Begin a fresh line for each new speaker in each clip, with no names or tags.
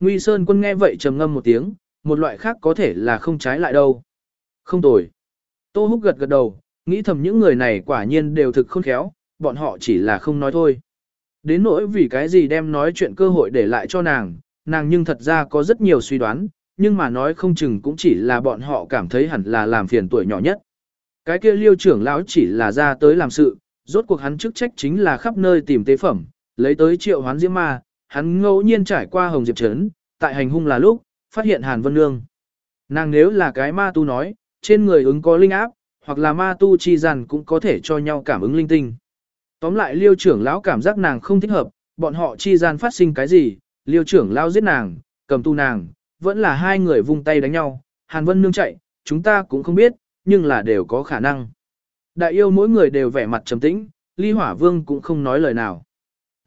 Nguy Sơn quân nghe vậy trầm ngâm một tiếng, một loại khác có thể là không trái lại đâu. Không tồi. Tô Húc gật gật đầu, nghĩ thầm những người này quả nhiên đều thực khôn khéo, bọn họ chỉ là không nói thôi. Đến nỗi vì cái gì đem nói chuyện cơ hội để lại cho nàng, nàng nhưng thật ra có rất nhiều suy đoán, nhưng mà nói không chừng cũng chỉ là bọn họ cảm thấy hẳn là làm phiền tuổi nhỏ nhất. Cái kia liêu trưởng lão chỉ là ra tới làm sự, rốt cuộc hắn chức trách chính là khắp nơi tìm tế phẩm, lấy tới triệu hoán diễm ma, hắn ngẫu nhiên trải qua Hồng Diệp Trấn, tại hành hung là lúc, phát hiện Hàn Vân Nương. Nàng nếu là cái ma tu nói, trên người ứng có linh áp, hoặc là ma tu chi rằng cũng có thể cho nhau cảm ứng linh tinh. Tóm lại liêu trưởng lão cảm giác nàng không thích hợp, bọn họ chi gian phát sinh cái gì, liêu trưởng lão giết nàng, cầm tu nàng, vẫn là hai người vung tay đánh nhau, Hàn Vân Nương chạy, chúng ta cũng không biết, nhưng là đều có khả năng. Đại yêu mỗi người đều vẻ mặt trầm tĩnh, ly hỏa vương cũng không nói lời nào.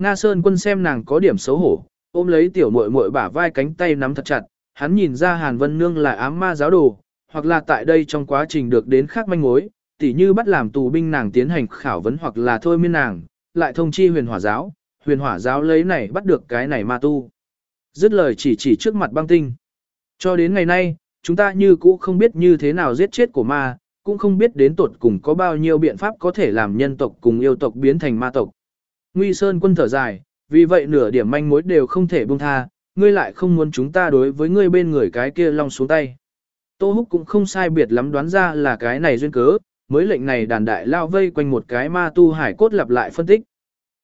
Nga Sơn quân xem nàng có điểm xấu hổ, ôm lấy tiểu muội muội bả vai cánh tay nắm thật chặt, hắn nhìn ra Hàn Vân Nương là ám ma giáo đồ, hoặc là tại đây trong quá trình được đến khác manh mối, tỉ như bắt làm tù binh nàng tiến hành khảo vấn hoặc là thôi miên nàng, lại thông chi huyền hỏa giáo, huyền hỏa giáo lấy này bắt được cái này ma tu. Dứt lời chỉ chỉ trước mặt băng tinh. Cho đến ngày nay, chúng ta như cũ không biết như thế nào giết chết của ma, cũng không biết đến tột cùng có bao nhiêu biện pháp có thể làm nhân tộc cùng yêu tộc biến thành ma tộc. Nguy Sơn quân thở dài, vì vậy nửa điểm manh mối đều không thể buông tha, ngươi lại không muốn chúng ta đối với ngươi bên người cái kia long xuống tay. Tô Húc cũng không sai biệt lắm đoán ra là cái này duyên cớ, mới lệnh này đàn đại lao vây quanh một cái ma tu hải cốt lặp lại phân tích.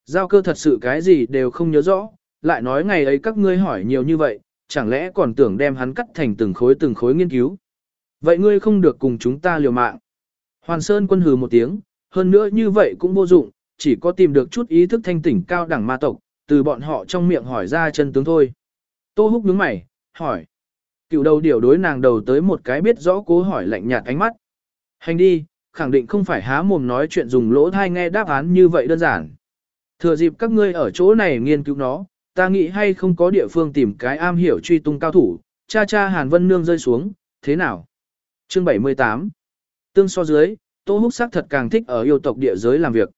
Giao cơ thật sự cái gì đều không nhớ rõ, lại nói ngày ấy các ngươi hỏi nhiều như vậy, chẳng lẽ còn tưởng đem hắn cắt thành từng khối từng khối nghiên cứu. Vậy ngươi không được cùng chúng ta liều mạng. Hoàn Sơn quân hừ một tiếng, hơn nữa như vậy cũng vô dụng, chỉ có tìm được chút ý thức thanh tỉnh cao đẳng ma tộc, từ bọn họ trong miệng hỏi ra chân tướng thôi. Tô húc nhướng mày, hỏi. Cựu đầu điều đối nàng đầu tới một cái biết rõ cố hỏi lạnh nhạt ánh mắt. Hành đi, khẳng định không phải há mồm nói chuyện dùng lỗ thai nghe đáp án như vậy đơn giản. Thừa dịp các ngươi ở chỗ này nghiên cứu nó, ta nghĩ hay không có địa phương tìm cái am hiểu truy tung cao thủ, cha cha Hàn Vân Nương rơi xuống, thế nào? Chương 78 Tương so dưới, Tô Húc sắc thật càng thích ở yêu tộc địa giới làm việc.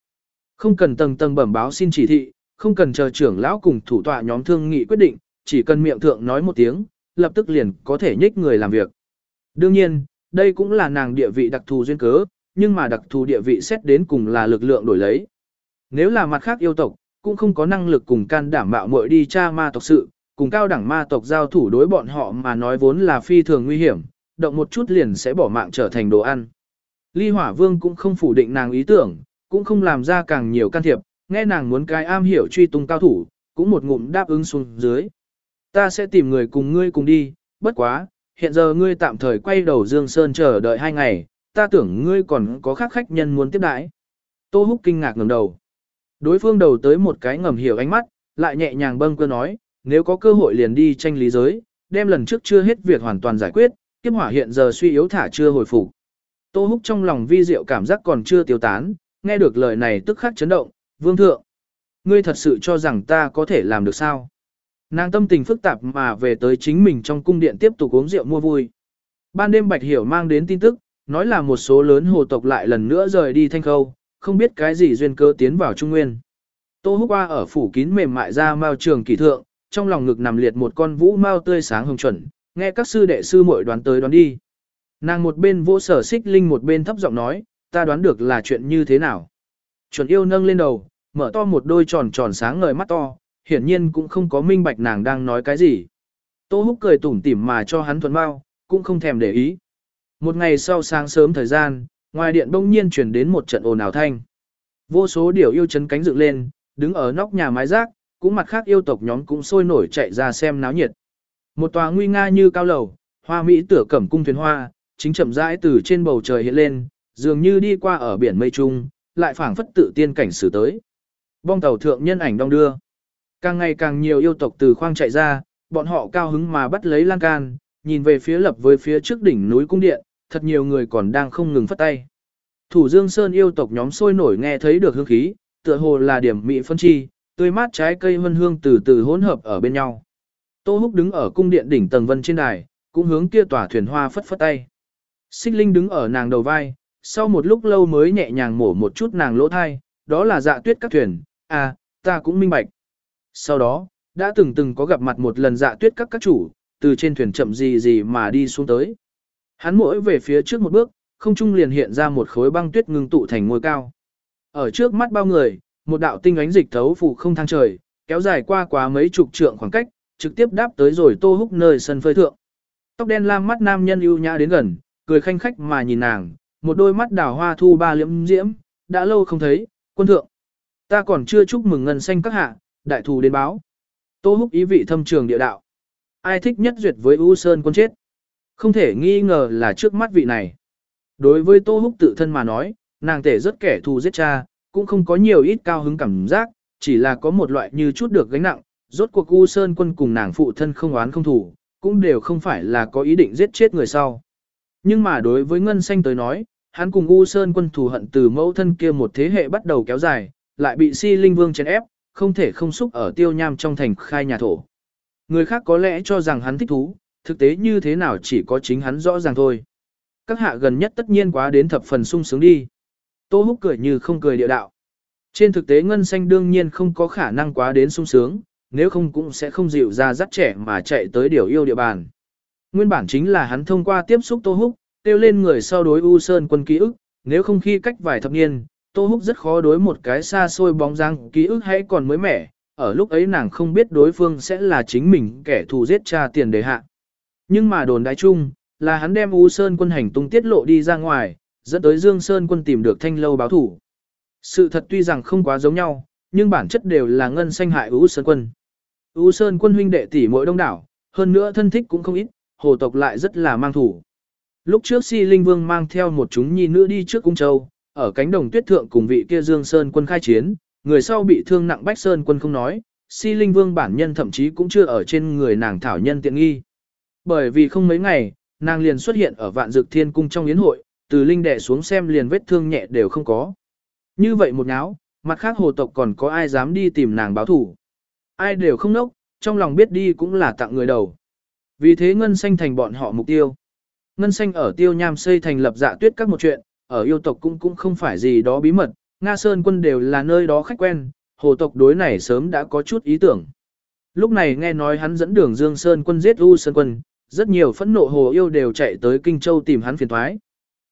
Không cần tầng tầng bẩm báo xin chỉ thị, không cần chờ trưởng lão cùng thủ tọa nhóm thương nghị quyết định, chỉ cần miệng thượng nói một tiếng, lập tức liền có thể nhích người làm việc. Đương nhiên, đây cũng là nàng địa vị đặc thù duyên cớ, nhưng mà đặc thù địa vị xét đến cùng là lực lượng đổi lấy. Nếu là mặt khác yêu tộc, cũng không có năng lực cùng can đảm mạo muội đi tra ma tộc sự, cùng cao đẳng ma tộc giao thủ đối bọn họ mà nói vốn là phi thường nguy hiểm, động một chút liền sẽ bỏ mạng trở thành đồ ăn. Ly Hỏa Vương cũng không phủ định nàng ý tưởng, cũng không làm ra càng nhiều can thiệp, nghe nàng muốn cái am hiểu truy tung cao thủ, cũng một ngụm đáp ứng xuống dưới. Ta sẽ tìm người cùng ngươi cùng đi, bất quá, hiện giờ ngươi tạm thời quay đầu Dương Sơn chờ đợi hai ngày, ta tưởng ngươi còn có khác khách nhân muốn tiếp đãi. Tô Húc kinh ngạc ngẩng đầu. Đối phương đầu tới một cái ngầm hiểu ánh mắt, lại nhẹ nhàng bâng cơ nói, nếu có cơ hội liền đi tranh lý giới, đem lần trước chưa hết việc hoàn toàn giải quyết, kiếp hỏa hiện giờ suy yếu thả chưa hồi phục. Tô Húc trong lòng vi diệu cảm giác còn chưa tiêu tán, nghe được lời này tức khắc chấn động, vương thượng. Ngươi thật sự cho rằng ta có thể làm được sao? Nàng tâm tình phức tạp mà về tới chính mình trong cung điện tiếp tục uống rượu mua vui. Ban đêm Bạch Hiểu mang đến tin tức, nói là một số lớn hồ tộc lại lần nữa rời đi thanh khâu, không biết cái gì duyên cơ tiến vào Trung Nguyên. Tô Húc qua ở phủ kín mềm mại ra mao trường kỳ thượng, trong lòng ngực nằm liệt một con vũ mao tươi sáng hồng chuẩn, nghe các sư đệ sư muội đoán tới đoán đi. Nàng một bên vỗ sở xích linh một bên thấp giọng nói, ta đoán được là chuyện như thế nào. Chuẩn yêu nâng lên đầu, mở to một đôi tròn tròn sáng ngời mắt to, hiển nhiên cũng không có minh bạch nàng đang nói cái gì. Tô Húc cười tủm tỉm mà cho hắn thuần bao, cũng không thèm để ý. Một ngày sau sáng sớm thời gian, ngoài điện bỗng nhiên chuyển đến một trận ồn ào thanh. Vô số điều yêu chấn cánh dựng lên, đứng ở nóc nhà mái rác, cũng mặt khác yêu tộc nhóm cũng sôi nổi chạy ra xem náo nhiệt. Một tòa nguy nga như cao lầu, hoa mỹ tửa cẩm cung thuyền hoa, chính chậm rãi từ trên bầu trời hiện lên, dường như đi qua ở biển mây trung, lại phảng phất tự tiên cảnh xử tới. Bong tàu thượng nhân ảnh đông đưa. Càng ngày càng nhiều yêu tộc từ khoang chạy ra, bọn họ cao hứng mà bắt lấy lan can, nhìn về phía lập với phía trước đỉnh núi cung điện, thật nhiều người còn đang không ngừng phất tay. Thủ Dương Sơn yêu tộc nhóm sôi nổi nghe thấy được hương khí, tựa hồ là điểm mị phân chi, tươi mát trái cây vân hương từ từ hỗn hợp ở bên nhau. Tô Húc đứng ở cung điện đỉnh tầng vân trên đài, cũng hướng kia tòa thuyền hoa phất phất tay. Xích Linh đứng ở nàng đầu vai, sau một lúc lâu mới nhẹ nhàng mổ một chút nàng lỗ thai, đó là dạ tuyết các thuyền, à, ta cũng minh bạch. Sau đó, đã từng từng có gặp mặt một lần dạ tuyết các các chủ, từ trên thuyền chậm gì gì mà đi xuống tới. Hắn mỗi về phía trước một bước, không trung liền hiện ra một khối băng tuyết ngưng tụ thành ngôi cao. Ở trước mắt bao người, một đạo tinh ánh dịch thấu phủ không thang trời, kéo dài qua quá mấy chục trượng khoảng cách, trực tiếp đáp tới rồi Tô Húc nơi sân phơi thượng. Tóc đen lam mắt nam nhân ưu nhã đến gần, cười khanh khách mà nhìn nàng, một đôi mắt đào hoa thu ba liễm diễm, đã lâu không thấy, quân thượng. Ta còn chưa chúc mừng ngân xanh các hạ, đại thù đến báo. Tô Húc ý vị thâm trường địa đạo. Ai thích nhất duyệt với U Sơn quân chết? Không thể nghi ngờ là trước mắt vị này. Đối với Tô Húc tự thân mà nói, nàng tể rất kẻ thù giết cha, cũng không có nhiều ít cao hứng cảm giác, chỉ là có một loại như chút được gánh nặng, rốt cuộc U Sơn quân cùng nàng phụ thân không oán không thù, cũng đều không phải là có ý định giết chết người sau. Nhưng mà đối với Ngân Xanh tới nói, hắn cùng U Sơn quân thù hận từ mẫu thân kia một thế hệ bắt đầu kéo dài, lại bị si linh vương chèn ép, không thể không xúc ở tiêu nham trong thành khai nhà thổ. Người khác có lẽ cho rằng hắn thích thú, thực tế như thế nào chỉ có chính hắn rõ ràng thôi. Các hạ gần nhất tất nhiên quá đến thập phần sung sướng đi. Tô húc cười như không cười địa đạo. Trên thực tế ngân xanh đương nhiên không có khả năng quá đến sung sướng, nếu không cũng sẽ không dịu ra dắt trẻ mà chạy tới điều yêu địa bàn. Nguyên bản chính là hắn thông qua tiếp xúc Tô Húc, tiêu lên người sau đối U Sơn quân ký ức, nếu không khi cách vài thập niên, Tô Húc rất khó đối một cái xa xôi bóng dáng ký ức hay còn mới mẻ, ở lúc ấy nàng không biết đối phương sẽ là chính mình kẻ thù giết cha tiền đề hạ. Nhưng mà đồn đại chung, là hắn đem U Sơn quân hành tung tiết lộ đi ra ngoài, dẫn tới Dương Sơn quân tìm được thanh lâu báo thủ. Sự thật tuy rằng không quá giống nhau, nhưng bản chất đều là ngân sanh hại U Sơn quân. U Sơn quân huynh đệ tỷ mỗi đông đảo, hơn nữa thân thích cũng không ít, hồ tộc lại rất là mang thủ. Lúc trước Si Linh Vương mang theo một chúng nhi nữ đi trước cung châu, ở cánh đồng tuyết thượng cùng vị kia Dương Sơn quân khai chiến, người sau bị thương nặng Bách Sơn quân không nói, Si Linh Vương bản nhân thậm chí cũng chưa ở trên người nàng thảo nhân tiện nghi. Bởi vì không mấy ngày, nàng liền xuất hiện ở vạn dực thiên cung trong yến hội, từ linh đệ xuống xem liền vết thương nhẹ đều không có. Như vậy một náo, mặt khác hồ tộc còn có ai dám đi tìm nàng báo thủ. Ai đều không nốc, trong lòng biết đi cũng là tặng người đầu. Vì thế Ngân Xanh thành bọn họ mục tiêu. Ngân Xanh ở tiêu nham xây thành lập dạ tuyết các một chuyện, ở yêu tộc cũng cũng không phải gì đó bí mật, Nga Sơn quân đều là nơi đó khách quen, hồ tộc đối này sớm đã có chút ý tưởng. Lúc này nghe nói hắn dẫn đường Dương Sơn quân giết U Sơn quân, rất nhiều phẫn nộ hồ yêu đều chạy tới Kinh Châu tìm hắn phiền thoái.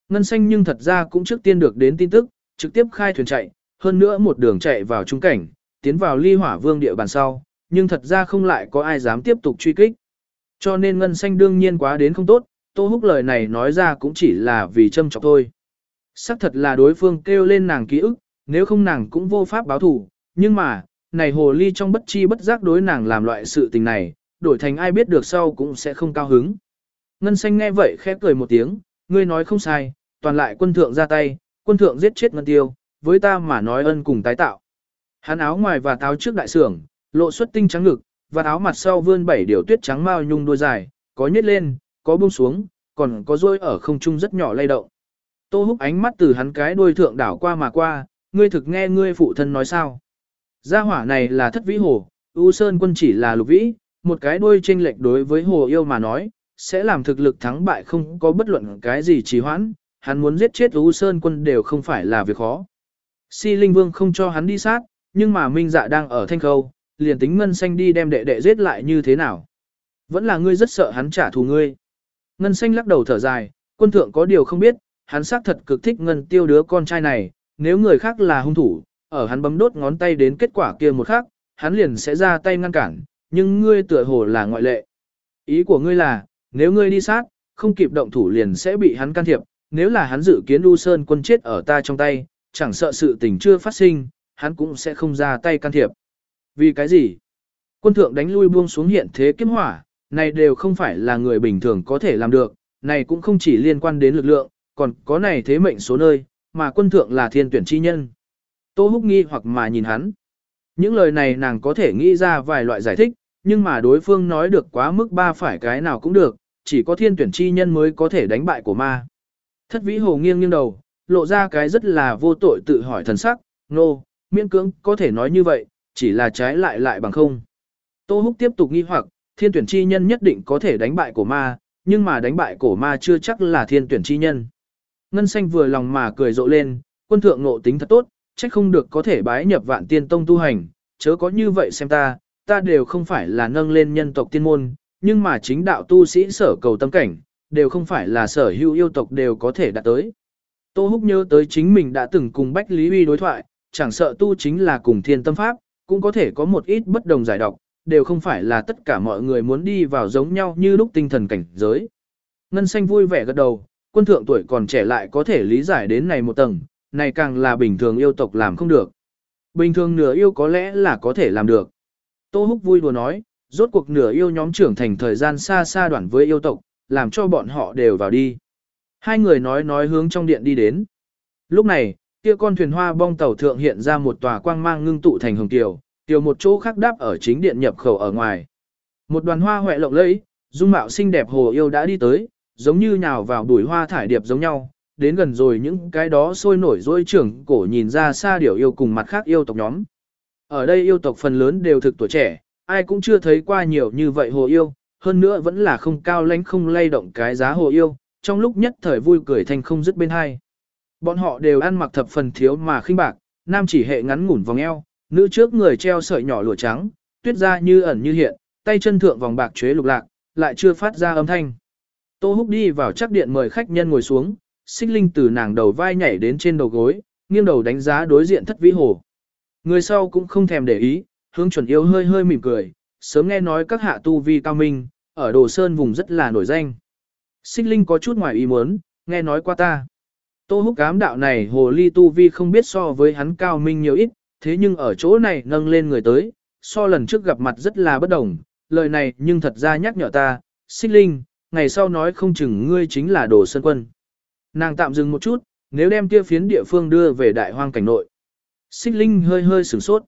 Ngân xanh nhưng thật ra cũng trước tiên được đến tin tức, trực tiếp khai thuyền chạy, hơn nữa một đường chạy vào trung cảnh, tiến vào ly hỏa vương địa bàn sau, nhưng thật ra không lại có ai dám tiếp tục truy kích. Cho nên ngân xanh đương nhiên quá đến không tốt, Tô Húc lời này nói ra cũng chỉ là vì châm chọc thôi. Sắc thật là đối phương kêu lên nàng ký ức, nếu không nàng cũng vô pháp báo thủ, nhưng mà, này hồ ly trong bất chi bất giác đối nàng làm loại sự tình này, đổi thành ai biết được sau cũng sẽ không cao hứng. Ngân xanh nghe vậy khẽ cười một tiếng, ngươi nói không sai, toàn lại quân thượng ra tay, quân thượng giết chết ngân tiêu, với ta mà nói ân cùng tái tạo. Hắn áo ngoài và táo trước đại sưởng, lộ xuất tinh trắng ngực, và áo mặt sau vươn bảy điều tuyết trắng mao nhung đuôi dài, có nhét lên, có buông xuống, còn có rôi ở không trung rất nhỏ lay động. Tô húc ánh mắt từ hắn cái đuôi thượng đảo qua mà qua, ngươi thực nghe ngươi phụ thân nói sao. Gia hỏa này là thất vĩ hồ, U Sơn quân chỉ là lục vĩ, một cái đuôi chênh lệch đối với hồ yêu mà nói, sẽ làm thực lực thắng bại không có bất luận cái gì trì hoãn, hắn muốn giết chết U Sơn quân đều không phải là việc khó. Si Linh Vương không cho hắn đi sát, nhưng mà Minh Dạ đang ở thanh khâu, liền tính Ngân Xanh đi đem đệ đệ giết lại như thế nào. Vẫn là ngươi rất sợ hắn trả thù ngươi. Ngân Xanh lắc đầu thở dài, quân thượng có điều không biết, hắn xác thật cực thích Ngân Tiêu đứa con trai này, nếu người khác là hung thủ, ở hắn bấm đốt ngón tay đến kết quả kia một khắc, hắn liền sẽ ra tay ngăn cản, nhưng ngươi tựa hồ là ngoại lệ. Ý của ngươi là, nếu ngươi đi sát, không kịp động thủ liền sẽ bị hắn can thiệp, nếu là hắn dự kiến U Sơn quân chết ở ta trong tay, chẳng sợ sự tình chưa phát sinh, hắn cũng sẽ không ra tay can thiệp. Vì cái gì? Quân thượng đánh lui buông xuống hiện thế kiếm hỏa, này đều không phải là người bình thường có thể làm được, này cũng không chỉ liên quan đến lực lượng, còn có này thế mệnh số nơi, mà quân thượng là thiên tuyển chi nhân. Tô húc nghi hoặc mà nhìn hắn. Những lời này nàng có thể nghĩ ra vài loại giải thích, nhưng mà đối phương nói được quá mức ba phải cái nào cũng được, chỉ có thiên tuyển chi nhân mới có thể đánh bại của ma. Thất vĩ hồ nghiêng nghiêng đầu, lộ ra cái rất là vô tội tự hỏi thần sắc, nô, no, miễn cưỡng có thể nói như vậy, chỉ là trái lại lại bằng không. Tô Húc tiếp tục nghi hoặc, thiên tuyển chi nhân nhất định có thể đánh bại cổ ma, nhưng mà đánh bại cổ ma chưa chắc là thiên tuyển chi nhân. Ngân xanh vừa lòng mà cười rộ lên, quân thượng nộ tính thật tốt, trách không được có thể bái nhập vạn tiên tông tu hành, chớ có như vậy xem ta, ta đều không phải là nâng lên nhân tộc tiên môn, nhưng mà chính đạo tu sĩ sở cầu tâm cảnh, đều không phải là sở hữu yêu tộc đều có thể đạt tới. Tô Húc nhớ tới chính mình đã từng cùng Bách Lý Uy đối thoại, chẳng sợ tu chính là cùng thiên tâm pháp, cũng có thể có một ít bất đồng giải độc, đều không phải là tất cả mọi người muốn đi vào giống nhau như lúc tinh thần cảnh giới. Ngân xanh vui vẻ gật đầu, quân thượng tuổi còn trẻ lại có thể lý giải đến này một tầng, này càng là bình thường yêu tộc làm không được. Bình thường nửa yêu có lẽ là có thể làm được. Tô Húc vui đùa nói, rốt cuộc nửa yêu nhóm trưởng thành thời gian xa xa đoạn với yêu tộc, làm cho bọn họ đều vào đi. Hai người nói nói hướng trong điện đi đến. Lúc này, kia con thuyền hoa bong tàu thượng hiện ra một tòa quang mang ngưng tụ thành hồng tiểu, tiểu một chỗ khác đáp ở chính điện nhập khẩu ở ngoài. Một đoàn hoa huệ lộng lẫy, dung mạo xinh đẹp hồ yêu đã đi tới, giống như nhào vào đuổi hoa thải điệp giống nhau, đến gần rồi những cái đó sôi nổi dối trưởng cổ nhìn ra xa điểu yêu cùng mặt khác yêu tộc nhóm. Ở đây yêu tộc phần lớn đều thực tuổi trẻ, ai cũng chưa thấy qua nhiều như vậy hồ yêu, hơn nữa vẫn là không cao lãnh không lay động cái giá hồ yêu, trong lúc nhất thời vui cười thành không dứt bên hai. Bọn họ đều ăn mặc thập phần thiếu mà khinh bạc, nam chỉ hệ ngắn ngủn vòng eo, nữ trước người treo sợi nhỏ lụa trắng, tuyết ra như ẩn như hiện, tay chân thượng vòng bạc chế lục lạc, lại chưa phát ra âm thanh. Tô Húc đi vào chắc điện mời khách nhân ngồi xuống, xích linh từ nàng đầu vai nhảy đến trên đầu gối, nghiêng đầu đánh giá đối diện thất vĩ hồ. Người sau cũng không thèm để ý, hướng chuẩn yêu hơi hơi mỉm cười, sớm nghe nói các hạ tu vi cao minh, ở đồ sơn vùng rất là nổi danh. Xích linh có chút ngoài ý muốn, nghe nói qua ta. Tô húc cám đạo này hồ ly tu vi không biết so với hắn cao minh nhiều ít, thế nhưng ở chỗ này nâng lên người tới, so lần trước gặp mặt rất là bất đồng, lời này nhưng thật ra nhắc nhở ta, xích linh, ngày sau nói không chừng ngươi chính là đồ sơn quân. Nàng tạm dừng một chút, nếu đem kia phiến địa phương đưa về đại hoang cảnh nội. Xích linh hơi hơi sửng sốt.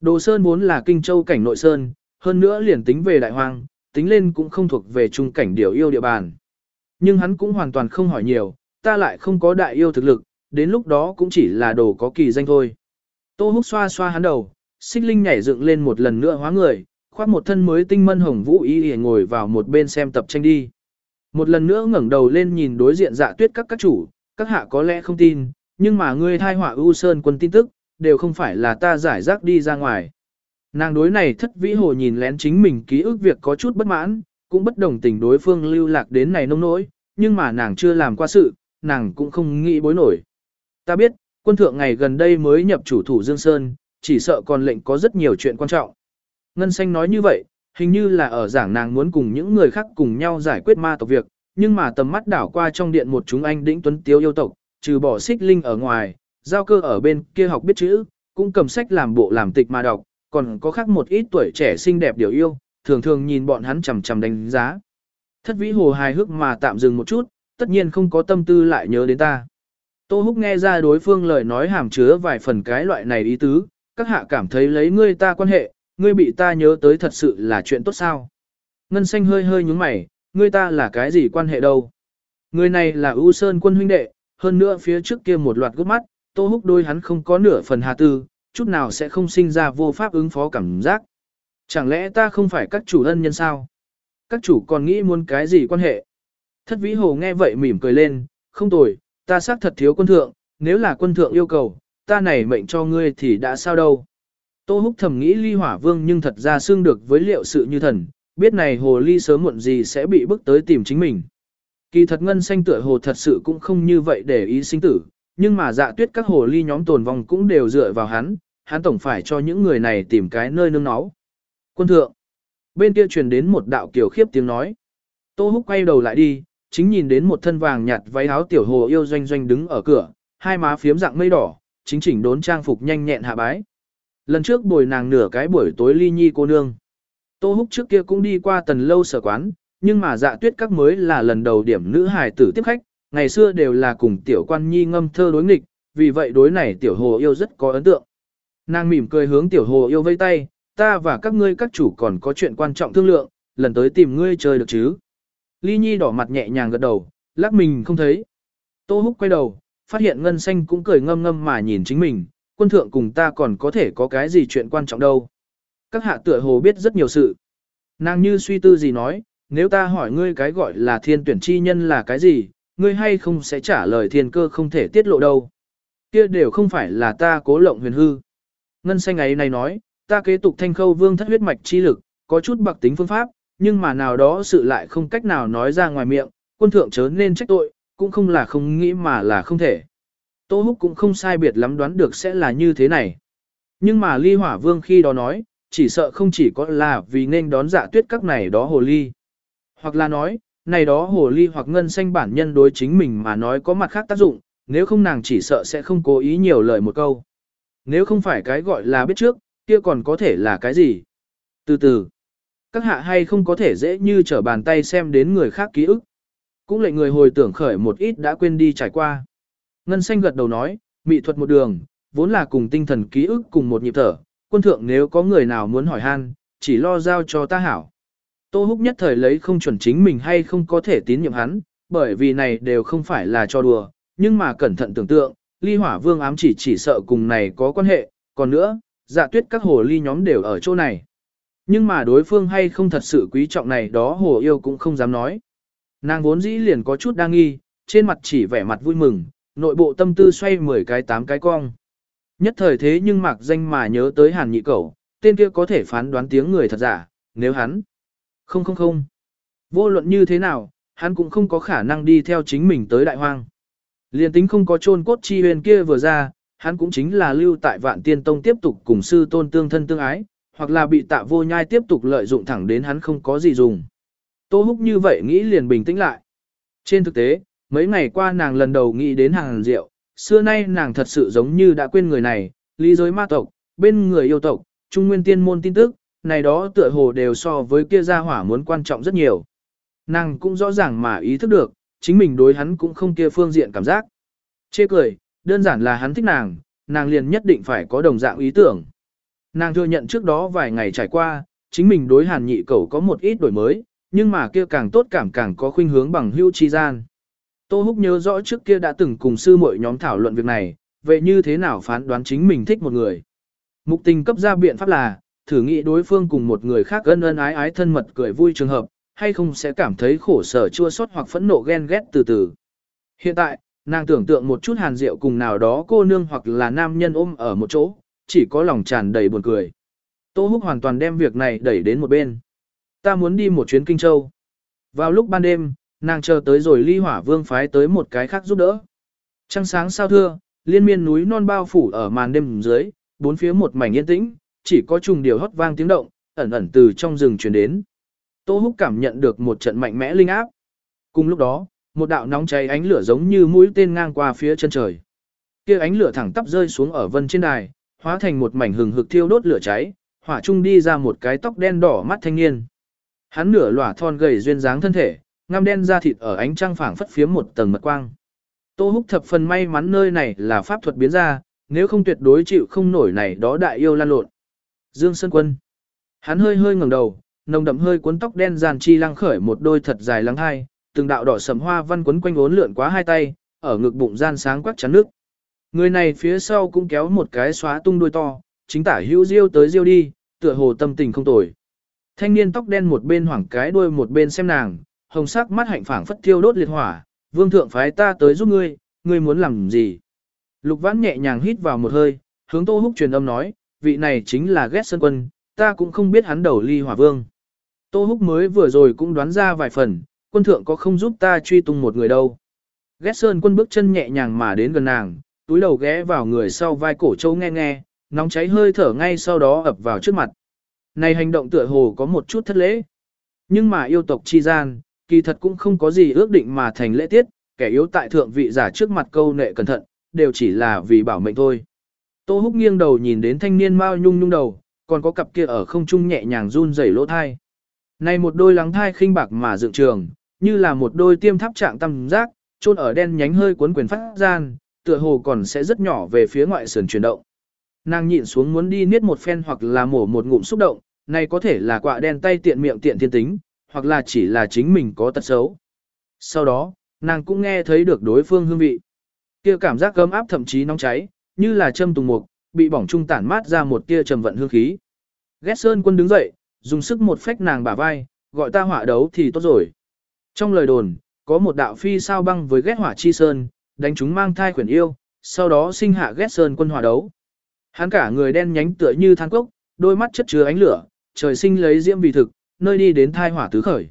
Đồ sơn vốn là kinh châu cảnh nội sơn, hơn nữa liền tính về đại hoang, tính lên cũng không thuộc về trung cảnh điều yêu địa bàn. Nhưng hắn cũng hoàn toàn không hỏi nhiều, ta lại không có đại yêu thực lực, đến lúc đó cũng chỉ là đồ có kỳ danh thôi. Tô húc xoa xoa hắn đầu, xích linh nhảy dựng lên một lần nữa hóa người, khoác một thân mới tinh mân hồng vũ y ngồi vào một bên xem tập tranh đi. Một lần nữa ngẩng đầu lên nhìn đối diện dạ tuyết các các chủ, các hạ có lẽ không tin, nhưng mà ngươi thai họa ưu sơn quân tin tức, đều không phải là ta giải rác đi ra ngoài. Nàng đối này thất vĩ hồ nhìn lén chính mình ký ức việc có chút bất mãn, cũng bất đồng tình đối phương lưu lạc đến này nông nỗi, nhưng mà nàng chưa làm qua sự, nàng cũng không nghĩ bối nổi. Ta biết, quân thượng ngày gần đây mới nhập chủ thủ Dương Sơn, chỉ sợ còn lệnh có rất nhiều chuyện quan trọng. Ngân Xanh nói như vậy, hình như là ở giảng nàng muốn cùng những người khác cùng nhau giải quyết ma tộc việc, nhưng mà tầm mắt đảo qua trong điện một chúng anh đĩnh tuấn tiếu yêu tộc, trừ bỏ xích linh ở ngoài, giao cơ ở bên kia học biết chữ, cũng cầm sách làm bộ làm tịch mà đọc, còn có khác một ít tuổi trẻ xinh đẹp điều yêu, thường thường nhìn bọn hắn chằm chằm đánh giá. Thất vĩ hồ hài hước mà tạm dừng một chút, tất nhiên không có tâm tư lại nhớ đến ta. Tô Húc nghe ra đối phương lời nói hàm chứa vài phần cái loại này ý tứ, các hạ cảm thấy lấy ngươi ta quan hệ, ngươi bị ta nhớ tới thật sự là chuyện tốt sao. Ngân xanh hơi hơi nhúng mày, ngươi ta là cái gì quan hệ đâu. Người này là ưu sơn quân huynh đệ, hơn nữa phía trước kia một loạt gốc mắt, Tô Húc đôi hắn không có nửa phần hà tư, chút nào sẽ không sinh ra vô pháp ứng phó cảm giác. Chẳng lẽ ta không phải các chủ ân nhân sao? Các chủ còn nghĩ muốn cái gì quan hệ? Thất vĩ hồ nghe vậy mỉm cười lên, không tồi, ta xác thật thiếu quân thượng, nếu là quân thượng yêu cầu, ta này mệnh cho ngươi thì đã sao đâu. Tô húc thầm nghĩ ly hỏa vương nhưng thật ra xương được với liệu sự như thần, biết này hồ ly sớm muộn gì sẽ bị bức tới tìm chính mình. Kỳ thật ngân xanh tựa hồ thật sự cũng không như vậy để ý sinh tử, nhưng mà dạ tuyết các hồ ly nhóm tồn vong cũng đều dựa vào hắn, hắn tổng phải cho những người này tìm cái nơi nương náu. Quân thượng, bên kia truyền đến một đạo kiểu khiếp tiếng nói. Tô húc quay đầu lại đi, chính nhìn đến một thân vàng nhạt váy áo tiểu hồ yêu doanh doanh đứng ở cửa, hai má phiếm dạng mây đỏ, chính chỉnh đốn trang phục nhanh nhẹn hạ bái. Lần trước bồi nàng nửa cái buổi tối ly nhi cô nương. Tô húc trước kia cũng đi qua tần lâu sở quán, nhưng mà dạ tuyết các mới là lần đầu điểm nữ hài tử tiếp khách, ngày xưa đều là cùng tiểu quan nhi ngâm thơ đối nghịch, vì vậy đối này tiểu hồ yêu rất có ấn tượng. Nàng mỉm cười hướng tiểu hồ yêu vây tay, ta và các ngươi các chủ còn có chuyện quan trọng thương lượng, lần tới tìm ngươi chơi được chứ. Ly Nhi đỏ mặt nhẹ nhàng gật đầu, lắc mình không thấy. Tô Húc quay đầu, phát hiện Ngân Xanh cũng cười ngâm ngâm mà nhìn chính mình, quân thượng cùng ta còn có thể có cái gì chuyện quan trọng đâu. Các hạ tựa hồ biết rất nhiều sự. Nàng như suy tư gì nói, nếu ta hỏi ngươi cái gọi là thiên tuyển chi nhân là cái gì, ngươi hay không sẽ trả lời thiên cơ không thể tiết lộ đâu. Kia đều không phải là ta cố lộng huyền hư. Ngân xanh ấy này nói, ta kế tục thanh khâu vương thất huyết mạch chi lực, có chút bạc tính phương pháp, nhưng mà nào đó sự lại không cách nào nói ra ngoài miệng, quân thượng chớ nên trách tội, cũng không là không nghĩ mà là không thể. Tô Húc cũng không sai biệt lắm đoán được sẽ là như thế này. Nhưng mà ly hỏa vương khi đó nói, chỉ sợ không chỉ có là vì nên đón dạ tuyết các này đó hồ ly. Hoặc là nói, này đó hồ ly hoặc ngân xanh bản nhân đối chính mình mà nói có mặt khác tác dụng, nếu không nàng chỉ sợ sẽ không cố ý nhiều lời một câu. Nếu không phải cái gọi là biết trước, kia còn có thể là cái gì? Từ từ, các hạ hay không có thể dễ như trở bàn tay xem đến người khác ký ức. Cũng lệnh người hồi tưởng khởi một ít đã quên đi trải qua. Ngân xanh gật đầu nói, mỹ thuật một đường, vốn là cùng tinh thần ký ức cùng một nhịp thở, quân thượng nếu có người nào muốn hỏi han, chỉ lo giao cho ta hảo. Tô Húc nhất thời lấy không chuẩn chính mình hay không có thể tín nhiệm hắn, bởi vì này đều không phải là cho đùa, nhưng mà cẩn thận tưởng tượng, ly hỏa vương ám chỉ chỉ sợ cùng này có quan hệ, còn nữa, dạ tuyết các hồ ly nhóm đều ở chỗ này. Nhưng mà đối phương hay không thật sự quý trọng này đó hồ yêu cũng không dám nói. Nàng vốn dĩ liền có chút đa nghi, trên mặt chỉ vẻ mặt vui mừng, nội bộ tâm tư xoay 10 cái 8 cái cong. Nhất thời thế nhưng mặc danh mà nhớ tới hàn nhị cẩu, tên kia có thể phán đoán tiếng người thật giả, nếu hắn. Không không không. Vô luận như thế nào, hắn cũng không có khả năng đi theo chính mình tới đại hoang. Liên tính không có chôn cốt chi huyền kia vừa ra, hắn cũng chính là lưu tại vạn tiên tông tiếp tục cùng sư tôn tương thân tương ái, hoặc là bị tạ vô nhai tiếp tục lợi dụng thẳng đến hắn không có gì dùng. Tô húc như vậy nghĩ liền bình tĩnh lại. Trên thực tế, mấy ngày qua nàng lần đầu nghĩ đến hàng rượu, xưa nay nàng thật sự giống như đã quên người này, lý giới ma tộc, bên người yêu tộc, trung nguyên tiên môn tin tức, này đó tựa hồ đều so với kia gia hỏa muốn quan trọng rất nhiều. Nàng cũng rõ ràng mà ý thức được, chính mình đối hắn cũng không kia phương diện cảm giác. Chê cười, đơn giản là hắn thích nàng, nàng liền nhất định phải có đồng dạng ý tưởng. Nàng thừa nhận trước đó vài ngày trải qua, chính mình đối hàn nhị cầu có một ít đổi mới, nhưng mà kia càng tốt cảm càng có khuynh hướng bằng hưu chi gian. Tô Húc nhớ rõ trước kia đã từng cùng sư muội nhóm thảo luận việc này, vậy như thế nào phán đoán chính mình thích một người. Mục tình cấp ra biện pháp là, thử nghĩ đối phương cùng một người khác ân ân ái ái thân mật cười vui trường hợp, hay không sẽ cảm thấy khổ sở chua xót hoặc phẫn nộ ghen ghét từ từ. Hiện tại, nàng tưởng tượng một chút hàn rượu cùng nào đó cô nương hoặc là nam nhân ôm ở một chỗ, chỉ có lòng tràn đầy buồn cười. Tô Húc hoàn toàn đem việc này đẩy đến một bên. Ta muốn đi một chuyến Kinh Châu. Vào lúc ban đêm, nàng chờ tới rồi ly hỏa vương phái tới một cái khác giúp đỡ. Trăng sáng sao thưa, liên miên núi non bao phủ ở màn đêm dưới, bốn phía một mảnh yên tĩnh, chỉ có trùng điều hót vang tiếng động, ẩn ẩn từ trong rừng truyền đến. Tô Húc cảm nhận được một trận mạnh mẽ linh áp. Cùng lúc đó, một đạo nóng cháy ánh lửa giống như mũi tên ngang qua phía chân trời. Kia ánh lửa thẳng tắp rơi xuống ở vân trên đài, hóa thành một mảnh hừng hực thiêu đốt lửa cháy, hỏa trung đi ra một cái tóc đen đỏ mắt thanh niên. Hắn nửa lỏa thon gầy duyên dáng thân thể, ngăm đen da thịt ở ánh trăng phảng phất phiếm một tầng mật quang. Tô Húc thập phần may mắn nơi này là pháp thuật biến ra, nếu không tuyệt đối chịu không nổi này đó đại yêu lan lộn. Dương Sơn Quân. Hắn hơi hơi ngẩng đầu, nồng đậm hơi cuốn tóc đen giàn chi lăng khởi một đôi thật dài lắng hai, từng đạo đỏ sầm hoa văn quấn quanh ốn lượn quá hai tay, ở ngực bụng gian sáng quắc chắn nước. Người này phía sau cũng kéo một cái xóa tung đuôi to, chính tả hữu diêu tới diêu đi, tựa hồ tâm tình không tồi. Thanh niên tóc đen một bên hoảng cái đuôi một bên xem nàng, hồng sắc mắt hạnh phảng phất thiêu đốt liệt hỏa, vương thượng phái ta tới giúp ngươi, ngươi muốn làm gì? Lục vãn nhẹ nhàng hít vào một hơi, hướng tô húc truyền âm nói, vị này chính là ghét sơn quân, ta cũng không biết hắn đầu ly hỏa vương. Tô húc mới vừa rồi cũng đoán ra vài phần, quân thượng có không giúp ta truy tung một người đâu. Ghét sơn quân bước chân nhẹ nhàng mà đến gần nàng, túi đầu ghé vào người sau vai cổ châu nghe nghe, nóng cháy hơi thở ngay sau đó ập vào trước mặt. Này hành động tựa hồ có một chút thất lễ. Nhưng mà yêu tộc chi gian, kỳ thật cũng không có gì ước định mà thành lễ tiết, kẻ yếu tại thượng vị giả trước mặt câu nệ cẩn thận, đều chỉ là vì bảo mệnh thôi. Tô húc nghiêng đầu nhìn đến thanh niên mao nhung nhung đầu, còn có cặp kia ở không trung nhẹ nhàng run rẩy lỗ thai. Này một đôi lắng thai khinh bạc mà dựng trường, như là một đôi tiêm tháp trạng tâm giác, trôn ở đen nhánh hơi cuốn quyền phát gian, tựa hồ còn sẽ rất nhỏ về phía ngoại sườn chuyển động. Nàng nhịn xuống muốn đi niết một phen hoặc là mổ một ngụm xúc động, này có thể là quạ đen tay tiện miệng tiện thiên tính, hoặc là chỉ là chính mình có tật xấu. Sau đó, nàng cũng nghe thấy được đối phương hương vị. kia cảm giác gấm áp thậm chí nóng cháy, như là châm tùng mục, bị bỏng trung tản mát ra một tia trầm vận hương khí. Ghét Sơn quân đứng dậy, dùng sức một phách nàng bả vai, gọi ta hỏa đấu thì tốt rồi. Trong lời đồn, có một đạo phi sao băng với ghét hỏa chi sơn, đánh chúng mang thai khuyển yêu, sau đó sinh hạ ghét sơn quân Hòa đấu. Hắn cả người đen nhánh tựa như than cốc, đôi mắt chất chứa ánh lửa, trời sinh lấy diễm vì thực, nơi đi đến thai hỏa tứ khởi.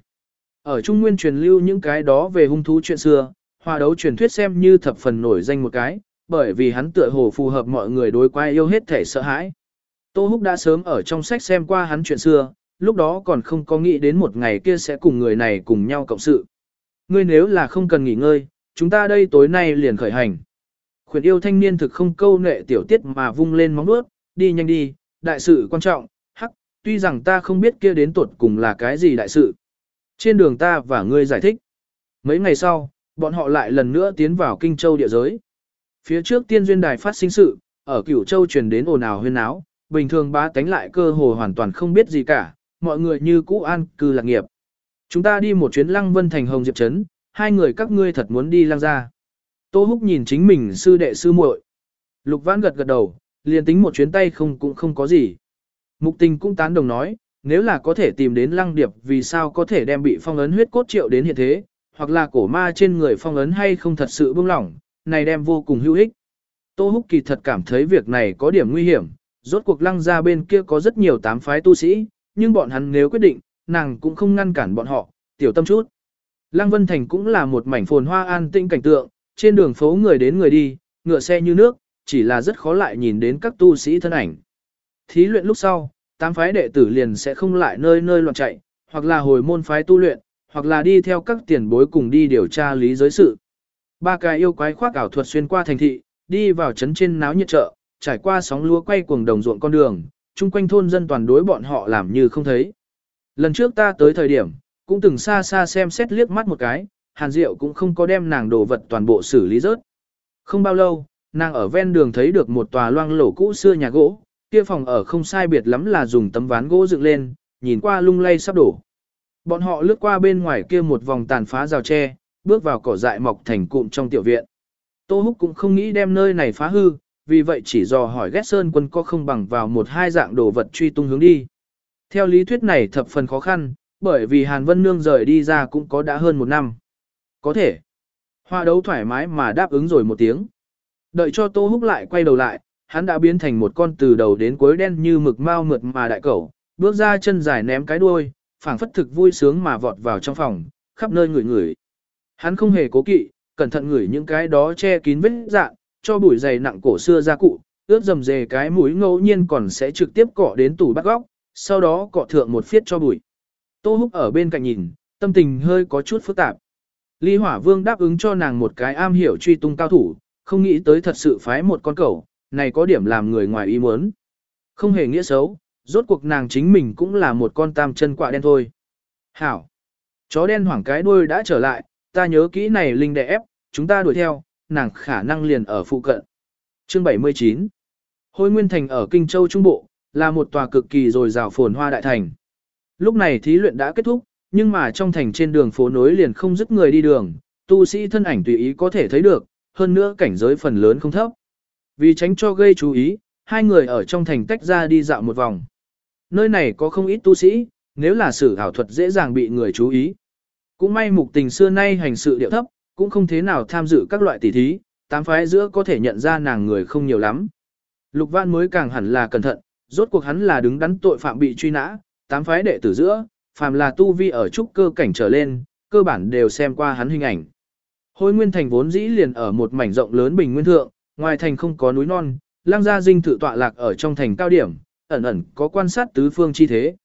Ở Trung Nguyên truyền lưu những cái đó về hung thú chuyện xưa, hòa đấu truyền thuyết xem như thập phần nổi danh một cái, bởi vì hắn tựa hồ phù hợp mọi người đối quái yêu hết thể sợ hãi. Tô Húc đã sớm ở trong sách xem qua hắn chuyện xưa, lúc đó còn không có nghĩ đến một ngày kia sẽ cùng người này cùng nhau cộng sự. Ngươi nếu là không cần nghỉ ngơi, chúng ta đây tối nay liền khởi hành. Khuyển yêu thanh niên thực không câu nệ tiểu tiết mà vung lên móng nuốt, đi nhanh đi, đại sự quan trọng, hắc, tuy rằng ta không biết kia đến tuột cùng là cái gì đại sự. Trên đường ta và ngươi giải thích. Mấy ngày sau, bọn họ lại lần nữa tiến vào Kinh Châu địa giới. Phía trước tiên duyên đài phát sinh sự, ở Cửu Châu truyền đến ồn ào huyên náo, bình thường bá tánh lại cơ hồ hoàn toàn không biết gì cả, mọi người như cũ an cư lạc nghiệp. Chúng ta đi một chuyến Lăng Vân thành Hồng Diệp Trấn, hai người các ngươi thật muốn đi lăng ra. Tô Húc nhìn chính mình sư đệ sư muội. Lục Vãn gật gật đầu, liền tính một chuyến tay không cũng không có gì. Mục tình cũng tán đồng nói, nếu là có thể tìm đến lăng điệp vì sao có thể đem bị phong ấn huyết cốt triệu đến hiện thế, hoặc là cổ ma trên người phong ấn hay không thật sự buông lỏng, này đem vô cùng hữu ích. Tô Húc kỳ thật cảm thấy việc này có điểm nguy hiểm, rốt cuộc lăng ra bên kia có rất nhiều tám phái tu sĩ, nhưng bọn hắn nếu quyết định, nàng cũng không ngăn cản bọn họ, tiểu tâm chút. Lăng Vân Thành cũng là một mảnh phồn hoa an tĩnh cảnh tượng, trên đường phố người đến người đi, ngựa xe như nước, chỉ là rất khó lại nhìn đến các tu sĩ thân ảnh. Thí luyện lúc sau, tám phái đệ tử liền sẽ không lại nơi nơi loạn chạy, hoặc là hồi môn phái tu luyện, hoặc là đi theo các tiền bối cùng đi điều tra lý giới sự. Ba cái yêu quái khoác ảo thuật xuyên qua thành thị, đi vào trấn trên náo nhiệt chợ, trải qua sóng lúa quay cuồng đồng ruộng con đường, chung quanh thôn dân toàn đối bọn họ làm như không thấy. Lần trước ta tới thời điểm, cũng từng xa xa xem xét liếc mắt một cái, Hàn Diệu cũng không có đem nàng đồ vật toàn bộ xử lý rớt. Không bao lâu, nàng ở ven đường thấy được một tòa loang lổ cũ xưa nhà gỗ, kia phòng ở không sai biệt lắm là dùng tấm ván gỗ dựng lên, nhìn qua lung lay sắp đổ. Bọn họ lướt qua bên ngoài kia một vòng tàn phá rào tre, bước vào cỏ dại mọc thành cụm trong tiểu viện. Tô Húc cũng không nghĩ đem nơi này phá hư, vì vậy chỉ dò hỏi ghét sơn quân có không bằng vào một hai dạng đồ vật truy tung hướng đi. Theo lý thuyết này thập phần khó khăn, bởi vì Hàn Vân Nương rời đi ra cũng có đã hơn một năm. Có thể. Hoa đấu thoải mái mà đáp ứng rồi một tiếng. Đợi cho Tô Húc lại quay đầu lại, hắn đã biến thành một con từ đầu đến cuối đen như mực mau mượt mà đại cẩu, bước ra chân dài ném cái đuôi, phảng phất thực vui sướng mà vọt vào trong phòng, khắp nơi ngửi ngửi. Hắn không hề cố kỵ, cẩn thận ngửi những cái đó che kín vết dạng, cho bụi dày nặng cổ xưa ra cụ, ướt dầm dề cái mũi ngẫu nhiên còn sẽ trực tiếp cọ đến tủ bắt góc, sau đó cọ thượng một phiết cho bụi. Tô Húc ở bên cạnh nhìn, tâm tình hơi có chút phức tạp. Lý Hỏa Vương đáp ứng cho nàng một cái am hiểu truy tung cao thủ, không nghĩ tới thật sự phái một con cẩu, này có điểm làm người ngoài ý muốn. Không hề nghĩa xấu, rốt cuộc nàng chính mình cũng là một con tam chân quạ đen thôi. Hảo! Chó đen hoảng cái đuôi đã trở lại, ta nhớ kỹ này linh đệ ép, chúng ta đuổi theo, nàng khả năng liền ở phụ cận. Chương 79 Hôi Nguyên Thành ở Kinh Châu Trung Bộ, là một tòa cực kỳ rồi rào phồn hoa đại thành. Lúc này thí luyện đã kết thúc, nhưng mà trong thành trên đường phố nối liền không dứt người đi đường, tu sĩ thân ảnh tùy ý có thể thấy được, hơn nữa cảnh giới phần lớn không thấp. Vì tránh cho gây chú ý, hai người ở trong thành tách ra đi dạo một vòng. Nơi này có không ít tu sĩ, nếu là sử ảo thuật dễ dàng bị người chú ý. Cũng may mục tình xưa nay hành sự điệu thấp, cũng không thế nào tham dự các loại tỉ thí, tám phái giữa có thể nhận ra nàng người không nhiều lắm. Lục Văn mới càng hẳn là cẩn thận, rốt cuộc hắn là đứng đắn tội phạm bị truy nã, tám phái đệ tử giữa, phàm là tu vi ở trúc cơ cảnh trở lên, cơ bản đều xem qua hắn hình ảnh. Hôi Nguyên Thành vốn dĩ liền ở một mảnh rộng lớn bình nguyên thượng, ngoài thành không có núi non, lang gia dinh thự tọa lạc ở trong thành cao điểm, ẩn ẩn có quan sát tứ phương chi thế.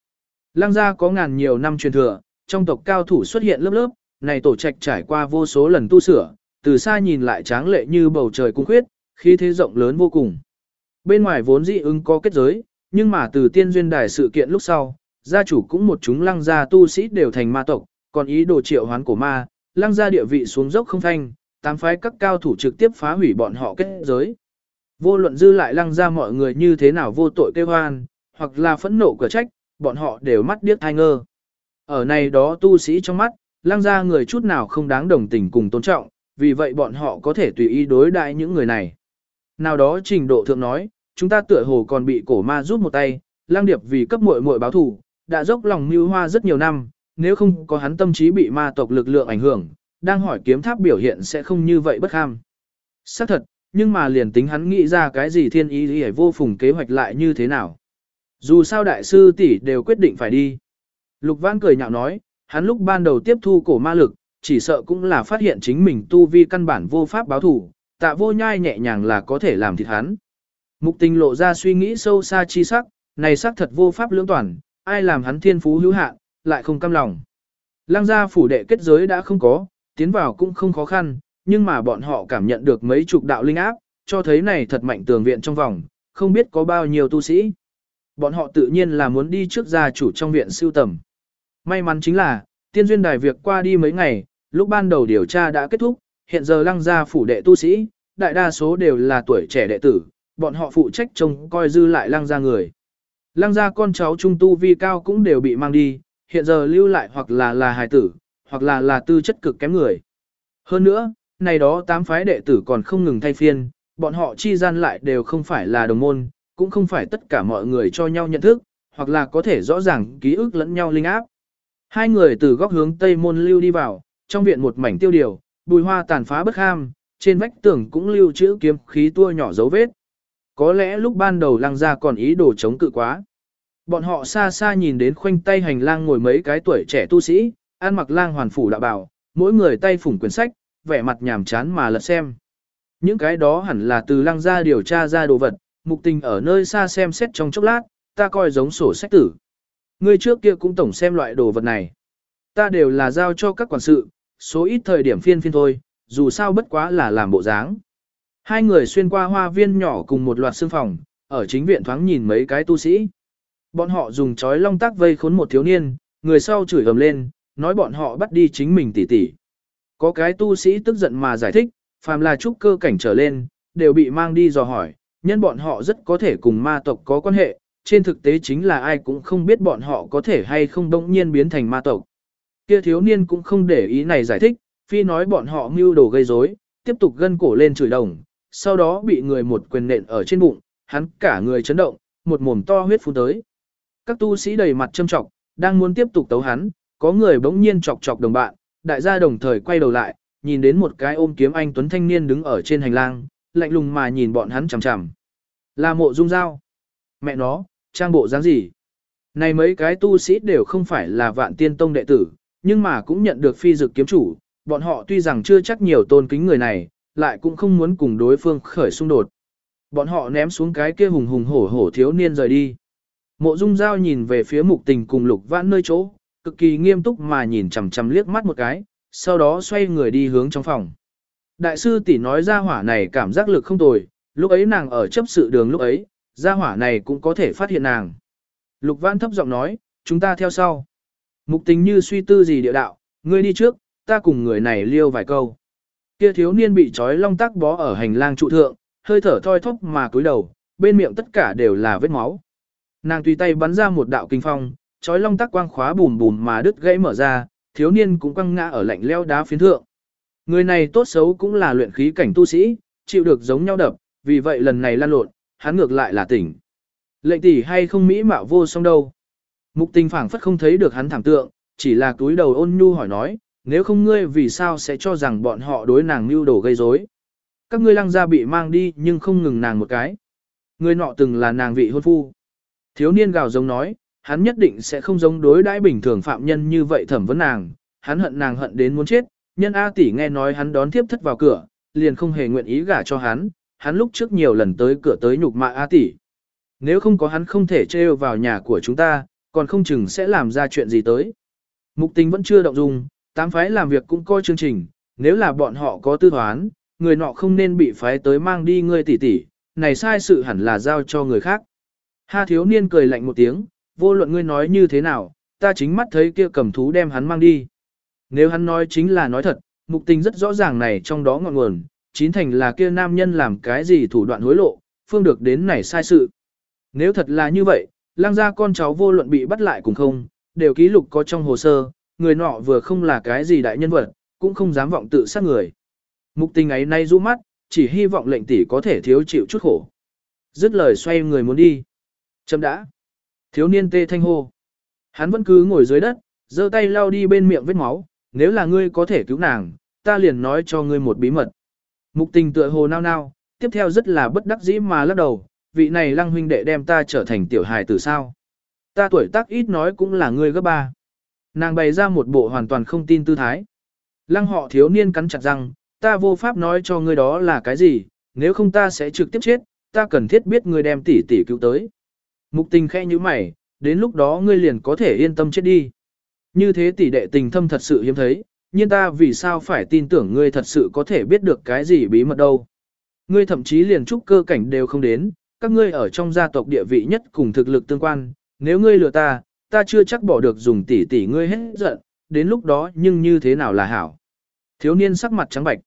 Lang gia có ngàn nhiều năm truyền thừa, trong tộc cao thủ xuất hiện lớp lớp, này tổ trạch trải qua vô số lần tu sửa, từ xa nhìn lại tráng lệ như bầu trời cung khuyết, khí thế rộng lớn vô cùng. Bên ngoài vốn dĩ ứng có kết giới, nhưng mà từ tiên duyên đài sự kiện lúc sau, gia chủ cũng một chúng lăng gia tu sĩ đều thành ma tộc, còn ý đồ triệu hoán của ma, lăng gia địa vị xuống dốc không thanh, tám phái các cao thủ trực tiếp phá hủy bọn họ kết giới. Vô luận dư lại lăng gia mọi người như thế nào vô tội kêu hoan, hoặc là phẫn nộ cửa trách, bọn họ đều mắt điếc thai ngơ. Ở này đó tu sĩ trong mắt, lăng gia người chút nào không đáng đồng tình cùng tôn trọng, vì vậy bọn họ có thể tùy ý đối đại những người này. Nào đó trình độ thượng nói, chúng ta tựa hồ còn bị cổ ma giúp một tay, lang điệp vì cấp muội muội báo thù, đã dốc lòng mưu hoa rất nhiều năm, nếu không có hắn tâm trí bị ma tộc lực lượng ảnh hưởng, đang hỏi kiếm tháp biểu hiện sẽ không như vậy bất ham. Xác thật, nhưng mà liền tính hắn nghĩ ra cái gì thiên ý thì vô phùng kế hoạch lại như thế nào. Dù sao đại sư tỷ đều quyết định phải đi. Lục Văn cười nhạo nói, hắn lúc ban đầu tiếp thu cổ ma lực, chỉ sợ cũng là phát hiện chính mình tu vi căn bản vô pháp báo thủ, tạ vô nhai nhẹ nhàng là có thể làm thịt hắn. Mục tình lộ ra suy nghĩ sâu xa chi sắc, này sắc thật vô pháp lưỡng toàn, ai làm hắn thiên phú hữu hạn, lại không cam lòng. Lăng gia phủ đệ kết giới đã không có, tiến vào cũng không khó khăn, nhưng mà bọn họ cảm nhận được mấy chục đạo linh áp, cho thấy này thật mạnh tường viện trong vòng, không biết có bao nhiêu tu sĩ. Bọn họ tự nhiên là muốn đi trước gia chủ trong viện siêu tầm. May mắn chính là, tiên duyên đài việc qua đi mấy ngày, lúc ban đầu điều tra đã kết thúc, hiện giờ lăng gia phủ đệ tu sĩ, đại đa số đều là tuổi trẻ đệ tử, bọn họ phụ trách trông coi dư lại lăng gia người. Lăng gia con cháu trung tu vi cao cũng đều bị mang đi, hiện giờ lưu lại hoặc là là hài tử, hoặc là là tư chất cực kém người. Hơn nữa, này đó tám phái đệ tử còn không ngừng thay phiên, bọn họ chi gian lại đều không phải là đồng môn, cũng không phải tất cả mọi người cho nhau nhận thức, hoặc là có thể rõ ràng ký ức lẫn nhau linh áp. Hai người từ góc hướng tây môn lưu đi vào, trong viện một mảnh tiêu điều, bùi hoa tàn phá bất ham, trên vách tường cũng lưu trữ kiếm khí tua nhỏ dấu vết. Có lẽ lúc ban đầu lăng ra còn ý đồ chống cự quá. Bọn họ xa xa nhìn đến khoanh tay hành lang ngồi mấy cái tuổi trẻ tu sĩ, ăn mặc lang hoàn phủ đạo bảo, mỗi người tay phủng quyển sách, vẻ mặt nhàm chán mà lật xem. Những cái đó hẳn là từ lăng ra điều tra ra đồ vật, mục tình ở nơi xa xem xét trong chốc lát, ta coi giống sổ sách tử. Người trước kia cũng tổng xem loại đồ vật này. Ta đều là giao cho các quản sự, số ít thời điểm phiên phiên thôi, dù sao bất quá là làm bộ dáng. Hai người xuyên qua hoa viên nhỏ cùng một loạt xương phòng, ở chính viện thoáng nhìn mấy cái tu sĩ. Bọn họ dùng chói long tác vây khốn một thiếu niên, người sau chửi ầm lên, nói bọn họ bắt đi chính mình tỉ tỉ. Có cái tu sĩ tức giận mà giải thích, phàm là trúc cơ cảnh trở lên, đều bị mang đi dò hỏi, nhân bọn họ rất có thể cùng ma tộc có quan hệ, trên thực tế chính là ai cũng không biết bọn họ có thể hay không đông nhiên biến thành ma tộc. Kia thiếu niên cũng không để ý này giải thích, phi nói bọn họ mưu đồ gây rối, tiếp tục gân cổ lên chửi đồng, sau đó bị người một quyền nện ở trên bụng, hắn cả người chấn động, một mồm to huyết phun tới. Các tu sĩ đầy mặt châm trọng, đang muốn tiếp tục tấu hắn, có người bỗng nhiên chọc chọc đồng bạn, đại gia đồng thời quay đầu lại, nhìn đến một cái ôm kiếm anh tuấn thanh niên đứng ở trên hành lang, lạnh lùng mà nhìn bọn hắn chằm chằm. Là mộ dung dao. Mẹ nó, trang bộ dáng gì? Này mấy cái tu sĩ đều không phải là vạn tiên tông đệ tử, nhưng mà cũng nhận được phi dực kiếm chủ, bọn họ tuy rằng chưa chắc nhiều tôn kính người này, lại cũng không muốn cùng đối phương khởi xung đột. Bọn họ ném xuống cái kia hùng hùng hổ hổ thiếu niên rời đi. Mộ Dung Giao nhìn về phía mục tình cùng lục vãn nơi chỗ, cực kỳ nghiêm túc mà nhìn chằm chằm liếc mắt một cái, sau đó xoay người đi hướng trong phòng. Đại sư tỷ nói ra hỏa này cảm giác lực không tồi, lúc ấy nàng ở chấp sự đường lúc ấy, ra hỏa này cũng có thể phát hiện nàng. Lục vãn thấp giọng nói, chúng ta theo sau. Mục tình như suy tư gì địa đạo, ngươi đi trước, ta cùng người này liêu vài câu. Kia thiếu niên bị trói long tắc bó ở hành lang trụ thượng, hơi thở thoi thóp mà cúi đầu, bên miệng tất cả đều là vết máu. Nàng tùy tay bắn ra một đạo kinh phong, trói long tắc quang khóa bùm bùm mà đứt gãy mở ra, thiếu niên cũng quăng ngã ở lạnh leo đá phiến thượng. Người này tốt xấu cũng là luyện khí cảnh tu sĩ, chịu được giống nhau đập, vì vậy lần này lan lộn, hắn ngược lại là tỉnh. Lệnh tỷ hay không mỹ mạo vô song đâu. Mục tình phảng phất không thấy được hắn thảm tượng, chỉ là túi đầu ôn nhu hỏi nói, nếu không ngươi vì sao sẽ cho rằng bọn họ đối nàng mưu đồ gây rối? Các ngươi lăng gia bị mang đi nhưng không ngừng nàng một cái. ngươi nọ từng là nàng vị hôn phu. Thiếu niên gào giống nói, hắn nhất định sẽ không giống đối đãi bình thường phạm nhân như vậy thẩm vấn nàng, hắn hận nàng hận đến muốn chết, nhân A tỷ nghe nói hắn đón tiếp thất vào cửa, liền không hề nguyện ý gả cho hắn, hắn lúc trước nhiều lần tới cửa tới nhục mạ A tỷ. Nếu không có hắn không thể trêu vào nhà của chúng ta, còn không chừng sẽ làm ra chuyện gì tới. Mục tình vẫn chưa động dung, tám phái làm việc cũng coi chương trình, nếu là bọn họ có tư toán, người nọ không nên bị phái tới mang đi ngươi tỷ tỷ, này sai sự hẳn là giao cho người khác. Ha thiếu niên cười lạnh một tiếng, vô luận ngươi nói như thế nào, ta chính mắt thấy kia cầm thú đem hắn mang đi. Nếu hắn nói chính là nói thật, mục tình rất rõ ràng này trong đó ngọn nguồn, chín thành là kia nam nhân làm cái gì thủ đoạn hối lộ, phương được đến này sai sự. Nếu thật là như vậy, lang gia con cháu vô luận bị bắt lại cũng không, đều ký lục có trong hồ sơ, người nọ vừa không là cái gì đại nhân vật, cũng không dám vọng tự sát người. Mục tình ấy nay rũ mắt, chỉ hy vọng lệnh tỷ có thể thiếu chịu chút khổ. Dứt lời xoay người muốn đi. Chấm đã. Thiếu niên tê thanh hô. Hắn vẫn cứ ngồi dưới đất, giơ tay lau đi bên miệng vết máu, nếu là ngươi có thể cứu nàng, ta liền nói cho ngươi một bí mật. Mục tình tựa hồ nao nao, tiếp theo rất là bất đắc dĩ mà lắc đầu, vị này lăng huynh đệ đem ta trở thành tiểu hài tử sao. Ta tuổi tác ít nói cũng là ngươi gấp ba. Nàng bày ra một bộ hoàn toàn không tin tư thái. Lăng họ thiếu niên cắn chặt răng, ta vô pháp nói cho ngươi đó là cái gì, nếu không ta sẽ trực tiếp chết, ta cần thiết biết ngươi đem tỷ tỷ cứu tới. Mục tình khẽ như mày, đến lúc đó ngươi liền có thể yên tâm chết đi. Như thế tỷ đệ tình thâm thật sự hiếm thấy, nhưng ta vì sao phải tin tưởng ngươi thật sự có thể biết được cái gì bí mật đâu. Ngươi thậm chí liền trúc cơ cảnh đều không đến, các ngươi ở trong gia tộc địa vị nhất cùng thực lực tương quan, nếu ngươi lừa ta, ta chưa chắc bỏ được dùng tỷ tỷ ngươi hết giận, đến lúc đó nhưng như thế nào là hảo. Thiếu niên sắc mặt trắng bạch.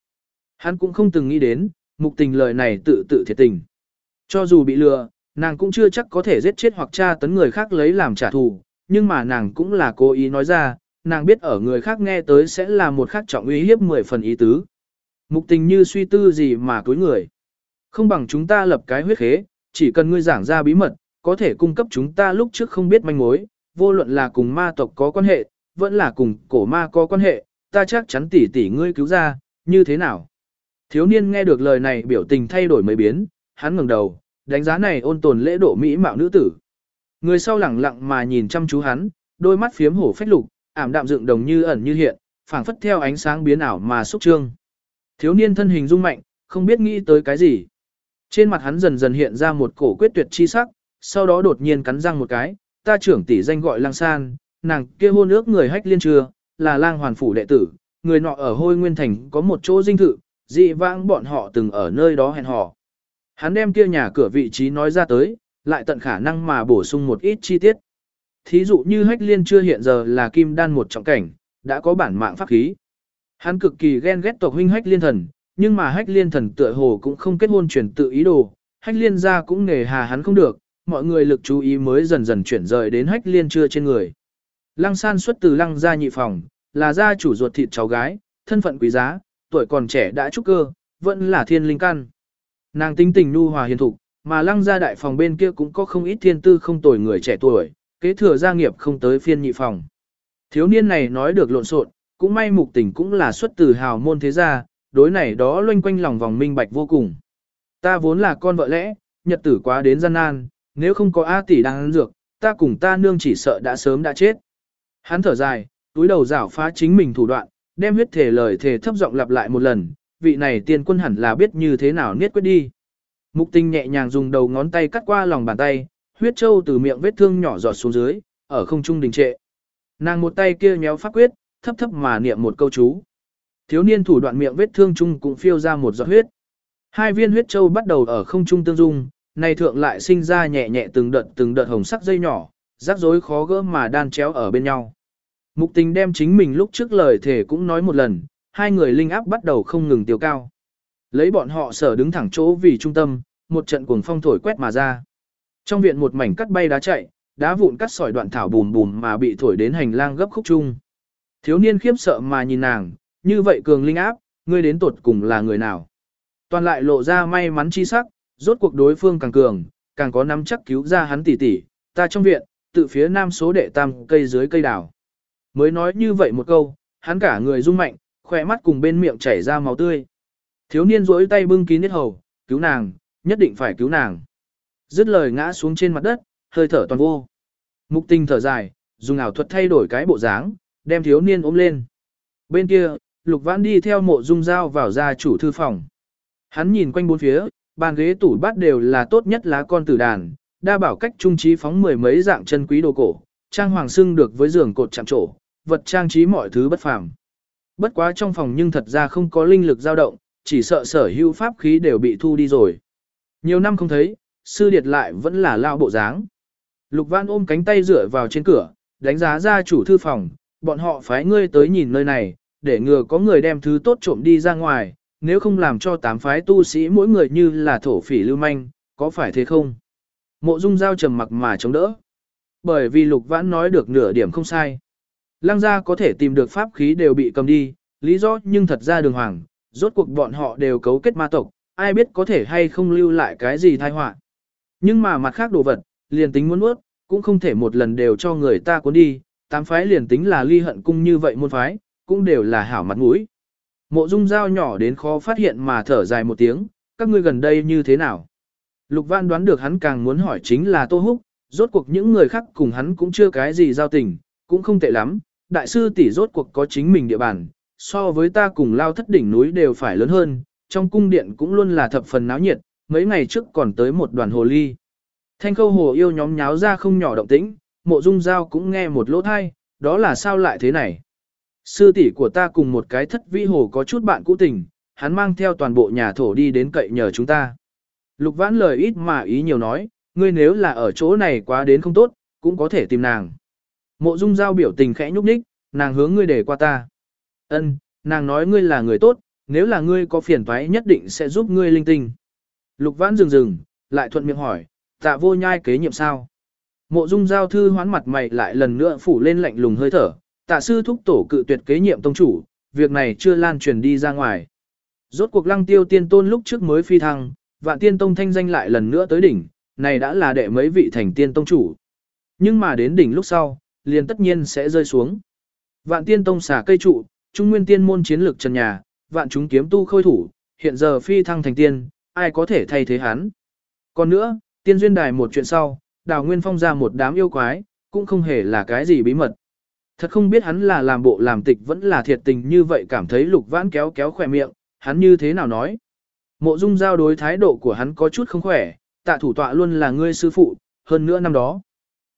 Hắn cũng không từng nghĩ đến, mục tình lời này tự tự thiệt tình. Cho dù bị lừa, nàng cũng chưa chắc có thể giết chết hoặc tra tấn người khác lấy làm trả thù, nhưng mà nàng cũng là cố ý nói ra, nàng biết ở người khác nghe tới sẽ là một khác trọng uy hiếp mười phần ý tứ. Mục tình như suy tư gì mà cúi người. Không bằng chúng ta lập cái huyết khế, chỉ cần ngươi giảng ra bí mật, có thể cung cấp chúng ta lúc trước không biết manh mối, vô luận là cùng ma tộc có quan hệ, vẫn là cùng cổ ma có quan hệ, ta chắc chắn tỷ tỷ ngươi cứu ra, như thế nào? Thiếu niên nghe được lời này biểu tình thay đổi mấy biến, hắn ngẩng đầu, đánh giá này ôn tồn lễ độ mỹ mạo nữ tử. Người sau lẳng lặng mà nhìn chăm chú hắn, đôi mắt phiếm hổ phách lục, ảm đạm dựng đồng như ẩn như hiện, phảng phất theo ánh sáng biến ảo mà xúc trương. Thiếu niên thân hình rung mạnh, không biết nghĩ tới cái gì. Trên mặt hắn dần dần hiện ra một cổ quyết tuyệt chi sắc, sau đó đột nhiên cắn răng một cái, ta trưởng tỷ danh gọi lang san, nàng kia hôn ước người hách liên chưa, là lang hoàn phủ đệ tử, người nọ ở hôi nguyên thành có một chỗ dinh thự, dị vãng bọn họ từng ở nơi đó hẹn hò. Hắn đem kia nhà cửa vị trí nói ra tới, lại tận khả năng mà bổ sung một ít chi tiết. Thí dụ như hách liên chưa hiện giờ là kim đan một trọng cảnh, đã có bản mạng pháp khí. Hắn cực kỳ ghen ghét tộc huynh hách liên thần, nhưng mà hách liên thần tựa hồ cũng không kết hôn chuyển tự ý đồ, hách liên gia cũng nghề hà hắn không được, mọi người lực chú ý mới dần dần chuyển rời đến hách liên chưa trên người. Lăng san xuất từ lăng gia nhị phòng, là gia chủ ruột thịt cháu gái, thân phận quý giá, tuổi còn trẻ đã trúc cơ, vẫn là thiên linh căn. Nàng tính tình nu hòa hiền thục, mà lăng gia đại phòng bên kia cũng có không ít thiên tư không tuổi người trẻ tuổi, kế thừa gia nghiệp không tới phiên nhị phòng. Thiếu niên này nói được lộn xộn, cũng may mục tình cũng là xuất từ hào môn thế gia, đối này đó loanh quanh lòng vòng minh bạch vô cùng. Ta vốn là con vợ lẽ, nhật tử quá đến gian nan, nếu không có A tỷ đang ăn dược, ta cùng ta nương chỉ sợ đã sớm đã chết. Hắn thở dài, túi đầu rảo phá chính mình thủ đoạn, đem huyết thể lời thể thấp giọng lặp lại một lần, vị này tiên quân hẳn là biết như thế nào niết quyết đi. Mục tinh nhẹ nhàng dùng đầu ngón tay cắt qua lòng bàn tay, huyết châu từ miệng vết thương nhỏ giọt xuống dưới, ở không trung đình trệ. Nàng một tay kia nhéo pháp quyết, thấp thấp mà niệm một câu chú. Thiếu niên thủ đoạn miệng vết thương chung cũng phiêu ra một giọt huyết. Hai viên huyết châu bắt đầu ở không trung tương dung, này thượng lại sinh ra nhẹ nhẹ từng đợt từng đợt hồng sắc dây nhỏ, rắc rối khó gỡ mà đan chéo ở bên nhau. Mục tình đem chính mình lúc trước lời thể cũng nói một lần, hai người linh áp bắt đầu không ngừng tiêu cao. Lấy bọn họ sở đứng thẳng chỗ vì trung tâm, một trận cuồng phong thổi quét mà ra. Trong viện một mảnh cắt bay đá chạy, đá vụn cắt sỏi đoạn thảo bùm bùm mà bị thổi đến hành lang gấp khúc chung. Thiếu niên khiếp sợ mà nhìn nàng, như vậy cường linh áp, ngươi đến tột cùng là người nào. Toàn lại lộ ra may mắn chi sắc, rốt cuộc đối phương càng cường, càng có nắm chắc cứu ra hắn tỷ tỷ, ta trong viện, tự phía nam số đệ tam cây dưới cây đào. Mới nói như vậy một câu, hắn cả người rung mạnh, khỏe mắt cùng bên miệng chảy ra máu tươi. Thiếu niên rỗi tay bưng kín hết hầu, cứu nàng, nhất định phải cứu nàng. Dứt lời ngã xuống trên mặt đất, hơi thở toàn vô. Mục tinh thở dài, dùng ảo thuật thay đổi cái bộ dáng, đem thiếu niên ôm lên. Bên kia, Lục Vãn đi theo mộ dung dao vào gia chủ thư phòng. Hắn nhìn quanh bốn phía, bàn ghế tủ bát đều là tốt nhất lá con tử đàn, đa bảo cách trung trí phóng mười mấy dạng chân quý đồ cổ, trang hoàng xưng được với giường cột chạm trổ, vật trang trí mọi thứ bất phàm. Bất quá trong phòng nhưng thật ra không có linh lực dao động, chỉ sợ sở hữu pháp khí đều bị thu đi rồi. Nhiều năm không thấy, sư điệt lại vẫn là lao bộ dáng. Lục Văn ôm cánh tay dựa vào trên cửa, đánh giá ra chủ thư phòng, bọn họ phái ngươi tới nhìn nơi này, để ngừa có người đem thứ tốt trộm đi ra ngoài, nếu không làm cho tám phái tu sĩ mỗi người như là thổ phỉ lưu manh, có phải thế không? Mộ Dung Giao trầm mặc mà chống đỡ. Bởi vì Lục Vãn nói được nửa điểm không sai. Lăng gia có thể tìm được pháp khí đều bị cầm đi, lý do nhưng thật ra đường hoàng, rốt cuộc bọn họ đều cấu kết ma tộc, ai biết có thể hay không lưu lại cái gì tai họa. Nhưng mà mặt khác đồ vật, liền tính muốn nuốt, cũng không thể một lần đều cho người ta cuốn đi, tám phái liền tính là ly hận cung như vậy môn phái, cũng đều là hảo mặt mũi. Mộ dung dao nhỏ đến khó phát hiện mà thở dài một tiếng, các ngươi gần đây như thế nào? Lục Văn đoán được hắn càng muốn hỏi chính là Tô Húc, rốt cuộc những người khác cùng hắn cũng chưa cái gì giao tình, cũng không tệ lắm, đại sư tỷ rốt cuộc có chính mình địa bàn, so với ta cùng lao thất đỉnh núi đều phải lớn hơn, trong cung điện cũng luôn là thập phần náo nhiệt, mấy ngày trước còn tới một đoàn hồ ly. Thanh khâu hồ yêu nhóm nháo ra không nhỏ động tĩnh, mộ dung giao cũng nghe một lỗ thai, đó là sao lại thế này. Sư tỷ của ta cùng một cái thất vĩ hồ có chút bạn cũ tình, hắn mang theo toàn bộ nhà thổ đi đến cậy nhờ chúng ta. Lục vãn lời ít mà ý nhiều nói, ngươi nếu là ở chỗ này quá đến không tốt, cũng có thể tìm nàng. Mộ dung giao biểu tình khẽ nhúc nhích, nàng hướng ngươi để qua ta. Ân, nàng nói ngươi là người tốt, nếu là ngươi có phiền toái nhất định sẽ giúp ngươi linh tinh. Lục vãn dừng dừng, lại thuận miệng hỏi, tạ vô nhai kế nhiệm sao? Mộ dung giao thư hoán mặt mày lại lần nữa phủ lên lạnh lùng hơi thở, tạ sư thúc tổ cự tuyệt kế nhiệm tông chủ, việc này chưa lan truyền đi ra ngoài. Rốt cuộc lăng tiêu tiên tôn lúc trước mới phi thăng, vạn tiên tông thanh danh lại lần nữa tới đỉnh, này đã là đệ mấy vị thành tiên tông chủ. Nhưng mà đến đỉnh lúc sau, liền tất nhiên sẽ rơi xuống. Vạn tiên tông xả cây trụ, trung nguyên tiên môn chiến lược trần nhà, vạn chúng kiếm tu khôi thủ, hiện giờ phi thăng thành tiên, ai có thể thay thế hắn. Còn nữa, tiên duyên đài một chuyện sau, đào nguyên phong ra một đám yêu quái, cũng không hề là cái gì bí mật. Thật không biết hắn là làm bộ làm tịch vẫn là thiệt tình như vậy cảm thấy lục vãn kéo kéo khỏe miệng, hắn như thế nào nói. Mộ dung giao đối thái độ của hắn có chút không khỏe, tạ thủ tọa luôn là ngươi sư phụ, hơn nữa năm đó.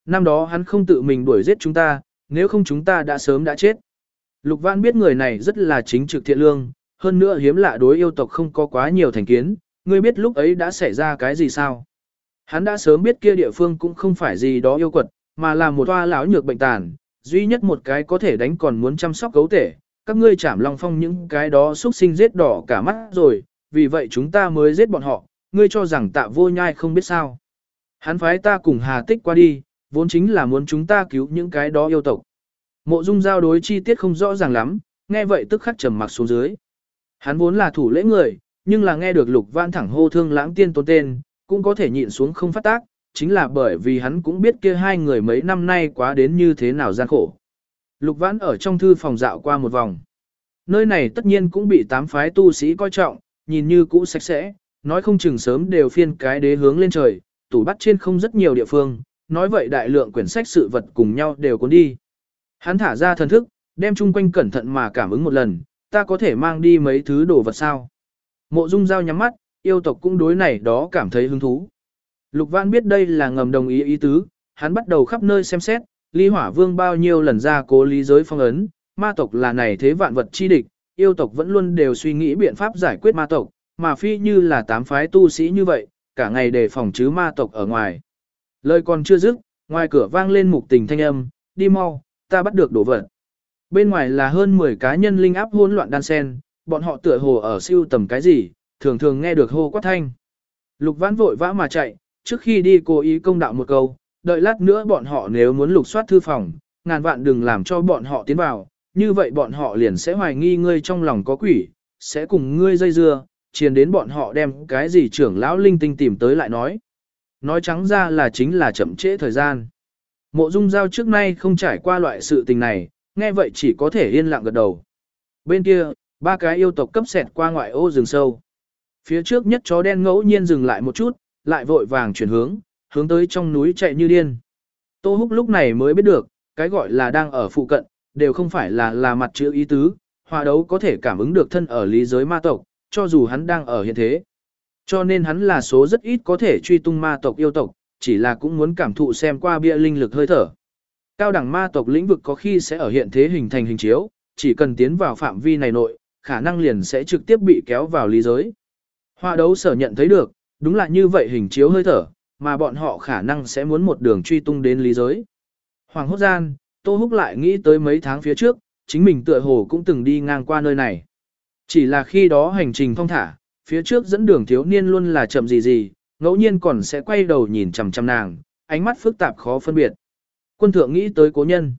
Năm đó hắn không tự mình đuổi giết chúng ta, nếu không chúng ta đã sớm đã chết. Lục Vãn biết người này rất là chính trực thiện lương, hơn nữa hiếm lạ đối yêu tộc không có quá nhiều thành kiến, ngươi biết lúc ấy đã xảy ra cái gì sao? Hắn đã sớm biết kia địa phương cũng không phải gì đó yêu quật, mà là một toa lão nhược bệnh tàn, duy nhất một cái có thể đánh còn muốn chăm sóc cấu thể, các ngươi chảm long phong những cái đó xuất sinh giết đỏ cả mắt rồi, vì vậy chúng ta mới giết bọn họ, ngươi cho rằng tạ vô nhai không biết sao. Hắn phái ta cùng hà tích qua đi, vốn chính là muốn chúng ta cứu những cái đó yêu tộc. Mộ dung giao đối chi tiết không rõ ràng lắm, nghe vậy tức khắc trầm mặc xuống dưới. Hắn vốn là thủ lễ người, nhưng là nghe được lục vãn thẳng hô thương lãng tiên tôn tên, cũng có thể nhịn xuống không phát tác, chính là bởi vì hắn cũng biết kia hai người mấy năm nay quá đến như thế nào gian khổ. Lục vãn ở trong thư phòng dạo qua một vòng. Nơi này tất nhiên cũng bị tám phái tu sĩ coi trọng, nhìn như cũ sạch sẽ, nói không chừng sớm đều phiên cái đế hướng lên trời, tủ bắt trên không rất nhiều địa phương, nói vậy đại lượng quyển sách sự vật cùng nhau đều cuốn đi. Hắn thả ra thần thức, đem chung quanh cẩn thận mà cảm ứng một lần, ta có thể mang đi mấy thứ đồ vật sao. Mộ dung dao nhắm mắt, yêu tộc cũng đối này đó cảm thấy hứng thú. Lục Vãn biết đây là ngầm đồng ý ý tứ, hắn bắt đầu khắp nơi xem xét, ly hỏa vương bao nhiêu lần ra cố lý giới phong ấn, ma tộc là này thế vạn vật chi địch, yêu tộc vẫn luôn đều suy nghĩ biện pháp giải quyết ma tộc, mà phi như là tám phái tu sĩ như vậy, cả ngày đề phòng chứ ma tộc ở ngoài. Lời còn chưa dứt, ngoài cửa vang lên mục tình thanh âm, đi mau, ta bắt được đồ vật. Bên ngoài là hơn 10 cá nhân linh áp hỗn loạn đan sen, bọn họ tựa hồ ở siêu tầm cái gì, thường thường nghe được hô quát thanh. Lục vãn vội vã mà chạy, trước khi đi cố ý công đạo một câu, đợi lát nữa bọn họ nếu muốn lục soát thư phòng, ngàn vạn đừng làm cho bọn họ tiến vào, như vậy bọn họ liền sẽ hoài nghi ngươi trong lòng có quỷ, sẽ cùng ngươi dây dưa, chiền đến bọn họ đem cái gì trưởng lão linh tinh tìm tới lại nói. Nói trắng ra là chính là chậm trễ thời gian. Mộ dung giao trước nay không trải qua loại sự tình này, nghe vậy chỉ có thể yên lặng gật đầu. Bên kia, ba cái yêu tộc cấp sẹt qua ngoại ô rừng sâu. Phía trước nhất chó đen ngẫu nhiên dừng lại một chút, lại vội vàng chuyển hướng, hướng tới trong núi chạy như điên. Tô Húc lúc này mới biết được, cái gọi là đang ở phụ cận, đều không phải là là mặt chữ ý tứ, hòa đấu có thể cảm ứng được thân ở lý giới ma tộc, cho dù hắn đang ở hiện thế. Cho nên hắn là số rất ít có thể truy tung ma tộc yêu tộc, chỉ là cũng muốn cảm thụ xem qua bia linh lực hơi thở. Cao đẳng ma tộc lĩnh vực có khi sẽ ở hiện thế hình thành hình chiếu, chỉ cần tiến vào phạm vi này nội, khả năng liền sẽ trực tiếp bị kéo vào lý giới. Hoa đấu sở nhận thấy được, đúng là như vậy hình chiếu hơi thở, mà bọn họ khả năng sẽ muốn một đường truy tung đến lý giới. Hoàng hốt gian, Tô Húc lại nghĩ tới mấy tháng phía trước, chính mình tựa hồ cũng từng đi ngang qua nơi này. Chỉ là khi đó hành trình phong thả, phía trước dẫn đường thiếu niên luôn là chậm gì gì, ngẫu nhiên còn sẽ quay đầu nhìn chằm chằm nàng, ánh mắt phức tạp khó phân biệt. Quân thượng nghĩ tới cố nhân.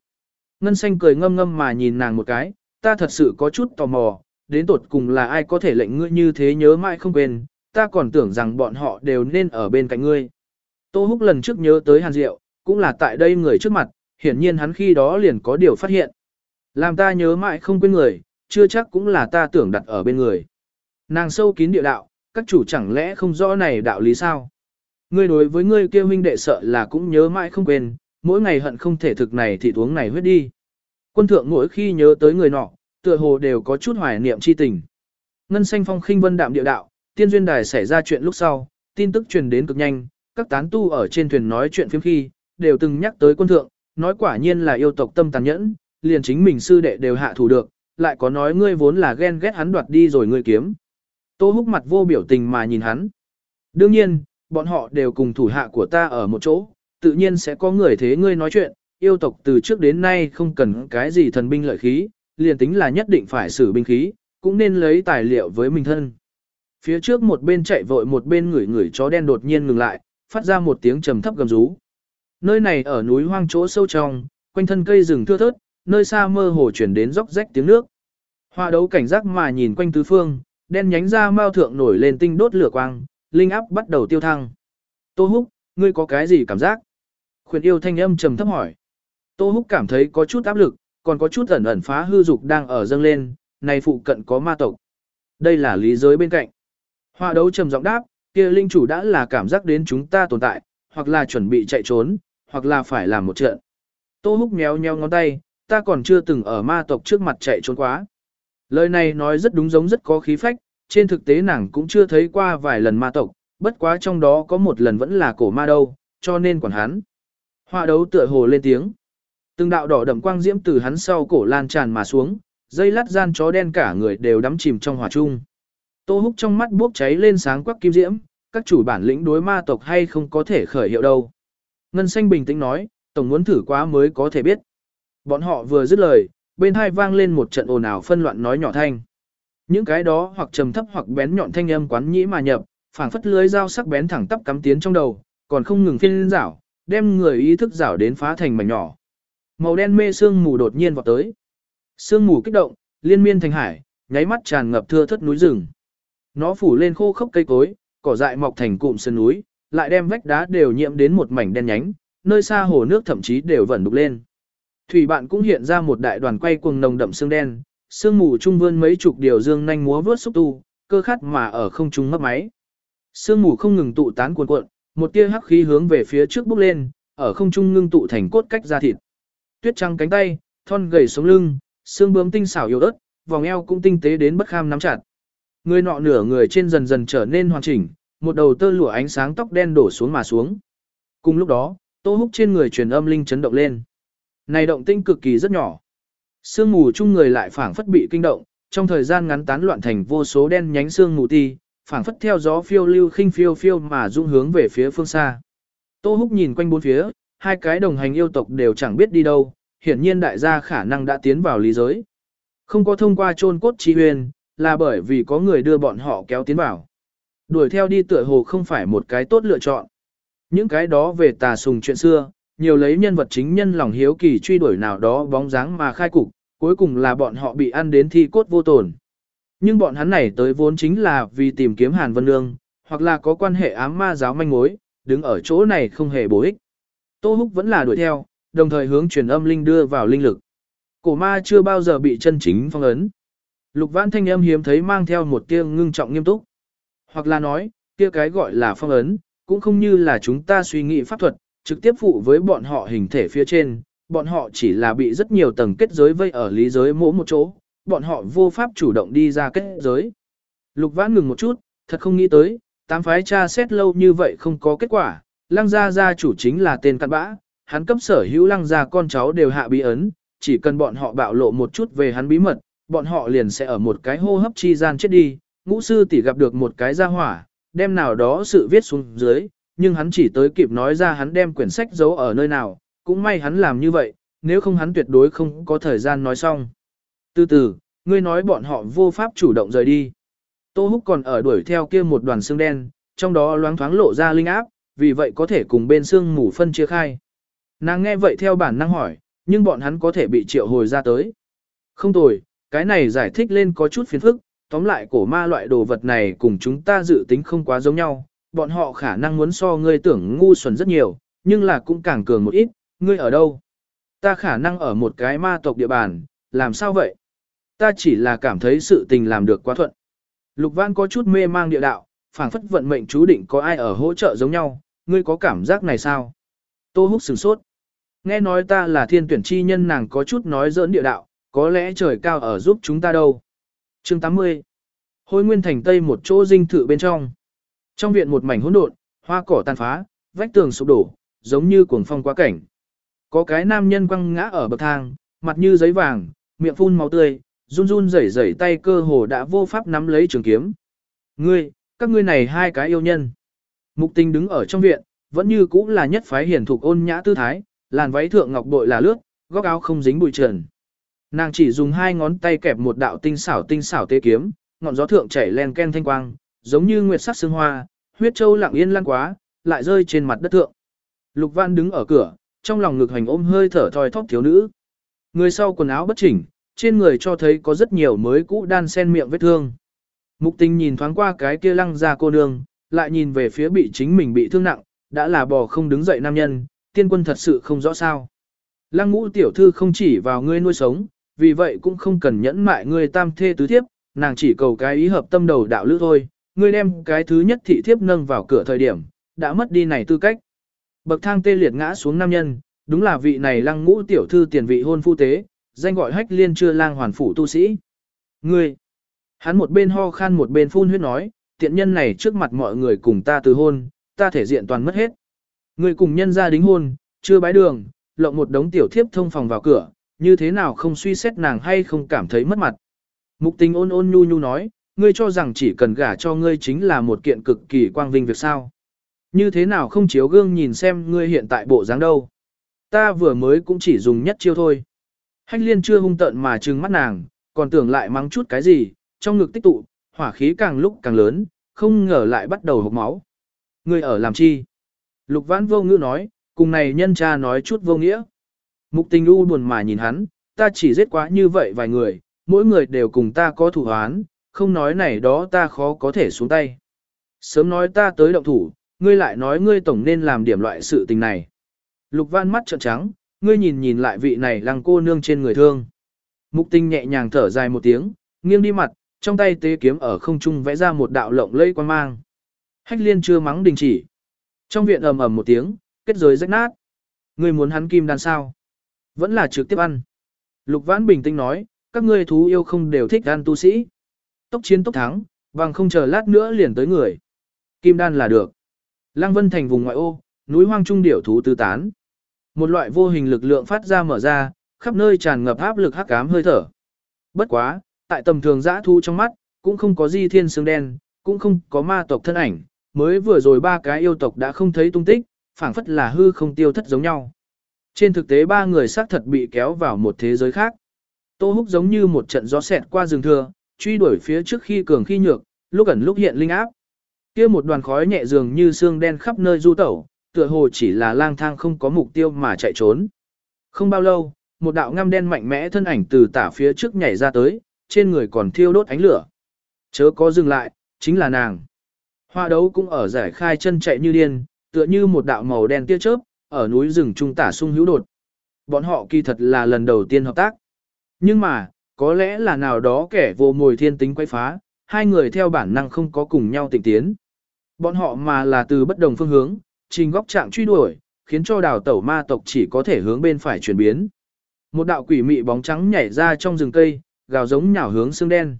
Ngân xanh cười ngâm ngâm mà nhìn nàng một cái, ta thật sự có chút tò mò, đến tột cùng là ai có thể lệnh ngươi như thế nhớ mãi không quên, ta còn tưởng rằng bọn họ đều nên ở bên cạnh ngươi. Tô Húc lần trước nhớ tới Hàn Diệu, cũng là tại đây người trước mặt, hiển nhiên hắn khi đó liền có điều phát hiện. Làm ta nhớ mãi không quên người, chưa chắc cũng là ta tưởng đặt ở bên người. Nàng sâu kín địa đạo, các chủ chẳng lẽ không rõ này đạo lý sao? Ngươi đối với ngươi kia huynh đệ sợ là cũng nhớ mãi không quên, mỗi ngày hận không thể thực này thì uống này huyết đi. Quân thượng mỗi khi nhớ tới người nọ, tựa hồ đều có chút hoài niệm chi tình. Ngân xanh phong khinh vân đạm địa đạo, tiên duyên đài xảy ra chuyện lúc sau, tin tức truyền đến cực nhanh, các tán tu ở trên thuyền nói chuyện phiếm khi, đều từng nhắc tới quân thượng, nói quả nhiên là yêu tộc tâm tàn nhẫn, liền chính mình sư đệ đều hạ thủ được, lại có nói ngươi vốn là ghen ghét hắn đoạt đi rồi ngươi kiếm. Tô húc mặt vô biểu tình mà nhìn hắn. Đương nhiên, bọn họ đều cùng thủ hạ của ta ở một chỗ, tự nhiên sẽ có người thế ngươi nói chuyện, yêu tộc từ trước đến nay không cần cái gì thần binh lợi khí, liền tính là nhất định phải xử binh khí, cũng nên lấy tài liệu với mình thân. Phía trước một bên chạy vội một bên ngửi ngửi chó đen đột nhiên ngừng lại, phát ra một tiếng trầm thấp gầm rú. Nơi này ở núi hoang chỗ sâu trong, quanh thân cây rừng thưa thớt, nơi xa mơ hồ chuyển đến róc rách tiếng nước. Hoa đấu cảnh giác mà nhìn quanh tứ phương, đen nhánh ra mao thượng nổi lên tinh đốt lửa quang, linh áp bắt đầu tiêu thăng. Tô Húc, ngươi có cái gì cảm giác? Khuyển yêu thanh âm trầm thấp hỏi. Tô Húc cảm thấy có chút áp lực, còn có chút ẩn ẩn phá hư dục đang ở dâng lên, này phụ cận có ma tộc. Đây là lý giới bên cạnh. Họa đấu trầm giọng đáp, kia linh chủ đã là cảm giác đến chúng ta tồn tại, hoặc là chuẩn bị chạy trốn, hoặc là phải làm một trận. Tô húc méo nheo ngón tay, ta còn chưa từng ở ma tộc trước mặt chạy trốn quá. Lời này nói rất đúng giống rất có khí phách, trên thực tế nàng cũng chưa thấy qua vài lần ma tộc, bất quá trong đó có một lần vẫn là cổ ma đâu, cho nên quản hắn. Họa đấu tựa hồ lên tiếng. Từng đạo đỏ đậm quang diễm từ hắn sau cổ lan tràn mà xuống, dây lát gian chó đen cả người đều đắm chìm trong hỏa trung. Tô húc trong mắt bốc cháy lên sáng quắc kim diễm, các chủ bản lĩnh đối ma tộc hay không có thể khởi hiệu đâu. Ngân xanh bình tĩnh nói, tổng muốn thử quá mới có thể biết. Bọn họ vừa dứt lời, bên hai vang lên một trận ồn ào phân loạn nói nhỏ thanh. Những cái đó hoặc trầm thấp hoặc bén nhọn thanh âm quán nhĩ mà nhập, phảng phất lưới dao sắc bén thẳng tắp cắm tiến trong đầu, còn không ngừng phiên rảo, đem người ý thức rảo đến phá thành mảnh nhỏ. Màu đen mê sương mù đột nhiên vọt tới. Sương mù kích động, liên miên thành hải, nháy mắt tràn ngập thưa thất núi rừng. Nó phủ lên khô khốc cây cối, cỏ dại mọc thành cụm sơn núi, lại đem vách đá đều nhiễm đến một mảnh đen nhánh, nơi xa hồ nước thậm chí đều vẩn đục lên. Thủy bạn cũng hiện ra một đại đoàn quay cuồng nồng đậm xương đen, xương mù trung vươn mấy chục điều dương nhanh múa vướt xúc tu, cơ khát mà ở không trung mấp máy. Sương mù không ngừng tụ tán cuồn cuộn, một tia hắc khí hướng về phía trước bốc lên, ở không trung ngưng tụ thành cốt cách da thịt. Tuyết trắng cánh tay, thon gầy sống lưng, xương bướm tinh xảo yếu ớt, vòng eo cũng tinh tế đến bất kham nắm chặt. Người nọ nửa người trên dần dần trở nên hoàn chỉnh, một đầu tơ lụa ánh sáng tóc đen đổ xuống mà xuống. Cùng lúc đó, Tô Húc trên người truyền âm linh chấn động lên. Này động tinh cực kỳ rất nhỏ. Sương mù chung người lại phảng phất bị kinh động, trong thời gian ngắn tán loạn thành vô số đen nhánh sương mù ti, phảng phất theo gió phiêu lưu khinh phiêu phiêu mà dung hướng về phía phương xa. Tô Húc nhìn quanh bốn phía, hai cái đồng hành yêu tộc đều chẳng biết đi đâu, hiển nhiên đại gia khả năng đã tiến vào lý giới. Không có thông qua chôn cốt chi huyền, là bởi vì có người đưa bọn họ kéo tiến vào. Đuổi theo đi tựa hồ không phải một cái tốt lựa chọn. Những cái đó về tà sùng chuyện xưa, nhiều lấy nhân vật chính nhân lòng hiếu kỳ truy đuổi nào đó bóng dáng mà khai cục, cuối cùng là bọn họ bị ăn đến thi cốt vô tổn. Nhưng bọn hắn này tới vốn chính là vì tìm kiếm Hàn Vân Nương, hoặc là có quan hệ ám ma giáo manh mối, đứng ở chỗ này không hề bổ ích. Tô Húc vẫn là đuổi theo, đồng thời hướng truyền âm linh đưa vào linh lực. Cổ ma chưa bao giờ bị chân chính phong ấn. Lục vãn thanh âm hiếm thấy mang theo một tia ngưng trọng nghiêm túc. Hoặc là nói, kia cái gọi là phong ấn, cũng không như là chúng ta suy nghĩ pháp thuật, trực tiếp phụ với bọn họ hình thể phía trên, bọn họ chỉ là bị rất nhiều tầng kết giới vây ở lý giới mỗi một chỗ, bọn họ vô pháp chủ động đi ra kết giới. Lục vãn ngừng một chút, thật không nghĩ tới, tám phái tra xét lâu như vậy không có kết quả, lăng gia gia chủ chính là tên cặn bã, hắn cấp sở hữu lăng gia con cháu đều hạ bí ấn, chỉ cần bọn họ bạo lộ một chút về hắn bí mật, bọn họ liền sẽ ở một cái hô hấp chi gian chết đi, ngũ sư tỷ gặp được một cái gia hỏa, đem nào đó sự viết xuống dưới, nhưng hắn chỉ tới kịp nói ra hắn đem quyển sách giấu ở nơi nào, cũng may hắn làm như vậy, nếu không hắn tuyệt đối không có thời gian nói xong. Từ từ, ngươi nói bọn họ vô pháp chủ động rời đi. Tô Húc còn ở đuổi theo kia một đoàn xương đen, trong đó loáng thoáng lộ ra linh áp, vì vậy có thể cùng bên xương mù phân chia khai. Nàng nghe vậy theo bản năng hỏi, nhưng bọn hắn có thể bị triệu hồi ra tới. Không tồi, cái này giải thích lên có chút phiền phức, tóm lại cổ ma loại đồ vật này cùng chúng ta dự tính không quá giống nhau, bọn họ khả năng muốn so ngươi tưởng ngu xuẩn rất nhiều, nhưng là cũng càng cường một ít, ngươi ở đâu? Ta khả năng ở một cái ma tộc địa bàn, làm sao vậy? Ta chỉ là cảm thấy sự tình làm được quá thuận. Lục Văn có chút mê mang địa đạo, phảng phất vận mệnh chú định có ai ở hỗ trợ giống nhau, ngươi có cảm giác này sao? Tô Húc sửng sốt. Nghe nói ta là thiên tuyển chi nhân nàng có chút nói giỡn địa đạo, có lẽ trời cao ở giúp chúng ta đâu. Chương 80 Hôi nguyên thành tây một chỗ dinh thự bên trong. Trong viện một mảnh hỗn độn, hoa cỏ tàn phá, vách tường sụp đổ, giống như cuồng phong quá cảnh. Có cái nam nhân quăng ngã ở bậc thang, mặt như giấy vàng, miệng phun máu tươi, run run rẩy rẩy tay cơ hồ đã vô pháp nắm lấy trường kiếm. Ngươi, các ngươi này hai cái yêu nhân. Mục tình đứng ở trong viện, vẫn như cũ là nhất phái hiển thục ôn nhã tư thái, làn váy thượng ngọc bội là lướt, góc áo không dính bụi trần. Nàng chỉ dùng hai ngón tay kẹp một đạo tinh xảo tinh xảo tế kiếm, ngọn gió thượng chảy len ken thanh quang, giống như nguyệt sắc sương hoa, huyết châu lặng yên lan quá, lại rơi trên mặt đất thượng. Lục Văn đứng ở cửa, trong lòng ngực hành ôm hơi thở thoi thóp thiếu nữ. Người sau quần áo bất chỉnh, trên người cho thấy có rất nhiều mới cũ đan sen miệng vết thương. Mục tình nhìn thoáng qua cái kia lăng ra cô nương, lại nhìn về phía bị chính mình bị thương nặng, đã là bò không đứng dậy nam nhân, tiên quân thật sự không rõ sao. Lăng ngũ tiểu thư không chỉ vào ngươi nuôi sống, vì vậy cũng không cần nhẫn mại ngươi tam thê tứ thiếp, nàng chỉ cầu cái ý hợp tâm đầu đạo lữ thôi, ngươi đem cái thứ nhất thị thiếp nâng vào cửa thời điểm, đã mất đi này tư cách. Bậc thang tê liệt ngã xuống nam nhân, đúng là vị này lăng ngũ tiểu thư tiền vị hôn phu tế, danh gọi hách liên chưa lang hoàn phủ tu sĩ. Ngươi, hắn một bên ho khan một bên phun huyết nói, tiện nhân này trước mặt mọi người cùng ta từ hôn, ta thể diện toàn mất hết. Ngươi cùng nhân ra đính hôn, chưa bái đường, lộng một đống tiểu thiếp thông phòng vào cửa, như thế nào không suy xét nàng hay không cảm thấy mất mặt. Mục tình ôn ôn nhu nhu nói, ngươi cho rằng chỉ cần gả cho ngươi chính là một kiện cực kỳ quang vinh việc sao. Như thế nào không chiếu gương nhìn xem ngươi hiện tại bộ dáng đâu. Ta vừa mới cũng chỉ dùng nhất chiêu thôi. Hách liên chưa hung tận mà trừng mắt nàng, còn tưởng lại mắng chút cái gì, trong ngực tích tụ, hỏa khí càng lúc càng lớn, không ngờ lại bắt đầu hộc máu. Ngươi ở làm chi? Lục vãn vô ngữ nói, cùng này nhân cha nói chút vô nghĩa. Mục tình u buồn mà nhìn hắn, ta chỉ giết quá như vậy vài người, mỗi người đều cùng ta có thủ hoán, không nói này đó ta khó có thể xuống tay. Sớm nói ta tới động thủ, ngươi lại nói ngươi tổng nên làm điểm loại sự tình này. Lục văn mắt trợn trắng, ngươi nhìn nhìn lại vị này lăng cô nương trên người thương. Mục tinh nhẹ nhàng thở dài một tiếng, nghiêng đi mặt, trong tay tế kiếm ở không trung vẽ ra một đạo lộng lây quan mang. Hách liên chưa mắng đình chỉ. Trong viện ầm ầm một tiếng, kết giới rách nát. Ngươi muốn hắn kim đan sao? Vẫn là trực tiếp ăn. Lục vãn bình tĩnh nói, các ngươi thú yêu không đều thích ăn tu sĩ. Tốc chiến tốc thắng, bằng không chờ lát nữa liền tới người. Kim đan là được. Lăng Vân thành vùng ngoại ô, núi hoang trung điểu thú tứ tán. Một loại vô hình lực lượng phát ra mở ra, khắp nơi tràn ngập áp lực hắc ám hơi thở. Bất quá, tại tầm thường dã thu trong mắt, cũng không có di thiên xương đen, cũng không có ma tộc thân ảnh, mới vừa rồi ba cái yêu tộc đã không thấy tung tích, phảng phất là hư không tiêu thất giống nhau. Trên thực tế ba người xác thật bị kéo vào một thế giới khác. Tô Húc giống như một trận gió xẹt qua rừng thưa, truy đuổi phía trước khi cường khi nhược, lúc ẩn lúc hiện linh áp. Kia một đoàn khói nhẹ dường như xương đen khắp nơi du tẩu, tựa hồ chỉ là lang thang không có mục tiêu mà chạy trốn. Không bao lâu, một đạo ngăm đen mạnh mẽ thân ảnh từ tả phía trước nhảy ra tới, trên người còn thiêu đốt ánh lửa. Chớ có dừng lại, chính là nàng. Hoa đấu cũng ở giải khai chân chạy như điên, tựa như một đạo màu đen tia chớp, ở núi rừng trung tả sung hữu đột. Bọn họ kỳ thật là lần đầu tiên hợp tác. Nhưng mà, có lẽ là nào đó kẻ vô mồi thiên tính quay phá, hai người theo bản năng không có cùng nhau tịnh tiến. Bọn họ mà là từ bất đồng phương hướng, trình góc trạng truy đuổi, khiến cho đào tẩu ma tộc chỉ có thể hướng bên phải chuyển biến. Một đạo quỷ mị bóng trắng nhảy ra trong rừng cây, gào giống nhào hướng xương đen.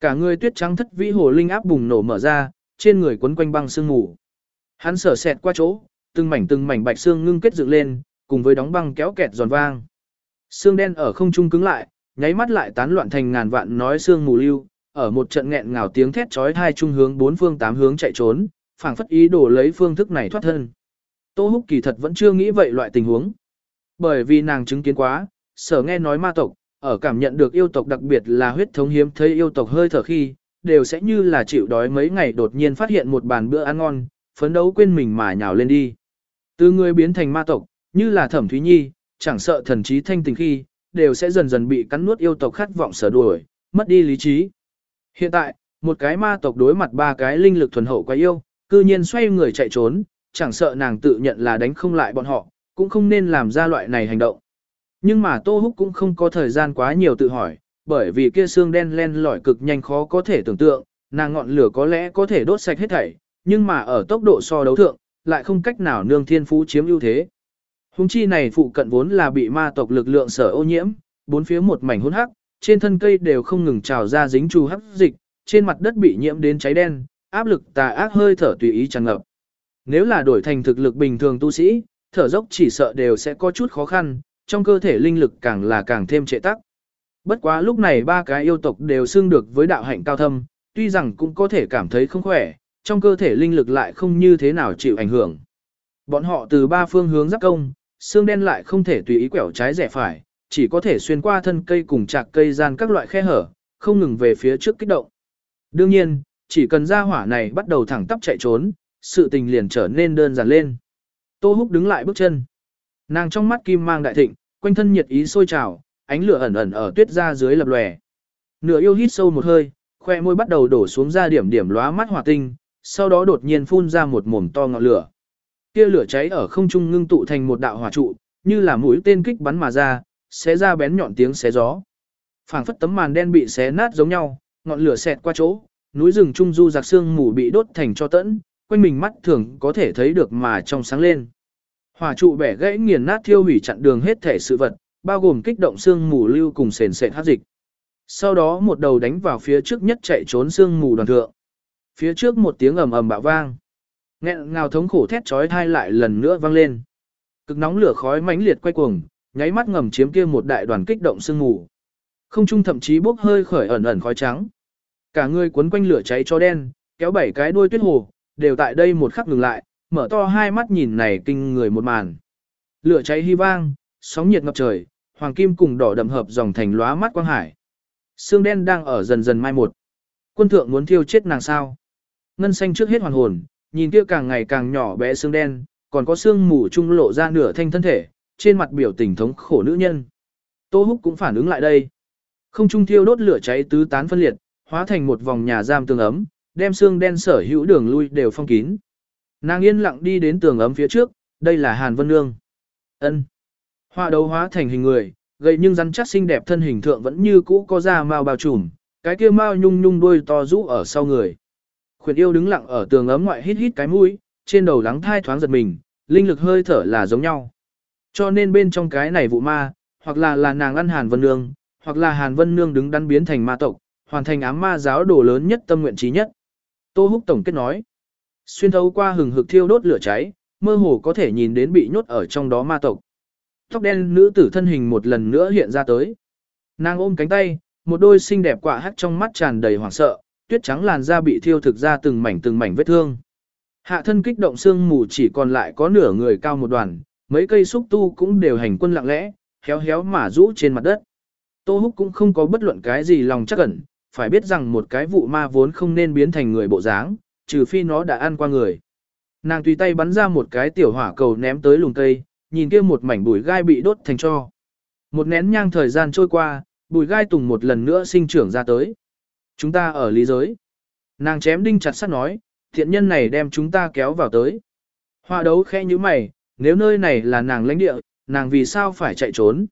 Cả người tuyết trắng thất vĩ hồ linh áp bùng nổ mở ra, trên người quấn quanh băng sương ngủ. Hắn sở sẹt qua chỗ, từng mảnh từng mảnh bạch xương ngưng kết dựng lên, cùng với đóng băng kéo kẹt giòn vang. Xương đen ở không trung cứng lại, nháy mắt lại tán loạn thành ngàn vạn nói xương mù lưu, ở một trận nghẹn ngào tiếng thét chói tai trung hướng bốn phương tám hướng chạy trốn, phảng phất ý đồ lấy phương thức này thoát thân. Tô Húc kỳ thật vẫn chưa nghĩ vậy loại tình huống. Bởi vì nàng chứng kiến quá, sở nghe nói ma tộc, ở cảm nhận được yêu tộc đặc biệt là huyết thống hiếm thấy yêu tộc hơi thở khi, đều sẽ như là chịu đói mấy ngày đột nhiên phát hiện một bàn bữa ăn ngon, phấn đấu quên mình mà nhào lên đi. Từ người biến thành ma tộc, như là thẩm thúy nhi, chẳng sợ thần trí thanh tình khi, đều sẽ dần dần bị cắn nuốt yêu tộc khát vọng sở đuổi, mất đi lý trí. Hiện tại, một cái ma tộc đối mặt ba cái linh lực thuần hậu quá yêu, cư nhiên xoay người chạy trốn, chẳng sợ nàng tự nhận là đánh không lại bọn họ, cũng không nên làm ra loại này hành động. Nhưng mà Tô Húc cũng không có thời gian quá nhiều tự hỏi, bởi vì kia xương đen len lỏi cực nhanh khó có thể tưởng tượng, nàng ngọn lửa có lẽ có thể đốt sạch hết thảy, nhưng mà ở tốc độ so đấu thượng, lại không cách nào nương thiên phú chiếm ưu thế. Hùng chi này phụ cận vốn là bị ma tộc lực lượng sở ô nhiễm, bốn phía một mảnh hỗn hắc, trên thân cây đều không ngừng trào ra dính trù hắc dịch, trên mặt đất bị nhiễm đến cháy đen, áp lực tà ác hơi thở tùy ý tràn ngập. Nếu là đổi thành thực lực bình thường tu sĩ, thở dốc chỉ sợ đều sẽ có chút khó khăn, trong cơ thể linh lực càng là càng thêm trệ tắc. Bất quá lúc này ba cái yêu tộc đều xưng được với đạo hạnh cao thâm, tuy rằng cũng có thể cảm thấy không khỏe, trong cơ thể linh lực lại không như thế nào chịu ảnh hưởng. Bọn họ từ ba phương hướng giáp công, xương đen lại không thể tùy ý quẹo trái rẻ phải, chỉ có thể xuyên qua thân cây cùng chạc cây gian các loại khe hở, không ngừng về phía trước kích động. Đương nhiên, chỉ cần ra hỏa này bắt đầu thẳng tắp chạy trốn, sự tình liền trở nên đơn giản lên. Tô Húc đứng lại bước chân. Nàng trong mắt kim mang đại thịnh, quanh thân nhiệt ý sôi trào, ánh lửa ẩn ẩn ở tuyết ra dưới lập lòe. Nửa yêu hít sâu một hơi, khoe môi bắt đầu đổ xuống ra điểm điểm lóa mắt hỏa tinh, sau đó đột nhiên phun ra một mồm to ngọn lửa. Kia lửa cháy ở không trung ngưng tụ thành một đạo hỏa trụ, như là mũi tên kích bắn mà ra, xé ra bén nhọn tiếng xé gió. Phảng phất tấm màn đen bị xé nát giống nhau, ngọn lửa xẹt qua chỗ, núi rừng trung du giặc xương mù bị đốt thành cho tẫn, quanh mình mắt thường có thể thấy được mà trong sáng lên. Hỏa trụ bẻ gãy nghiền nát thiêu hủy chặn đường hết thể sự vật, bao gồm kích động xương mù lưu cùng sền sệt hát dịch. Sau đó một đầu đánh vào phía trước nhất chạy trốn xương mù đoàn thượng. Phía trước một tiếng ầm ầm bạo vang. Nghẹn ngào thống khổ thét chói tai lại lần nữa vang lên. Cực nóng lửa khói mãnh liệt quay cuồng, nháy mắt ngầm chiếm kia một đại đoàn kích động sương mù. Không trung thậm chí bốc hơi khởi ẩn ẩn khói trắng. Cả người quấn quanh lửa cháy cho đen, kéo bảy cái đuôi tuyết hồ, đều tại đây một khắc ngừng lại, mở to hai mắt nhìn này kinh người một màn. Lửa cháy hy vang, sóng nhiệt ngập trời, hoàng kim cùng đỏ đậm hợp dòng thành lóa mắt quang hải. Sương đen đang ở dần dần mai một. Quân thượng muốn thiêu chết nàng sao? Ngân xanh trước hết hoàn hồn, nhìn kia càng ngày càng nhỏ bé xương đen, còn có xương mù trung lộ ra nửa thanh thân thể, trên mặt biểu tình thống khổ nữ nhân. Tô Húc cũng phản ứng lại đây. Không trung thiêu đốt lửa cháy tứ tán phân liệt, hóa thành một vòng nhà giam tường ấm, đem xương đen sở hữu đường lui đều phong kín. Nàng yên lặng đi đến tường ấm phía trước, đây là Hàn Vân Nương. Ân. Hoa đấu hóa thành hình người, gầy nhưng rắn chắc xinh đẹp thân hình thượng vẫn như cũ có da mao bao trùm, cái kia mao nhung nhung đuôi to rũ ở sau người. Khuyển yêu đứng lặng ở tường ấm ngoại hít hít cái mũi, trên đầu lắng thai thoáng giật mình, linh lực hơi thở là giống nhau. Cho nên bên trong cái này vụ ma, hoặc là là nàng ăn Hàn Vân Nương, hoặc là Hàn Vân Nương đứng đắn biến thành ma tộc, hoàn thành ám ma giáo đồ lớn nhất tâm nguyện trí nhất. Tô Húc Tổng kết nói, xuyên thấu qua hừng hực thiêu đốt lửa cháy, mơ hồ có thể nhìn đến bị nhốt ở trong đó ma tộc. Tóc đen nữ tử thân hình một lần nữa hiện ra tới. Nàng ôm cánh tay, một đôi xinh đẹp quả hắc trong mắt tràn đầy hoảng sợ, tuyết trắng làn da bị thiêu thực ra từng mảnh từng mảnh vết thương. Hạ thân kích động xương mù chỉ còn lại có nửa người cao một đoàn, mấy cây xúc tu cũng đều hành quân lặng lẽ, héo héo mà rũ trên mặt đất. Tô Húc cũng không có bất luận cái gì lòng chắc ẩn, phải biết rằng một cái vụ ma vốn không nên biến thành người bộ dáng, trừ phi nó đã ăn qua người. Nàng tùy tay bắn ra một cái tiểu hỏa cầu ném tới lùng cây, nhìn kia một mảnh bùi gai bị đốt thành cho. Một nén nhang thời gian trôi qua, bùi gai tùng một lần nữa sinh trưởng ra tới. Chúng ta ở lý giới. Nàng chém đinh chặt sắt nói, thiện nhân này đem chúng ta kéo vào tới. Hoa đấu khẽ như mày, nếu nơi này là nàng lãnh địa, nàng vì sao phải chạy trốn?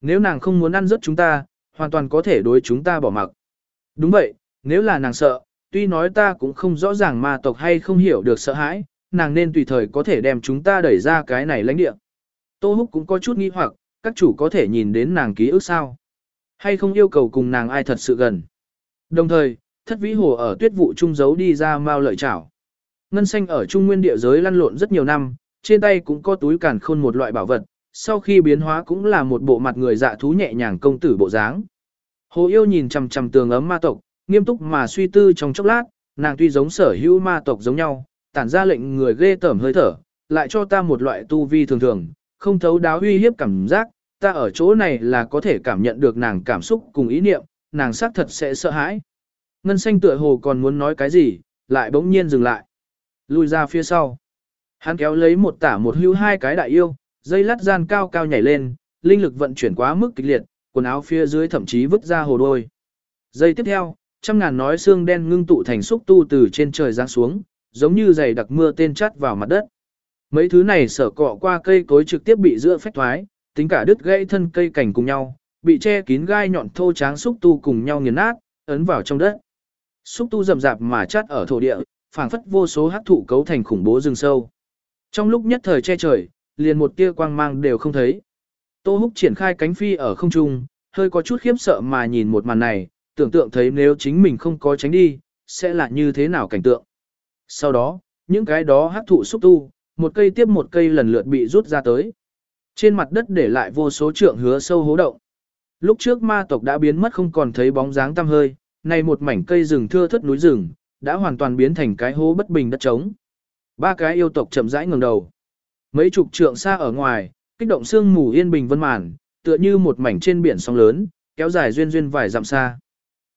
Nếu nàng không muốn ăn rớt chúng ta, hoàn toàn có thể đối chúng ta bỏ mặc. Đúng vậy, nếu là nàng sợ, tuy nói ta cũng không rõ ràng ma tộc hay không hiểu được sợ hãi, nàng nên tùy thời có thể đem chúng ta đẩy ra cái này lãnh địa. Tô Húc cũng có chút nghi hoặc, các chủ có thể nhìn đến nàng ký ức sao? Hay không yêu cầu cùng nàng ai thật sự gần? Đồng thời, thất vĩ hồ ở tuyết vụ trung giấu đi ra mau lợi chảo. Ngân xanh ở trung nguyên địa giới lăn lộn rất nhiều năm, trên tay cũng có túi càn khôn một loại bảo vật, sau khi biến hóa cũng là một bộ mặt người dạ thú nhẹ nhàng công tử bộ dáng. Hồ yêu nhìn chằm chằm tường ấm ma tộc, nghiêm túc mà suy tư trong chốc lát, nàng tuy giống sở hữu ma tộc giống nhau, tản ra lệnh người ghê tởm hơi thở, lại cho ta một loại tu vi thường thường, không thấu đáo uy hiếp cảm giác, ta ở chỗ này là có thể cảm nhận được nàng cảm xúc cùng ý niệm, nàng xác thật sẽ sợ hãi. Ngân xanh tựa hồ còn muốn nói cái gì, lại bỗng nhiên dừng lại. Lùi ra phía sau. Hắn kéo lấy một tả một hưu hai cái đại yêu, dây lát gian cao cao nhảy lên, linh lực vận chuyển quá mức kịch liệt, quần áo phía dưới thậm chí vứt ra hồ đôi. dây tiếp theo, trăm ngàn nói xương đen ngưng tụ thành xúc tu từ trên trời giáng xuống, giống như giày đặc mưa tên chát vào mặt đất. Mấy thứ này sở cọ qua cây cối trực tiếp bị giữa phách thoái, tính cả đứt gãy thân cây cảnh cùng nhau, bị che kín gai nhọn thô tráng xúc tu cùng nhau nghiền nát, ấn vào trong đất. Xúc tu rậm rạp mà chát ở thổ địa, phảng phất vô số hắc thụ cấu thành khủng bố rừng sâu. Trong lúc nhất thời che trời, liền một tia quang mang đều không thấy. Tô Húc triển khai cánh phi ở không trung, hơi có chút khiếp sợ mà nhìn một màn này, tưởng tượng thấy nếu chính mình không có tránh đi, sẽ là như thế nào cảnh tượng. Sau đó, những cái đó hắc thụ xúc tu, một cây tiếp một cây lần lượt bị rút ra tới. Trên mặt đất để lại vô số trượng hứa sâu hố động. Lúc trước ma tộc đã biến mất không còn thấy bóng dáng tăm hơi, nay một mảnh cây rừng thưa thất núi rừng, đã hoàn toàn biến thành cái hố bất bình đất trống. Ba cái yêu tộc chậm rãi ngẩng đầu. Mấy chục trượng xa ở ngoài, kích động sương mù yên bình vân màn, tựa như một mảnh trên biển sóng lớn, kéo dài duyên duyên vài dặm xa.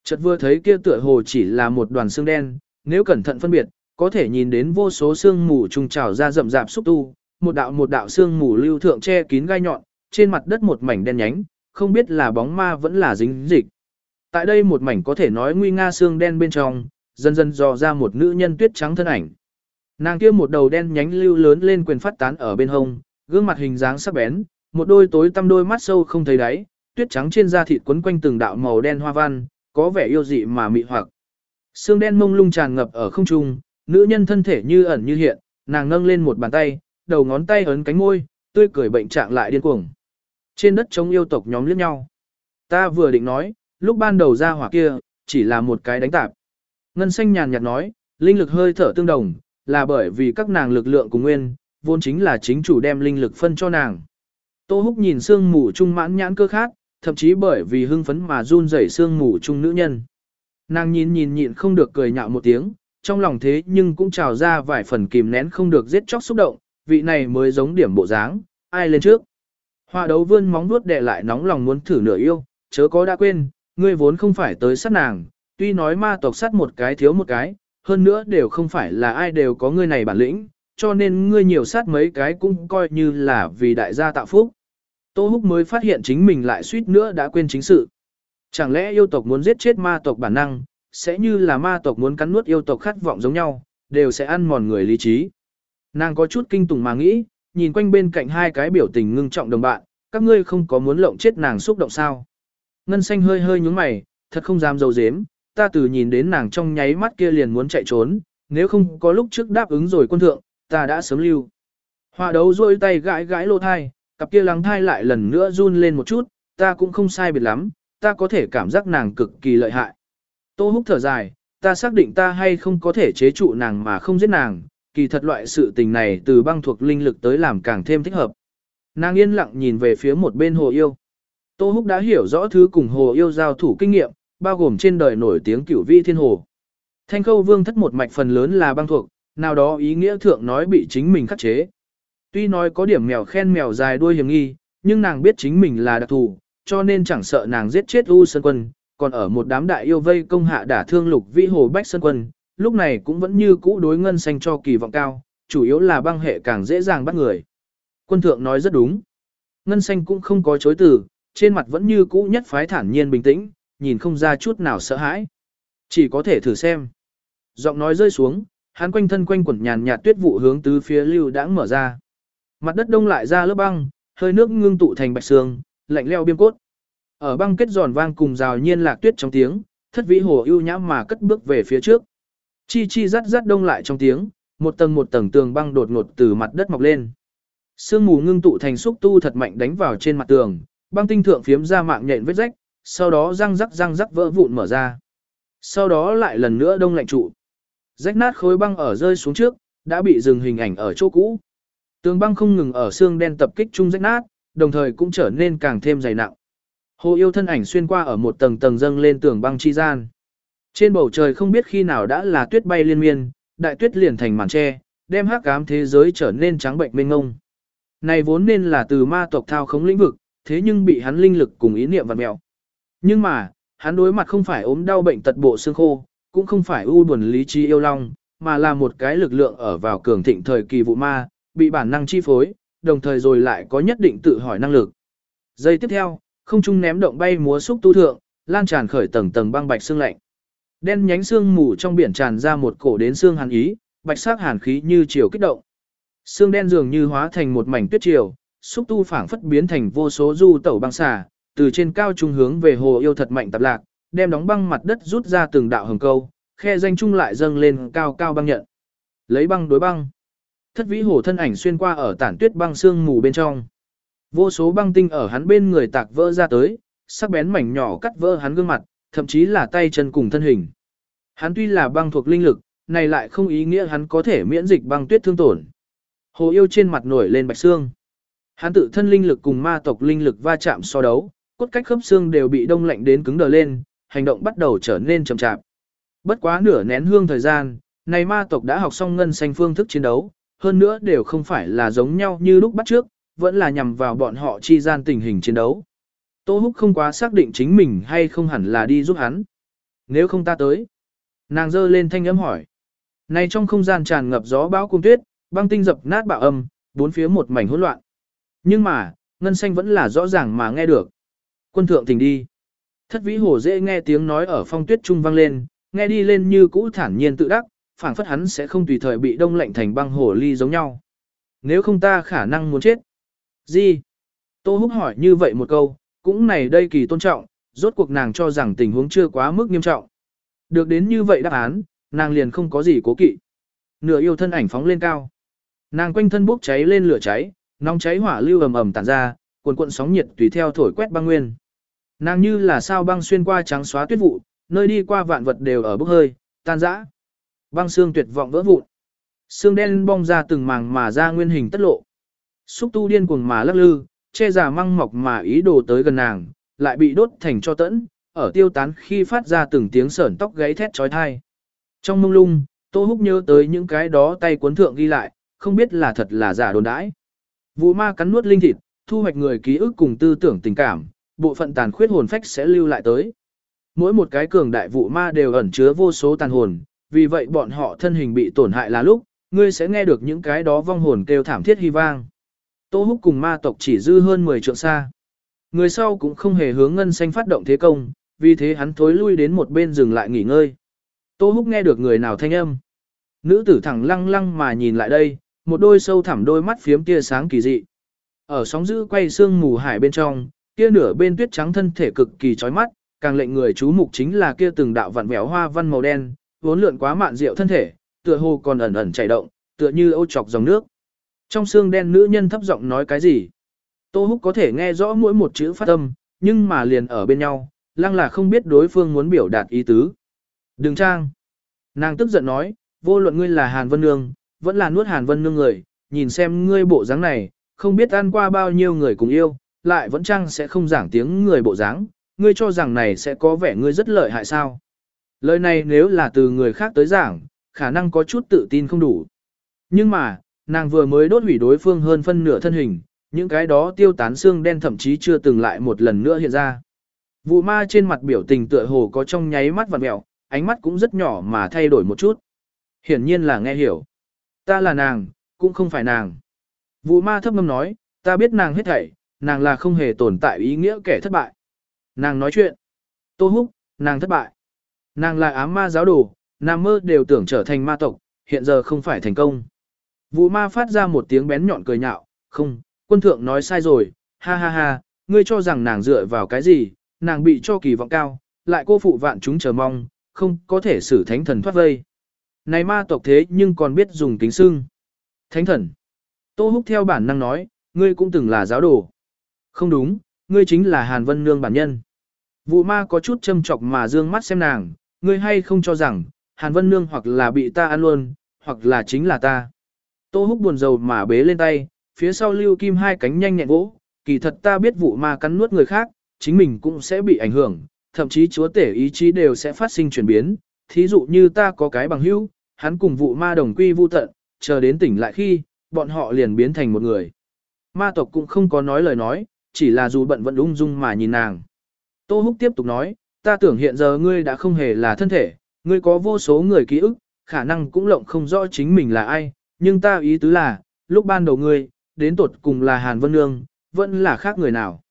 Chợt vừa thấy kia tựa hồ chỉ là một đoàn xương đen, nếu cẩn thận phân biệt, có thể nhìn đến vô số xương mù trùng trào ra rậm rạp xúc tu, một đạo một đạo xương mù lưu thượng che kín gai nhọn, trên mặt đất một mảnh đen nhánh, không biết là bóng ma vẫn là dính dịch. Tại đây một mảnh có thể nói nguy nga xương đen bên trong, dần dần dò ra một nữ nhân tuyết trắng thân ảnh. Nàng kia một đầu đen nhánh lưu lớn lên quyền phát tán ở bên hông, gương mặt hình dáng sắc bén, một đôi tối tăm đôi mắt sâu không thấy đáy, tuyết trắng trên da thịt quấn quanh từng đạo màu đen hoa văn, có vẻ yêu dị mà mị hoặc. Xương đen mông lung tràn ngập ở không trung, nữ nhân thân thể như ẩn như hiện, nàng nâng lên một bàn tay, đầu ngón tay ấn cánh môi, tươi cười bệnh trạng lại điên cuồng. Trên đất chống yêu tộc nhóm liếc nhau. Ta vừa định nói, lúc ban đầu ra hỏa kia, chỉ là một cái đánh tạp. Ngân xanh nhàn nhạt nói, linh lực hơi thở tương đồng, là bởi vì các nàng lực lượng cùng nguyên, vốn chính là chính chủ đem linh lực phân cho nàng. Tô Húc nhìn xương mù trung mãn nhãn cơ khác, thậm chí bởi vì hưng phấn mà run rẩy xương mù trung nữ nhân. Nàng nhìn nhìn nhịn không được cười nhạo một tiếng, trong lòng thế nhưng cũng trào ra vài phần kìm nén không được giết chóc xúc động, vị này mới giống điểm bộ dáng, ai lên trước. Hoa đấu vươn móng vuốt đè lại nóng lòng muốn thử nửa yêu, chớ có đã quên, ngươi vốn không phải tới sát nàng, tuy nói ma tộc sát một cái thiếu một cái, hơn nữa đều không phải là ai đều có ngươi này bản lĩnh, cho nên ngươi nhiều sát mấy cái cũng coi như là vì đại gia tạo phúc. Tô Húc mới phát hiện chính mình lại suýt nữa đã quên chính sự. Chẳng lẽ yêu tộc muốn giết chết ma tộc bản năng, sẽ như là ma tộc muốn cắn nuốt yêu tộc khát vọng giống nhau, đều sẽ ăn mòn người lý trí. Nàng có chút kinh tủng mà nghĩ, nhìn quanh bên cạnh hai cái biểu tình ngưng trọng đồng bạn, các ngươi không có muốn lộng chết nàng xúc động sao. Ngân xanh hơi hơi nhúng mày, thật không dám dầu dếm, ta từ nhìn đến nàng trong nháy mắt kia liền muốn chạy trốn, nếu không có lúc trước đáp ứng rồi quân thượng, ta đã sớm lưu. Hòa đấu rôi tay gãi gãi lô thai, cặp kia lắng thai lại lần nữa run lên một chút, ta cũng không sai biệt lắm, ta có thể cảm giác nàng cực kỳ lợi hại. Tô húc thở dài, ta xác định ta hay không có thể chế trụ nàng mà không giết nàng, kỳ thật loại sự tình này từ băng thuộc linh lực tới làm càng thêm thích hợp. Nàng yên lặng nhìn về phía một bên hồ yêu. Tô húc đã hiểu rõ thứ cùng hồ yêu giao thủ kinh nghiệm, bao gồm trên đời nổi tiếng cửu vi thiên hồ. Thanh khâu vương thất một mạch phần lớn là băng thuộc, nào đó ý nghĩa thượng nói bị chính mình khắc chế. Tuy nói có điểm mèo khen mèo dài đuôi hiểm nghi, nhưng nàng biết chính mình là đặc thù, cho nên chẳng sợ nàng giết chết U Sơn Quân, còn ở một đám đại yêu vây công hạ đả thương lục vĩ hồ Bách Sơn Quân, lúc này cũng vẫn như cũ đối ngân xanh cho kỳ vọng cao, chủ yếu là băng hệ càng dễ dàng bắt người. Quân thượng nói rất đúng. Ngân xanh cũng không có chối từ, trên mặt vẫn như cũ nhất phái thản nhiên bình tĩnh, nhìn không ra chút nào sợ hãi. Chỉ có thể thử xem. Giọng nói rơi xuống, hắn quanh thân quanh quẩn nhàn nhạt tuyết vụ hướng tứ phía lưu đãng mở ra. Mặt đất đông lại ra lớp băng, hơi nước ngưng tụ thành bạch sương, lạnh leo biêm cốt. Ở băng kết giòn vang cùng rào nhiên lạc tuyết trong tiếng, thất vĩ hồ ưu nhã mà cất bước về phía trước. Chi chi rắt rắt đông lại trong tiếng, một tầng một tầng tường băng đột ngột từ mặt đất mọc lên. Sương mù ngưng tụ thành xúc tu thật mạnh đánh vào trên mặt tường, băng tinh thượng phiếm ra mạng nhện vết rách, sau đó răng rắc răng rắc vỡ vụn mở ra. Sau đó lại lần nữa đông lạnh trụ. Rách nát khối băng ở rơi xuống trước, đã bị dừng hình ảnh ở chỗ cũ. Tường băng không ngừng ở xương đen tập kích chung rách nát, đồng thời cũng trở nên càng thêm dày nặng. Hồ yêu thân ảnh xuyên qua ở một tầng tầng dâng lên tường băng chi gian. Trên bầu trời không biết khi nào đã là tuyết bay liên miên, đại tuyết liền thành màn tre, đem hắc ám thế giới trở nên trắng bệnh mênh ngông. Này vốn nên là từ ma tộc thao khống lĩnh vực, thế nhưng bị hắn linh lực cùng ý niệm vặn mèo. Nhưng mà, hắn đối mặt không phải ốm đau bệnh tật bộ xương khô, cũng không phải u buồn lý trí yêu long, mà là một cái lực lượng ở vào cường thịnh thời kỳ vụ ma, bị bản năng chi phối, đồng thời rồi lại có nhất định tự hỏi năng lực. Giây tiếp theo, không trung ném động bay múa xúc tu thượng, lan tràn khởi tầng tầng băng bạch xương lạnh. Đen nhánh xương mù trong biển tràn ra một cổ đến xương hàn ý, bạch sắc hàn khí như chiều kích động. Xương đen dường như hóa thành một mảnh tuyết chiều, xúc tu phảng phất biến thành vô số du tẩu băng xà, từ trên cao trung hướng về hồ yêu thật mạnh tập lạc, đem đóng băng mặt đất rút ra từng đạo hầm câu, khe danh trung lại dâng lên cao cao băng nhận. Lấy băng đối băng. Thất vĩ hồ thân ảnh xuyên qua ở tản tuyết băng xương mù bên trong. Vô số băng tinh ở hắn bên người tạc vỡ ra tới, sắc bén mảnh nhỏ cắt vỡ hắn gương mặt, thậm chí là tay chân cùng thân hình. Hắn tuy là băng thuộc linh lực, này lại không ý nghĩa hắn có thể miễn dịch băng tuyết thương tổn. Hồ yêu trên mặt nổi lên bạch xương. Hắn tự thân linh lực cùng ma tộc linh lực va chạm so đấu, cốt cách khớp xương đều bị đông lạnh đến cứng đờ lên, hành động bắt đầu trở nên chậm chạp. Bất quá nửa nén hương thời gian, này ma tộc đã học xong ngân xanh phương thức chiến đấu, hơn nữa đều không phải là giống nhau như lúc bắt trước, vẫn là nhằm vào bọn họ chi gian tình hình chiến đấu. Tô Húc không quá xác định chính mình hay không hẳn là đi giúp hắn. Nếu không ta tới. Nàng dơ lên thanh âm hỏi. Này trong không gian tràn ngập gió bão cung tuyết, băng tinh dập nát bạo âm, bốn phía một mảnh hỗn loạn. Nhưng mà, ngân xanh vẫn là rõ ràng mà nghe được. Quân thượng thỉnh đi. Thất vĩ hồ dễ nghe tiếng nói ở phong tuyết trung vang lên, nghe đi lên như cũ thản nhiên tự đắc, phảng phất hắn sẽ không tùy thời bị đông lạnh thành băng hồ ly giống nhau. Nếu không ta khả năng muốn chết. Gì? Tô Húc hỏi như vậy một câu, cũng này đây kỳ tôn trọng, rốt cuộc nàng cho rằng tình huống chưa quá mức nghiêm trọng. Được đến như vậy đáp án, nàng liền không có gì cố kỵ. Nửa yêu thân ảnh phóng lên cao. Nàng quanh thân bốc cháy lên lửa cháy, nóng cháy hỏa lưu ầm ầm tản ra, cuồn cuộn sóng nhiệt tùy theo thổi quét băng nguyên. Nàng như là sao băng xuyên qua trắng xóa tuyết vụ, nơi đi qua vạn vật đều ở bốc hơi, tan rã. Băng xương tuyệt vọng vỡ vụn. Xương đen bong ra từng màng mà ra nguyên hình tất lộ. Xúc tu điên cuồng mà lắc lư, che giả măng mọc mà ý đồ tới gần nàng, lại bị đốt thành cho tẫn, ở tiêu tán khi phát ra từng tiếng sởn tóc gáy thét chói tai. Trong mông lung, Tô Húc nhớ tới những cái đó tay cuốn thượng ghi lại, không biết là thật là giả đồn đãi. Vụ ma cắn nuốt linh thịt, thu hoạch người ký ức cùng tư tưởng tình cảm, bộ phận tàn khuyết hồn phách sẽ lưu lại tới. Mỗi một cái cường đại vụ ma đều ẩn chứa vô số tàn hồn, vì vậy bọn họ thân hình bị tổn hại là lúc, ngươi sẽ nghe được những cái đó vong hồn kêu thảm thiết hy vang. Tô Húc cùng ma tộc chỉ dư hơn 10 trượng xa. Người sau cũng không hề hướng ngân xanh phát động thế công, vì thế hắn thối lui đến một bên dừng lại nghỉ ngơi. Tô Húc nghe được người nào thanh âm. Nữ tử thẳng lăng lăng mà nhìn lại đây, một đôi sâu thẳm đôi mắt phiếm tia sáng kỳ dị. Ở sóng dữ quay xương mù hải bên trong, kia nửa bên tuyết trắng thân thể cực kỳ chói mắt, càng lệnh người chú mục chính là kia từng đạo vặn vẹo hoa văn màu đen, vốn lượn quá mạn diệu thân thể, tựa hồ còn ẩn ẩn chảy động, tựa như âu chọc dòng nước. Trong xương đen nữ nhân thấp giọng nói cái gì? Tô Húc có thể nghe rõ mỗi một chữ phát âm, nhưng mà liền ở bên nhau, lăng là không biết đối phương muốn biểu đạt ý tứ. Đừng trang. Nàng tức giận nói, vô luận ngươi là Hàn Vân Nương, vẫn là nuốt Hàn Vân Nương người, nhìn xem ngươi bộ dáng này, không biết ăn qua bao nhiêu người cùng yêu, lại vẫn chăng sẽ không giảng tiếng người bộ dáng, ngươi cho rằng này sẽ có vẻ ngươi rất lợi hại sao. Lời này nếu là từ người khác tới giảng, khả năng có chút tự tin không đủ. Nhưng mà, nàng vừa mới đốt hủy đối phương hơn phân nửa thân hình, những cái đó tiêu tán xương đen thậm chí chưa từng lại một lần nữa hiện ra. Vụ ma trên mặt biểu tình tựa hồ có trong nháy mắt vặn mẹo, ánh mắt cũng rất nhỏ mà thay đổi một chút. Hiển nhiên là nghe hiểu. Ta là nàng, cũng không phải nàng. Vụ ma thấp ngâm nói, ta biết nàng hết thảy, nàng là không hề tồn tại ý nghĩa kẻ thất bại. Nàng nói chuyện. Tô húc, nàng thất bại. Nàng là ám ma giáo đồ, nam mơ đều tưởng trở thành ma tộc, hiện giờ không phải thành công. Vụ ma phát ra một tiếng bén nhọn cười nhạo, không, quân thượng nói sai rồi, ha ha ha, ngươi cho rằng nàng dựa vào cái gì, nàng bị cho kỳ vọng cao, lại cô phụ vạn chúng chờ mong, không có thể xử thánh thần thoát vây. Này ma tộc thế nhưng còn biết dùng kính xưng. Thánh thần. Tô Húc theo bản năng nói, ngươi cũng từng là giáo đồ. Không đúng, ngươi chính là Hàn Vân Nương bản nhân. Vụ ma có chút châm chọc mà dương mắt xem nàng, ngươi hay không cho rằng, Hàn Vân Nương hoặc là bị ta ăn luôn, hoặc là chính là ta. Tô Húc buồn rầu mà bế lên tay, phía sau lưu kim hai cánh nhanh nhẹn vỗ, kỳ thật ta biết vụ ma cắn nuốt người khác, chính mình cũng sẽ bị ảnh hưởng, thậm chí chúa tể ý chí đều sẽ phát sinh chuyển biến, thí dụ như ta có cái bằng hữu, hắn cùng vụ ma đồng quy vu tận, chờ đến tỉnh lại khi, bọn họ liền biến thành một người. Ma tộc cũng không có nói lời nói, chỉ là dù bận vẫn ung dung mà nhìn nàng. Tô Húc tiếp tục nói, ta tưởng hiện giờ ngươi đã không hề là thân thể, ngươi có vô số người ký ức, khả năng cũng lộng không rõ chính mình là ai, nhưng ta ý tứ là, lúc ban đầu ngươi, đến tột cùng là Hàn Vân Nương, vẫn là khác người nào.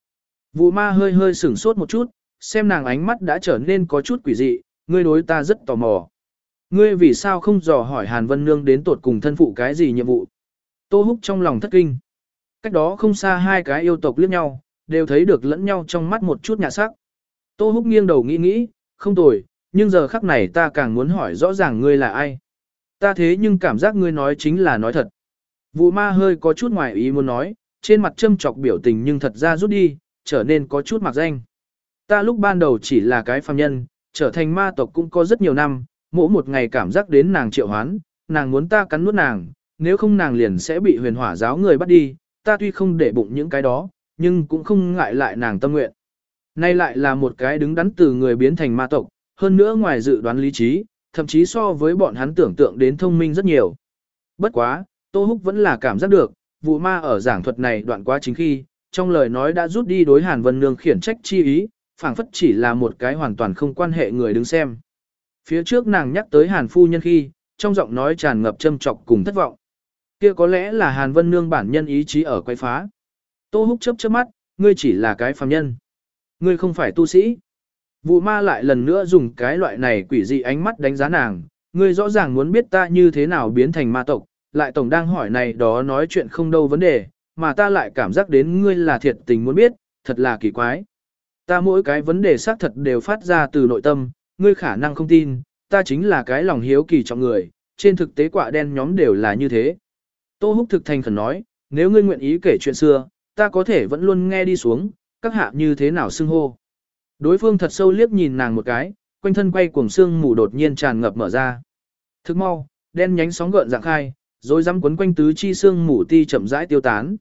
Vụ ma hơi hơi sửng sốt một chút, xem nàng ánh mắt đã trở nên có chút quỷ dị, ngươi đối ta rất tò mò. Ngươi vì sao không dò hỏi Hàn Vân Nương đến tột cùng thân phụ cái gì nhiệm vụ? Tô Húc trong lòng thất kinh. Cách đó không xa hai cái yêu tộc liếc nhau, đều thấy được lẫn nhau trong mắt một chút nhạ sắc. Tô Húc nghiêng đầu nghĩ nghĩ, không tồi, nhưng giờ khắc này ta càng muốn hỏi rõ ràng ngươi là ai. Ta thế nhưng cảm giác ngươi nói chính là nói thật. Vụ ma hơi có chút ngoài ý muốn nói, trên mặt châm chọc biểu tình nhưng thật ra rút đi, trở nên có chút mặc danh. Ta lúc ban đầu chỉ là cái phàm nhân, trở thành ma tộc cũng có rất nhiều năm, mỗi một ngày cảm giác đến nàng triệu hoán, nàng muốn ta cắn nuốt nàng, nếu không nàng liền sẽ bị huyền hỏa giáo người bắt đi, ta tuy không để bụng những cái đó, nhưng cũng không ngại lại nàng tâm nguyện. Nay lại là một cái đứng đắn từ người biến thành ma tộc, hơn nữa ngoài dự đoán lý trí, thậm chí so với bọn hắn tưởng tượng đến thông minh rất nhiều. Bất quá, Tô Húc vẫn là cảm giác được, vụ ma ở giảng thuật này đoạn quá chính khi, trong lời nói đã rút đi đối Hàn Vân Nương khiển trách chi ý, phảng phất chỉ là một cái hoàn toàn không quan hệ người đứng xem. Phía trước nàng nhắc tới Hàn Phu Nhân khi, trong giọng nói tràn ngập châm trọc cùng thất vọng. Kia có lẽ là Hàn Vân Nương bản nhân ý chí ở quay phá. Tô Húc chớp chớp mắt, ngươi chỉ là cái phàm nhân. Ngươi không phải tu sĩ. Vụ ma lại lần nữa dùng cái loại này quỷ dị ánh mắt đánh giá nàng, ngươi rõ ràng muốn biết ta như thế nào biến thành ma tộc, lại tổng đang hỏi này đó nói chuyện không đâu vấn đề, mà ta lại cảm giác đến ngươi là thiệt tình muốn biết, thật là kỳ quái. Ta mỗi cái vấn đề xác thật đều phát ra từ nội tâm, ngươi khả năng không tin, ta chính là cái lòng hiếu kỳ trọng người, trên thực tế quả đen nhóm đều là như thế. Tô Húc thực thành khẩn nói, nếu ngươi nguyện ý kể chuyện xưa, ta có thể vẫn luôn nghe đi xuống, các hạ như thế nào xưng hô. Đối phương thật sâu liếc nhìn nàng một cái, quanh thân quay cuồng xương mù đột nhiên tràn ngập mở ra. Thức mau, đen nhánh sóng gợn dạng khai, rồi dám quấn quanh tứ chi xương mù ti chậm rãi tiêu tán.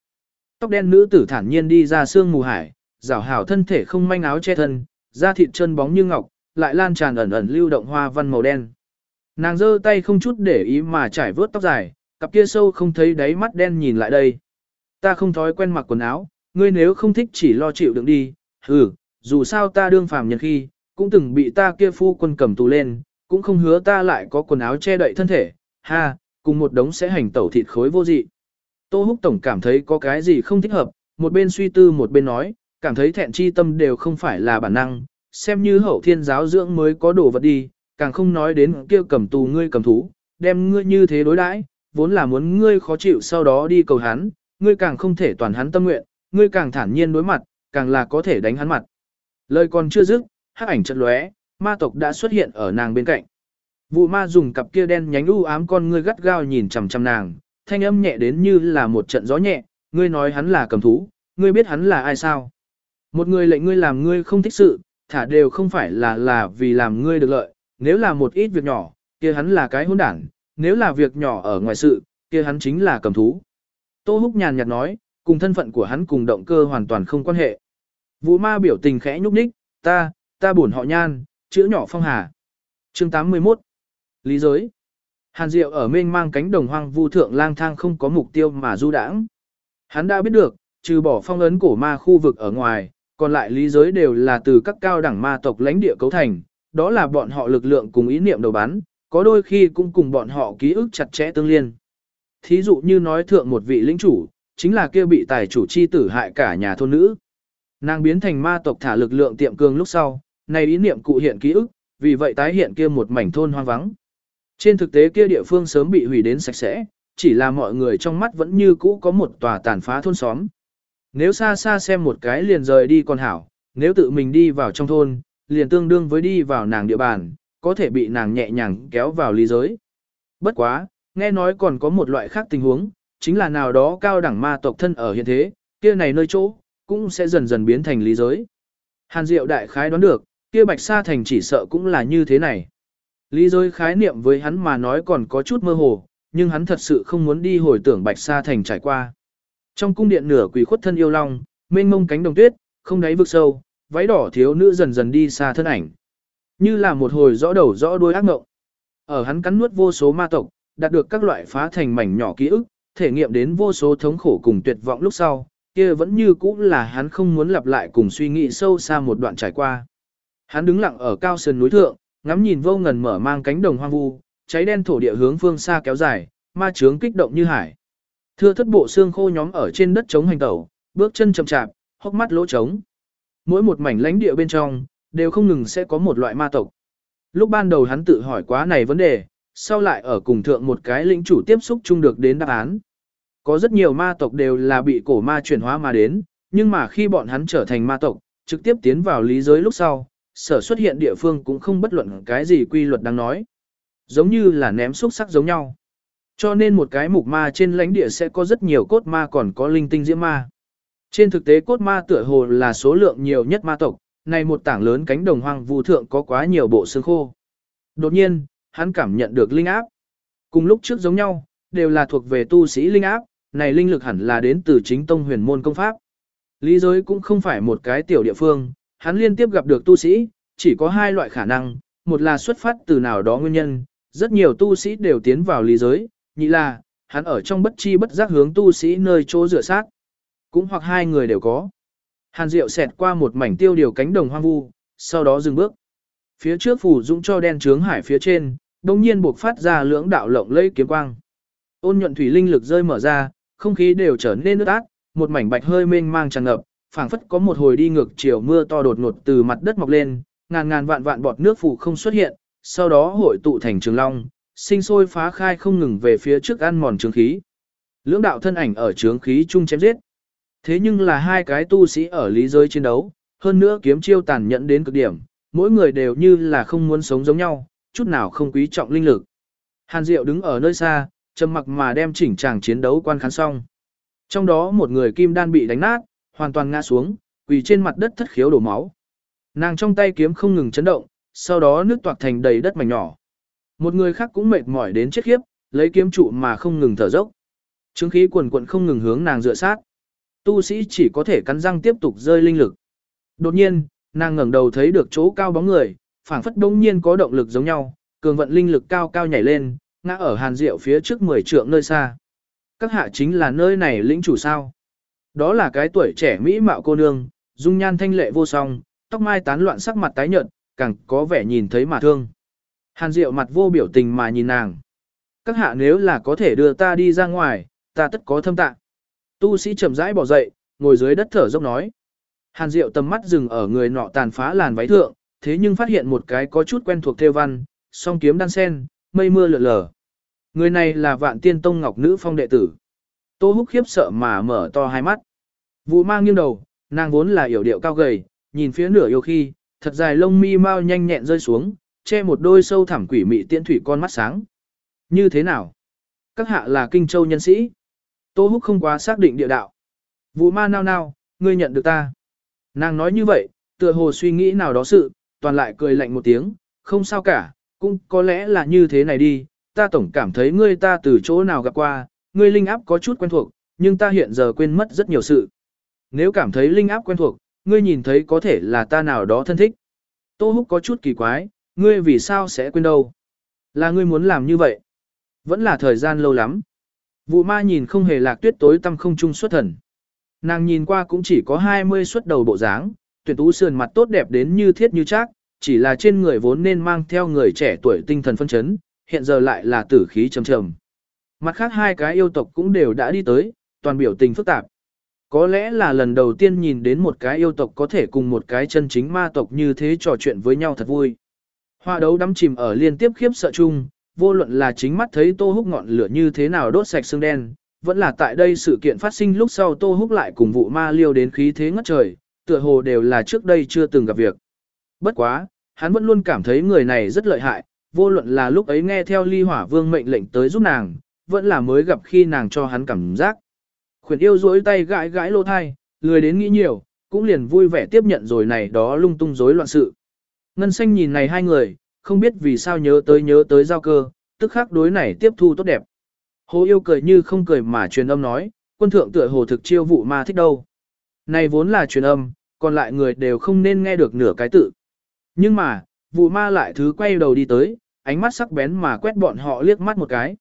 Tóc đen nữ tử thản nhiên đi ra xương mù hải, rảo hảo thân thể không manh áo che thân, da thịt chân bóng như ngọc, lại lan tràn ẩn ẩn lưu động hoa văn màu đen. Nàng giơ tay không chút để ý mà trải vớt tóc dài, cặp kia sâu không thấy đáy mắt đen nhìn lại đây. Ta không thói quen mặc quần áo, ngươi nếu không thích chỉ lo chịu đựng đi, ừ, dù sao ta đương phàm nhân khi, cũng từng bị ta kia phu quân cầm tù lên, cũng không hứa ta lại có quần áo che đậy thân thể, ha, cùng một đống sẽ hành tẩu thịt khối vô dị. Tô Húc Tổng cảm thấy có cái gì không thích hợp, một bên suy tư một bên nói, cảm thấy thẹn chi tâm đều không phải là bản năng, xem như hậu thiên giáo dưỡng mới có đồ vật đi, càng không nói đến kêu cầm tù ngươi cầm thú, đem ngươi như thế đối đãi, vốn là muốn ngươi khó chịu sau đó đi cầu hắn, ngươi càng không thể toàn hắn tâm nguyện, ngươi càng thản nhiên đối mặt, càng là có thể đánh hắn mặt. Lời còn chưa dứt, hắc ảnh chợt lóe, ma tộc đã xuất hiện ở nàng bên cạnh. Vụ ma dùng cặp kia đen nhánh u ám con ngươi gắt gao nhìn chằm chằm nàng, thanh âm nhẹ đến như là một trận gió nhẹ, ngươi nói hắn là cầm thú, ngươi biết hắn là ai sao? Một người lệnh ngươi làm ngươi không thích sự, thả đều không phải là là vì làm ngươi được lợi, nếu là một ít việc nhỏ, kia hắn là cái hỗn đảng, nếu là việc nhỏ ở ngoài sự, kia hắn chính là cầm thú. Tô Húc nhàn nhạt nói, cùng thân phận của hắn cùng động cơ hoàn toàn không quan hệ. Vũ ma biểu tình khẽ nhúc nhích, ta, ta buồn họ nhan, chữ nhỏ phong hà. Chương 81 Lý giới Hàn Diệu ở mênh mang cánh đồng hoang vu thượng lang thang không có mục tiêu mà du đãng. Hắn đã biết được, trừ bỏ phong ấn cổ ma khu vực ở ngoài, còn lại lý giới đều là từ các cao đẳng ma tộc lãnh địa cấu thành, đó là bọn họ lực lượng cùng ý niệm đầu bán, có đôi khi cũng cùng bọn họ ký ức chặt chẽ tương liên. Thí dụ như nói thượng một vị lĩnh chủ, chính là kia bị tài chủ chi tử hại cả nhà thôn nữ. Nàng biến thành ma tộc thả lực lượng tiệm cường lúc sau, này ý niệm cụ hiện ký ức, vì vậy tái hiện kia một mảnh thôn hoang vắng. Trên thực tế kia địa phương sớm bị hủy đến sạch sẽ, chỉ là mọi người trong mắt vẫn như cũ có một tòa tàn phá thôn xóm. Nếu xa xa xem một cái liền rời đi còn hảo, nếu tự mình đi vào trong thôn, liền tương đương với đi vào nàng địa bàn, có thể bị nàng nhẹ nhàng kéo vào lý giới. Bất quá, nghe nói còn có một loại khác tình huống, chính là nào đó cao đẳng ma tộc thân ở hiện thế, kia này nơi chỗ, cũng sẽ dần dần biến thành lý giới. Hàn Diệu đại khái đoán được, kia Bạch Sa Thành chỉ sợ cũng là như thế này. Lý giới khái niệm với hắn mà nói còn có chút mơ hồ, nhưng hắn thật sự không muốn đi hồi tưởng Bạch Sa Thành trải qua. Trong cung điện nửa quỷ khuất thân yêu long, mênh mông cánh đồng tuyết, không đáy vực sâu, váy đỏ thiếu nữ dần dần đi xa thân ảnh. Như là một hồi rõ đầu rõ đuôi ác ngộng. Ở hắn cắn nuốt vô số ma tộc, đạt được các loại phá thành mảnh nhỏ ký ức, thể nghiệm đến vô số thống khổ cùng tuyệt vọng lúc sau, kia vẫn như cũ là hắn không muốn lặp lại cùng suy nghĩ sâu xa một đoạn trải qua. Hắn đứng lặng ở cao sườn núi thượng, ngắm nhìn vô ngần mở mang cánh đồng hoang vu, cháy đen thổ địa hướng phương xa kéo dài, ma chướng kích động như hải. Thưa thất bộ xương khô nhóm ở trên đất chống hành tẩu, bước chân chậm chạp, hốc mắt lỗ trống. Mỗi một mảnh lãnh địa bên trong, đều không ngừng sẽ có một loại ma tộc. Lúc ban đầu hắn tự hỏi quá này vấn đề, sau lại ở cùng thượng một cái lĩnh chủ tiếp xúc chung được đến đáp án. Có rất nhiều ma tộc đều là bị cổ ma chuyển hóa mà đến, nhưng mà khi bọn hắn trở thành ma tộc, trực tiếp tiến vào lý giới lúc sau, sở xuất hiện địa phương cũng không bất luận cái gì quy luật đang nói. Giống như là ném xúc sắc giống nhau. Cho nên một cái mục ma trên lãnh địa sẽ có rất nhiều cốt ma còn có linh tinh diễm ma. Trên thực tế cốt ma tựa hồ là số lượng nhiều nhất ma tộc, này một tảng lớn cánh đồng hoang vu thượng có quá nhiều bộ xương khô. Đột nhiên, hắn cảm nhận được linh áp. Cùng lúc trước giống nhau, đều là thuộc về tu sĩ linh áp, này linh lực hẳn là đến từ chính tông huyền môn công pháp. Lý giới cũng không phải một cái tiểu địa phương, hắn liên tiếp gặp được tu sĩ, chỉ có hai loại khả năng, một là xuất phát từ nào đó nguyên nhân, rất nhiều tu sĩ đều tiến vào lý giới, nhị là, hắn ở trong bất chi bất giác hướng tu sĩ nơi chỗ rửa sát. Cũng hoặc hai người đều có. Hàn Diệu xẹt qua một mảnh tiêu điều cánh đồng hoang vu, sau đó dừng bước. Phía trước phủ dũng cho đen trướng hải phía trên, đồng nhiên buộc phát ra lưỡng đạo lộng lẫy kiếm quang. Ôn nhuận thủy linh lực rơi mở ra, không khí đều trở nên nước át, một mảnh bạch hơi mênh mang tràn ngập, phảng phất có một hồi đi ngược chiều mưa to đột ngột từ mặt đất mọc lên, ngàn ngàn vạn vạn bọt nước phủ không xuất hiện, sau đó hội tụ thành trường long, sinh sôi phá khai không ngừng về phía trước ăn mòn trường khí. Lưỡng đạo thân ảnh ở trường khí chung chém giết. Thế nhưng là hai cái tu sĩ ở lý giới chiến đấu, hơn nữa kiếm chiêu tàn nhẫn đến cực điểm, mỗi người đều như là không muốn sống giống nhau, chút nào không quý trọng linh lực. Hàn Diệu đứng ở nơi xa, trầm mặc mà đem chỉnh tràng chiến đấu quan khán xong. Trong đó một người kim đan bị đánh nát, hoàn toàn ngã xuống, quỳ trên mặt đất thất khiếu đổ máu. Nàng trong tay kiếm không ngừng chấn động, sau đó nước toạc thành đầy đất mảnh nhỏ. Một người khác cũng mệt mỏi đến chết khiếp, lấy kiếm trụ mà không ngừng thở dốc. Trướng khí quần quận không ngừng hướng nàng dựa sát. Tu sĩ chỉ có thể cắn răng tiếp tục rơi linh lực. Đột nhiên, nàng ngẩng đầu thấy được chỗ cao bóng người, phảng phất đông nhiên có động lực giống nhau, cường vận linh lực cao cao nhảy lên, ngã ở hàn diệu phía trước 10 trượng nơi xa. Các hạ chính là nơi này lĩnh chủ sao. Đó là cái tuổi trẻ mỹ mạo cô nương, dung nhan thanh lệ vô song, tóc mai tán loạn sắc mặt tái nhợt, càng có vẻ nhìn thấy mà thương. Hàn Diệu mặt vô biểu tình mà nhìn nàng. Các hạ nếu là có thể đưa ta đi ra ngoài, ta tất có thâm tạ. Tu sĩ chậm rãi bỏ dậy, ngồi dưới đất thở dốc nói. Hàn Diệu tầm mắt dừng ở người nọ tàn phá làn váy thượng, thế nhưng phát hiện một cái có chút quen thuộc theo văn, song kiếm đan sen, mây mưa lượn lờ. Người này là vạn tiên tông ngọc nữ phong đệ tử. Tô húc khiếp sợ mà mở to hai mắt. Vụ mang nghiêng đầu, nàng vốn là yểu điệu cao gầy, nhìn phía nửa yêu khi, thật dài lông mi mau nhanh nhẹn rơi xuống, che một đôi sâu thẳm quỷ mị tiễn thủy con mắt sáng. Như thế nào? Các hạ là kinh châu nhân sĩ. Tô húc không quá xác định địa đạo. Vụ ma nao nao, ngươi nhận được ta. Nàng nói như vậy, tựa hồ suy nghĩ nào đó sự, toàn lại cười lạnh một tiếng, không sao cả, cũng có lẽ là như thế này đi, ta tổng cảm thấy ngươi ta từ chỗ nào gặp qua, ngươi linh áp có chút quen thuộc, nhưng ta hiện giờ quên mất rất nhiều sự. Nếu cảm thấy linh áp quen thuộc, ngươi nhìn thấy có thể là ta nào đó thân thích. Tô Húc có chút kỳ quái, ngươi vì sao sẽ quên đâu? Là ngươi muốn làm như vậy? Vẫn là thời gian lâu lắm. Vụ ma nhìn không hề lạc tuyết tối tăm không trung xuất thần. Nàng nhìn qua cũng chỉ có 20 xuất đầu bộ dáng, tuyển tú sườn mặt tốt đẹp đến như thiết như chắc, chỉ là trên người vốn nên mang theo người trẻ tuổi tinh thần phân chấn, hiện giờ lại là tử khí trầm trầm. Mặt khác hai cái yêu tộc cũng đều đã đi tới, toàn biểu tình phức tạp. Có lẽ là lần đầu tiên nhìn đến một cái yêu tộc có thể cùng một cái chân chính ma tộc như thế trò chuyện với nhau thật vui. Hoa đấu đắm chìm ở liên tiếp khiếp sợ chung, vô luận là chính mắt thấy tô húc ngọn lửa như thế nào đốt sạch xương đen, vẫn là tại đây sự kiện phát sinh lúc sau tô húc lại cùng vụ ma liêu đến khí thế ngất trời, tựa hồ đều là trước đây chưa từng gặp việc. Bất quá, hắn vẫn luôn cảm thấy người này rất lợi hại, vô luận là lúc ấy nghe theo ly hỏa vương mệnh lệnh tới giúp nàng, vẫn là mới gặp khi nàng cho hắn cảm giác. Khuyển yêu dối tay gãi gãi lô thai, lười đến nghĩ nhiều, cũng liền vui vẻ tiếp nhận rồi này đó lung tung rối loạn sự. Ngân xanh nhìn này hai người, không biết vì sao nhớ tới nhớ tới giao cơ, tức khắc đối này tiếp thu tốt đẹp. Hồ yêu cười như không cười mà truyền âm nói, quân thượng tựa hồ thực chiêu vụ ma thích đâu. Này vốn là truyền âm, còn lại người đều không nên nghe được nửa cái tự. Nhưng mà, vụ ma lại thứ quay đầu đi tới, ánh mắt sắc bén mà quét bọn họ liếc mắt một cái.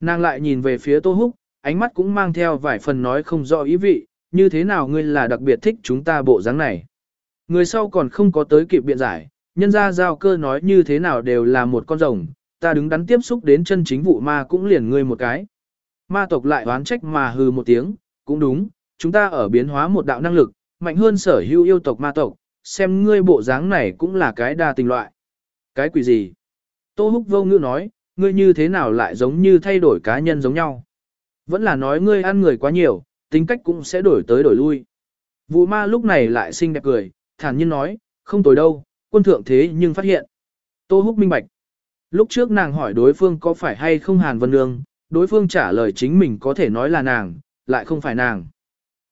Nàng lại nhìn về phía Tô Húc, ánh mắt cũng mang theo vài phần nói không rõ ý vị, như thế nào ngươi là đặc biệt thích chúng ta bộ dáng này. Người sau còn không có tới kịp biện giải, nhân ra giao cơ nói như thế nào đều là một con rồng, ta đứng đắn tiếp xúc đến chân chính vụ ma cũng liền ngươi một cái. Ma tộc lại oán trách mà hừ một tiếng, cũng đúng, chúng ta ở biến hóa một đạo năng lực, mạnh hơn sở hữu yêu tộc ma tộc, xem ngươi bộ dáng này cũng là cái đa tình loại. Cái quỷ gì? Tô Húc vô ngữ nói, ngươi như thế nào lại giống như thay đổi cá nhân giống nhau. Vẫn là nói ngươi ăn người quá nhiều, tính cách cũng sẽ đổi tới đổi lui. Vụ ma lúc này lại xinh đẹp cười, thản nhiên nói, không tồi đâu, quân thượng thế nhưng phát hiện. Tô Húc minh bạch. Lúc trước nàng hỏi đối phương có phải hay không Hàn Vân Nương, đối phương trả lời chính mình có thể nói là nàng, lại không phải nàng.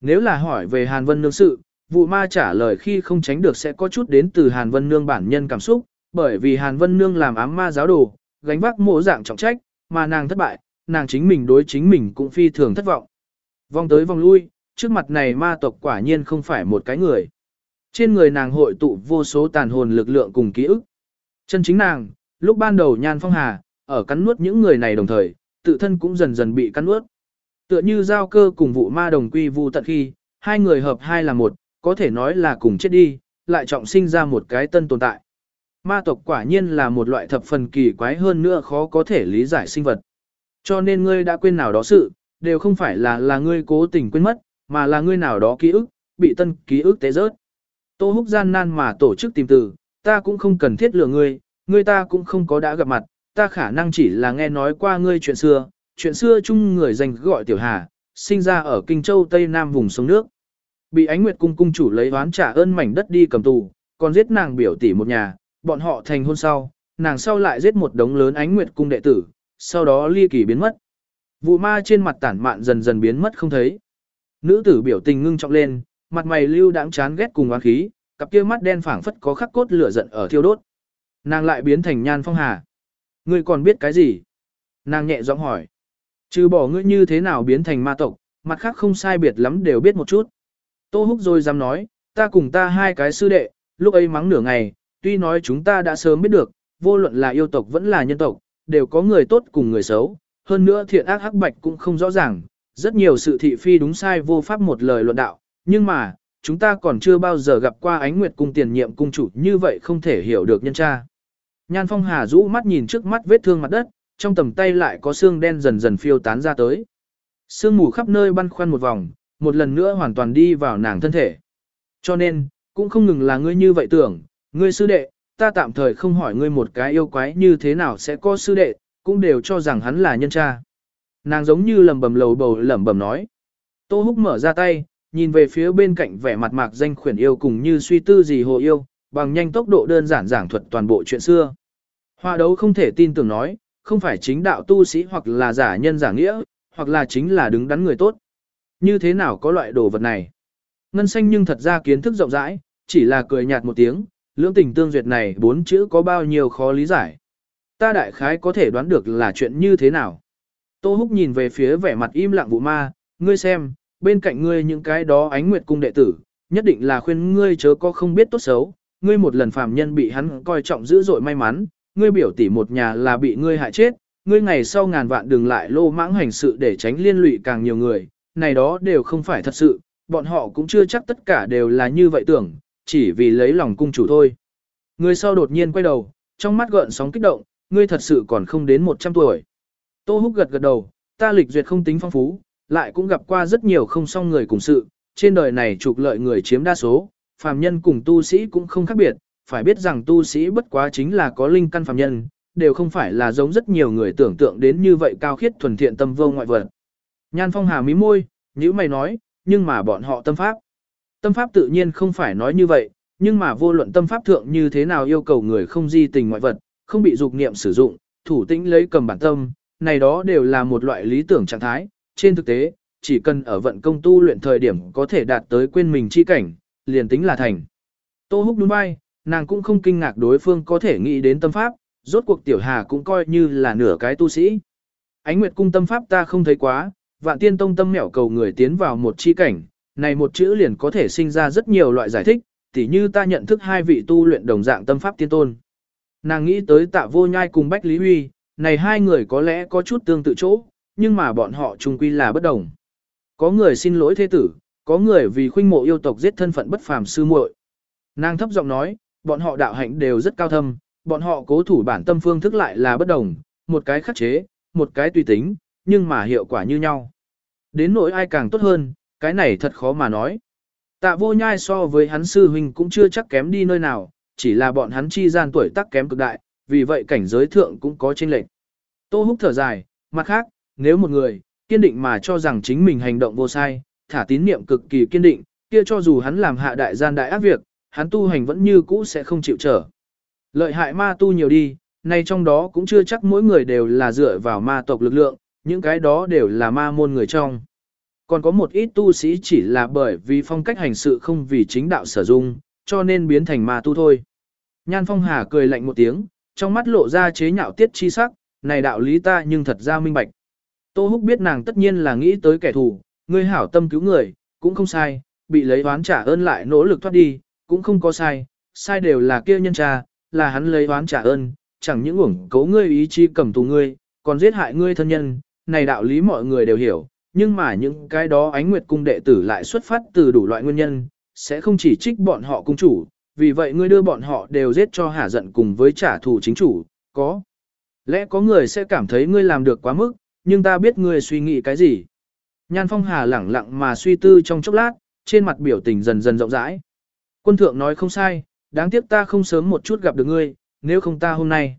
Nếu là hỏi về Hàn Vân Nương sự, vụ ma trả lời khi không tránh được sẽ có chút đến từ Hàn Vân Nương bản nhân cảm xúc, bởi vì Hàn Vân Nương làm ám ma giáo đồ, gánh vác mộ dạng trọng trách, mà nàng thất bại, nàng chính mình đối chính mình cũng phi thường thất vọng. Vòng tới vòng lui, trước mặt này ma tộc quả nhiên không phải một cái người. Trên người nàng hội tụ vô số tàn hồn lực lượng cùng ký ức. Chân chính nàng, lúc ban đầu nhan phong hà, ở cắn nuốt những người này đồng thời, tự thân cũng dần dần bị cắn nuốt. Tựa như giao cơ cùng vụ ma đồng quy vu tận khi, hai người hợp hai là một, có thể nói là cùng chết đi, lại trọng sinh ra một cái tân tồn tại. Ma tộc quả nhiên là một loại thập phần kỳ quái hơn nữa khó có thể lý giải sinh vật. Cho nên ngươi đã quên nào đó sự, đều không phải là là ngươi cố tình quên mất, mà là ngươi nào đó ký ức, bị tân ký ức tế rớt. Tô húc gian nan mà tổ chức tìm từ, ta cũng không cần thiết lừa ngươi, ngươi ta cũng không có đã gặp mặt, ta khả năng chỉ là nghe nói qua ngươi chuyện xưa, chuyện xưa chung người dành gọi Tiểu Hà, sinh ra ở Kinh Châu Tây Nam vùng sông nước. Bị ánh nguyệt cung cung chủ lấy oán trả ơn mảnh đất đi cầm tù, còn giết nàng biểu tỷ một nhà, bọn họ thành hôn sau, nàng sau lại giết một đống lớn ánh nguyệt cung đệ tử, sau đó ly kỳ biến mất. Vụ ma trên mặt tản mạn dần dần biến mất không thấy. Nữ tử biểu tình ngưng trọng lên, mặt mày lưu đãng chán ghét cùng oán khí, cặp kia mắt đen phảng phất có khắc cốt lửa giận ở thiêu đốt. Nàng lại biến thành nhan phong hà. Ngươi còn biết cái gì? Nàng nhẹ giọng hỏi. Trừ bỏ ngươi như thế nào biến thành ma tộc, mặt khác không sai biệt lắm đều biết một chút. Tô húc rồi dám nói, ta cùng ta hai cái sư đệ, lúc ấy mắng nửa ngày, tuy nói chúng ta đã sớm biết được, vô luận là yêu tộc vẫn là nhân tộc, đều có người tốt cùng người xấu, hơn nữa thiện ác hắc bạch cũng không rõ ràng, rất nhiều sự thị phi đúng sai vô pháp một lời luận đạo, nhưng mà, chúng ta còn chưa bao giờ gặp qua ánh nguyệt cung tiền nhiệm cung chủ như vậy không thể hiểu được nhân tra. Nhan Phong Hà rũ mắt nhìn trước mắt vết thương mặt đất, trong tầm tay lại có xương đen dần dần phiêu tán ra tới. Sương mù khắp nơi băn khoăn một vòng, một lần nữa hoàn toàn đi vào nàng thân thể. Cho nên, cũng không ngừng là ngươi như vậy tưởng, ngươi sư đệ, ta tạm thời không hỏi ngươi một cái yêu quái như thế nào sẽ có sư đệ, cũng đều cho rằng hắn là nhân cha. Nàng giống như lầm bầm lầu bầu lẩm bẩm nói. Tô Húc mở ra tay, nhìn về phía bên cạnh vẻ mặt mạc danh khuyển yêu cùng như suy tư gì hồ yêu, bằng nhanh tốc độ đơn giản giảng thuật toàn bộ chuyện xưa. Hoa đấu không thể tin tưởng nói, không phải chính đạo tu sĩ hoặc là giả nhân giả nghĩa, hoặc là chính là đứng đắn người tốt. Như thế nào có loại đồ vật này? Ngân xanh nhưng thật ra kiến thức rộng rãi, chỉ là cười nhạt một tiếng, lưỡng tình tương duyệt này bốn chữ có bao nhiêu khó lý giải. Ta đại khái có thể đoán được là chuyện như thế nào. Tô Húc nhìn về phía vẻ mặt im lặng vụ ma, ngươi xem, bên cạnh ngươi những cái đó ánh nguyệt cung đệ tử, nhất định là khuyên ngươi chớ có không biết tốt xấu, ngươi một lần phàm nhân bị hắn coi trọng dữ dội may mắn, ngươi biểu tỷ một nhà là bị ngươi hại chết, ngươi ngày sau ngàn vạn đừng lại lô mãng hành sự để tránh liên lụy càng nhiều người, này đó đều không phải thật sự, bọn họ cũng chưa chắc tất cả đều là như vậy tưởng, chỉ vì lấy lòng cung chủ thôi. Người sau đột nhiên quay đầu, trong mắt gợn sóng kích động, ngươi thật sự còn không đến 100 tuổi. Tô Húc gật gật đầu, ta lịch duyệt không tính phong phú, lại cũng gặp qua rất nhiều không song người cùng sự, trên đời này trục lợi người chiếm đa số, phàm nhân cùng tu sĩ cũng không khác biệt, phải biết rằng tu sĩ bất quá chính là có linh căn phàm nhân, đều không phải là giống rất nhiều người tưởng tượng đến như vậy cao khiết thuần thiện tâm vô ngoại vật. Nhan Phong Hà mí môi, nhữ mày nói, nhưng mà bọn họ tâm pháp. Tâm pháp tự nhiên không phải nói như vậy, nhưng mà vô luận tâm pháp thượng như thế nào yêu cầu người không di tình ngoại vật, không bị dục niệm sử dụng, thủ tĩnh lấy cầm bản tâm, này đó đều là một loại lý tưởng trạng thái. Trên thực tế, chỉ cần ở vận công tu luyện thời điểm có thể đạt tới quên mình chi cảnh, liền tính là thành. Tô húc đúng vai, nàng cũng không kinh ngạc đối phương có thể nghĩ đến tâm pháp, rốt cuộc tiểu hà cũng coi như là nửa cái tu sĩ. Ánh nguyệt cung tâm pháp ta không thấy quá, vạn tiên tông tâm mẹo cầu người tiến vào một chi cảnh, này một chữ liền có thể sinh ra rất nhiều loại giải thích, tỉ như ta nhận thức hai vị tu luyện đồng dạng tâm pháp tiên tôn. Nàng nghĩ tới tạ vô nhai cùng Bách Lý Huy, này hai người có lẽ có chút tương tự chỗ, nhưng mà bọn họ chung quy là bất đồng. Có người xin lỗi thế tử, có người vì khuynh mộ yêu tộc giết thân phận bất phàm sư muội. Nàng thấp giọng nói, bọn họ đạo hạnh đều rất cao thâm, bọn họ cố thủ bản tâm phương thức lại là bất đồng, một cái khắc chế, một cái tùy tính, nhưng mà hiệu quả như nhau. Đến nỗi ai càng tốt hơn, cái này thật khó mà nói. Tạ vô nhai so với hắn sư huynh cũng chưa chắc kém đi nơi nào, chỉ là bọn hắn chi gian tuổi tác kém cực đại, vì vậy cảnh giới thượng cũng có chênh lệch. Tô húc thở dài, mặt khác, nếu một người, kiên định mà cho rằng chính mình hành động vô sai, thả tín niệm cực kỳ kiên định, kia cho dù hắn làm hạ đại gian đại ác việc, hắn tu hành vẫn như cũ sẽ không chịu trở. Lợi hại ma tu nhiều đi, nay trong đó cũng chưa chắc mỗi người đều là dựa vào ma tộc lực lượng, những cái đó đều là ma môn người trong. Còn có một ít tu sĩ chỉ là bởi vì phong cách hành sự không vì chính đạo sử dụng, cho nên biến thành ma tu thôi. Nhan Phong Hà cười lạnh một tiếng, trong mắt lộ ra chế nhạo tiết chi sắc, này đạo lý ta nhưng thật ra minh bạch. Tô Húc biết nàng tất nhiên là nghĩ tới kẻ thù, ngươi hảo tâm cứu người, cũng không sai, bị lấy oán trả ơn lại nỗ lực thoát đi, cũng không có sai, sai đều là kia nhân cha, là hắn lấy oán trả ơn, chẳng những uổng cấu ngươi ý chí cầm tù ngươi, còn giết hại ngươi thân nhân, này đạo lý mọi người đều hiểu, nhưng mà những cái đó ánh nguyệt cung đệ tử lại xuất phát từ đủ loại nguyên nhân, sẽ không chỉ trích bọn họ cung chủ, vì vậy ngươi đưa bọn họ đều giết cho hả giận cùng với trả thù chính chủ, có. Lẽ có người sẽ cảm thấy ngươi làm được quá mức, nhưng ta biết ngươi suy nghĩ cái gì. Nhan Phong Hà lẳng lặng mà suy tư trong chốc lát, trên mặt biểu tình dần dần rộng rãi. Quân thượng nói không sai, đáng tiếc ta không sớm một chút gặp được ngươi, nếu không ta hôm nay.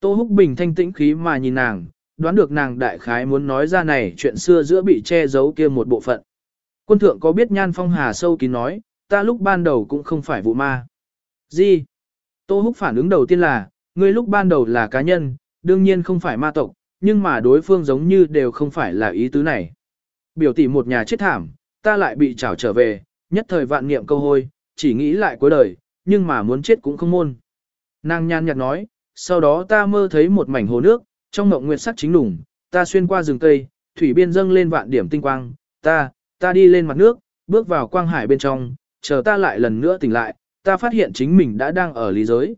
Tô Húc Bình thanh tĩnh khí mà nhìn nàng, đoán được nàng đại khái muốn nói ra này chuyện xưa giữa bị che giấu kia một bộ phận. Quân thượng có biết Nhan Phong Hà sâu kín nói, ta lúc ban đầu cũng không phải vụ ma. Gì? Tô Húc phản ứng đầu tiên là, ngươi lúc ban đầu là cá nhân, đương nhiên không phải ma tộc, nhưng mà đối phương giống như đều không phải là ý tứ này. Biểu tỷ một nhà chết thảm, ta lại bị trảo trở về, nhất thời vạn niệm câu hôi, chỉ nghĩ lại cuối đời, nhưng mà muốn chết cũng không môn. Nàng nhan nhạt nói, sau đó ta mơ thấy một mảnh hồ nước, trong ngộng nguyệt sắc chính lủng, ta xuyên qua rừng cây, thủy biên dâng lên vạn điểm tinh quang, ta, ta đi lên mặt nước, bước vào quang hải bên trong, chờ ta lại lần nữa tỉnh lại, ta phát hiện chính mình đã đang ở lý giới.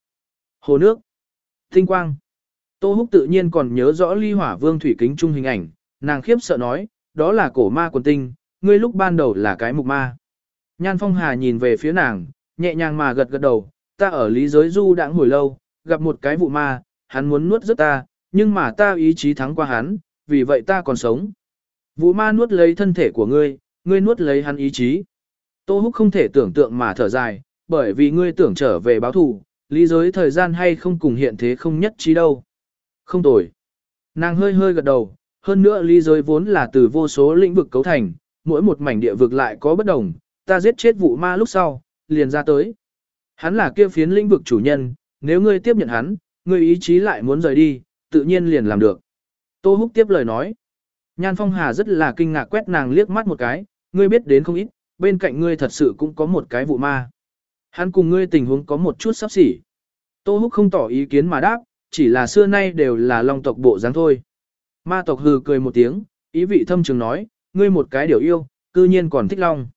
Hồ nước, tinh quang. Tô Húc tự nhiên còn nhớ rõ ly hỏa vương thủy kính trung hình ảnh, nàng khiếp sợ nói, đó là cổ ma quần tinh, ngươi lúc ban đầu là cái mục ma. Nhan Phong Hà nhìn về phía nàng, nhẹ nhàng mà gật gật đầu, ta ở lý giới du đã hồi lâu, gặp một cái vụ ma, hắn muốn nuốt rất ta, nhưng mà ta ý chí thắng qua hắn, vì vậy ta còn sống. Vụ ma nuốt lấy thân thể của ngươi, ngươi nuốt lấy hắn ý chí. Tô Húc không thể tưởng tượng mà thở dài, bởi vì ngươi tưởng trở về báo thù, lý giới thời gian hay không cùng hiện thế không nhất trí đâu. Không tồi. Nàng hơi hơi gật đầu, hơn nữa lý giới vốn là từ vô số lĩnh vực cấu thành, mỗi một mảnh địa vực lại có bất đồng, ta giết chết vụ ma lúc sau, liền ra tới. Hắn là kia phiến lĩnh vực chủ nhân, nếu ngươi tiếp nhận hắn, ngươi ý chí lại muốn rời đi, tự nhiên liền làm được. Tô Húc tiếp lời nói. Nhan Phong Hà rất là kinh ngạc quét nàng liếc mắt một cái, ngươi biết đến không ít, bên cạnh ngươi thật sự cũng có một cái vụ ma. Hắn cùng ngươi tình huống có một chút sắp xỉ. Tô Húc không tỏ ý kiến mà đáp, chỉ là xưa nay đều là long tộc bộ dáng thôi. Ma tộc hừ cười một tiếng, ý vị thâm trường nói, ngươi một cái điều yêu, cư nhiên còn thích long.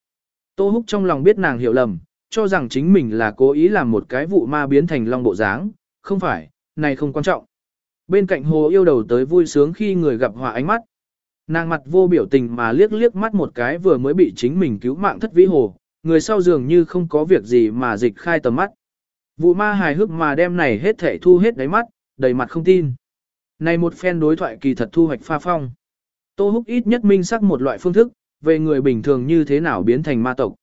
Tô Húc trong lòng biết nàng hiểu lầm, cho rằng chính mình là cố ý làm một cái vụ ma biến thành long bộ dáng, không phải, này không quan trọng. Bên cạnh hồ yêu đầu tới vui sướng khi người gặp họa ánh mắt. Nàng mặt vô biểu tình mà liếc liếc mắt một cái vừa mới bị chính mình cứu mạng thất vĩ hồ, người sau dường như không có việc gì mà dịch khai tầm mắt. Vụ ma hài hước mà đem này hết thể thu hết đáy mắt, đầy mặt không tin. Này một phen đối thoại kỳ thật thu hoạch pha phong. Tô Húc ít nhất minh sắc một loại phương thức, về người bình thường như thế nào biến thành ma tộc.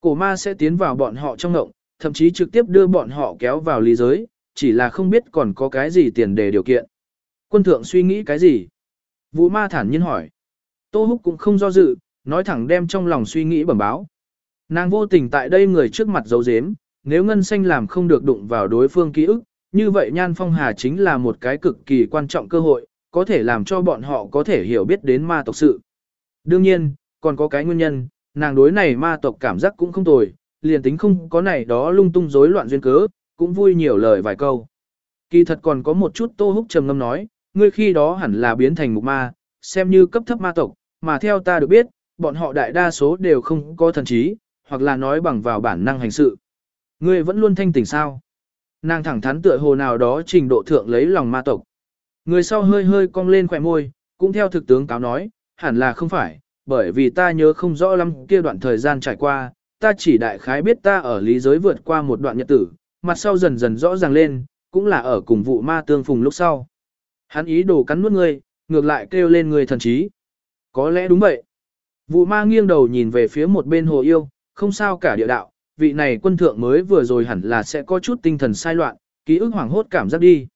Cổ ma sẽ tiến vào bọn họ trong ngộng, thậm chí trực tiếp đưa bọn họ kéo vào lý giới, chỉ là không biết còn có cái gì tiền đề điều kiện. Quân thượng suy nghĩ cái gì? Vũ ma thản nhiên hỏi. Tô Húc cũng không do dự, nói thẳng đem trong lòng suy nghĩ bẩm báo. Nàng vô tình tại đây người trước mặt giấu giếm, nếu ngân xanh làm không được đụng vào đối phương ký ức, như vậy Nhan Phong Hà chính là một cái cực kỳ quan trọng cơ hội, có thể làm cho bọn họ có thể hiểu biết đến ma tộc sự. Đương nhiên, còn có cái nguyên nhân, nàng đối này ma tộc cảm giác cũng không tồi, liền tính không có này đó lung tung rối loạn duyên cớ, cũng vui nhiều lời vài câu. Kỳ thật còn có một chút tô húc trầm ngâm nói, ngươi khi đó hẳn là biến thành mục ma, xem như cấp thấp ma tộc, mà theo ta được biết, bọn họ đại đa số đều không có thần trí, hoặc là nói bằng vào bản năng hành sự. Ngươi vẫn luôn thanh tỉnh sao? Nàng thẳng thắn tựa hồ nào đó trình độ thượng lấy lòng ma tộc. Người sau hơi hơi cong lên khỏe môi, cũng theo thực tướng cáo nói, hẳn là không phải, bởi vì ta nhớ không rõ lắm kia đoạn thời gian trải qua, ta chỉ đại khái biết ta ở lý giới vượt qua một đoạn nhật tử, mặt sau dần dần rõ ràng lên, cũng là ở cùng vụ ma tương phùng lúc sau. Hắn ý đồ cắn nuốt ngươi, ngược lại kêu lên người thần trí. Có lẽ đúng vậy. Vụ ma nghiêng đầu nhìn về phía một bên hồ yêu, không sao cả địa đạo, vị này quân thượng mới vừa rồi hẳn là sẽ có chút tinh thần sai loạn, ký ức hoảng hốt cảm giác đi.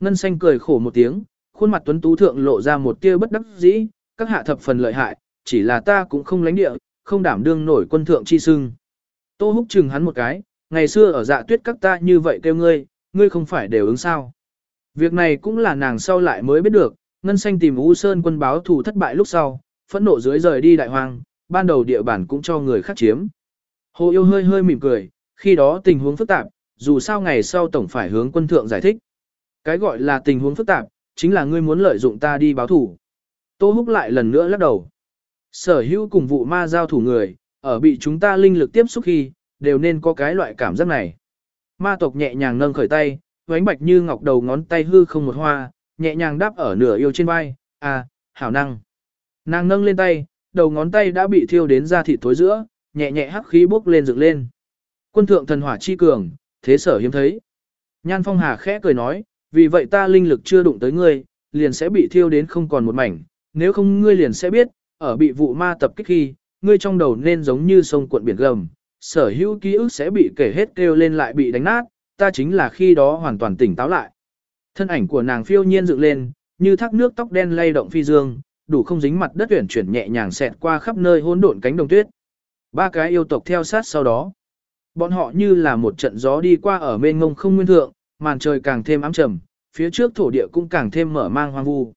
Ngân xanh cười khổ một tiếng, khuôn mặt tuấn tú thượng lộ ra một tia bất đắc dĩ, các hạ thập phần lợi hại, chỉ là ta cũng không lánh địa, không đảm đương nổi quân thượng chi sưng. Tô húc chừng hắn một cái, ngày xưa ở dạ tuyết các ta như vậy kêu ngươi, ngươi không phải đều ứng sao. Việc này cũng là nàng sau lại mới biết được, Ngân Xanh tìm U Sơn quân báo thù thất bại lúc sau, phẫn nộ dưới rời đi đại hoang, ban đầu địa bản cũng cho người khác chiếm. Hồ yêu hơi hơi mỉm cười, khi đó tình huống phức tạp, dù sao ngày sau tổng phải hướng quân thượng giải thích. Cái gọi là tình huống phức tạp, chính là ngươi muốn lợi dụng ta đi báo thủ. Tô Húc lại lần nữa lắc đầu. Sở hữu cùng vụ ma giao thủ người, ở bị chúng ta linh lực tiếp xúc khi, đều nên có cái loại cảm giác này. Ma tộc nhẹ nhàng nâng khởi tay, vánh bạch như ngọc đầu ngón tay hư không một hoa, nhẹ nhàng đáp ở nửa yêu trên vai, à, hảo năng. Nàng nâng lên tay, đầu ngón tay đã bị thiêu đến da thịt thối giữa, nhẹ nhẹ hắc khí bốc lên dựng lên. Quân thượng thần hỏa chi cường, thế sở hiếm thấy. Nhan Phong Hà khẽ cười nói, vì vậy ta linh lực chưa đụng tới ngươi, liền sẽ bị thiêu đến không còn một mảnh, nếu không ngươi liền sẽ biết, ở bị vụ ma tập kích khi, ngươi trong đầu nên giống như sông cuộn biển gầm, sở hữu ký ức sẽ bị kể hết kêu lên lại bị đánh nát, ta chính là khi đó hoàn toàn tỉnh táo lại. Thân ảnh của nàng phiêu nhiên dựng lên, như thác nước tóc đen lay động phi dương, đủ không dính mặt đất tuyển chuyển nhẹ nhàng xẹt qua khắp nơi hỗn độn cánh đồng tuyết. Ba cái yêu tộc theo sát sau đó. Bọn họ như là một trận gió đi qua ở mênh ngông không nguyên thượng, màn trời càng thêm ám trầm, phía trước thổ địa cũng càng thêm mở mang hoang vu.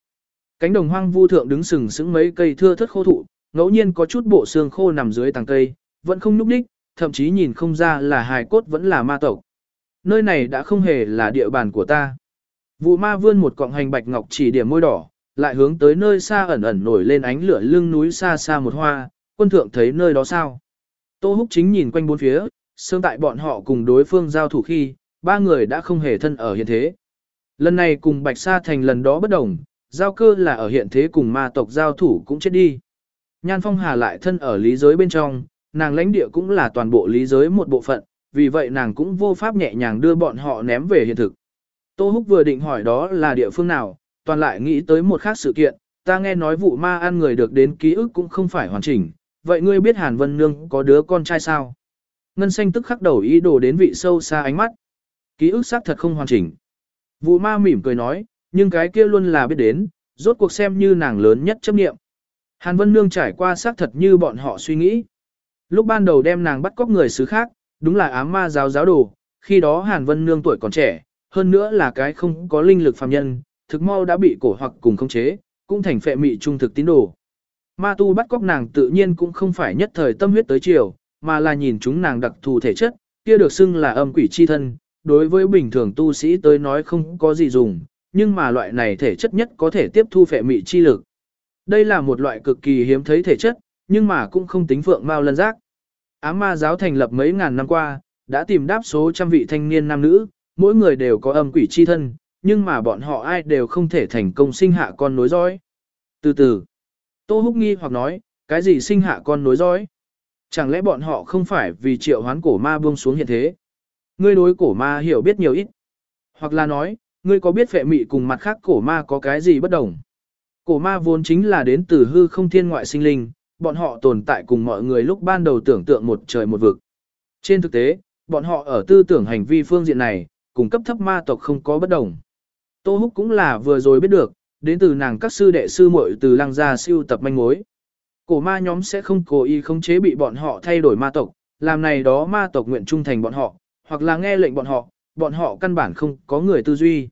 Cánh đồng hoang vu thượng đứng sừng sững mấy cây thưa thất khô thụ, ngẫu nhiên có chút bộ xương khô nằm dưới tàng cây, vẫn không núp đích, thậm chí nhìn không ra là hài cốt vẫn là ma tộc. Nơi này đã không hề là địa bàn của ta. Vụ ma vươn một cọng hành bạch ngọc chỉ điểm môi đỏ, lại hướng tới nơi xa ẩn ẩn nổi lên ánh lửa lưng núi xa xa một hoa, quân thượng thấy nơi đó sao. Tô Húc chính nhìn quanh bốn phía, sương tại bọn họ cùng đối phương giao thủ khi, ba người đã không hề thân ở hiện thế. Lần này cùng Bạch Sa Thành lần đó bất đồng, giao cơ là ở hiện thế cùng ma tộc giao thủ cũng chết đi. Nhan Phong Hà lại thân ở lý giới bên trong, nàng lãnh địa cũng là toàn bộ lý giới một bộ phận, vì vậy nàng cũng vô pháp nhẹ nhàng đưa bọn họ ném về hiện thực. Tô Húc vừa định hỏi đó là địa phương nào, toàn lại nghĩ tới một khác sự kiện, ta nghe nói vụ ma ăn người được đến ký ức cũng không phải hoàn chỉnh, vậy ngươi biết Hàn Vân Nương có đứa con trai sao? Ngân xanh tức khắc đầu ý đồ đến vị sâu xa ánh mắt. Ký ức xác thật không hoàn chỉnh. Vụ ma mỉm cười nói, nhưng cái kia luôn là biết đến, rốt cuộc xem như nàng lớn nhất chấp nghiệm. Hàn Vân Nương trải qua xác thật như bọn họ suy nghĩ. Lúc ban đầu đem nàng bắt cóc người xứ khác, đúng là ám ma giáo giáo đồ, khi đó Hàn Vân Nương tuổi còn trẻ, hơn nữa là cái không có linh lực phàm nhân, thực mau đã bị cổ hoặc cùng khống chế, cũng thành phệ mị trung thực tín đồ. Ma tu bắt cóc nàng tự nhiên cũng không phải nhất thời tâm huyết tới chiều, mà là nhìn chúng nàng đặc thù thể chất, kia được xưng là âm quỷ chi thân, đối với bình thường tu sĩ tới nói không có gì dùng, nhưng mà loại này thể chất nhất có thể tiếp thu phệ mị chi lực. Đây là một loại cực kỳ hiếm thấy thể chất, nhưng mà cũng không tính phượng mao lân giác. Ám ma giáo thành lập mấy ngàn năm qua, đã tìm đáp số trăm vị thanh niên nam nữ, mỗi người đều có âm quỷ chi thân, nhưng mà bọn họ ai đều không thể thành công sinh hạ con nối dõi. Từ từ, Tô Húc nghi hoặc nói, cái gì sinh hạ con nối dõi? Chẳng lẽ bọn họ không phải vì triệu hoán cổ ma buông xuống hiện thế? Ngươi đối cổ ma hiểu biết nhiều ít. Hoặc là nói, ngươi có biết phệ mị cùng mặt khác cổ ma có cái gì bất đồng? Cổ ma vốn chính là đến từ hư không thiên ngoại sinh linh, bọn họ tồn tại cùng mọi người lúc ban đầu tưởng tượng một trời một vực. Trên thực tế, bọn họ ở tư tưởng hành vi phương diện này, cùng cấp thấp ma tộc không có bất đồng. Tô Húc cũng là vừa rồi biết được, đến từ nàng các sư đệ sư muội từ lăng gia siêu tập manh mối. Cổ ma nhóm sẽ không cố ý khống chế bị bọn họ thay đổi ma tộc, làm này đó ma tộc nguyện trung thành bọn họ, hoặc là nghe lệnh bọn họ, bọn họ căn bản không có người tư duy.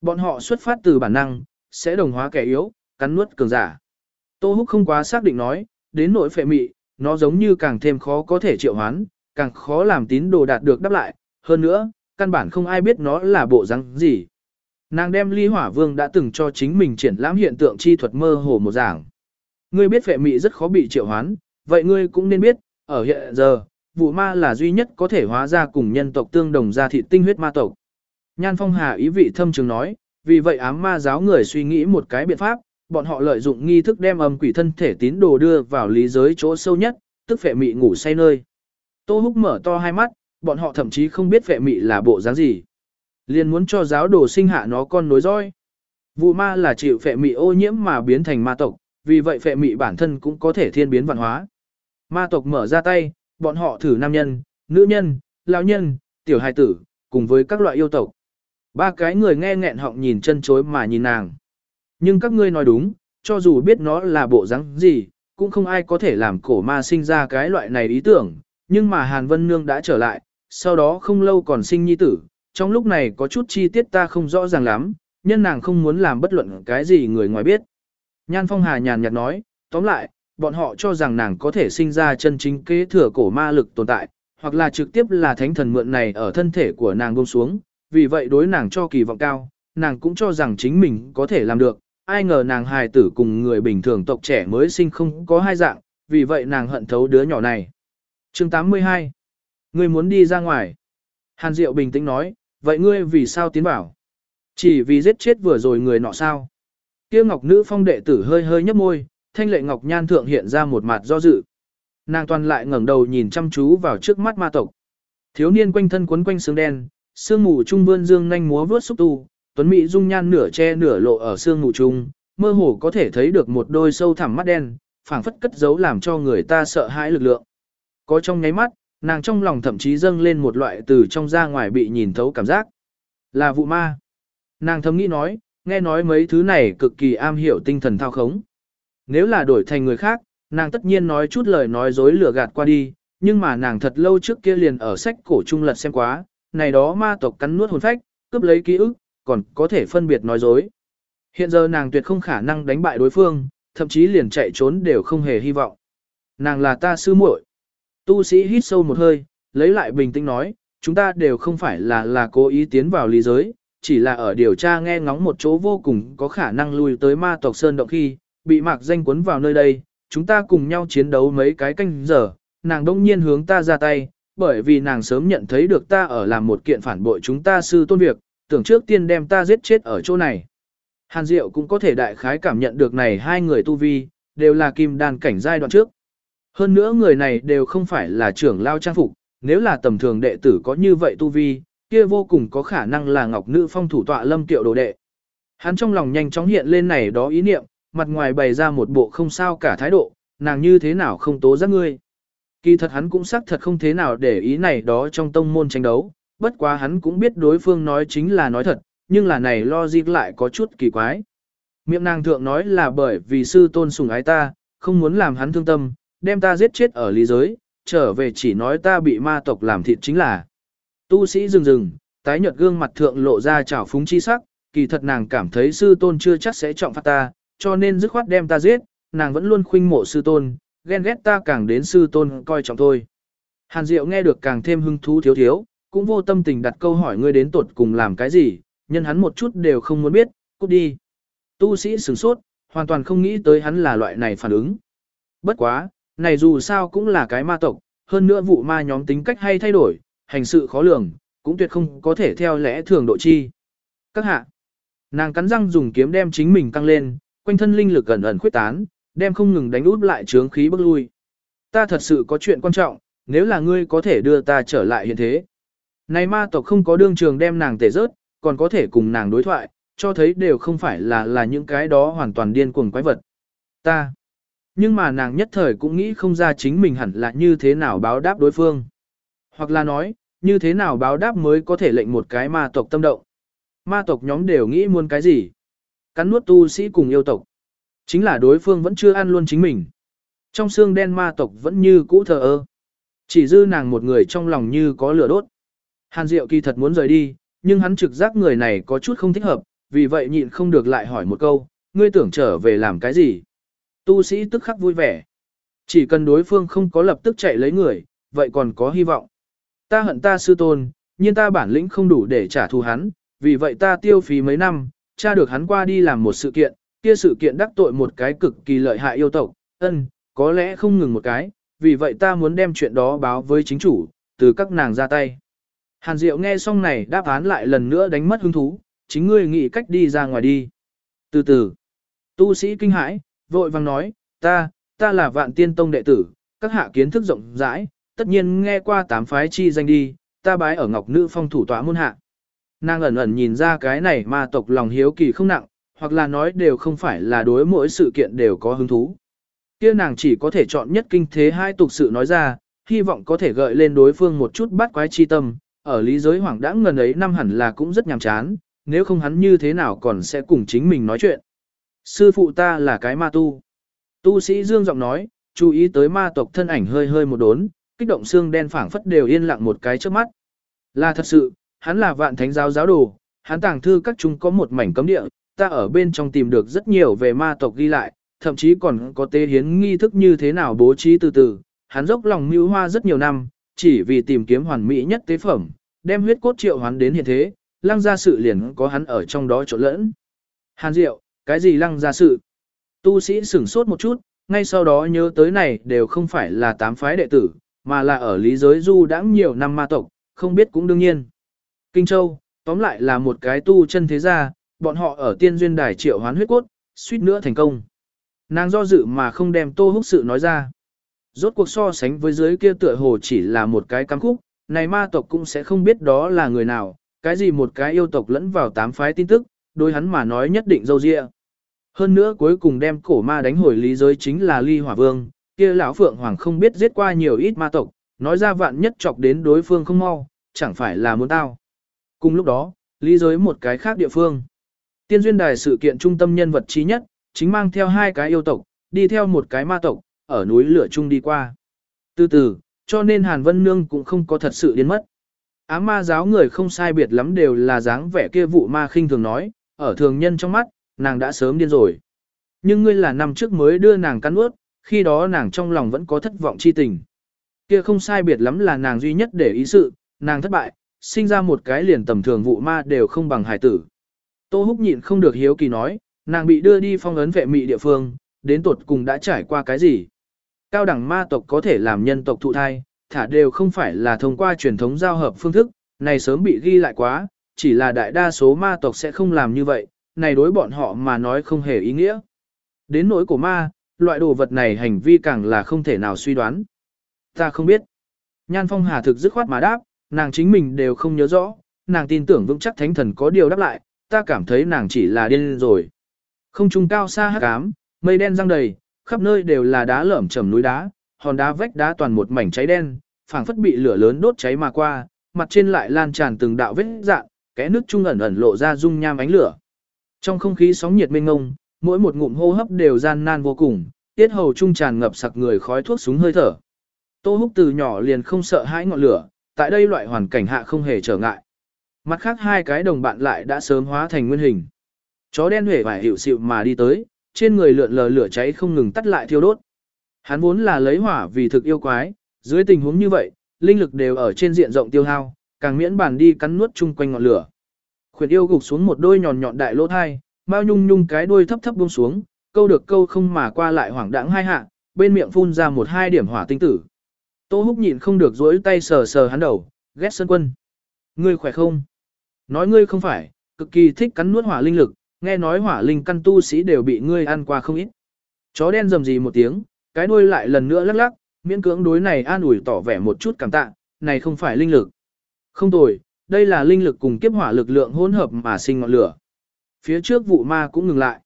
Bọn họ xuất phát từ bản năng, sẽ đồng hóa kẻ yếu, cắn nuốt cường giả. Tô Húc không quá xác định nói, đến nỗi phệ mị, nó giống như càng thêm khó có thể triệu hoán, càng khó làm tín đồ đạt được đáp lại, hơn nữa, căn bản không ai biết nó là bộ răng gì. Nàng đem ly hỏa vương đã từng cho chính mình triển lãm hiện tượng chi thuật mơ hồ một giảng. Ngươi biết phệ mị rất khó bị triệu hoán, vậy ngươi cũng nên biết, ở hiện giờ, vụ ma là duy nhất có thể hóa ra cùng nhân tộc tương đồng ra thị tinh huyết ma tộc. Nhan Phong Hà ý vị thâm trường nói, vì vậy ám ma giáo người suy nghĩ một cái biện pháp, bọn họ lợi dụng nghi thức đem âm quỷ thân thể tín đồ đưa vào lý giới chỗ sâu nhất, tức phệ mị ngủ say nơi. Tô Húc mở to hai mắt, bọn họ thậm chí không biết phệ mị là bộ dáng gì. Liền muốn cho giáo đồ sinh hạ nó con nối dõi. Vụ ma là chịu phệ mị ô nhiễm mà biến thành ma tộc, vì vậy phệ mị bản thân cũng có thể thiên biến văn hóa. Ma tộc mở ra tay, bọn họ thử nam nhân, nữ nhân, lão nhân, tiểu hài tử, cùng với các loại yêu tộc. Ba cái người nghe nghẹn họng nhìn chân chối mà nhìn nàng. Nhưng các ngươi nói đúng, cho dù biết nó là bộ dáng gì, cũng không ai có thể làm cổ ma sinh ra cái loại này ý tưởng. Nhưng mà Hàn Vân Nương đã trở lại, sau đó không lâu còn sinh nhi tử, trong lúc này có chút chi tiết ta không rõ ràng lắm, nhân nàng không muốn làm bất luận cái gì người ngoài biết. Nhan Phong Hà nhàn nhạt nói, tóm lại, bọn họ cho rằng nàng có thể sinh ra chân chính kế thừa cổ ma lực tồn tại, hoặc là trực tiếp là thánh thần mượn này ở thân thể của nàng buông xuống, vì vậy đối nàng cho kỳ vọng cao, nàng cũng cho rằng chính mình có thể làm được, ai ngờ nàng hài tử cùng người bình thường tộc trẻ mới sinh không có hai dạng, vì vậy nàng hận thấu đứa nhỏ này. chương 82 Ngươi muốn đi ra ngoài. Hàn Diệu bình tĩnh nói, vậy ngươi vì sao tiến bảo? Chỉ vì giết chết vừa rồi người nọ sao? Kia ngọc nữ phong đệ tử hơi hơi nhấp môi, thanh lệ ngọc nhan thượng hiện ra một mặt do dự. Nàng toàn lại ngẩng đầu nhìn chăm chú vào trước mắt ma tộc. Thiếu niên quanh thân quấn quanh sương đen, sương mù trung vươn dương nhanh múa vướt xúc tu, tuấn mỹ dung nhan nửa che nửa lộ ở xương mù trung, mơ hồ có thể thấy được một đôi sâu thẳm mắt đen, phảng phất cất giấu làm cho người ta sợ hãi lực lượng. Có trong nháy mắt, nàng trong lòng thậm chí dâng lên một loại từ trong ra ngoài bị nhìn thấu cảm giác. Là vụ ma. Nàng thầm nghĩ nói, nghe nói mấy thứ này cực kỳ am hiểu tinh thần thao khống. Nếu là đổi thành người khác, nàng tất nhiên nói chút lời nói dối lừa gạt qua đi, nhưng mà nàng thật lâu trước kia liền ở sách cổ trung lật xem quá, này đó ma tộc cắn nuốt hồn phách, cướp lấy ký ức, còn có thể phân biệt nói dối. Hiện giờ nàng tuyệt không khả năng đánh bại đối phương, thậm chí liền chạy trốn đều không hề hy vọng. Nàng là ta sư muội. Tu sĩ hít sâu một hơi, lấy lại bình tĩnh nói, chúng ta đều không phải là là cố ý tiến vào lý giới, chỉ là ở điều tra nghe ngóng một chỗ vô cùng có khả năng lui tới ma tộc Sơn Động khi, bị mạc danh cuốn vào nơi đây, chúng ta cùng nhau chiến đấu mấy cái canh giờ, nàng đông nhiên hướng ta ra tay, bởi vì nàng sớm nhận thấy được ta ở làm một kiện phản bội chúng ta sư tôn việc, tưởng trước tiên đem ta giết chết ở chỗ này. Hàn Diệu cũng có thể đại khái cảm nhận được này hai người tu vi, đều là kim đan cảnh giai đoạn trước. Hơn nữa người này đều không phải là trưởng lao trang phục, nếu là tầm thường đệ tử có như vậy tu vi, kia vô cùng có khả năng là ngọc nữ phong thủ tọa lâm tiệu đồ đệ. Hắn trong lòng nhanh chóng hiện lên này đó ý niệm, mặt ngoài bày ra một bộ không sao cả thái độ, nàng như thế nào không tố giác ngươi. Kỳ thật hắn cũng xác thật không thế nào để ý này đó trong tông môn tranh đấu, bất quá hắn cũng biết đối phương nói chính là nói thật, nhưng là này lo logic lại có chút kỳ quái. Miệng nàng thượng nói là bởi vì sư tôn sùng ái ta, không muốn làm hắn thương tâm, đem ta giết chết ở lý giới, trở về chỉ nói ta bị ma tộc làm thịt chính là. Tu sĩ dừng dừng, tái nhợt gương mặt thượng lộ ra trào phúng chi sắc, kỳ thật nàng cảm thấy sư tôn chưa chắc sẽ trọng phạt ta, cho nên dứt khoát đem ta giết, nàng vẫn luôn khuynh mộ sư tôn, ghen ghét ta càng đến sư tôn coi trọng thôi. Hàn Diệu nghe được càng thêm hứng thú thiếu thiếu, cũng vô tâm tình đặt câu hỏi ngươi đến tuột cùng làm cái gì, nhân hắn một chút đều không muốn biết, cút đi. Tu sĩ sửng sốt, hoàn toàn không nghĩ tới hắn là loại này phản ứng. Bất quá, này dù sao cũng là cái ma tộc, hơn nữa vụ ma nhóm tính cách hay thay đổi, hành sự khó lường, cũng tuyệt không có thể theo lẽ thường độ chi. Các hạ, nàng cắn răng dùng kiếm đem chính mình tăng lên, quanh thân linh lực ẩn ẩn khuyết tán, đem không ngừng đánh út lại trướng khí bức lui. Ta thật sự có chuyện quan trọng, nếu là ngươi có thể đưa ta trở lại hiện thế. Này ma tộc không có đương trường đem nàng tể rớt, còn có thể cùng nàng đối thoại, cho thấy đều không phải là là những cái đó hoàn toàn điên cuồng quái vật. Ta. Nhưng mà nàng nhất thời cũng nghĩ không ra chính mình hẳn là như thế nào báo đáp đối phương. Hoặc là nói, như thế nào báo đáp mới có thể lệnh một cái ma tộc tâm động. Ma tộc nhóm đều nghĩ muốn cái gì. Cắn nuốt tu sĩ cùng yêu tộc. Chính là đối phương vẫn chưa ăn luôn chính mình. Trong xương đen ma tộc vẫn như cũ thờ ơ. Chỉ dư nàng một người trong lòng như có lửa đốt. Hàn Diệu kỳ thật muốn rời đi, nhưng hắn trực giác người này có chút không thích hợp, vì vậy nhịn không được lại hỏi một câu, ngươi tưởng trở về làm cái gì? Tu sĩ tức khắc vui vẻ. Chỉ cần đối phương không có lập tức chạy lấy người, vậy còn có hy vọng. Ta hận ta sư tôn, nhưng ta bản lĩnh không đủ để trả thù hắn, vì vậy ta tiêu phí mấy năm, tra được hắn qua đi làm một sự kiện, kia sự kiện đắc tội một cái cực kỳ lợi hại yêu tộc, ân, có lẽ không ngừng một cái, vì vậy ta muốn đem chuyện đó báo với chính chủ, từ các nàng ra tay. Hàn Diệu nghe xong này đáp án lại lần nữa đánh mất hứng thú, chính ngươi nghĩ cách đi ra ngoài đi. Từ từ, tu sĩ kinh hãi, vội vang nói, ta, ta là vạn tiên tông đệ tử, các hạ kiến thức rộng rãi, tất nhiên nghe qua tám phái chi danh đi, ta bái ở ngọc nữ phong thủ tọa môn hạ. Nàng ẩn ẩn nhìn ra cái này mà tộc lòng hiếu kỳ không nặng, hoặc là nói đều không phải là đối mỗi sự kiện đều có hứng thú. Kia nàng chỉ có thể chọn nhất kinh thế hai tục sự nói ra, hy vọng có thể gợi lên đối phương một chút bắt quái chi tâm, ở lý giới hoàng đã ngần ấy năm hẳn là cũng rất nhàm chán, nếu không hắn như thế nào còn sẽ cùng chính mình nói chuyện. Sư phụ ta là cái ma tu. Tu sĩ dương giọng nói, chú ý tới ma tộc thân ảnh hơi hơi một đốn, kích động xương đen phảng phất đều yên lặng một cái trước mắt. Là thật sự, hắn là vạn thánh giáo giáo đồ, hắn tàng thư các chúng có một mảnh cấm địa, ta ở bên trong tìm được rất nhiều về ma tộc ghi lại, thậm chí còn có tế hiến nghi thức như thế nào bố trí từ từ, hắn dốc lòng mưu hoa rất nhiều năm, chỉ vì tìm kiếm hoàn mỹ nhất tế phẩm, đem huyết cốt triệu hoán đến hiện thế, lăng gia sự liền có hắn ở trong đó trộn lẫn. Hàn Diệu, cái gì lăng gia sự? Tu sĩ sửng sốt một chút, ngay sau đó nhớ tới này đều không phải là tám phái đệ tử, mà là ở lý giới du đãng nhiều năm ma tộc, không biết cũng đương nhiên. Kinh Châu, tóm lại là một cái tu chân thế gia, bọn họ ở tiên duyên đài triệu hoán huyết cốt, suýt nữa thành công. Nàng do dự mà không đem tô húc sự nói ra. Rốt cuộc so sánh với dưới kia tựa hồ chỉ là một cái cắm khúc, này ma tộc cũng sẽ không biết đó là người nào, cái gì một cái yêu tộc lẫn vào tám phái tin tức, đối hắn mà nói nhất định dâu dịa. Hơn nữa cuối cùng đem cổ ma đánh hồi lý giới chính là ly hỏa vương, kia lão phượng hoàng không biết giết qua nhiều ít ma tộc, nói ra vạn nhất chọc đến đối phương không mau, chẳng phải là muốn tao. Cùng lúc đó, lý giới một cái khác địa phương. Tiên duyên đài sự kiện trung tâm nhân vật trí nhất, chính mang theo hai cái yêu tộc, đi theo một cái ma tộc, ở núi lửa chung đi qua. Từ từ, cho nên Hàn Vân Nương cũng không có thật sự điên mất. Ám ma giáo người không sai biệt lắm đều là dáng vẻ kia vụ ma khinh thường nói, ở thường nhân trong mắt, nàng đã sớm điên rồi. Nhưng ngươi là năm trước mới đưa nàng cắn ướt, khi đó nàng trong lòng vẫn có thất vọng chi tình. Kia không sai biệt lắm là nàng duy nhất để ý sự, nàng thất bại, sinh ra một cái liền tầm thường vụ ma đều không bằng hải tử. Tô Húc nhịn không được hiếu kỳ nói, nàng bị đưa đi phong ấn vệ mị địa phương, đến tuột cùng đã trải qua cái gì. Cao đẳng ma tộc có thể làm nhân tộc thụ thai, thả đều không phải là thông qua truyền thống giao hợp phương thức, này sớm bị ghi lại quá, chỉ là đại đa số ma tộc sẽ không làm như vậy, này đối bọn họ mà nói không hề ý nghĩa. Đến nỗi của ma, loại đồ vật này hành vi càng là không thể nào suy đoán. Ta không biết. Nhan Phong Hà thực dứt khoát mà đáp, nàng chính mình đều không nhớ rõ, nàng tin tưởng vững chắc thánh thần có điều đáp lại, ta cảm thấy nàng chỉ là điên rồi. Không trung cao xa hắc ám, mây đen răng đầy, khắp nơi đều là đá lởm chầm núi đá, hòn đá vách đá toàn một mảnh cháy đen, phảng phất bị lửa lớn đốt cháy mà qua, mặt trên lại lan tràn từng đạo vết dạng, kẽ nước trung ẩn ẩn lộ ra dung nham ánh lửa. Trong không khí sóng nhiệt mênh ngông, mỗi một ngụm hô hấp đều gian nan vô cùng, tiết hầu trung tràn ngập sặc người khói thuốc súng hơi thở. Tô Húc từ nhỏ liền không sợ hãi ngọn lửa, tại đây loại hoàn cảnh hạ không hề trở ngại. Mặt khác hai cái đồng bạn lại đã sớm hóa thành nguyên hình. Chó đen huệ vải hiệu xịu mà đi tới, trên người lượn lờ lửa cháy không ngừng tắt lại thiêu đốt. Hắn vốn là lấy hỏa vì thực yêu quái, dưới tình huống như vậy, linh lực đều ở trên diện rộng tiêu hao, càng miễn bàn đi cắn nuốt chung quanh ngọn lửa. Khuyển yêu gục xuống một đôi nhọn nhọn đại lỗ thai, bao nhung nhung cái đuôi thấp thấp buông xuống, câu được câu không mà qua lại hoảng đãng hai hạ, bên miệng phun ra một hai điểm hỏa tinh tử. Tô Húc nhịn không được duỗi tay sờ sờ hắn đầu, ghét sân quân. Ngươi khỏe không? Nói ngươi không phải, cực kỳ thích cắn nuốt hỏa linh lực, nghe nói hỏa linh căn tu sĩ đều bị ngươi ăn qua không ít. Chó đen rầm rì một tiếng, cái đuôi lại lần nữa lắc lắc, miễn cưỡng đối này an ủi tỏ vẻ một chút cảm tạ, này không phải linh lực. Không tồi, đây là linh lực cùng kiếp hỏa lực lượng hỗn hợp mà sinh ngọn lửa. Phía trước vụ ma cũng ngừng lại.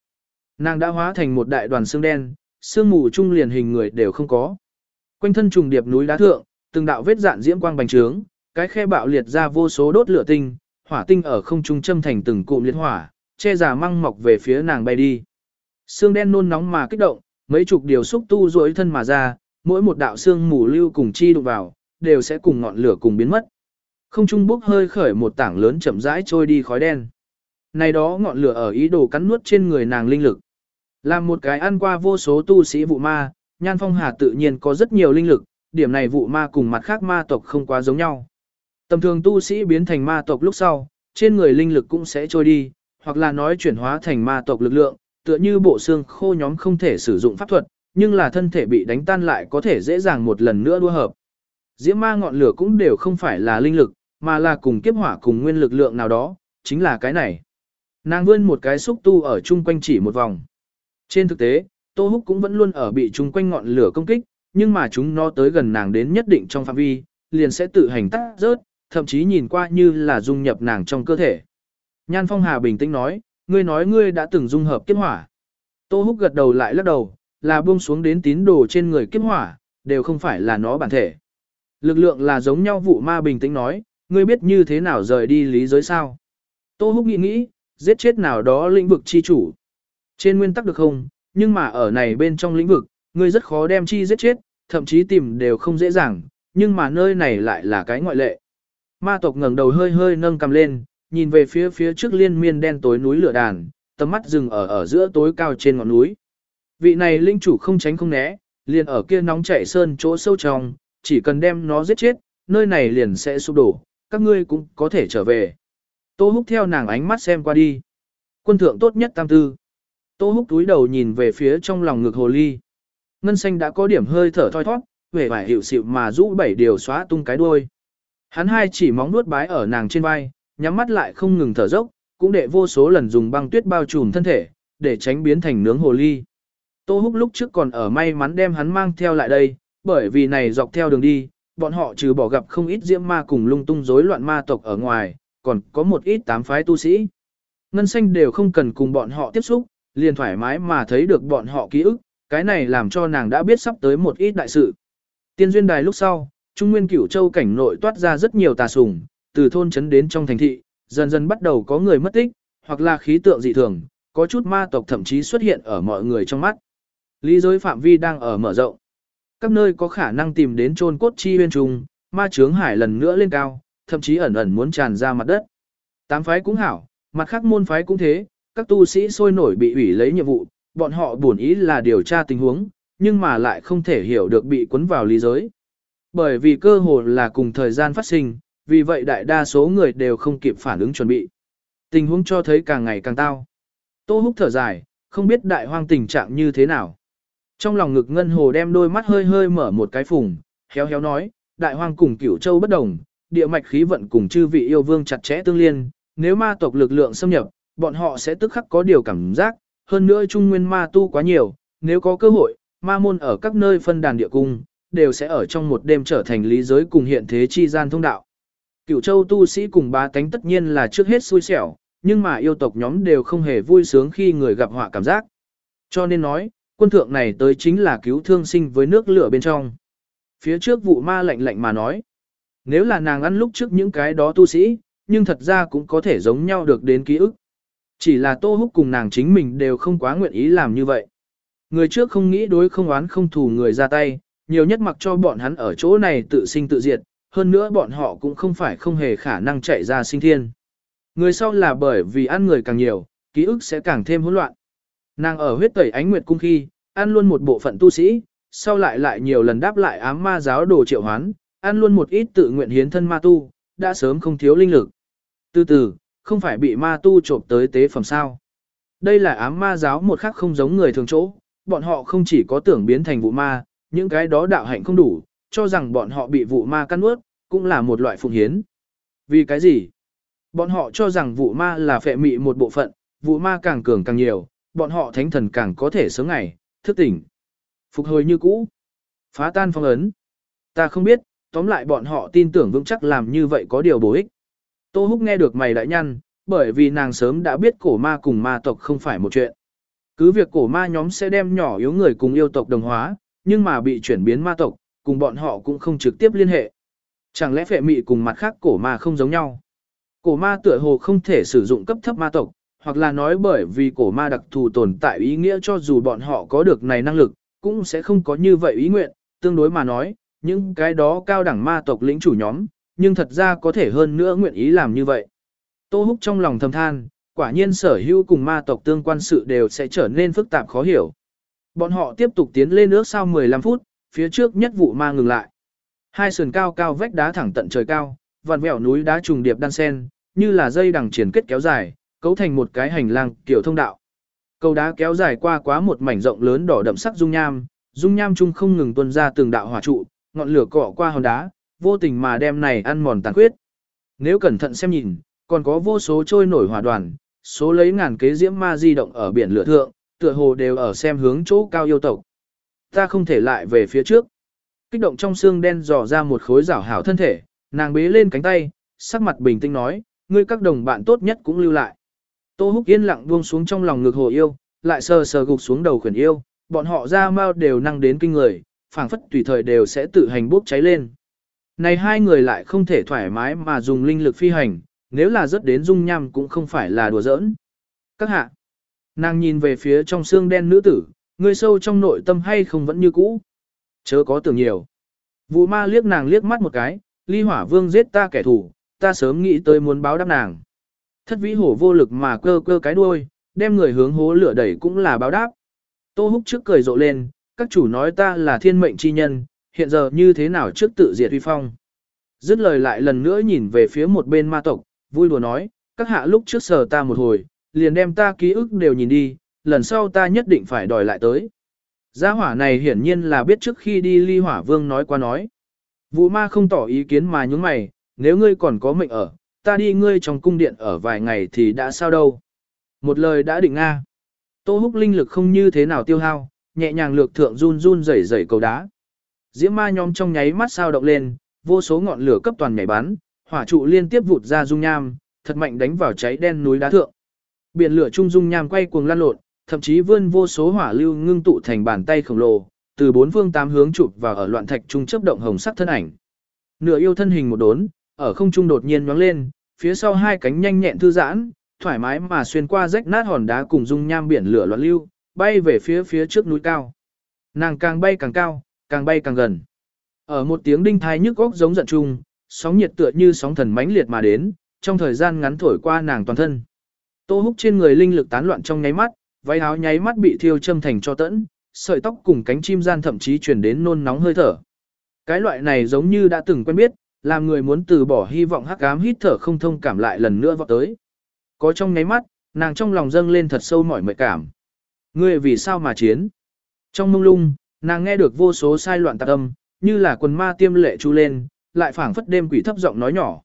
Nàng đã hóa thành một đại đoàn xương đen, xương mù trung liền hình người đều không có. Quanh thân trùng điệp núi đá thượng, từng đạo vết dạn diễm quang bành trướng, cái khe bạo liệt ra vô số đốt lửa tinh, hỏa tinh ở không trung châm thành từng cụm liệt hỏa, che giả măng mọc về phía nàng bay đi. Xương đen nôn nóng mà kích động, mấy chục điều xúc tu duỗi thân mà ra, mỗi một đạo xương mù lưu cùng chi đụng vào, đều sẽ cùng ngọn lửa cùng biến mất. Không trung bốc hơi khởi một tảng lớn chậm rãi trôi đi khói đen. Này đó ngọn lửa ở ý đồ cắn nuốt trên người nàng linh lực. Làm một cái ăn qua vô số tu sĩ vụ ma, Nhan Phong Hà tự nhiên có rất nhiều linh lực, điểm này vụ ma cùng mặt khác ma tộc không quá giống nhau. Tầm thường tu sĩ biến thành ma tộc lúc sau, trên người linh lực cũng sẽ trôi đi, hoặc là nói chuyển hóa thành ma tộc lực lượng, tựa như bộ xương khô nhóm không thể sử dụng pháp thuật, nhưng là thân thể bị đánh tan lại có thể dễ dàng một lần nữa đua hợp. Diễm ma ngọn lửa cũng đều không phải là linh lực, mà là cùng kiếp hỏa cùng nguyên lực lượng nào đó, chính là cái này. Nàng vươn một cái xúc tu ở chung quanh chỉ một vòng. Trên thực tế, Tô Húc cũng vẫn luôn ở bị chung quanh ngọn lửa công kích, nhưng mà chúng nó tới gần nàng đến nhất định trong phạm vi, liền sẽ tự hành tắt rớt, thậm chí nhìn qua như là dung nhập nàng trong cơ thể. Nhan Phong Hà bình tĩnh nói, ngươi nói ngươi đã từng dung hợp kiếp hỏa. Tô Húc gật đầu lại lắc đầu, là buông xuống đến tín đồ trên người kiếp hỏa, đều không phải là nó bản thể. Lực lượng là giống nhau vụ ma bình tĩnh nói, ngươi biết như thế nào rời đi lý giới sao. Tô Húc nghĩ nghĩ, giết chết nào đó lĩnh vực chi chủ. Trên nguyên tắc được không, nhưng mà ở này bên trong lĩnh vực, ngươi rất khó đem chi giết chết, thậm chí tìm đều không dễ dàng, nhưng mà nơi này lại là cái ngoại lệ. Ma tộc ngẩng đầu hơi hơi nâng cầm lên, nhìn về phía phía trước liên miên đen tối núi lửa đàn, tầm mắt dừng ở ở giữa tối cao trên ngọn núi. Vị này linh chủ không tránh không né, liền ở kia nóng chảy sơn chỗ sâu trong, chỉ cần đem nó giết chết, nơi này liền sẽ sụp đổ, các ngươi cũng có thể trở về. Tô Húc theo nàng ánh mắt xem qua đi. Quân thượng tốt nhất tam tư. Tô Húc túi đầu nhìn về phía trong lòng ngực hồ ly. Ngân xanh đã có điểm hơi thở thoi thoát, vẻ vải hiệu xịu mà rũ bảy điều xóa tung cái đuôi. Hắn hai chỉ móng nuốt bái ở nàng trên vai, nhắm mắt lại không ngừng thở dốc, cũng để vô số lần dùng băng tuyết bao trùm thân thể, để tránh biến thành nướng hồ ly. Tô Húc lúc trước còn ở may mắn đem hắn mang theo lại đây, bởi vì này dọc theo đường đi, bọn họ trừ bỏ gặp không ít diễm ma cùng lung tung rối loạn ma tộc ở ngoài, còn có một ít tám phái tu sĩ. Ngân xanh đều không cần cùng bọn họ tiếp xúc, liền thoải mái mà thấy được bọn họ ký ức, cái này làm cho nàng đã biết sắp tới một ít đại sự. Tiên duyên đài lúc sau, Trung Nguyên Cửu Châu cảnh nội toát ra rất nhiều tà sùng, từ thôn trấn đến trong thành thị, dần dần bắt đầu có người mất tích, hoặc là khí tượng dị thường, có chút ma tộc thậm chí xuất hiện ở mọi người trong mắt. Lý giới phạm vi đang ở mở rộng. Các nơi có khả năng tìm đến chôn cốt chi huyên trùng, ma chướng hải lần nữa lên cao, thậm chí ẩn ẩn muốn tràn ra mặt đất. Tám phái cũng hảo, mặt khác môn phái cũng thế, các tu sĩ sôi nổi bị ủy lấy nhiệm vụ, bọn họ buồn ý là điều tra tình huống, nhưng mà lại không thể hiểu được bị cuốn vào lý giới. Bởi vì cơ hội là cùng thời gian phát sinh, vì vậy đại đa số người đều không kịp phản ứng chuẩn bị. Tình huống cho thấy càng ngày càng tao. Tô húc thở dài, không biết đại hoang tình trạng như thế nào. Trong lòng ngực ngân hồ đem đôi mắt hơi hơi mở một cái phùng, héo héo nói, đại hoang cùng cửu châu bất đồng, địa mạch khí vận cùng chư vị yêu vương chặt chẽ tương liên, nếu ma tộc lực lượng xâm nhập, bọn họ sẽ tức khắc có điều cảm giác, hơn nữa trung nguyên ma tu quá nhiều, nếu có cơ hội, ma môn ở các nơi phân đàn địa cung, đều sẽ ở trong một đêm trở thành lý giới cùng hiện thế chi gian thông đạo. Cửu châu tu sĩ cùng ba tánh tất nhiên là trước hết xui xẻo, nhưng mà yêu tộc nhóm đều không hề vui sướng khi người gặp họa cảm giác. Cho nên nói, quân thượng này tới chính là cứu thương sinh với nước lửa bên trong. Phía trước vụ ma lạnh lạnh mà nói, nếu là nàng ăn lúc trước những cái đó tu sĩ, nhưng thật ra cũng có thể giống nhau được đến ký ức. Chỉ là Tô Húc cùng nàng chính mình đều không quá nguyện ý làm như vậy. Người trước không nghĩ đối không oán không thù người ra tay, nhiều nhất mặc cho bọn hắn ở chỗ này tự sinh tự diệt, hơn nữa bọn họ cũng không phải không hề khả năng chạy ra sinh thiên. Người sau là bởi vì ăn người càng nhiều, ký ức sẽ càng thêm hỗn loạn. Nàng ở huyết tẩy ánh nguyệt cung khi, ăn luôn một bộ phận tu sĩ, sau lại lại nhiều lần đáp lại ám ma giáo đồ triệu hoán, ăn luôn một ít tự nguyện hiến thân ma tu, đã sớm không thiếu linh lực. Từ từ, không phải bị ma tu trộm tới tế phẩm sao. Đây là ám ma giáo một khác không giống người thường chỗ, bọn họ không chỉ có tưởng biến thành vụ ma, những cái đó đạo hạnh không đủ, cho rằng bọn họ bị vụ ma căn ướt, cũng là một loại phụng hiến. Vì cái gì? Bọn họ cho rằng vụ ma là phệ mị một bộ phận, vụ ma càng cường càng nhiều, bọn họ thánh thần càng có thể sớm ngày, thức tỉnh. Phục hồi như cũ. Phá tan phong ấn. Ta không biết, tóm lại bọn họ tin tưởng vững chắc làm như vậy có điều bổ ích. Tô Húc nghe được mày đại nhăn, bởi vì nàng sớm đã biết cổ ma cùng ma tộc không phải một chuyện. Cứ việc cổ ma nhóm sẽ đem nhỏ yếu người cùng yêu tộc đồng hóa, nhưng mà bị chuyển biến ma tộc, cùng bọn họ cũng không trực tiếp liên hệ. Chẳng lẽ phệ mị cùng mặt khác cổ ma không giống nhau? Cổ ma tựa hồ không thể sử dụng cấp thấp ma tộc, hoặc là nói bởi vì cổ ma đặc thù tồn tại ý nghĩa cho dù bọn họ có được này năng lực, cũng sẽ không có như vậy ý nguyện, tương đối mà nói, những cái đó cao đẳng ma tộc lĩnh chủ nhóm, nhưng thật ra có thể hơn nữa nguyện ý làm như vậy. Tô Húc trong lòng thầm than, quả nhiên sở hữu cùng ma tộc tương quan sự đều sẽ trở nên phức tạp khó hiểu. Bọn họ tiếp tục tiến lên nước sau 15 phút, phía trước nhất vụ ma ngừng lại. Hai sườn cao cao vách đá thẳng tận trời cao, vằn vẹo núi đá trùng điệp đan sen, như là dây đằng triển kết kéo dài, cấu thành một cái hành lang kiểu thông đạo. Cầu đá kéo dài qua quá một mảnh rộng lớn đỏ đậm sắc dung nham, dung nham chung không ngừng tuôn ra từng đạo hỏa trụ, ngọn lửa cọ qua hòn đá, vô tình mà đem này ăn mòn tàn khuyết. Nếu cẩn thận xem nhìn, còn có vô số trôi nổi hỏa đoàn, số lấy ngàn kế diễm ma di động ở biển lửa thượng, tựa hồ đều ở xem hướng chỗ cao yêu tộc. Ta không thể lại về phía trước. Kích động trong xương đen dò ra một khối rảo hảo thân thể, nàng bế lên cánh tay, sắc mặt bình tĩnh nói, ngươi các đồng bạn tốt nhất cũng lưu lại. Tô Húc yên lặng buông xuống trong lòng ngực hồ yêu, lại sờ sờ gục xuống đầu khuyển yêu, bọn họ ra mau đều năng đến kinh người, phảng phất tùy thời đều sẽ tự hành bốc cháy lên. Này hai người lại không thể thoải mái mà dùng linh lực phi hành, nếu là rất đến dung nham cũng không phải là đùa giỡn. Các hạ, nàng nhìn về phía trong xương đen nữ tử, người sâu trong nội tâm hay không vẫn như cũ. Chớ có tưởng nhiều. Vụ ma liếc nàng liếc mắt một cái, ly hỏa vương giết ta kẻ thù, ta sớm nghĩ tới muốn báo đáp nàng. Thất vĩ hổ vô lực mà cơ cơ cái đuôi, đem người hướng hố lửa đẩy cũng là báo đáp. Tô húc trước cười rộ lên, các chủ nói ta là thiên mệnh chi nhân, hiện giờ như thế nào trước tự diệt uy phong. Dứt lời lại lần nữa nhìn về phía một bên ma tộc, vui đùa nói, các hạ lúc trước sờ ta một hồi, liền đem ta ký ức đều nhìn đi, lần sau ta nhất định phải đòi lại tới. Gia hỏa này hiển nhiên là biết trước khi đi ly hỏa vương nói qua nói. vũ ma không tỏ ý kiến mà nhúng mày, nếu ngươi còn có mệnh ở, ta đi ngươi trong cung điện ở vài ngày thì đã sao đâu. Một lời đã định Nga. Tô húc linh lực không như thế nào tiêu hao, nhẹ nhàng lược thượng run run rẩy rẩy cầu đá. Diễm ma nhóm trong nháy mắt sao động lên, vô số ngọn lửa cấp toàn nhảy bắn, hỏa trụ liên tiếp vụt ra dung nham, thật mạnh đánh vào cháy đen núi đá thượng. Biển lửa trung dung nham quay cuồng lan lộn, thậm chí vươn vô số hỏa lưu ngưng tụ thành bàn tay khổng lồ, từ bốn phương tám hướng chụp vào ở loạn thạch trung chấp động hồng sắc thân ảnh. Nửa yêu thân hình một đốn, ở không trung đột nhiên nhoáng lên, phía sau hai cánh nhanh nhẹn thư giãn, thoải mái mà xuyên qua rách nát hòn đá cùng dung nham biển lửa loạn lưu, bay về phía phía trước núi cao. Nàng càng bay càng cao, càng bay càng gần. Ở một tiếng đinh thai nhức góc giống giận chung, sóng nhiệt tựa như sóng thần mãnh liệt mà đến, trong thời gian ngắn thổi qua nàng toàn thân. Tô húc trên người linh lực tán loạn trong nháy mắt, váy áo nháy mắt bị thiêu châm thành cho tẫn, sợi tóc cùng cánh chim gian thậm chí truyền đến nôn nóng hơi thở. Cái loại này giống như đã từng quen biết, làm người muốn từ bỏ hy vọng hắc ám hít thở không thông cảm lại lần nữa vọt tới. Có trong nháy mắt, nàng trong lòng dâng lên thật sâu mỏi mệt cảm. Ngươi vì sao mà chiến? Trong mông lung, nàng nghe được vô số sai loạn tạc âm, như là quần ma tiêm lệ chu lên, lại phảng phất đêm quỷ thấp giọng nói nhỏ.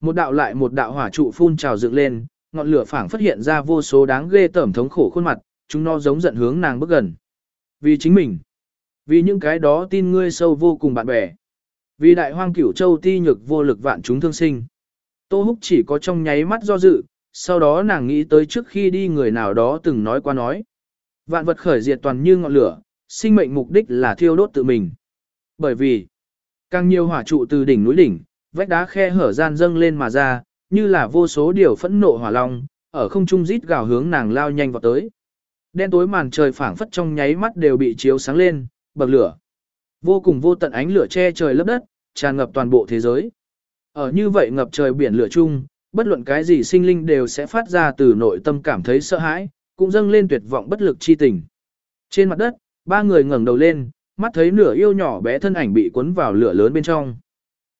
Một đạo lại một đạo hỏa trụ phun trào dựng lên, ngọn lửa phảng phát hiện ra vô số đáng ghê tởm thống khổ khuôn mặt, chúng nó giống giận hướng nàng bước gần. Vì chính mình, vì những cái đó tin ngươi sâu vô cùng bạn bè, vì đại hoang cửu châu ti nhược vô lực vạn chúng thương sinh. Tô Húc chỉ có trong nháy mắt do dự, sau đó nàng nghĩ tới trước khi đi người nào đó từng nói qua nói. Vạn vật khởi diệt toàn như ngọn lửa, sinh mệnh mục đích là thiêu đốt tự mình. Bởi vì, càng nhiều hỏa trụ từ đỉnh núi đỉnh, vách đá khe hở gian dâng lên mà ra, như là vô số điều phẫn nộ hỏa long, ở không trung rít gào hướng nàng lao nhanh vào tới. Đen tối màn trời phảng phất trong nháy mắt đều bị chiếu sáng lên, bậc lửa. Vô cùng vô tận ánh lửa che trời lấp đất, tràn ngập toàn bộ thế giới. Ở như vậy ngập trời biển lửa chung, bất luận cái gì sinh linh đều sẽ phát ra từ nội tâm cảm thấy sợ hãi, cũng dâng lên tuyệt vọng bất lực chi tình. Trên mặt đất, ba người ngẩng đầu lên, mắt thấy nửa yêu nhỏ bé thân ảnh bị cuốn vào lửa lớn bên trong.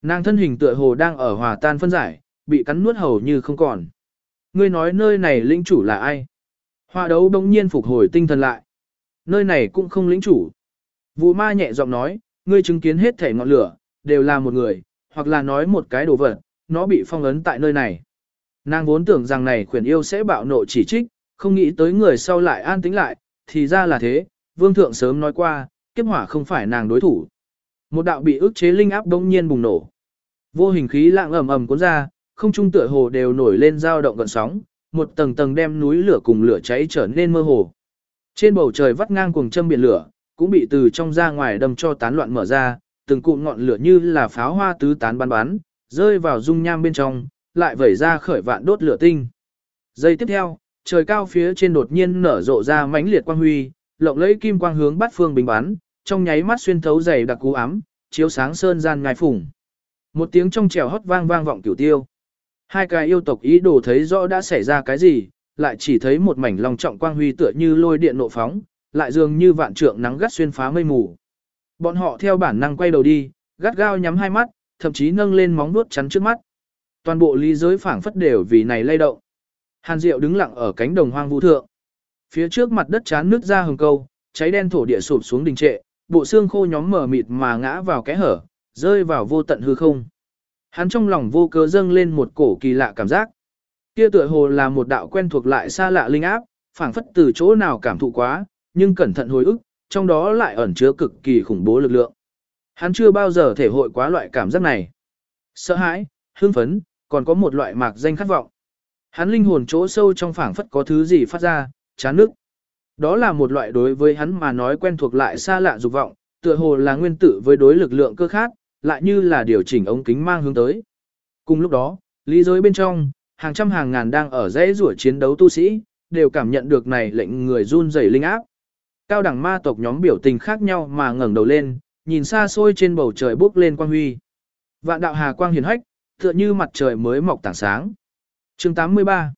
Nàng thân hình tựa hồ đang ở hòa tan phân giải, bị cắn nuốt hầu như không còn. Ngươi nói nơi này lĩnh chủ là ai? Hoa đấu bỗng nhiên phục hồi tinh thần lại. Nơi này cũng không lĩnh chủ. Vụ ma nhẹ giọng nói, ngươi chứng kiến hết thể ngọn lửa, đều là một người, hoặc là nói một cái đồ vật, nó bị phong ấn tại nơi này. Nàng vốn tưởng rằng này khuyển yêu sẽ bạo nộ chỉ trích, không nghĩ tới người sau lại an tĩnh lại, thì ra là thế, vương thượng sớm nói qua, kiếp hỏa không phải nàng đối thủ. Một đạo bị ức chế linh áp bỗng nhiên bùng nổ. Vô hình khí lạng ầm ầm cuốn ra, không trung tựa hồ đều nổi lên dao động gần sóng, một tầng tầng đem núi lửa cùng lửa cháy trở nên mơ hồ. Trên bầu trời vắt ngang cuồng châm biển lửa, cũng bị từ trong ra ngoài đâm cho tán loạn mở ra, từng cụm ngọn lửa như là pháo hoa tứ tán bắn bắn, rơi vào dung nham bên trong, lại vẩy ra khởi vạn đốt lửa tinh. Giây tiếp theo, trời cao phía trên đột nhiên nở rộ ra mãnh liệt quang huy, lộng lẫy kim quang hướng bát phương bình bắn, trong nháy mắt xuyên thấu dày đặc cú ám, chiếu sáng sơn gian ngài phủng. Một tiếng trong trèo hót vang vang vọng cửu tiêu. Hai cái yêu tộc ý đồ thấy rõ đã xảy ra cái gì, lại chỉ thấy một mảnh lòng trọng quang huy tựa như lôi điện nộ phóng, lại dường như vạn trượng nắng gắt xuyên phá mây mù. Bọn họ theo bản năng quay đầu đi, gắt gao nhắm hai mắt, thậm chí nâng lên móng vuốt chắn trước mắt. Toàn bộ lý giới phảng phất đều vì này lay động. Hàn Diệu đứng lặng ở cánh đồng hoang vũ thượng. Phía trước mặt đất chán nước ra hừng câu, cháy đen thổ địa sụp xuống đình trệ, bộ xương khô nhóm mở mịt mà ngã vào kẽ hở, rơi vào vô tận hư không. Hắn trong lòng vô cớ dâng lên một cổ kỳ lạ cảm giác. Kia tựa hồ là một đạo quen thuộc lại xa lạ linh áp, phảng phất từ chỗ nào cảm thụ quá, nhưng cẩn thận hồi ức, trong đó lại ẩn chứa cực kỳ khủng bố lực lượng. Hắn chưa bao giờ thể hội quá loại cảm giác này. Sợ hãi, hưng phấn, còn có một loại mạc danh khát vọng. Hắn linh hồn chỗ sâu trong phảng phất có thứ gì phát ra, chán nước. Đó là một loại đối với hắn mà nói quen thuộc lại xa lạ dục vọng, tựa hồ là nguyên tử với đối lực lượng cơ khát, lại như là điều chỉnh ống kính mang hướng tới. Cùng lúc đó, lý giới bên trong, hàng trăm hàng ngàn đang ở dãy rủa chiến đấu tu sĩ, đều cảm nhận được này lệnh người run rẩy linh áp. Cao đẳng ma tộc nhóm biểu tình khác nhau mà ngẩng đầu lên, nhìn xa xôi trên bầu trời bốc lên quang huy. Vạn đạo hà quang hiền hách, tựa như mặt trời mới mọc tảng sáng. chương 83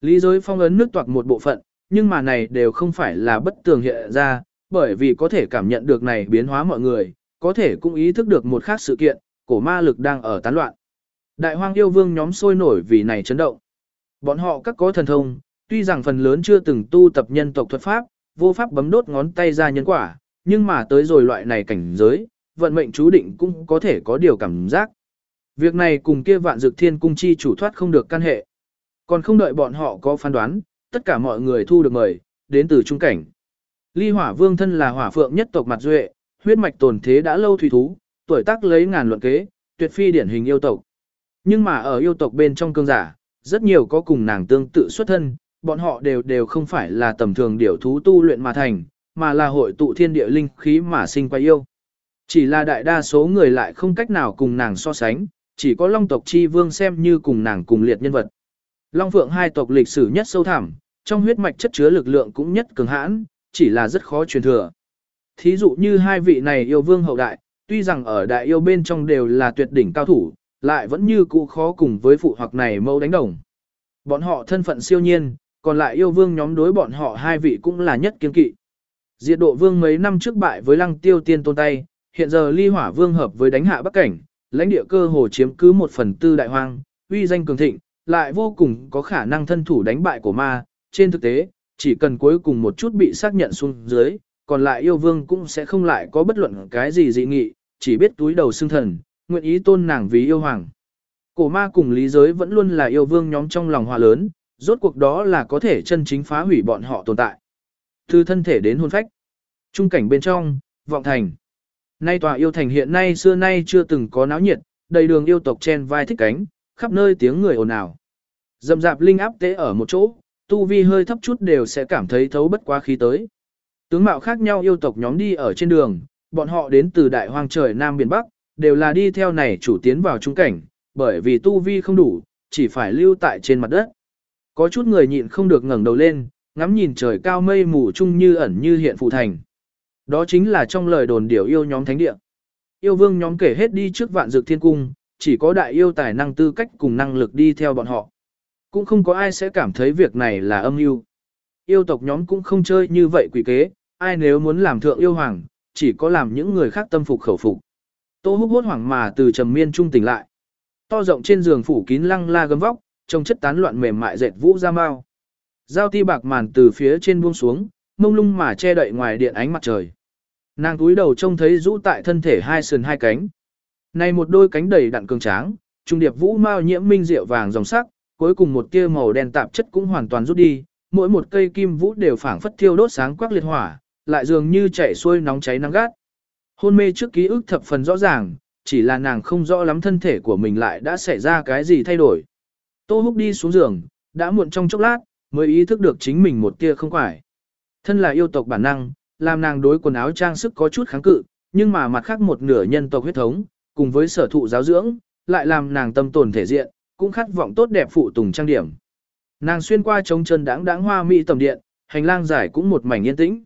Lý giới phong ấn nước toạc một bộ phận, nhưng mà này đều không phải là bất tường hiện ra, bởi vì có thể cảm nhận được này biến hóa mọi người, có thể cũng ý thức được một khác sự kiện, cổ ma lực đang ở tán loạn. Đại hoang yêu vương nhóm sôi nổi vì này chấn động. Bọn họ các có thần thông, tuy rằng phần lớn chưa từng tu tập nhân tộc thuật pháp, vô pháp bấm đốt ngón tay ra nhân quả, nhưng mà tới rồi loại này cảnh giới, vận mệnh chú định cũng có thể có điều cảm giác. Việc này cùng kia vạn dược thiên cung chi chủ thoát không được căn hệ. Còn không đợi bọn họ có phán đoán, tất cả mọi người thu được mời, đến từ trung cảnh. Ly hỏa vương thân là hỏa phượng nhất tộc mặt duệ, huyết mạch tồn thế đã lâu thủy thú, tuổi tác lấy ngàn luận kế, tuyệt phi điển hình yêu tộc. Nhưng mà ở yêu tộc bên trong cương giả, rất nhiều có cùng nàng tương tự xuất thân, bọn họ đều đều không phải là tầm thường điểu thú tu luyện mà thành, mà là hội tụ thiên địa linh khí mà sinh quay yêu. Chỉ là đại đa số người lại không cách nào cùng nàng so sánh, chỉ có long tộc chi vương xem như cùng nàng cùng liệt nhân vật. Long phượng hai tộc lịch sử nhất sâu thẳm, trong huyết mạch chất chứa lực lượng cũng nhất cường hãn, chỉ là rất khó truyền thừa. Thí dụ như hai vị này yêu vương hậu đại, tuy rằng ở đại yêu bên trong đều là tuyệt đỉnh cao thủ, lại vẫn như cũ khó cùng với phụ hoặc này mâu đánh đồng. Bọn họ thân phận siêu nhiên, còn lại yêu vương nhóm đối bọn họ hai vị cũng là nhất kiên kỵ. Diệt độ vương mấy năm trước bại với lăng tiêu tiên tôn tay, hiện giờ ly hỏa vương hợp với đánh hạ bắc cảnh, lãnh địa cơ hồ chiếm cứ một phần tư đại hoang, uy danh cường thịnh, lại vô cùng có khả năng thân thủ đánh bại của ma. Trên thực tế, chỉ cần cuối cùng một chút bị xác nhận xuống dưới, còn lại yêu vương cũng sẽ không lại có bất luận cái gì dị nghị, chỉ biết túi đầu xưng thần, nguyện ý tôn nàng vì yêu hoàng. Cổ ma cùng lý giới vẫn luôn là yêu vương nhóm trong lòng hòa lớn, rốt cuộc đó là có thể chân chính phá hủy bọn họ tồn tại. Từ thân thể đến hôn phách. Trung cảnh bên trong, vọng thành. Nay tòa yêu thành hiện nay xưa nay chưa từng có náo nhiệt, đầy đường yêu tộc chen vai thích cánh, khắp nơi tiếng người ồn ào. Dầm dạp linh áp tế ở một chỗ, tu vi hơi thấp chút đều sẽ cảm thấy thấu bất quá khí tới. Tướng mạo khác nhau yêu tộc nhóm đi ở trên đường, bọn họ đến từ đại hoang trời Nam Biển Bắc, đều là đi theo này chủ tiến vào trung cảnh, bởi vì tu vi không đủ, chỉ phải lưu tại trên mặt đất. Có chút người nhịn không được ngẩng đầu lên, ngắm nhìn trời cao mây mù chung như ẩn như hiện phụ thành. Đó chính là trong lời đồn điểu yêu nhóm thánh địa. Yêu vương nhóm kể hết đi trước vạn dược thiên cung, chỉ có đại yêu tài năng tư cách cùng năng lực đi theo bọn họ. Cũng không có ai sẽ cảm thấy việc này là âm mưu. Yêu tộc nhóm cũng không chơi như vậy quỷ kế, ai nếu muốn làm thượng yêu hoàng, chỉ có làm những người khác tâm phục khẩu phục. Tô húc hốt hoảng mà từ trầm miên trung tỉnh lại. To rộng trên giường phủ kín lăng la gấm vóc, trong chất tán loạn mềm mại dệt vũ ra mau. Giao ti bạc màn từ phía trên buông xuống, mông lung mà che đậy ngoài điện ánh mặt trời. Nàng túi đầu trông thấy rũ tại thân thể hai sườn hai cánh. Này một đôi cánh đầy đặn cường tráng, trung điệp vũ mau nhiễm minh rượu vàng dòng sắc, cuối cùng một tia màu đen tạp chất cũng hoàn toàn rút đi, mỗi một cây kim vũ đều phảng phất thiêu đốt sáng quắc liệt hỏa, lại dường như chảy xuôi nóng cháy nắng gắt. Hôn mê trước ký ức thập phần rõ ràng, chỉ là nàng không rõ lắm thân thể của mình lại đã xảy ra cái gì thay đổi. Tô Húc đi xuống giường, đã muộn trong chốc lát, mới ý thức được chính mình một tia không phải. Thân là yêu tộc bản năng, làm nàng đối quần áo trang sức có chút kháng cự, nhưng mà mặt khác một nửa nhân tộc huyết thống, cùng với sở thụ giáo dưỡng, lại làm nàng tâm tồn thể diện, cũng khát vọng tốt đẹp phụ tùng trang điểm. Nàng xuyên qua trống chân đãng đãng hoa mỹ tầm điện, hành lang dài cũng một mảnh yên tĩnh.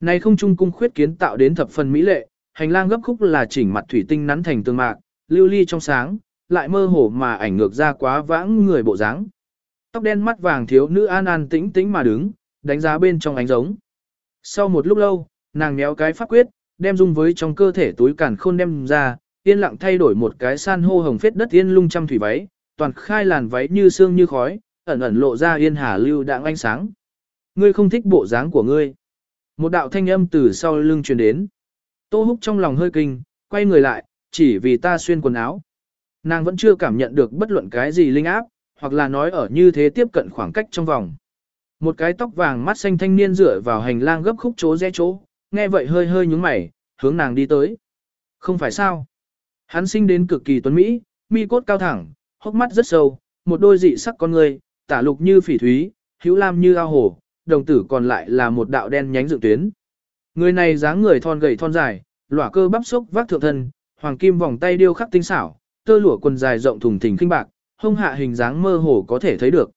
Này không trung cung khuyết kiến tạo đến thập phần mỹ lệ, hành lang gấp khúc là chỉnh mặt thủy tinh nắn thành tương mạc, lưu ly trong sáng, lại mơ hồ mà ảnh ngược ra quá vãng người bộ dáng. Tóc đen mắt vàng thiếu nữ an an tĩnh tĩnh mà đứng, đánh giá bên trong ánh giống. Sau một lúc lâu, nàng méo cái pháp quyết, đem dung với trong cơ thể túi càn khôn đem ra, yên lặng thay đổi một cái san hô hồng phết đất yên lung trăm thủy váy, toàn khai làn váy như xương như khói, ẩn ẩn lộ ra yên hà lưu đạng ánh sáng. Ngươi không thích bộ dáng của ngươi. Một đạo thanh âm từ sau lưng truyền đến. Tô húc trong lòng hơi kinh, quay người lại, chỉ vì ta xuyên quần áo. Nàng vẫn chưa cảm nhận được bất luận cái gì linh áp, hoặc là nói ở như thế tiếp cận khoảng cách trong vòng. Một cái tóc vàng mắt xanh thanh niên dựa vào hành lang gấp khúc chỗ rẽ chỗ, nghe vậy hơi hơi nhúng mày, hướng nàng đi tới. Không phải sao? Hắn sinh đến cực kỳ tuấn mỹ, mi cốt cao thẳng, hốc mắt rất sâu, một đôi dị sắc con người, tả lục như phỉ thúy, hữu lam như ao hồ, đồng tử còn lại là một đạo đen nhánh dựng tuyến. Người này dáng người thon gầy thon dài, lỏa cơ bắp sốc vác thượng thân, hoàng kim vòng tay điêu khắc tinh xảo, tơ lụa quần dài rộng thùng thình khinh bạc, hông hạ hình dáng mơ hồ có thể thấy được.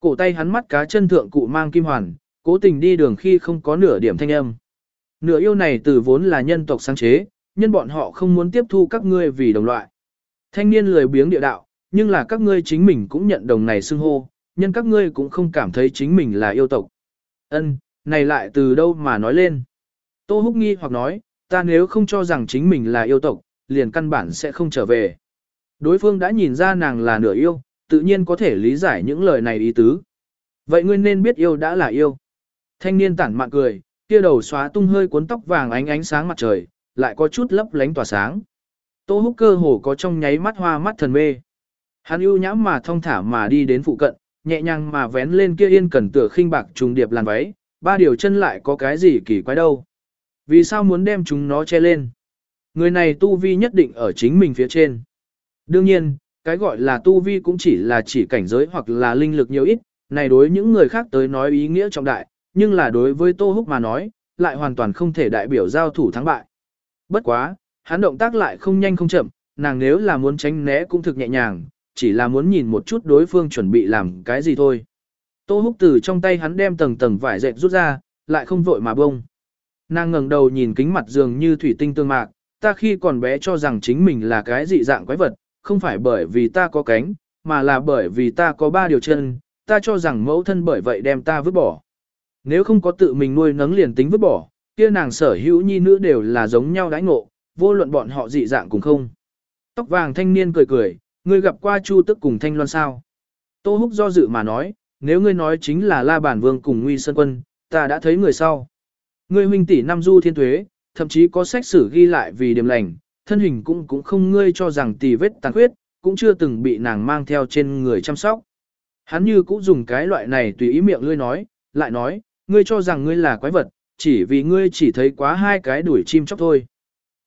Cổ tay hắn mắt cá chân thượng cụ mang kim hoàn, cố tình đi đường khi không có nửa điểm thanh âm. Nửa yêu này từ vốn là nhân tộc sáng chế, nhân bọn họ không muốn tiếp thu các ngươi vì đồng loại. Thanh niên lười biếng địa đạo, nhưng là các ngươi chính mình cũng nhận đồng này xưng hô, nhân các ngươi cũng không cảm thấy chính mình là yêu tộc. Ân, này lại từ đâu mà nói lên? Tô Húc nghi hoặc nói, ta nếu không cho rằng chính mình là yêu tộc, liền căn bản sẽ không trở về. Đối phương đã nhìn ra nàng là nửa yêu, tự nhiên có thể lý giải những lời này ý tứ. Vậy ngươi nên biết yêu đã là yêu. Thanh niên tản mạn cười, kia đầu xóa tung hơi cuốn tóc vàng ánh ánh sáng mặt trời, lại có chút lấp lánh tỏa sáng. Tô húc cơ hồ có trong nháy mắt hoa mắt thần mê. Hắn ưu nhãm mà thong thả mà đi đến phụ cận, nhẹ nhàng mà vén lên kia yên cẩn tựa khinh bạc trùng điệp làn váy, ba điều chân lại có cái gì kỳ quái đâu. Vì sao muốn đem chúng nó che lên? Người này tu vi nhất định ở chính mình phía trên. Đương nhiên, cái gọi là tu vi cũng chỉ là chỉ cảnh giới hoặc là linh lực nhiều ít, này đối những người khác tới nói ý nghĩa trọng đại, nhưng là đối với Tô Húc mà nói, lại hoàn toàn không thể đại biểu giao thủ thắng bại. Bất quá, hắn động tác lại không nhanh không chậm, nàng nếu là muốn tránh né cũng thực nhẹ nhàng, chỉ là muốn nhìn một chút đối phương chuẩn bị làm cái gì thôi. Tô Húc từ trong tay hắn đem tầng tầng vải dệt rút ra, lại không vội mà bông. Nàng ngẩng đầu nhìn kính mặt dường như thủy tinh tương mạc, ta khi còn bé cho rằng chính mình là cái dị dạng quái vật, không phải bởi vì ta có cánh, mà là bởi vì ta có ba điều chân, ta cho rằng mẫu thân bởi vậy đem ta vứt bỏ. Nếu không có tự mình nuôi nấng liền tính vứt bỏ, kia nàng sở hữu nhi nữ đều là giống nhau đãi ngộ, vô luận bọn họ dị dạng cùng không. Tóc vàng thanh niên cười cười, ngươi gặp qua Chu Tức cùng Thanh Loan sao? Tô Húc do dự mà nói, nếu ngươi nói chính là La Bản Vương cùng Nguy Sơn Quân, ta đã thấy người sau. Ngươi huynh tỷ Nam du thiên thuế, thậm chí có sách sử ghi lại vì điểm lành, thân hình cũng cũng không ngươi cho rằng tì vết tàn khuyết, cũng chưa từng bị nàng mang theo trên người chăm sóc. Hắn như cũng dùng cái loại này tùy ý miệng ngươi nói, lại nói, ngươi cho rằng ngươi là quái vật, chỉ vì ngươi chỉ thấy quá hai cái đuổi chim chóc thôi.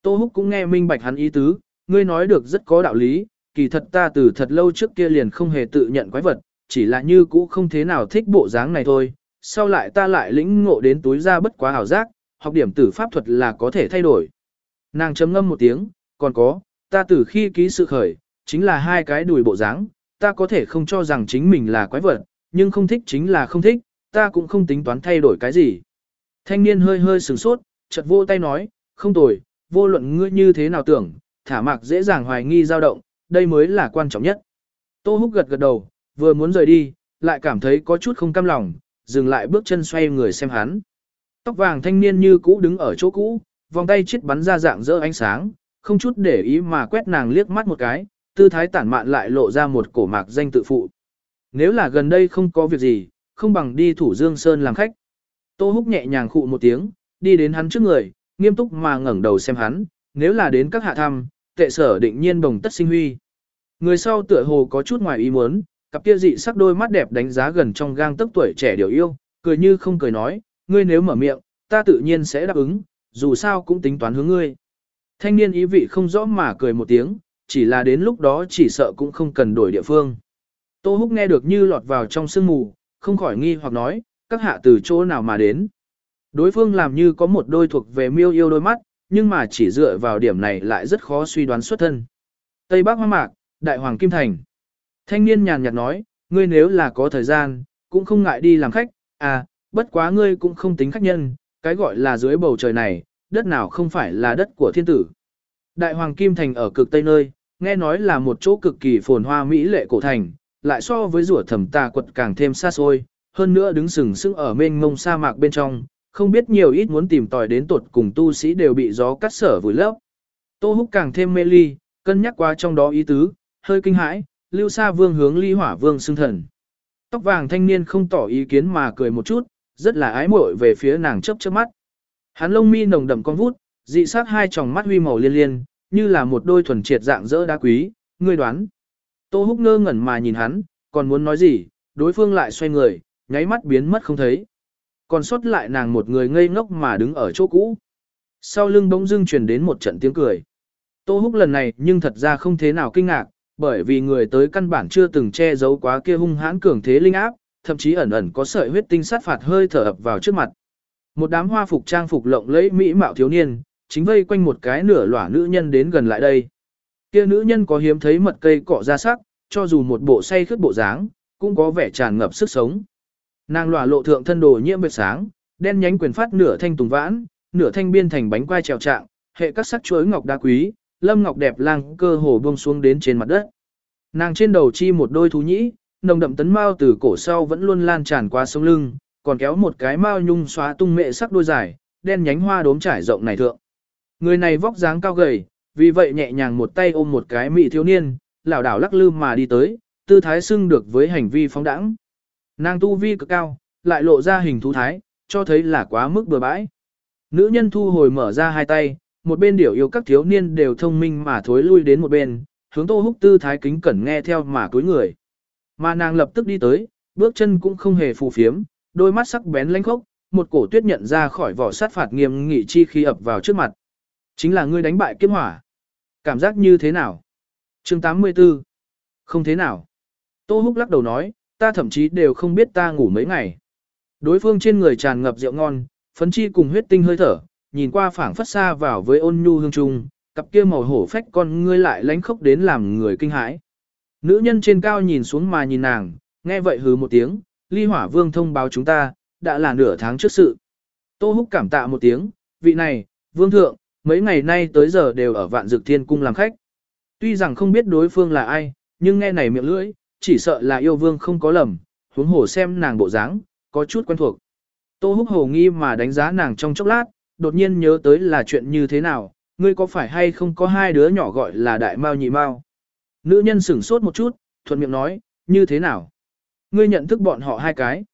Tô Húc cũng nghe minh bạch hắn ý tứ, ngươi nói được rất có đạo lý, kỳ thật ta từ thật lâu trước kia liền không hề tự nhận quái vật, chỉ là như cũ không thế nào thích bộ dáng này thôi. Sau lại ta lại lĩnh ngộ đến túi ra bất quá hảo giác, học điểm tử pháp thuật là có thể thay đổi. Nàng chấm ngâm một tiếng, còn có, ta từ khi ký sự khởi, chính là hai cái đùi bộ dáng, ta có thể không cho rằng chính mình là quái vật, nhưng không thích chính là không thích, ta cũng không tính toán thay đổi cái gì. Thanh niên hơi hơi sửng sốt, chợt vô tay nói, không tồi, vô luận ngươi như thế nào tưởng, thả mạc dễ dàng hoài nghi dao động, đây mới là quan trọng nhất. Tô húc gật gật đầu, vừa muốn rời đi, lại cảm thấy có chút không cam lòng, dừng lại bước chân xoay người xem hắn. Tóc vàng thanh niên như cũ đứng ở chỗ cũ, vòng tay chết bắn ra dạng dỡ ánh sáng, không chút để ý mà quét nàng liếc mắt một cái, tư thái tản mạn lại lộ ra một cổ mạc danh tự phụ. Nếu là gần đây không có việc gì, không bằng đi thủ Dương Sơn làm khách. Tô Húc nhẹ nhàng khụ một tiếng, đi đến hắn trước người, nghiêm túc mà ngẩng đầu xem hắn, nếu là đến các hạ thăm, tệ sở định nhiên bồng tất sinh huy. Người sau tựa hồ có chút ngoài ý muốn, cặp kia dị sắc đôi mắt đẹp đánh giá gần trong gang tấc tuổi trẻ điều yêu, cười như không cười nói, ngươi nếu mở miệng, ta tự nhiên sẽ đáp ứng, dù sao cũng tính toán hướng ngươi. Thanh niên ý vị không rõ mà cười một tiếng, chỉ là đến lúc đó chỉ sợ cũng không cần đổi địa phương. Tô Húc nghe được như lọt vào trong sương mù, không khỏi nghi hoặc nói, các hạ từ chỗ nào mà đến. Đối phương làm như có một đôi thuộc về miêu yêu đôi mắt, nhưng mà chỉ dựa vào điểm này lại rất khó suy đoán xuất thân. Tây Bắc Hoa Mạc, Đại Hoàng Kim Thành. Thanh niên nhàn nhạt nói, ngươi nếu là có thời gian, cũng không ngại đi làm khách, à, bất quá ngươi cũng không tính khách nhân, cái gọi là dưới bầu trời này, đất nào không phải là đất của thiên tử. Đại Hoàng Kim Thành ở cực Tây nơi, nghe nói là một chỗ cực kỳ phồn hoa mỹ lệ cổ thành, lại so với rủa thẩm tà quật càng thêm xa xôi, hơn nữa đứng sừng sững ở mênh mông sa mạc bên trong, không biết nhiều ít muốn tìm tòi đến tuột cùng tu sĩ đều bị gió cắt sở vùi lấp. Tô Húc càng thêm mê ly, cân nhắc qua trong đó ý tứ, hơi kinh hãi, lưu sa vương hướng ly hỏa vương xưng thần. Tóc vàng thanh niên không tỏ ý kiến mà cười một chút, rất là ái muội về phía nàng chớp chớp mắt. Hắn lông mi nồng đậm con vút, dị sắc hai tròng mắt huy màu liên liên, như là một đôi thuần triệt dạng dỡ đá quý, ngươi đoán. Tô húc ngơ ngẩn mà nhìn hắn, còn muốn nói gì, đối phương lại xoay người, nháy mắt biến mất không thấy. Còn sót lại nàng một người ngây ngốc mà đứng ở chỗ cũ. Sau lưng bỗng dưng truyền đến một trận tiếng cười. Tô húc lần này nhưng thật ra không thế nào kinh ngạc, bởi vì người tới căn bản chưa từng che giấu quá kia hung hãn cường thế linh áp, thậm chí ẩn ẩn có sợi huyết tinh sát phạt hơi thở ập vào trước mặt. Một đám hoa phục trang phục lộng lẫy mỹ mạo thiếu niên, chính vây quanh một cái nửa lỏa nữ nhân đến gần lại đây. Kia nữ nhân có hiếm thấy mật cây cọ ra sắc, cho dù một bộ say khướt bộ dáng, cũng có vẻ tràn ngập sức sống. Nàng lỏa lộ thượng thân đồ nhiễm vệt sáng, đen nhánh quyền phát nửa thanh tùng vãn, nửa thanh biên thành bánh quai trèo trạng, hệ các sắc chuối ngọc đá quý, lâm ngọc đẹp lang cơ hồ buông xuống đến trên mặt đất. Nàng trên đầu chi một đôi thú nhĩ, nồng đậm tấn mao từ cổ sau vẫn luôn lan tràn qua sống lưng, còn kéo một cái mao nhung xóa tung mệ sắc đôi dài, đen nhánh hoa đốm trải rộng này thượng. Người này vóc dáng cao gầy, vì vậy nhẹ nhàng một tay ôm một cái mị thiếu niên, lảo đảo lắc lư mà đi tới, tư thái xưng được với hành vi phóng đẳng. Nàng tu vi cực cao, lại lộ ra hình thú thái, cho thấy là quá mức bừa bãi. Nữ nhân thu hồi mở ra hai tay, một bên điểu yêu các thiếu niên đều thông minh mà thối lui đến một bên, hướng tô húc tư thái kính cẩn nghe theo mà cúi người. Mà nàng lập tức đi tới, bước chân cũng không hề phù phiếm, đôi mắt sắc bén lanh khốc, một cổ tuyết nhận ra khỏi vỏ sát phạt nghiêm nghị chi khi ập vào trước mặt. Chính là ngươi đánh bại kiếp hỏa. Cảm giác như thế nào? chương 84. Không thế nào. Tô Húc lắc đầu nói, ta thậm chí đều không biết ta ngủ mấy ngày. Đối phương trên người tràn ngập rượu ngon, phấn chi cùng huyết tinh hơi thở, nhìn qua phảng phất xa vào với ôn nhu hương trung, cặp kia màu hổ phách con ngươi lại lánh khốc đến làm người kinh hãi. Nữ nhân trên cao nhìn xuống mà nhìn nàng, nghe vậy hừ một tiếng, ly hỏa vương thông báo chúng ta, đã là nửa tháng trước sự. Tô húc cảm tạ một tiếng, vị này, vương thượng, mấy ngày nay tới giờ đều ở vạn dược thiên cung làm khách. Tuy rằng không biết đối phương là ai, nhưng nghe này miệng lưỡi, chỉ sợ là yêu vương không có lầm, huống hồ xem nàng bộ dáng, có chút quen thuộc. Tô húc hồ nghi mà đánh giá nàng trong chốc lát, đột nhiên nhớ tới là chuyện như thế nào, ngươi có phải hay không có hai đứa nhỏ gọi là đại mao nhị mao. Nữ nhân sửng sốt một chút, thuận miệng nói, như thế nào? Ngươi nhận thức bọn họ hai cái.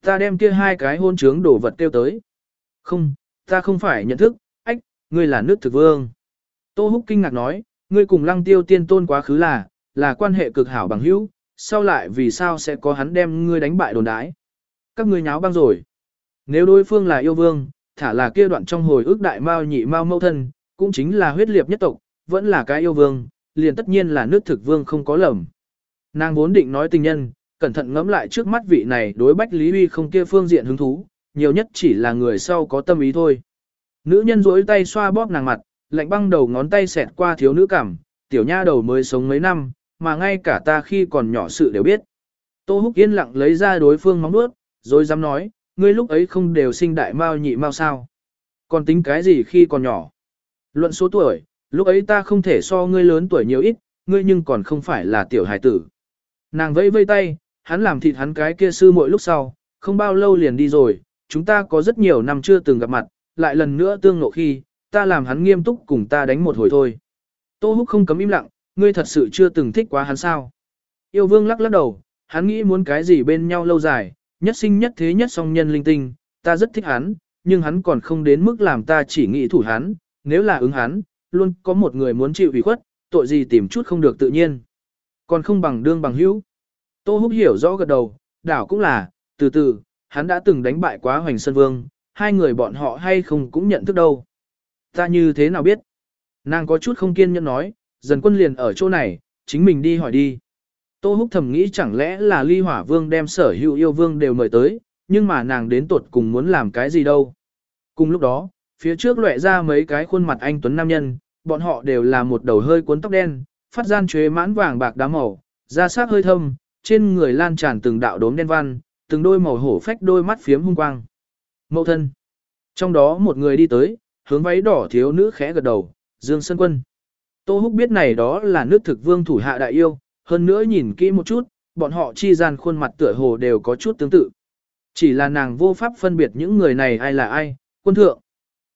Ta đem kia hai cái hôn trướng đồ vật tiêu tới. Không, ta không phải nhận thức, ách, ngươi là nước thực vương. Tô Húc kinh ngạc nói, ngươi cùng lăng tiêu tiên tôn quá khứ là, là quan hệ cực hảo bằng hữu, sau lại vì sao sẽ có hắn đem ngươi đánh bại đồn đái. Các ngươi nháo băng rồi. Nếu đối phương là yêu vương, thả là kia đoạn trong hồi ước đại mao nhị mao mâu thân, cũng chính là huyết liệt nhất tộc, vẫn là cái yêu vương, liền tất nhiên là nước thực vương không có lầm. Nàng vốn định nói tình nhân, cẩn thận ngẫm lại trước mắt vị này đối Bách Lý Huy không kia phương diện hứng thú, nhiều nhất chỉ là người sau có tâm ý thôi. Nữ nhân duỗi tay xoa bóp nàng mặt, lạnh băng đầu ngón tay xẹt qua thiếu nữ cảm, tiểu nha đầu mới sống mấy năm, mà ngay cả ta khi còn nhỏ sự đều biết. Tô Húc yên lặng lấy ra đối phương móng nuốt, rồi dám nói, ngươi lúc ấy không đều sinh đại mao nhị mao sao. Còn tính cái gì khi còn nhỏ? Luận số tuổi, lúc ấy ta không thể so ngươi lớn tuổi nhiều ít, ngươi nhưng còn không phải là tiểu hài tử. Nàng vẫy vây tay, hắn làm thịt hắn cái kia sư muội lúc sau, không bao lâu liền đi rồi, chúng ta có rất nhiều năm chưa từng gặp mặt, lại lần nữa tương ngộ khi, ta làm hắn nghiêm túc cùng ta đánh một hồi thôi. Tô Húc không cấm im lặng, ngươi thật sự chưa từng thích quá hắn sao. Yêu vương lắc lắc đầu, hắn nghĩ muốn cái gì bên nhau lâu dài, nhất sinh nhất thế nhất song nhân linh tinh, ta rất thích hắn, nhưng hắn còn không đến mức làm ta chỉ nghĩ thủ hắn, nếu là ứng hắn, luôn có một người muốn chịu ủy khuất, tội gì tìm chút không được tự nhiên. Còn không bằng đương bằng hữu. Tô Húc hiểu rõ gật đầu, đảo cũng là, từ từ, hắn đã từng đánh bại quá Hoành Sơn Vương, hai người bọn họ hay không cũng nhận thức đâu. Ta như thế nào biết? Nàng có chút không kiên nhẫn nói, dần quân liền ở chỗ này, chính mình đi hỏi đi. Tô Húc thầm nghĩ chẳng lẽ là ly hỏa vương đem sở hữu yêu vương đều mời tới, nhưng mà nàng đến tuột cùng muốn làm cái gì đâu. Cùng lúc đó, phía trước lệ ra mấy cái khuôn mặt anh Tuấn Nam Nhân, bọn họ đều là một đầu hơi cuốn tóc đen, phát gian chuế mãn vàng bạc đá màu, da sắc hơi thâm, trên người lan tràn từng đạo đốm đen văn, từng đôi màu hổ phách đôi mắt phiếm hung quang. Mậu thân. Trong đó một người đi tới, hướng váy đỏ thiếu nữ khẽ gật đầu, Dương Sơn Quân. Tô Húc biết này đó là nước thực vương thủ hạ đại yêu, hơn nữa nhìn kỹ một chút, bọn họ chi gian khuôn mặt tựa hồ đều có chút tương tự. Chỉ là nàng vô pháp phân biệt những người này ai là ai, quân thượng.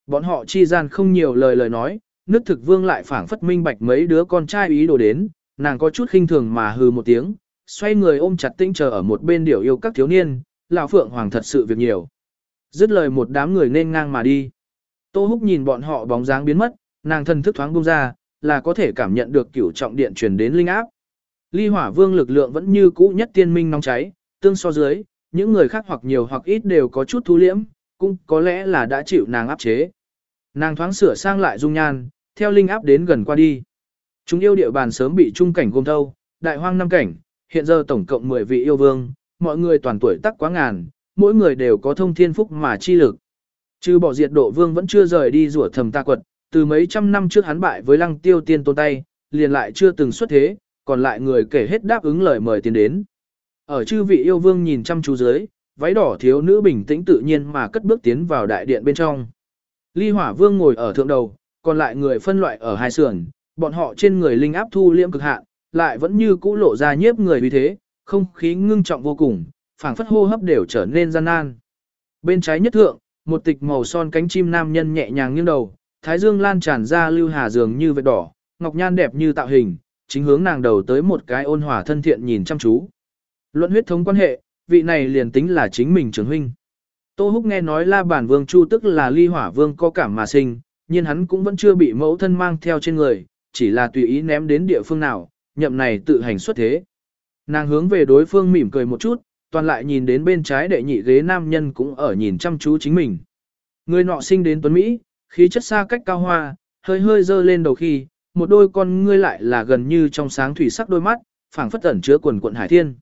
Bọn họ chi gian không nhiều lời lời nói, nước thực vương lại phảng phất minh bạch mấy đứa con trai ý đồ đến, nàng có chút khinh thường mà hừ một tiếng, xoay người ôm chặt tinh chờ ở một bên điều yêu các thiếu niên, lão phượng hoàng thật sự việc nhiều. Dứt lời một đám người nên ngang mà đi. Tô Húc nhìn bọn họ bóng dáng biến mất, nàng thân thức thoáng buông ra, là có thể cảm nhận được cửu trọng điện truyền đến linh áp. Ly hỏa vương lực lượng vẫn như cũ nhất tiên minh nóng cháy, tương so dưới, những người khác hoặc nhiều hoặc ít đều có chút thu liễm, cũng có lẽ là đã chịu nàng áp chế. Nàng thoáng sửa sang lại dung nhan, theo linh áp đến gần qua đi. Chúng yêu địa bàn sớm bị trung cảnh gồm thâu, đại hoang năm cảnh, hiện giờ tổng cộng 10 vị yêu vương, mọi người toàn tuổi tác quá ngàn, mỗi người đều có thông thiên phúc mà chi lực. Trừ bỏ diệt độ vương vẫn chưa rời đi rủa thầm ta quật, từ mấy trăm năm trước hắn bại với lăng tiêu tiên tôn tay, liền lại chưa từng xuất thế, còn lại người kể hết đáp ứng lời mời tiền đến. Ở chư vị yêu vương nhìn chăm chú dưới, váy đỏ thiếu nữ bình tĩnh tự nhiên mà cất bước tiến vào đại điện bên trong. Ly hỏa vương ngồi ở thượng đầu, còn lại người phân loại ở hai sườn, bọn họ trên người linh áp thu liễm cực hạn, lại vẫn như cũ lộ ra nhiếp người vì thế, không khí ngưng trọng vô cùng, phảng phất hô hấp đều trở nên gian nan. Bên trái nhất thượng, một tịch màu son cánh chim nam nhân nhẹ nhàng nghiêng đầu, thái dương lan tràn ra lưu hà dường như vệt đỏ, ngọc nhan đẹp như tạo hình, chính hướng nàng đầu tới một cái ôn hòa thân thiện nhìn chăm chú. Luận huyết thống quan hệ, vị này liền tính là chính mình trưởng huynh. Tô Húc nghe nói La Bản Vương Chu tức là ly hỏa vương có cảm mà sinh, nhưng hắn cũng vẫn chưa bị mẫu thân mang theo trên người, chỉ là tùy ý ném đến địa phương nào, nhậm này tự hành xuất thế. Nàng hướng về đối phương mỉm cười một chút, toàn lại nhìn đến bên trái đệ nhị ghế nam nhân cũng ở nhìn chăm chú chính mình. Người nọ sinh đến tuấn Mỹ, khí chất xa cách cao hoa, hơi hơi dơ lên đầu khi, một đôi con ngươi lại là gần như trong sáng thủy sắc đôi mắt, phảng phất ẩn chứa quần quận hải thiên.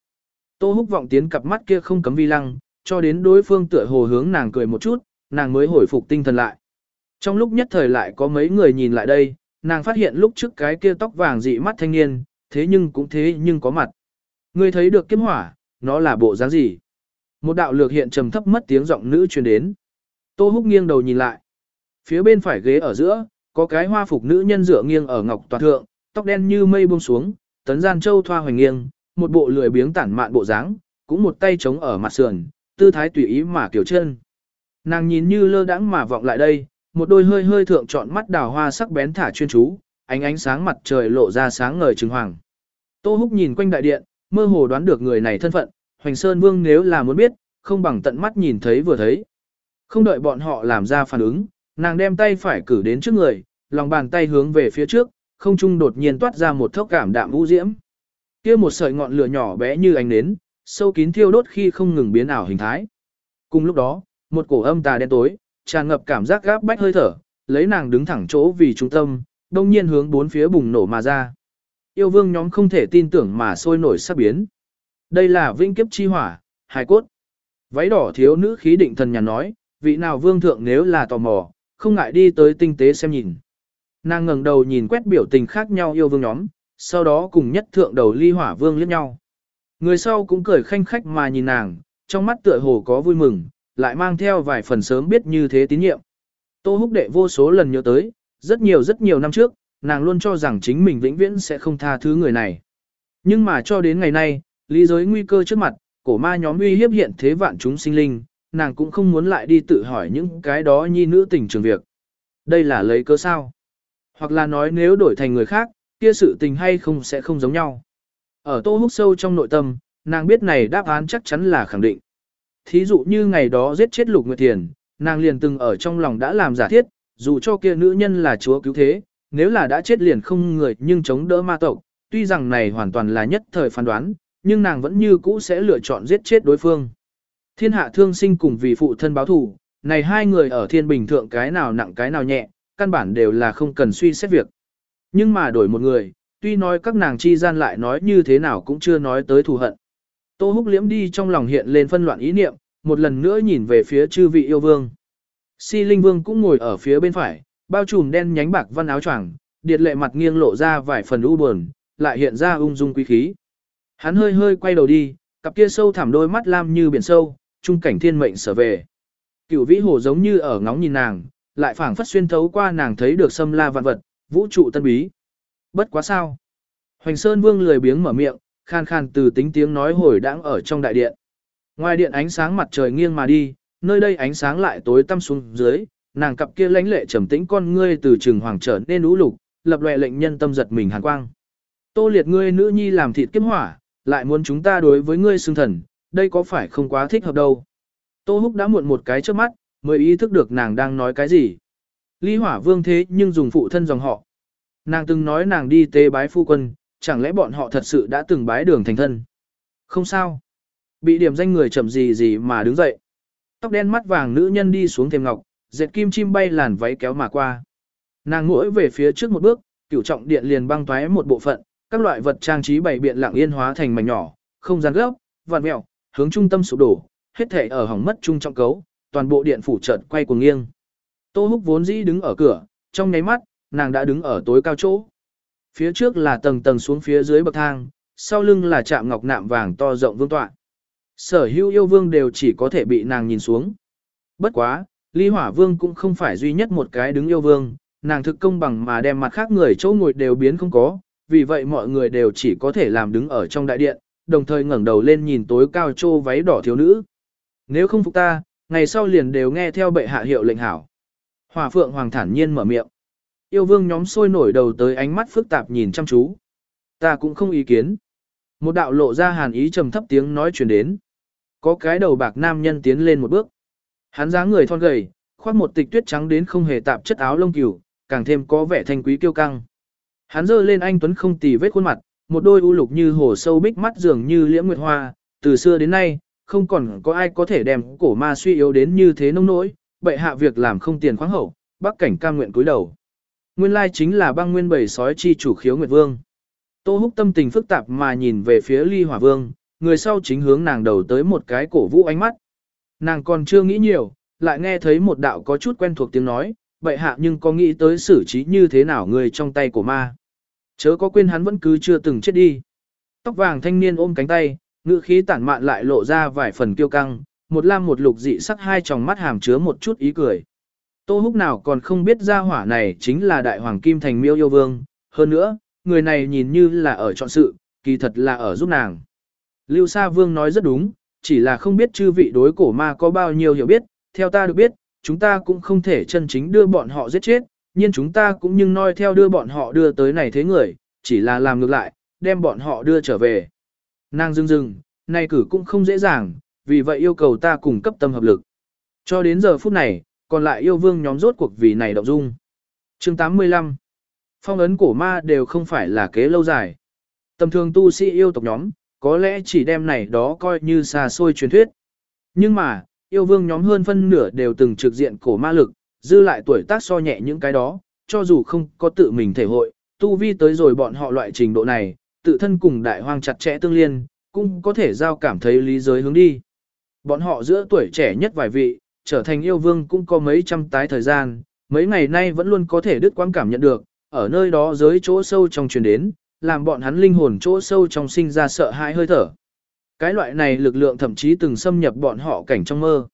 Tô húc vọng tiến cặp mắt kia không cấm vi lăng, cho đến đối phương tựa hồ hướng nàng cười một chút, nàng mới hồi phục tinh thần lại. Trong lúc nhất thời lại có mấy người nhìn lại đây, nàng phát hiện lúc trước cái kia tóc vàng dị mắt thanh niên, thế nhưng cũng thế nhưng có mặt. Ngươi thấy được kiếm hỏa, nó là bộ dáng gì? Một đạo lược hiện trầm thấp mất tiếng giọng nữ truyền đến. Tô Húc nghiêng đầu nhìn lại. Phía bên phải ghế ở giữa, có cái hoa phục nữ nhân dựa nghiêng ở ngọc toàn thượng, tóc đen như mây buông xuống, tấn gian châu thoa hoành nghiêng, một bộ lười biếng tản mạn bộ dáng, cũng một tay chống ở mặt sườn, tư thái tùy ý mà kiểu chân. Nàng nhìn như lơ đãng mà vọng lại đây, một đôi hơi hơi thượng trọn mắt đào hoa sắc bén thả chuyên chú, ánh ánh sáng mặt trời lộ ra sáng ngời trừng hoàng. Tô Húc nhìn quanh đại điện, mơ hồ đoán được người này thân phận, Hoành Sơn Vương nếu là muốn biết, không bằng tận mắt nhìn thấy vừa thấy. Không đợi bọn họ làm ra phản ứng, nàng đem tay phải cử đến trước người, lòng bàn tay hướng về phía trước, không trung đột nhiên toát ra một thốc cảm đạm vũ diễm. Kia một sợi ngọn lửa nhỏ bé như ánh nến, sâu kín thiêu đốt khi không ngừng biến ảo hình thái. Cùng lúc đó, một cổ âm tà đen tối, tràn ngập cảm giác gáp bách hơi thở, lấy nàng đứng thẳng chỗ vì trung tâm, đông nhiên hướng bốn phía bùng nổ mà ra. Yêu vương nhóm không thể tin tưởng mà sôi nổi sắp biến. Đây là vĩnh kiếp chi hỏa, hài cốt. Váy đỏ thiếu nữ khí định thần nhà nói, vị nào vương thượng nếu là tò mò, không ngại đi tới tinh tế xem nhìn. Nàng ngẩng đầu nhìn quét biểu tình khác nhau yêu vương nhóm, sau đó cùng nhất thượng đầu ly hỏa vương liếc nhau. Người sau cũng cười khanh khách mà nhìn nàng, trong mắt tựa hồ có vui mừng, lại mang theo vài phần sớm biết như thế tín nhiệm. Tô húc đệ vô số lần nhớ tới, rất nhiều rất nhiều năm trước, nàng luôn cho rằng chính mình vĩnh viễn sẽ không tha thứ người này. Nhưng mà cho đến ngày nay, lý giới nguy cơ trước mặt, cổ ma nhóm uy hiếp hiện thế vạn chúng sinh linh, nàng cũng không muốn lại đi tự hỏi những cái đó nhi nữ tình trường việc. Đây là lấy cớ sao? Hoặc là nói nếu đổi thành người khác, kia sự tình hay không sẽ không giống nhau. Ở tô húc sâu trong nội tâm, nàng biết này đáp án chắc chắn là khẳng định. Thí dụ như ngày đó giết chết lục nguyệt thiền, nàng liền từng ở trong lòng đã làm giả thiết, dù cho kia nữ nhân là chúa cứu thế, nếu là đã chết liền không người nhưng chống đỡ ma tộc, tuy rằng này hoàn toàn là nhất thời phán đoán, nhưng nàng vẫn như cũ sẽ lựa chọn giết chết đối phương. Thiên hạ thương sinh cùng vì phụ thân báo thù, này hai người ở thiên bình thượng cái nào nặng cái nào nhẹ, căn bản đều là không cần suy xét việc. Nhưng mà đổi một người, tuy nói các nàng chi gian lại nói như thế nào cũng chưa nói tới thù hận. Tô húc liễm đi trong lòng hiện lên phân loạn ý niệm, một lần nữa nhìn về phía chư vị yêu vương. Si Linh Vương cũng ngồi ở phía bên phải, bao trùm đen nhánh bạc văn áo choàng, điệt lệ mặt nghiêng lộ ra vài phần u buồn, lại hiện ra ung dung quý khí. Hắn hơi hơi quay đầu đi, cặp kia sâu thẳm đôi mắt lam như biển sâu, trung cảnh thiên mệnh sở về. Cửu vĩ hồ giống như ở ngóng nhìn nàng, lại phảng phất xuyên thấu qua nàng thấy được xâm la vạn vật, vũ trụ tân bí. Bất quá sao. Hoành Sơn Vương lười biếng mở miệng, khan khan từ tính tiếng nói hồi đãng ở trong đại điện. Ngoài điện ánh sáng mặt trời nghiêng mà đi, nơi đây ánh sáng lại tối tăm xuống dưới, nàng cặp kia lãnh lệ trầm tĩnh con ngươi từ trường hoàng trở nên lũ lục, lập loè lệnh nhân tâm giật mình hàn quang. Tô liệt ngươi nữ nhi làm thịt kiếp hỏa, lại muốn chúng ta đối với ngươi xương thần, đây có phải không quá thích hợp đâu. Tô húc đã muộn một cái trước mắt, mới ý thức được nàng đang nói cái gì. Ly hỏa vương thế nhưng dùng phụ thân dòng họ. Nàng từng nói nàng đi tế bái phu quân, chẳng lẽ bọn họ thật sự đã từng bái đường thành thân. Không sao. Bị điểm danh người chậm gì gì mà đứng dậy. Tóc đen mắt vàng nữ nhân đi xuống thềm ngọc, dệt kim chim bay làn váy kéo mà qua. Nàng ngũi về phía trước một bước, cửu trọng điện liền băng toái một bộ phận, các loại vật trang trí bày biện lặng yên hóa thành mảnh nhỏ, không gian gấp, vạn mèo, hướng trung tâm sụp đổ, hết thể ở hỏng mất trung trọng cấu, toàn bộ điện phủ chợt quay cuồng nghiêng. Tô Húc vốn dĩ đứng ở cửa, trong nháy mắt, nàng đã đứng ở tối cao chỗ. Phía trước là tầng tầng xuống phía dưới bậc thang, sau lưng là chạm ngọc nạm vàng to rộng vương tọa. Sở hữu yêu vương đều chỉ có thể bị nàng nhìn xuống. Bất quá, ly hỏa vương cũng không phải duy nhất một cái đứng yêu vương, nàng thực công bằng mà đem mặt khác người chỗ ngồi đều biến không có, vì vậy mọi người đều chỉ có thể làm đứng ở trong đại điện, đồng thời ngẩng đầu lên nhìn tối cao trô váy đỏ thiếu nữ. Nếu không phục ta, ngày sau liền đều nghe theo bệ hạ hiệu lệnh hảo. Hòa phượng hoàng thản nhiên mở miệng. Yêu vương nhóm sôi nổi đầu tới ánh mắt phức tạp nhìn chăm chú. Ta cũng không ý kiến. Một đạo lộ ra hàn ý trầm thấp tiếng nói truyền đến. Có cái đầu bạc nam nhân tiến lên một bước. Hắn dáng người thon gầy, khoác một tịch tuyết trắng đến không hề tạp chất áo lông cừu, càng thêm có vẻ thanh quý kiêu căng. Hắn giơ lên anh tuấn không tì vết khuôn mặt, một đôi u lục như hồ sâu bích mắt dường như liễm nguyệt hoa, từ xưa đến nay, không còn có ai có thể đem cổ ma suy yếu đến như thế nông nỗi, bệ hạ việc làm không tiền khoáng hậu, bắc cảnh cam nguyện cúi đầu. Nguyên lai chính là băng nguyên bầy sói chi chủ khiếu nguyệt vương. Tô húc tâm tình phức tạp mà nhìn về phía ly hỏa vương, người sau chính hướng nàng đầu tới một cái cổ vũ ánh mắt. Nàng còn chưa nghĩ nhiều, lại nghe thấy một đạo có chút quen thuộc tiếng nói, bệ hạ nhưng có nghĩ tới xử trí như thế nào người trong tay của ma. Chớ có quên hắn vẫn cứ chưa từng chết đi. Tóc vàng thanh niên ôm cánh tay, ngữ khí tản mạn lại lộ ra vài phần kiêu căng, một lam một lục dị sắc hai tròng mắt hàm chứa một chút ý cười. Tô húc nào còn không biết ra hỏa này chính là đại hoàng kim thành miêu yêu vương, hơn nữa, người này nhìn như là ở chọn sự, kỳ thật là ở giúp nàng. Lưu Sa Vương nói rất đúng, chỉ là không biết chư vị đối cổ ma có bao nhiêu hiểu biết, theo ta được biết, chúng ta cũng không thể chân chính đưa bọn họ giết chết, nhưng chúng ta cũng nhưng noi theo đưa bọn họ đưa tới này thế người, chỉ là làm ngược lại, đem bọn họ đưa trở về. Nàng dưng dưng, nay cử cũng không dễ dàng, vì vậy yêu cầu ta cùng cấp tâm hợp lực. Cho đến giờ phút này, còn lại yêu vương nhóm rốt cuộc vì này động dung. chương 85 Phong ấn cổ ma đều không phải là kế lâu dài. Tầm thường tu sĩ yêu tộc nhóm, có lẽ chỉ đem này đó coi như xa xôi truyền thuyết. Nhưng mà, yêu vương nhóm hơn phân nửa đều từng trực diện cổ ma lực, dư lại tuổi tác so nhẹ những cái đó, cho dù không có tự mình thể hội, tu vi tới rồi bọn họ loại trình độ này, tự thân cùng đại hoang chặt chẽ tương liên, cũng có thể giao cảm thấy lý giới hướng đi. Bọn họ giữa tuổi trẻ nhất vài vị, trở thành yêu vương cũng có mấy trăm tái thời gian, mấy ngày nay vẫn luôn có thể đứt quãng cảm nhận được, ở nơi đó giới chỗ sâu trong truyền đến, làm bọn hắn linh hồn chỗ sâu trong sinh ra sợ hãi hơi thở. Cái loại này lực lượng thậm chí từng xâm nhập bọn họ cảnh trong mơ.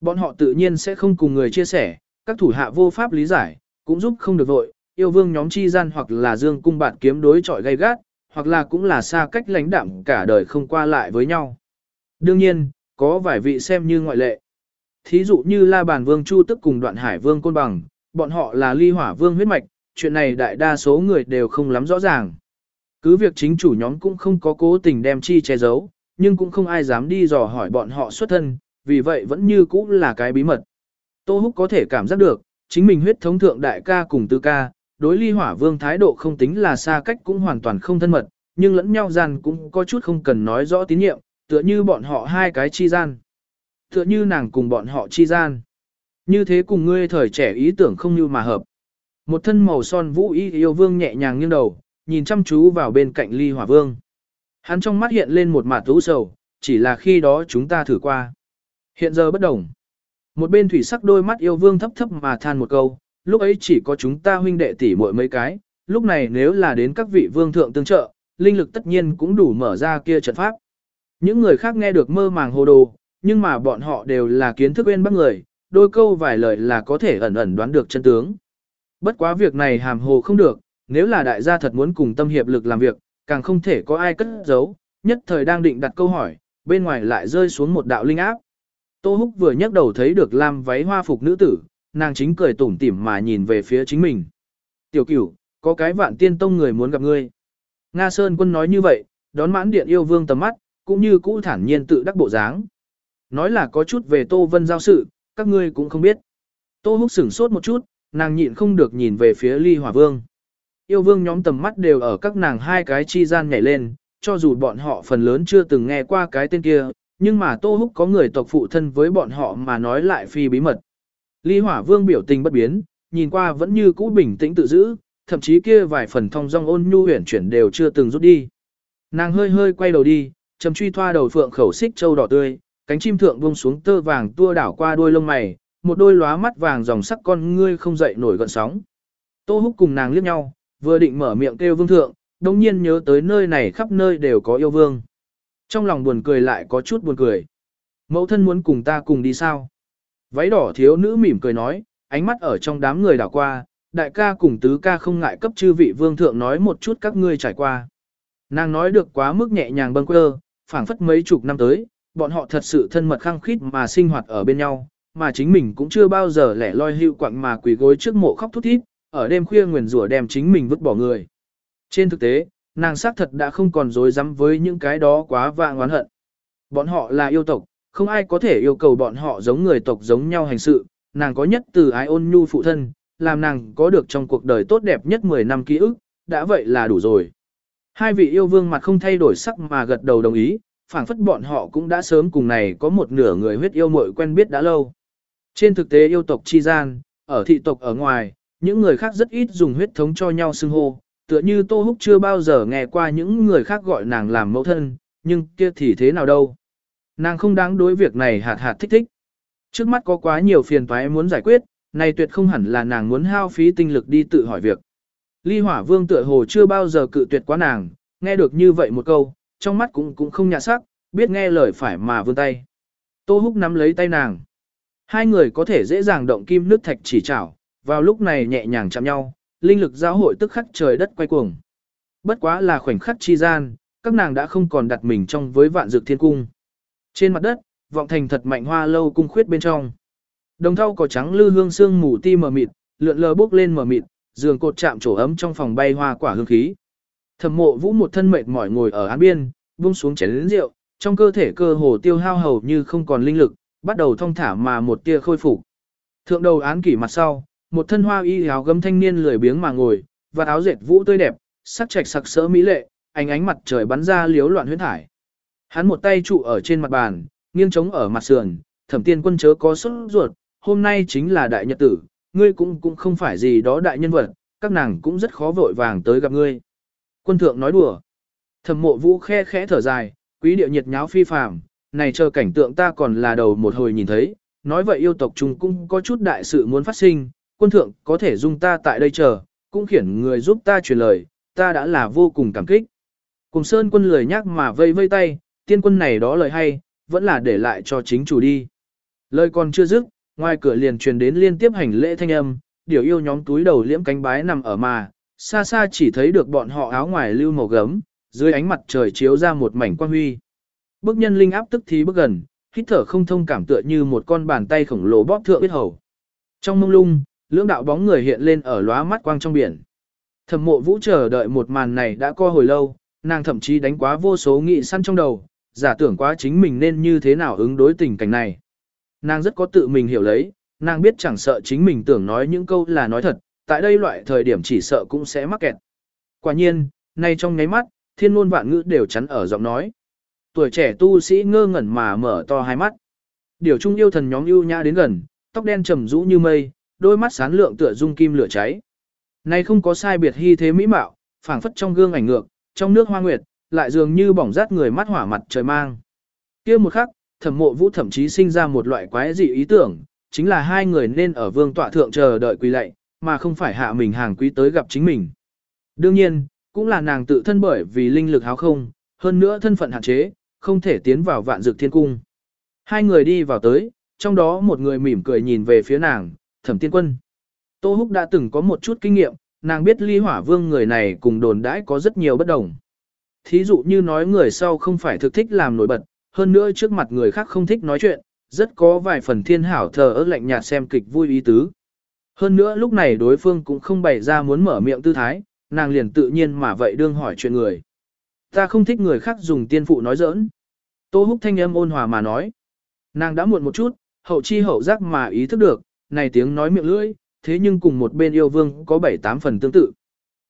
Bọn họ tự nhiên sẽ không cùng người chia sẻ, các thủ hạ vô pháp lý giải, cũng giúp không được vội, yêu vương nhóm chi gian hoặc là dương cung bạn kiếm đối chọi gay gắt, hoặc là cũng là xa cách lãnh đạm cả đời không qua lại với nhau. Đương nhiên, có vài vị xem như ngoại lệ. Thí dụ như La Bàn Vương Chu Tức cùng Đoạn Hải Vương Côn Bằng, bọn họ là ly hỏa vương huyết mạch, chuyện này đại đa số người đều không lắm rõ ràng. Cứ việc chính chủ nhóm cũng không có cố tình đem chi che giấu, nhưng cũng không ai dám đi dò hỏi bọn họ xuất thân, vì vậy vẫn như cũ là cái bí mật. Tô Húc có thể cảm giác được, chính mình huyết thống thượng đại ca cùng tư ca, đối ly hỏa vương thái độ không tính là xa cách cũng hoàn toàn không thân mật, nhưng lẫn nhau gian cũng có chút không cần nói rõ tín nhiệm, tựa như bọn họ hai cái chi gian. Tựa như nàng cùng bọn họ chi gian. Như thế cùng ngươi thời trẻ ý tưởng không như mà hợp. Một thân màu son vũ y yêu vương nhẹ nhàng nghiêng đầu, nhìn chăm chú vào bên cạnh ly hỏa vương. Hắn trong mắt hiện lên một mặt tú sầu, chỉ là khi đó chúng ta thử qua. Hiện giờ bất đồng. Một bên thủy sắc đôi mắt yêu vương thấp thấp mà than một câu, lúc ấy chỉ có chúng ta huynh đệ tỷ muội mấy cái, lúc này nếu là đến các vị vương thượng tương trợ, linh lực tất nhiên cũng đủ mở ra kia trận pháp. Những người khác nghe được mơ màng hồ đồ, nhưng mà bọn họ đều là kiến thức bên bác người, đôi câu vài lời là có thể ẩn ẩn đoán được chân tướng. Bất quá việc này hàm hồ không được, nếu là đại gia thật muốn cùng tâm hiệp lực làm việc, càng không thể có ai cất giấu, nhất thời đang định đặt câu hỏi, bên ngoài lại rơi xuống một đạo linh áp. Tô Húc vừa nhấc đầu thấy được lam váy hoa phục nữ tử, nàng chính cười tủm tỉm mà nhìn về phía chính mình. Tiểu cửu, có cái vạn tiên tông người muốn gặp ngươi. Nga Sơn quân nói như vậy, đón mãn điện yêu vương tầm mắt, cũng như cũ thản nhiên tự đắc bộ dáng. Nói là có chút về Tô Vân giao sự, các ngươi cũng không biết. Tô Húc sửng sốt một chút, nàng nhịn không được nhìn về phía ly hỏa vương. Yêu vương nhóm tầm mắt đều ở các nàng hai cái chi gian nhảy lên, cho dù bọn họ phần lớn chưa từng nghe qua cái tên kia, nhưng mà Tô Húc có người tộc phụ thân với bọn họ mà nói lại phi bí mật. Ly hỏa vương biểu tình bất biến, nhìn qua vẫn như cũ bình tĩnh tự giữ, thậm chí kia vài phần thông dong ôn nhu huyền chuyển đều chưa từng rút đi. Nàng hơi hơi quay đầu đi, chầm truy thoa đầu phượng khẩu xích châu đỏ tươi, cánh chim thượng buông xuống tơ vàng tua đảo qua đuôi lông mày, một đôi lóa mắt vàng dòng sắc con ngươi không dậy nổi gợn sóng. Tô Húc cùng nàng liếc nhau, vừa định mở miệng kêu vương thượng, đồng nhiên nhớ tới nơi này khắp nơi đều có yêu vương. Trong lòng buồn cười lại có chút buồn cười. Mẫu thân muốn cùng ta cùng đi sao? Váy đỏ thiếu nữ mỉm cười nói, ánh mắt ở trong đám người đảo qua, đại ca cùng tứ ca không ngại cấp chư vị vương thượng nói một chút các ngươi trải qua. Nàng nói được quá mức nhẹ nhàng bâng quơ, phảng phất mấy chục năm tới, bọn họ thật sự thân mật khăng khít mà sinh hoạt ở bên nhau, mà chính mình cũng chưa bao giờ lẻ loi hưu quặng mà quỳ gối trước mộ khóc thút thít, ở đêm khuya nguyền rủa đem chính mình vứt bỏ người. Trên thực tế, nàng xác thật đã không còn dối rắm với những cái đó quá vạng oán hận. Bọn họ là yêu tộc, không ai có thể yêu cầu bọn họ giống người tộc giống nhau hành sự, nàng có nhất từ ái ôn nhu phụ thân, làm nàng có được trong cuộc đời tốt đẹp nhất 10 năm ký ức, đã vậy là đủ rồi. Hai vị yêu vương mặt không thay đổi sắc mà gật đầu đồng ý, phảng phất bọn họ cũng đã sớm cùng này có một nửa người huyết yêu muội quen biết đã lâu. Trên thực tế yêu tộc chi gian, ở thị tộc ở ngoài, những người khác rất ít dùng huyết thống cho nhau xưng hô, tựa như Tô Húc chưa bao giờ nghe qua những người khác gọi nàng làm mẫu thân, nhưng kia thì thế nào đâu. Nàng không đáng đối việc này hạt hạt thích thích. Trước mắt có quá nhiều phiền toái muốn giải quyết, này tuyệt không hẳn là nàng muốn hao phí tinh lực đi tự hỏi việc. Ly hỏa vương tựa hồ chưa bao giờ cự tuyệt quá nàng, nghe được như vậy một câu, trong mắt cũng cũng không nhạ sắc, biết nghe lời phải mà vươn tay. Tô húc nắm lấy tay nàng. Hai người có thể dễ dàng động kim nước thạch chỉ chảo, vào lúc này nhẹ nhàng chạm nhau, linh lực giao hội tức khắc trời đất quay cuồng. Bất quá là khoảnh khắc chi gian, các nàng đã không còn đặt mình trong với vạn dược thiên cung. Trên mặt đất, vọng thành thật mạnh hoa lâu cung khuyết bên trong. Đồng thau có trắng lư hương sương mù ti mờ mịt, lượn lờ bốc lên mờ mịt, giường cột chạm chỗ ấm trong phòng bay hoa quả hương khí. Thẩm mộ vũ một thân mệt mỏi ngồi ở án biên, buông xuống chén lĩnh rượu, trong cơ thể cơ hồ tiêu hao hầu như không còn linh lực, bắt đầu thong thả mà một tia khôi phục. Thượng đầu án kỷ mặt sau, một thân hoa y áo gấm thanh niên lười biếng mà ngồi, và áo dệt vũ tươi đẹp, sắc trạch sặc sỡ mỹ lệ, ánh ánh mặt trời bắn ra liếu loạn huyễn thải. Hắn một tay trụ ở trên mặt bàn, nghiêng chống ở mặt sườn, thẩm tiên quân chớ có sốt ruột, hôm nay chính là đại nhật tử, ngươi cũng cũng không phải gì đó đại nhân vật, các nàng cũng rất khó vội vàng tới gặp ngươi. Quân thượng nói đùa. Thẩm mộ vũ khe khẽ thở dài, quý điệu nhiệt nháo phi phàm, này chờ cảnh tượng ta còn là đầu một hồi nhìn thấy, nói vậy yêu tộc chúng cũng có chút đại sự muốn phát sinh, quân thượng có thể dung ta tại đây chờ, cũng khiển người giúp ta truyền lời, ta đã là vô cùng cảm kích. Cùng sơn quân lười nhắc mà vây vây tay, tiên quân này đó lời hay, vẫn là để lại cho chính chủ đi. Lời còn chưa dứt, ngoài cửa liền truyền đến liên tiếp hành lễ thanh âm, điều yêu nhóm túi đầu liễm cánh bái nằm ở mà, xa xa chỉ thấy được bọn họ áo ngoài lưu màu gấm, dưới ánh mặt trời chiếu ra một mảnh quang huy. Bức nhân linh áp tức thì bước gần, hít thở không thông cảm tựa như một con bàn tay khổng lồ bóp thượng biết hầu. Trong mông lung, lưỡng đạo bóng người hiện lên ở lóa mắt quang trong biển. Thẩm mộ vũ chờ đợi một màn này đã co hồi lâu, nàng thậm chí đánh quá vô số nghị săn trong đầu, giả tưởng quá chính mình nên như thế nào ứng đối tình cảnh này. Nàng rất có tự mình hiểu lấy, nàng biết chẳng sợ chính mình tưởng nói những câu là nói thật, tại đây loại thời điểm chỉ sợ cũng sẽ mắc kẹt. Quả nhiên, nay trong nháy mắt, thiên ngôn vạn ngữ đều chắn ở giọng nói. Tuổi trẻ tu sĩ ngơ ngẩn mà mở to hai mắt. Điều trung yêu thần nhóm ưu nhã đến gần, tóc đen trầm rũ như mây, đôi mắt sáng lượng tựa dung kim lửa cháy. Nay không có sai biệt hy thế mỹ mạo, phảng phất trong gương ảnh ngược, trong nước hoa nguyệt, lại dường như bỏng rát người mắt hỏa mặt trời mang. kia một khắc, thẩm mộ vũ thậm chí sinh ra một loại quái dị ý tưởng, chính là hai người nên ở vương tọa thượng chờ đợi quỳ lạy, mà không phải hạ mình hàng quý tới gặp chính mình. Đương nhiên, cũng là nàng tự thân bởi vì linh lực háo không, hơn nữa thân phận hạn chế, không thể tiến vào vạn dược thiên cung. Hai người đi vào tới, trong đó một người mỉm cười nhìn về phía nàng, thẩm tiên quân. Tô Húc đã từng có một chút kinh nghiệm, nàng biết ly hỏa vương người này cùng đồn đãi có rất nhiều bất đồng. Thí dụ như nói người sau không phải thực thích làm nổi bật, hơn nữa trước mặt người khác không thích nói chuyện, rất có vài phần thiên hảo thờ ớt lạnh nhạt xem kịch vui ý tứ. Hơn nữa lúc này đối phương cũng không bày ra muốn mở miệng tư thái, nàng liền tự nhiên mà vậy đương hỏi chuyện người. Ta không thích người khác dùng tiên phụ nói giỡn. Tô húc thanh âm ôn hòa mà nói. Nàng đã muộn một chút, hậu chi hậu giác mà ý thức được, này tiếng nói miệng lưỡi, thế nhưng cùng một bên yêu vương có bảy tám phần tương tự.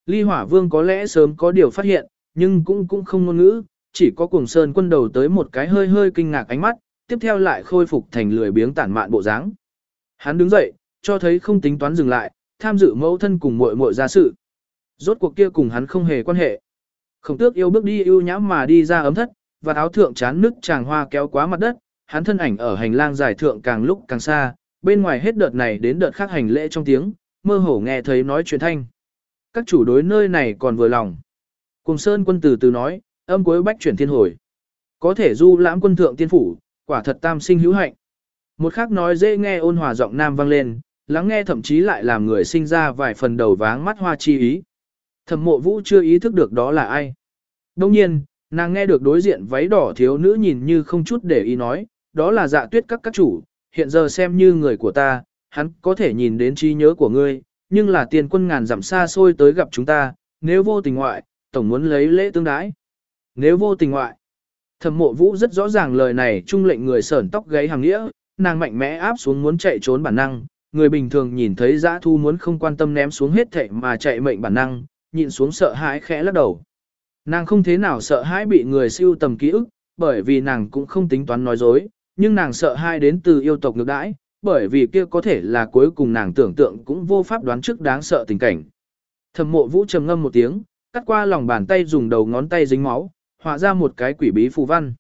Ly hỏa vương có lẽ sớm có điều phát hiện, nhưng cũng cũng không ngôn ngữ, chỉ có cùng sơn quân đầu tới một cái hơi hơi kinh ngạc ánh mắt, tiếp theo lại khôi phục thành lười biếng tản mạn bộ dáng. Hắn đứng dậy, cho thấy không tính toán dừng lại, tham dự mẫu thân cùng muội muội ra sự. Rốt cuộc kia cùng hắn không hề quan hệ. Khổng tước yêu bước đi yêu nhãm mà đi ra ấm thất, và áo thượng chán nước tràng hoa kéo quá mặt đất, hắn thân ảnh ở hành lang dài thượng càng lúc càng xa, bên ngoài hết đợt này đến đợt khác hành lễ trong tiếng, mơ hồ nghe thấy nói chuyện thanh. Các chủ đối nơi này còn vừa lòng. Cùng Sơn quân từ từ nói, âm cuối bách chuyển thiên hồi. Có thể du lãm quân thượng tiên phủ, quả thật tam sinh hữu hạnh. Một khác nói dễ nghe ôn hòa giọng nam vang lên, lắng nghe thậm chí lại làm người sinh ra vài phần đầu váng mắt hoa chi ý. Thẩm mộ vũ chưa ý thức được đó là ai. Đông nhiên, nàng nghe được đối diện váy đỏ thiếu nữ nhìn như không chút để ý nói, đó là dạ tuyết các các chủ, hiện giờ xem như người của ta, hắn có thể nhìn đến trí nhớ của ngươi, nhưng là tiền quân ngàn dặm xa xôi tới gặp chúng ta, nếu vô tình ngoại, tổng muốn lấy lễ tương đái. Nếu vô tình ngoại, thẩm mộ vũ rất rõ ràng lời này trung lệnh người sởn tóc gáy hàng nghĩa, nàng mạnh mẽ áp xuống muốn chạy trốn bản năng, người bình thường nhìn thấy dã thu muốn không quan tâm ném xuống hết thệ mà chạy mệnh bản năng, nhịn xuống sợ hãi khẽ lắc đầu. Nàng không thế nào sợ hãi bị người siêu tầm ký ức, bởi vì nàng cũng không tính toán nói dối, nhưng nàng sợ hai đến từ yêu tộc ngược đãi, bởi vì kia có thể là cuối cùng nàng tưởng tượng cũng vô pháp đoán trước đáng sợ tình cảnh. Thẩm mộ vũ trầm ngâm một tiếng, cắt qua lòng bàn tay dùng đầu ngón tay dính máu, họa ra một cái quỷ bí phù văn.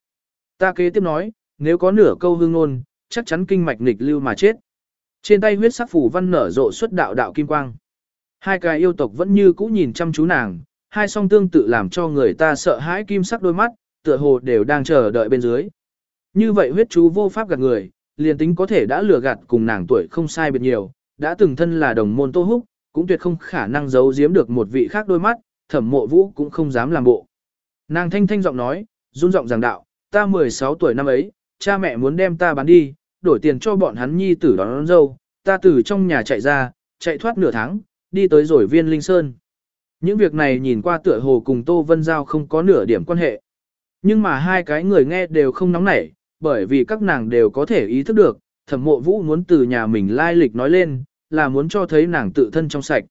Ta kế tiếp nói, nếu có nửa câu hương ngôn, chắc chắn kinh mạch nghịch lưu mà chết. Trên tay huyết sắc phù văn nở rộ xuất đạo đạo kim quang. Hai cái yêu tộc vẫn như cũ nhìn chăm chú nàng, hai song tương tự làm cho người ta sợ hãi kim sắc đôi mắt, tựa hồ đều đang chờ đợi bên dưới. Như vậy huyết chú vô pháp gạt người, liền tính có thể đã lừa gạt cùng nàng tuổi không sai biệt nhiều, đã từng thân là đồng môn Tô Húc, cũng tuyệt không khả năng giấu giếm được một vị khác đôi mắt, thẩm mộ vũ cũng không dám làm bộ. Nàng thanh thanh giọng nói, run giọng giảng đạo, ta 16 tuổi năm ấy, cha mẹ muốn đem ta bán đi, đổi tiền cho bọn hắn nhi tử đón, đón dâu, ta từ trong nhà chạy ra, chạy thoát nửa tháng, đi tới rồi viên linh sơn. Những việc này nhìn qua tựa hồ cùng Tô Vân Giao không có nửa điểm quan hệ. Nhưng mà hai cái người nghe đều không nóng nảy, bởi vì các nàng đều có thể ý thức được, thẩm mộ vũ muốn từ nhà mình lai lịch nói lên, là muốn cho thấy nàng tự thân trong sạch.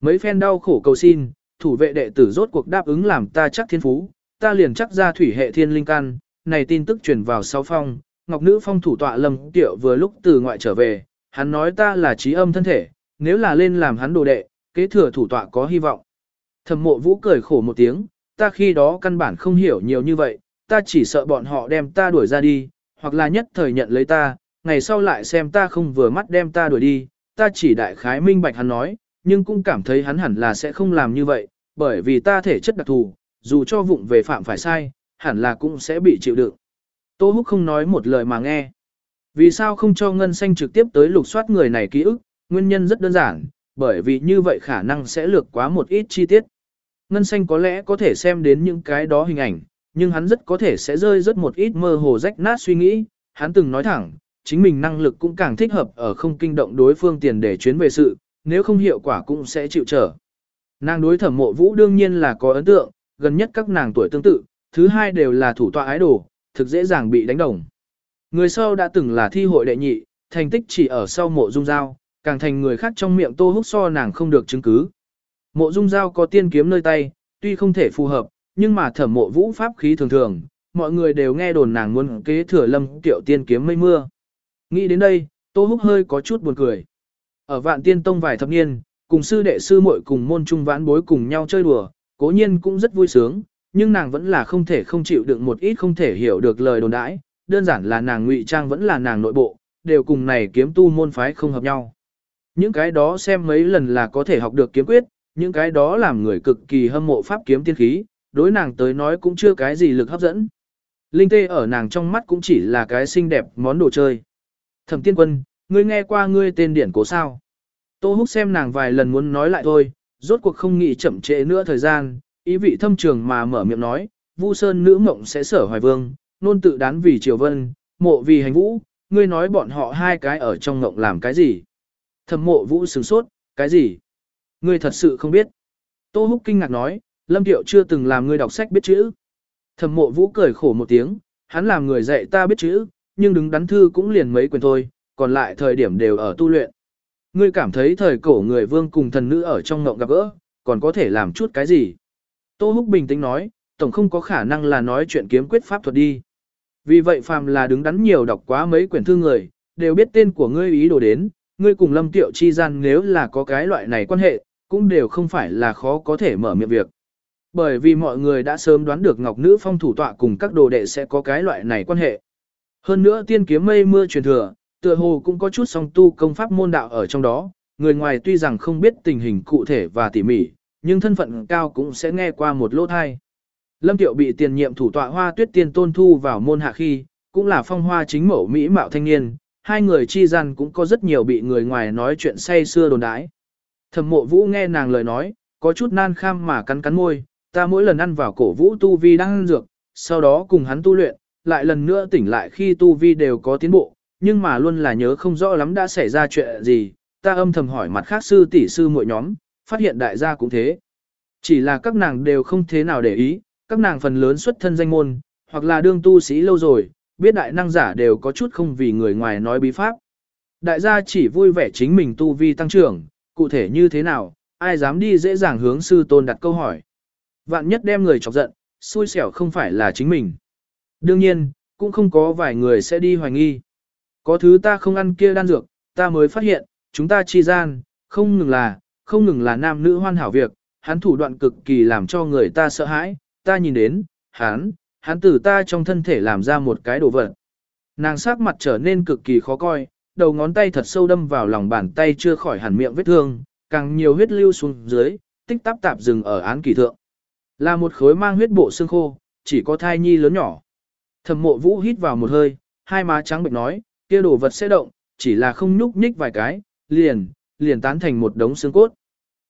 Mấy phen đau khổ cầu xin, thủ vệ đệ tử rốt cuộc đáp ứng làm ta chắc thiên phú, ta liền chắc ra thủy hệ thiên linh căn, này tin tức truyền vào sáu phong, ngọc nữ phong thủ tọa lâm tiệu vừa lúc từ ngoại trở về, hắn nói ta là trí âm thân thể, nếu là lên làm hắn đồ đệ, kế thừa thủ tọa có hy vọng. Thẩm mộ vũ cười khổ một tiếng, ta khi đó căn bản không hiểu nhiều như vậy, ta chỉ sợ bọn họ đem ta đuổi ra đi, hoặc là nhất thời nhận lấy ta, ngày sau lại xem ta không vừa mắt đem ta đuổi đi, ta chỉ đại khái minh bạch hắn nói, nhưng cũng cảm thấy hắn hẳn là sẽ không làm như vậy, bởi vì ta thể chất đặc thù, dù cho vụng về phạm phải sai, hẳn là cũng sẽ bị chịu đựng. Tô Húc không nói một lời mà nghe. Vì sao không cho Ngân Xanh trực tiếp tới lục soát người này ký ức, nguyên nhân rất đơn giản, bởi vì như vậy khả năng sẽ lược quá một ít chi tiết. Ngân Xanh có lẽ có thể xem đến những cái đó hình ảnh, nhưng hắn rất có thể sẽ rơi rất một ít mơ hồ rách nát suy nghĩ, hắn từng nói thẳng, chính mình năng lực cũng càng thích hợp ở không kinh động đối phương tiền để chuyến về sự, nếu không hiệu quả cũng sẽ chịu trở. Nàng đối thẩm mộ vũ đương nhiên là có ấn tượng, gần nhất các nàng tuổi tương tự, thứ hai đều là thủ tọa ái đồ, thực dễ dàng bị đánh đồng. Người sau đã từng là thi hội đệ nhị, thành tích chỉ ở sau mộ dung giao, càng thành người khác trong miệng tô húc so nàng không được chứng cứ. Mộ dung giao có tiên kiếm nơi tay, tuy không thể phù hợp, nhưng mà thẩm mộ vũ pháp khí thường thường, mọi người đều nghe đồn nàng muốn kế thừa lâm tiểu tiên kiếm mây mưa. Nghĩ đến đây, tô húc hơi có chút buồn cười. Ở vạn tiên tông vài thập niên, cùng sư đệ sư muội cùng môn trung vãn bối cùng nhau chơi đùa, cố nhiên cũng rất vui sướng, nhưng nàng vẫn là không thể không chịu đựng một ít không thể hiểu được lời đồn đãi, đơn giản là nàng ngụy trang vẫn là nàng nội bộ, đều cùng này kiếm tu môn phái không hợp nhau. Những cái đó xem mấy lần là có thể học được kiếm quyết, những cái đó làm người cực kỳ hâm mộ pháp kiếm tiên khí, đối nàng tới nói cũng chưa cái gì lực hấp dẫn. Linh tê ở nàng trong mắt cũng chỉ là cái xinh đẹp món đồ chơi. Thẩm tiên quân, ngươi nghe qua ngươi tên điển cố sao? Tô húc xem nàng vài lần muốn nói lại thôi, rốt cuộc không nghĩ chậm trễ nữa thời gian, ý vị thâm trường mà mở miệng nói, Vu Sơn nữ mộng sẽ sở hoài vương, nôn tự đán vì triều vân, mộ vì hành vũ, ngươi nói bọn họ hai cái ở trong mộng làm cái gì? Thẩm mộ vũ sửng sốt, cái gì? Ngươi thật sự không biết. Tô húc kinh ngạc nói, Lâm Tiệu chưa từng làm ngươi đọc sách biết chữ. Thẩm mộ vũ cười khổ một tiếng, hắn làm người dạy ta biết chữ, nhưng đứng đắn thư cũng liền mấy quyền thôi, còn lại thời điểm đều ở tu luyện. Ngươi cảm thấy thời cổ người vương cùng thần nữ ở trong ngộng gặp gỡ, còn có thể làm chút cái gì? Tô Húc bình tĩnh nói, tổng không có khả năng là nói chuyện kiếm quyết pháp thuật đi. Vì vậy phàm là đứng đắn nhiều đọc quá mấy quyển thư người, đều biết tên của ngươi ý đồ đến, ngươi cùng lâm tiệu chi gian nếu là có cái loại này quan hệ, cũng đều không phải là khó có thể mở miệng việc. Bởi vì mọi người đã sớm đoán được Ngọc Nữ Phong thủ tọa cùng các đồ đệ sẽ có cái loại này quan hệ. Hơn nữa tiên kiếm mây mưa truyền thừa, tựa hồ cũng có chút song tu công pháp môn đạo ở trong đó, người ngoài tuy rằng không biết tình hình cụ thể và tỉ mỉ, nhưng thân phận cao cũng sẽ nghe qua một lỗ thai. Lâm Tiệu bị tiền nhiệm thủ tọa hoa tuyết tiên tôn thu vào môn hạ khi, cũng là phong hoa chính mẫu Mỹ mạo thanh niên, hai người chi gian cũng có rất nhiều bị người ngoài nói chuyện say xưa đồn đãi. Thẩm mộ vũ nghe nàng lời nói, có chút nan kham mà cắn cắn môi, ta mỗi lần ăn vào cổ vũ tu vi đang ăn dược, sau đó cùng hắn tu luyện, lại lần nữa tỉnh lại khi tu vi đều có tiến bộ, nhưng mà luôn là nhớ không rõ lắm đã xảy ra chuyện gì, ta âm thầm hỏi mặt khác sư tỷ sư mỗi nhóm, phát hiện đại gia cũng thế. Chỉ là các nàng đều không thế nào để ý, các nàng phần lớn xuất thân danh môn, hoặc là đương tu sĩ lâu rồi, biết đại năng giả đều có chút không vì người ngoài nói bí pháp. Đại gia chỉ vui vẻ chính mình tu vi tăng trưởng, cụ thể như thế nào, ai dám đi dễ dàng hướng sư tôn đặt câu hỏi. Vạn nhất đem người chọc giận, xui xẻo không phải là chính mình. Đương nhiên, cũng không có vài người sẽ đi hoài nghi. Có thứ ta không ăn kia đan dược, ta mới phát hiện, chúng ta chi gian, không ngừng là, không ngừng là nam nữ hoan hảo việc, hắn thủ đoạn cực kỳ làm cho người ta sợ hãi, ta nhìn đến, hắn, hắn từ ta trong thân thể làm ra một cái đồ vật. Nàng sắc mặt trở nên cực kỳ khó coi, đầu ngón tay thật sâu đâm vào lòng bàn tay chưa khỏi hẳn miệng vết thương, càng nhiều huyết lưu xuống dưới, tích tắp tạp dừng ở án kỳ thượng. Là một khối mang huyết bộ xương khô, chỉ có thai nhi lớn nhỏ. Thẩm mộ vũ hít vào một hơi, hai má trắng bệnh nói, kia đồ vật sẽ động, chỉ là không nhúc nhích vài cái, liền, liền tán thành một đống xương cốt.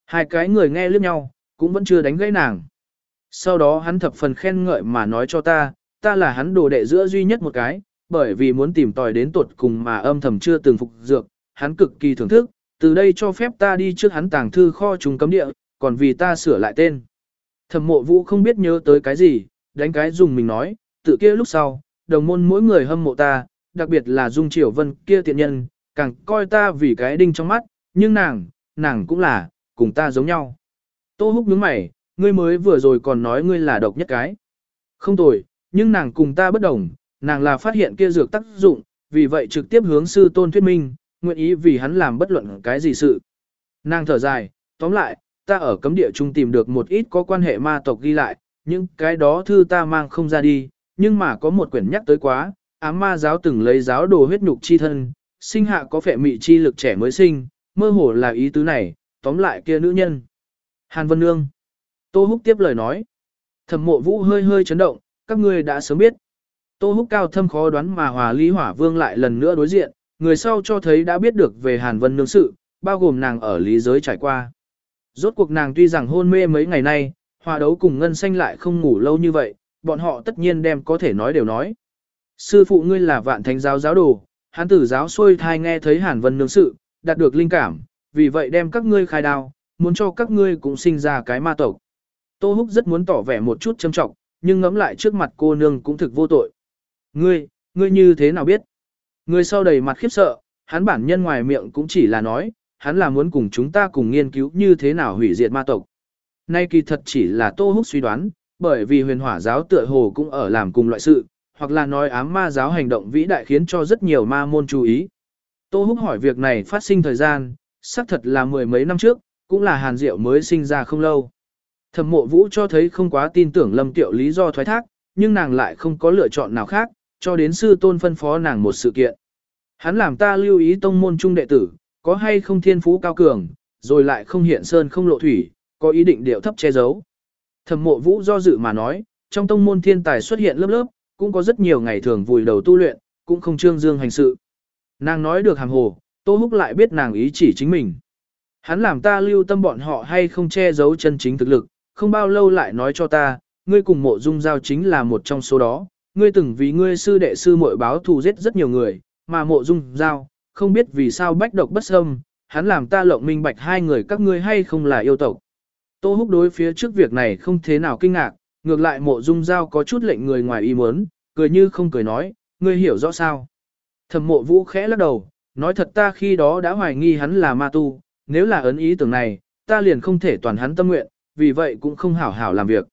Hai cái người nghe liếc nhau, cũng vẫn chưa đánh gãy nàng. Sau đó hắn thập phần khen ngợi mà nói cho ta, ta là hắn đồ đệ giữa duy nhất một cái, bởi vì muốn tìm tòi đến tuột cùng mà âm thầm chưa từng phục dược, hắn cực kỳ thưởng thức, từ đây cho phép ta đi trước hắn tàng thư kho trùng cấm địa, còn vì ta sửa lại tên. Thẩm mộ vũ không biết nhớ tới cái gì, đánh cái dùng mình nói, tự kia lúc sau, đồng môn mỗi người hâm mộ ta, đặc biệt là Dung Triều Vân kia tiện nhân, càng coi ta vì cái đinh trong mắt, nhưng nàng, nàng cũng là, cùng ta giống nhau. Tô húc nhướng mày, ngươi mới vừa rồi còn nói ngươi là độc nhất cái. Không tồi, nhưng nàng cùng ta bất đồng, nàng là phát hiện kia dược tác dụng, vì vậy trực tiếp hướng sư tôn thuyết minh, nguyện ý vì hắn làm bất luận cái gì sự. Nàng thở dài, tóm lại, ta ở cấm địa trung tìm được một ít có quan hệ ma tộc ghi lại, những cái đó thư ta mang không ra đi, nhưng mà có một quyển nhắc tới quá, ám ma giáo từng lấy giáo đồ huyết nhục chi thân, sinh hạ có phệ mị chi lực trẻ mới sinh, mơ hồ là ý tứ này, tóm lại kia nữ nhân. Hàn Vân Nương. Tô Húc tiếp lời nói. Thẩm mộ vũ hơi hơi chấn động, các ngươi đã sớm biết. Tô Húc cao thâm khó đoán mà hòa lý hỏa vương lại lần nữa đối diện, người sau cho thấy đã biết được về Hàn Vân Nương sự, bao gồm nàng ở lý giới trải qua. Rốt cuộc nàng tuy rằng hôn mê mấy ngày nay, hòa đấu cùng ngân xanh lại không ngủ lâu như vậy, bọn họ tất nhiên đem có thể nói đều nói. Sư phụ ngươi là vạn thánh giáo giáo đồ, hắn tử giáo xuôi thai nghe thấy Hàn Vân Nương sự, đạt được linh cảm, vì vậy đem các ngươi khai đao, muốn cho các ngươi cũng sinh ra cái ma tộc. Tô Húc rất muốn tỏ vẻ một chút châm trọng, nhưng ngẫm lại trước mặt cô nương cũng thực vô tội. Ngươi, ngươi như thế nào biết? Ngươi sau đầy mặt khiếp sợ, hắn bản nhân ngoài miệng cũng chỉ là nói, hắn là muốn cùng chúng ta cùng nghiên cứu như thế nào hủy diệt ma tộc. Nay kỳ thật chỉ là Tô Húc suy đoán, bởi vì huyền hỏa giáo tựa hồ cũng ở làm cùng loại sự, hoặc là nói ám ma giáo hành động vĩ đại khiến cho rất nhiều ma môn chú ý. Tô Húc hỏi việc này phát sinh thời gian, xác thật là mười mấy năm trước, cũng là Hàn Diệu mới sinh ra không lâu. Thẩm mộ vũ cho thấy không quá tin tưởng lâm tiệu lý do thoái thác, nhưng nàng lại không có lựa chọn nào khác, cho đến sư tôn phân phó nàng một sự kiện. Hắn làm ta lưu ý tông môn trung đệ tử, có hay không thiên phú cao cường, rồi lại không hiện sơn không lộ thủy, có ý định điệu thấp che giấu. Thẩm mộ vũ do dự mà nói, trong tông môn thiên tài xuất hiện lớp lớp, cũng có rất nhiều ngày thường vùi đầu tu luyện, cũng không trương dương hành sự. Nàng nói được hàng hồ, Tô Húc lại biết nàng ý chỉ chính mình. Hắn làm ta lưu tâm bọn họ hay không che giấu chân chính thực lực, không bao lâu lại nói cho ta, ngươi cùng mộ dung giao chính là một trong số đó, ngươi từng vì ngươi sư đệ sư muội báo thù giết rất nhiều người, mà mộ dung giao, không biết vì sao bách độc bất xâm, hắn làm ta lộng minh bạch hai người các ngươi hay không là yêu tộc. Tô húc đối phía trước việc này không thế nào kinh ngạc, ngược lại mộ dung giao có chút lệnh người ngoài ý muốn, cười như không cười nói, ngươi hiểu rõ sao. Thẩm mộ vũ khẽ lắc đầu, nói thật ta khi đó đã hoài nghi hắn là ma tu, nếu là ấn ý tưởng này, ta liền không thể toàn hắn tâm nguyện, vì vậy cũng không hảo hảo làm việc.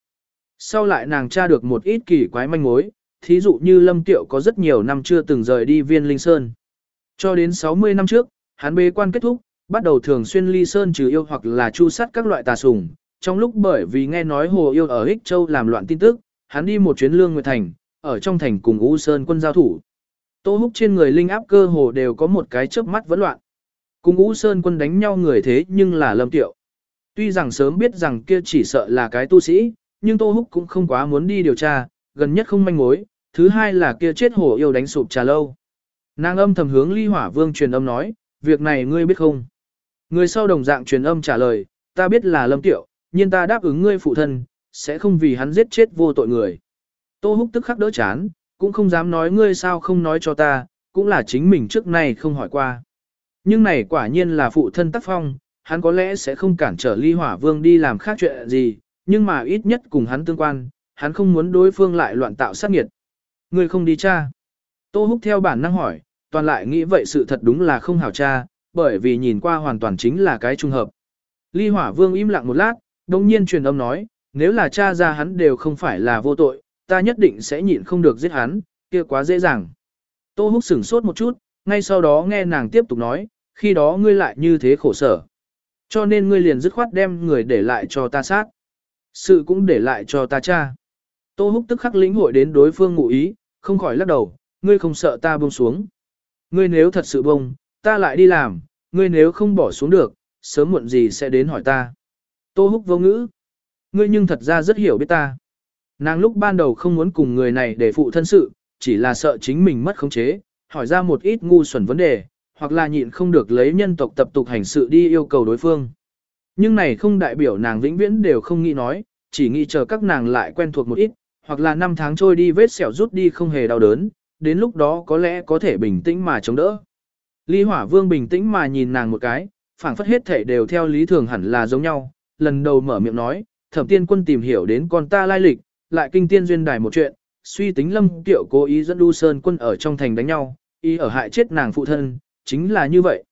Sau lại nàng tra được một ít kỳ quái manh mối, thí dụ như Lâm Tiệu có rất nhiều năm chưa từng rời đi viên linh sơn. Cho đến 60 năm trước, hắn bế quan kết thúc, bắt đầu thường xuyên ly sơn trừ yêu hoặc là chu sát các loại tà sùng. Trong lúc bởi vì nghe nói hồ yêu ở Ích Châu làm loạn tin tức, hắn đi một chuyến lương nguyệt thành, ở trong thành cùng U Sơn quân giao thủ. Tô húc trên người linh áp cơ hồ đều có một cái chớp mắt vẫn loạn. Cùng U Sơn quân đánh nhau người thế nhưng là Lâm Tiệu. Tuy rằng sớm biết rằng kia chỉ sợ là cái tu sĩ, nhưng Tô Húc cũng không quá muốn đi điều tra, gần nhất không manh mối, thứ hai là kia chết hồ yêu đánh sụp trà lâu. Nàng âm thầm hướng ly hỏa vương truyền âm nói, việc này ngươi biết không? Người sau đồng dạng truyền âm trả lời, ta biết là lâm tiểu, nhưng ta đáp ứng ngươi phụ thân, sẽ không vì hắn giết chết vô tội người. Tô húc tức khắc đỡ chán, cũng không dám nói ngươi sao không nói cho ta, cũng là chính mình trước nay không hỏi qua. Nhưng này quả nhiên là phụ thân tác phong, hắn có lẽ sẽ không cản trở ly hỏa vương đi làm khác chuyện gì, nhưng mà ít nhất cùng hắn tương quan, hắn không muốn đối phương lại loạn tạo sát nghiệt. Ngươi không đi cha. Tô húc theo bản năng hỏi, toàn lại nghĩ vậy sự thật đúng là không hảo cha, bởi vì nhìn qua hoàn toàn chính là cái trùng hợp. Ly hỏa vương im lặng một lát, đồng nhiên truyền âm nói, nếu là cha ra hắn đều không phải là vô tội, ta nhất định sẽ nhịn không được giết hắn, kia quá dễ dàng. Tô húc sửng sốt một chút, ngay sau đó nghe nàng tiếp tục nói, khi đó ngươi lại như thế khổ sở. Cho nên ngươi liền dứt khoát đem người để lại cho ta sát. Sự cũng để lại cho ta cha. Tô húc tức khắc lĩnh hội đến đối phương ngụ ý, không khỏi lắc đầu, ngươi không sợ ta buông xuống. Ngươi nếu thật sự bông, ta lại đi làm, ngươi nếu không bỏ xuống được, sớm muộn gì sẽ đến hỏi ta. Tô húc vô ngữ. Ngươi nhưng thật ra rất hiểu biết ta. Nàng lúc ban đầu không muốn cùng người này để phụ thân sự, chỉ là sợ chính mình mất khống chế, hỏi ra một ít ngu xuẩn vấn đề, hoặc là nhịn không được lấy nhân tộc tập tục hành sự đi yêu cầu đối phương. Nhưng này không đại biểu nàng vĩnh viễn đều không nghĩ nói, chỉ nghĩ chờ các nàng lại quen thuộc một ít, hoặc là năm tháng trôi đi vết sẹo rút đi không hề đau đớn, đến lúc đó có lẽ có thể bình tĩnh mà chống đỡ. Ly Hỏa Vương bình tĩnh mà nhìn nàng một cái, phảng phất hết thể đều theo lý thường hẳn là giống nhau, lần đầu mở miệng nói, thẩm tiên quân tìm hiểu đến con ta lai lịch, lại kinh tiên duyên đài một chuyện, suy tính lâm tiểu cố ý dẫn đu sơn quân ở trong thành đánh nhau, ý ở hại chết nàng phụ thân, chính là như vậy.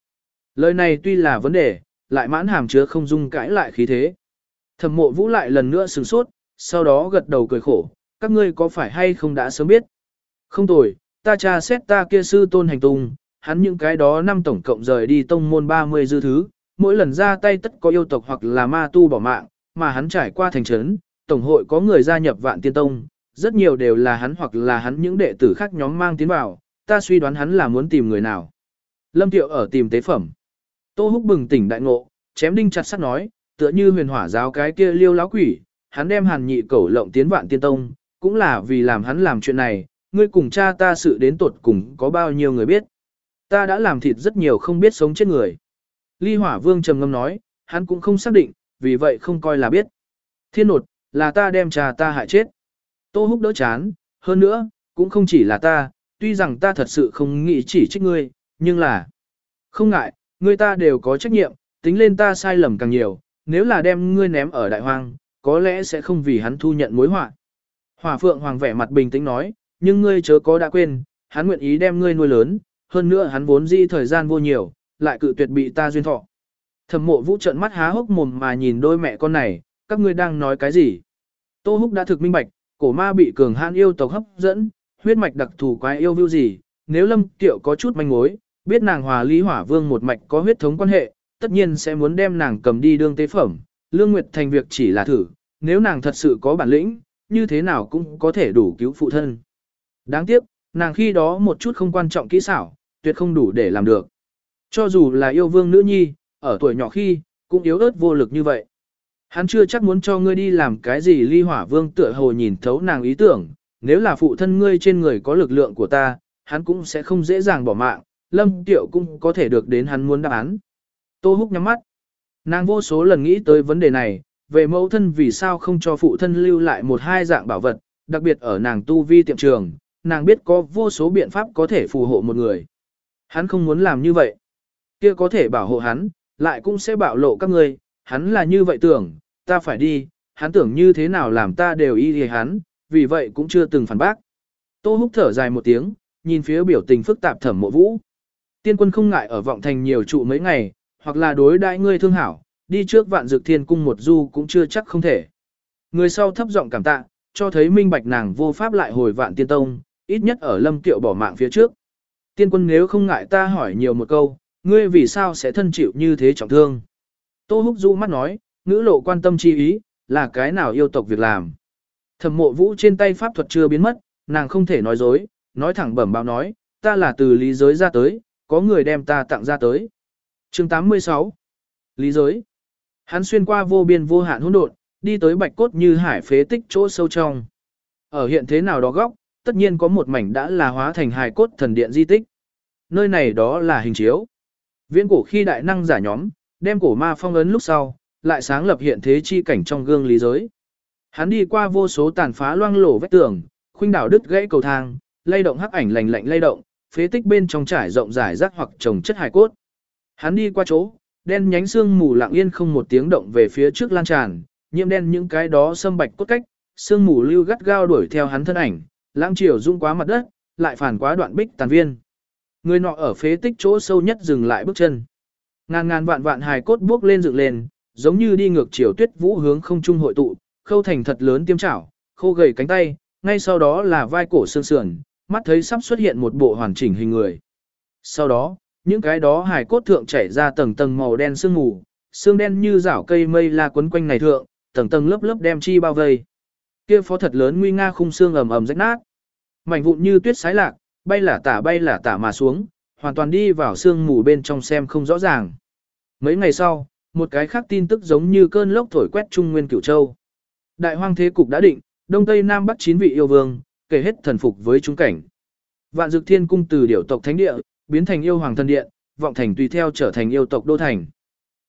Lời này tuy là vấn đề, lại mãn hàm chứa không dung cãi lại khí thế. Thẩm mộ vũ lại lần nữa sửng sốt, sau đó gật đầu cười khổ, các ngươi có phải hay không đã sớm biết. Không tồi, ta tra xét ta kia sư tôn hành tung, hắn những cái đó năm tổng cộng rời đi tông môn 30 dư thứ, mỗi lần ra tay tất có yêu tộc hoặc là ma tu bỏ mạng, mà hắn trải qua thành trấn, tổng hội có người gia nhập vạn tiên tông, rất nhiều đều là hắn hoặc là hắn những đệ tử khác nhóm mang tiến vào, ta suy đoán hắn là muốn tìm người nào. Lâm Tiệu ở tìm tế phẩm. Tô Húc bừng tỉnh đại ngộ, chém đinh chặt sắt nói, tựa như huyền hỏa giáo cái kia liêu láo quỷ, hắn đem hàn nhị cẩu lộng tiến vạn tiên tông, cũng là vì làm hắn làm chuyện này, ngươi cùng cha ta sự đến tột cùng có bao nhiêu người biết. Ta đã làm thịt rất nhiều không biết sống chết người. Ly hỏa vương trầm ngâm nói, hắn cũng không xác định, vì vậy không coi là biết. Thiên nột, là ta đem cha ta hại chết. Tô húc đỡ chán, hơn nữa, cũng không chỉ là ta, tuy rằng ta thật sự không nghĩ chỉ trích ngươi, nhưng là... Không ngại, ngươi ta đều có trách nhiệm, tính lên ta sai lầm càng nhiều, nếu là đem ngươi ném ở đại hoang, có lẽ sẽ không vì hắn thu nhận mối họa. Hỏa Phượng Hoàng vẻ mặt bình tĩnh nói, nhưng ngươi chớ có đã quên, hắn nguyện ý đem ngươi nuôi lớn, hơn nữa hắn vốn di thời gian vô nhiều, lại cự tuyệt bị ta duyên thọ. Thẩm mộ vũ trợn mắt há hốc mồm mà nhìn đôi mẹ con này, các ngươi đang nói cái gì? Tô Húc đã thực minh bạch, cổ ma bị cường hãn yêu tộc hấp dẫn, huyết mạch đặc thù quái yêu view gì, nếu Lâm Tiệu có chút manh mối, biết nàng hòa Lý Hỏa Vương một mạch có huyết thống quan hệ, tất nhiên sẽ muốn đem nàng cầm đi đương tế phẩm. Lương Nguyệt thành việc chỉ là thử, nếu nàng thật sự có bản lĩnh, như thế nào cũng có thể đủ cứu phụ thân. Đáng tiếc, nàng khi đó một chút không quan trọng kỹ xảo, tuyệt không đủ để làm được. Cho dù là yêu vương nữ nhi, ở tuổi nhỏ khi, cũng yếu ớt vô lực như vậy. Hắn chưa chắc muốn cho ngươi đi làm cái gì ly hỏa vương tựa hồ nhìn thấu nàng ý tưởng, nếu là phụ thân ngươi trên người có lực lượng của ta, hắn cũng sẽ không dễ dàng bỏ mạng, lâm tiệu cũng có thể được đến hắn muốn đáp án. Tô húc nhắm mắt. Nàng vô số lần nghĩ tới vấn đề này, về mẫu thân vì sao không cho phụ thân lưu lại một hai dạng bảo vật, đặc biệt ở nàng tu vi tiệm trường, nàng biết có vô số biện pháp có thể phù hộ một người. Hắn không muốn làm như vậy. Kia có thể bảo hộ hắn, lại cũng sẽ bảo lộ các ngươi, hắn là như vậy tưởng, ta phải đi, hắn tưởng như thế nào làm ta đều y hề hắn, vì vậy cũng chưa từng phản bác. Tô húc thở dài một tiếng, nhìn phía biểu tình phức tạp thẩm mộ vũ. Tiên quân không ngại ở vọng thành nhiều trụ mấy ngày, hoặc là đối đại ngươi thương hảo, đi trước vạn dược thiên cung một du cũng chưa chắc không thể. Người sau thấp giọng cảm tạ, cho thấy minh bạch nàng vô pháp lại hồi vạn tiên tông, ít nhất ở lâm Tiệu bỏ mạng phía trước. Tiên quân nếu không ngại ta hỏi nhiều một câu, ngươi vì sao sẽ thân chịu như thế trọng thương? Tô húc du mắt nói, ngữ lộ quan tâm chi ý, là cái nào yêu tộc việc làm. Thẩm mộ vũ trên tay pháp thuật chưa biến mất, nàng không thể nói dối, nói thẳng bẩm báo nói, ta là từ lý giới ra tới, có người đem ta tặng ra tới. chương 86 Lý giới Hắn xuyên qua vô biên vô hạn hỗn độn, đi tới bạch cốt như hải phế tích chỗ sâu trong. Ở hiện thế nào đó góc, tất nhiên có một mảnh đã là hóa thành hài cốt thần điện di tích. nơi này đó là hình chiếu. Viễn cổ khi đại năng giả nhóm, đem cổ ma phong ấn lúc sau, lại sáng lập hiện thế chi cảnh trong gương lý giới. Hắn đi qua vô số tàn phá loang lổ vách tường, khuynh đảo đứt gãy cầu thang, lay động hắc ảnh lành lạnh lay động, phế tích bên trong trải rộng rải rác hoặc trồng chất hài cốt. Hắn đi qua chỗ, đen nhánh xương mù lặng yên không một tiếng động về phía trước lan tràn, nhiễm đen những cái đó sâm bạch cốt cách, xương mù lưu gắt gao đuổi theo hắn thân ảnh, lãng chiều rung quá mặt đất, lại phản quá đoạn bích tàn viên. Người nọ ở phế tích chỗ sâu nhất dừng lại bước chân. Ngàn ngàn vạn vạn hài cốt bước lên dựng lên, giống như đi ngược chiều tuyết vũ hướng không trung hội tụ, khâu thành thật lớn tiêm chảo, khô gầy cánh tay, ngay sau đó là vai cổ xương sườn, mắt thấy sắp xuất hiện một bộ hoàn chỉnh hình người. Sau đó, những cái đó hài cốt thượng chảy ra tầng tầng màu đen sương mù, xương đen như rảo cây mây la quấn quanh này thượng, tầng tầng lớp lớp đem chi bao vây. Kia phó thật lớn nguy nga khung xương ầm ầm rách nát. Mảnh vụn như tuyết sái lạc, bay là tả bay là tả mà xuống, hoàn toàn đi vào sương mù bên trong xem không rõ ràng. Mấy ngày sau, một cái khác tin tức giống như cơn lốc thổi quét Trung Nguyên Cửu Châu. Đại hoang thế cục đã định, Đông Tây Nam Bắc chín vị yêu vương, kể hết thần phục với chúng cảnh. Vạn Dực Thiên cung từ điểu tộc thánh địa, biến thành yêu hoàng thần điện, vọng thành tùy theo trở thành yêu tộc đô thành.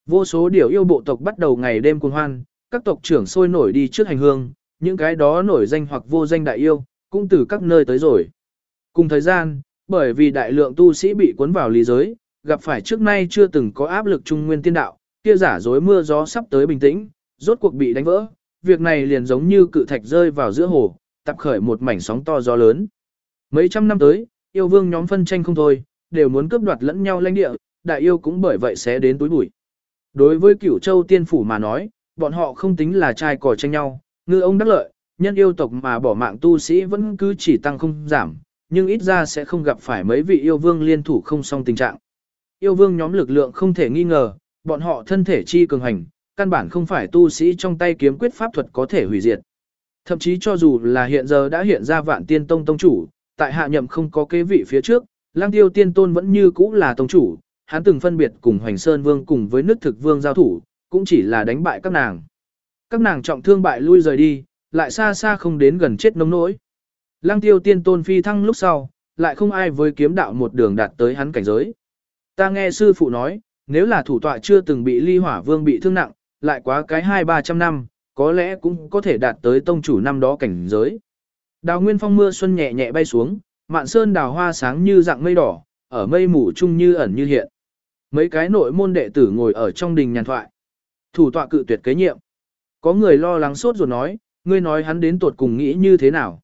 Vô số điều yêu bộ tộc bắt đầu ngày đêm cuồng hoan, các tộc trưởng sôi nổi đi trước hành hương, những cái đó nổi danh hoặc vô danh đại yêu, cũng từ các nơi tới rồi. Cùng thời gian, bởi vì đại lượng tu sĩ bị cuốn vào lý giới, gặp phải trước nay chưa từng có áp lực trung nguyên tiên đạo, kia giả dối mưa gió sắp tới bình tĩnh, rốt cuộc bị đánh vỡ, việc này liền giống như cự thạch rơi vào giữa hồ, tập khởi một mảnh sóng to gió lớn. Mấy trăm năm tới, yêu vương nhóm phân tranh không thôi, đều muốn cướp đoạt lẫn nhau lãnh địa, đại yêu cũng bởi vậy sẽ đến túi bụi. Đối với cửu châu tiên phủ mà nói, bọn họ không tính là trai cò tranh nhau, ngư ông đắc lợi, nhân yêu tộc mà bỏ mạng tu sĩ vẫn cứ chỉ tăng không giảm, nhưng ít ra sẽ không gặp phải mấy vị yêu vương liên thủ không song tình trạng. Yêu vương nhóm lực lượng không thể nghi ngờ, bọn họ thân thể chi cường hành, căn bản không phải tu sĩ trong tay kiếm quyết pháp thuật có thể hủy diệt. Thậm chí cho dù là hiện giờ đã hiện ra vạn tiên tông tông chủ, tại hạ nhậm không có kế vị phía trước, lang tiêu tiên tôn vẫn như cũ là tông chủ, hắn từng phân biệt cùng Hoành Sơn Vương cùng với nước thực vương giao thủ, cũng chỉ là đánh bại các nàng. Các nàng trọng thương bại lui rời đi, lại xa xa không đến gần chết nông nỗi. Lăng tiêu tiên tôn phi thăng lúc sau, lại không ai với kiếm đạo một đường đạt tới hắn cảnh giới. Ta nghe sư phụ nói, nếu là thủ tọa chưa từng bị ly hỏa vương bị thương nặng, lại quá cái hai ba trăm năm, có lẽ cũng có thể đạt tới tông chủ năm đó cảnh giới. Đào nguyên phong mưa xuân nhẹ nhẹ bay xuống, mạn sơn đào hoa sáng như dạng mây đỏ, ở mây mù chung như ẩn như hiện. Mấy cái nội môn đệ tử ngồi ở trong đình nhàn thoại. Thủ tọa cự tuyệt kế nhiệm. Có người lo lắng sốt rồi nói, ngươi nói hắn đến tuột cùng nghĩ như thế nào.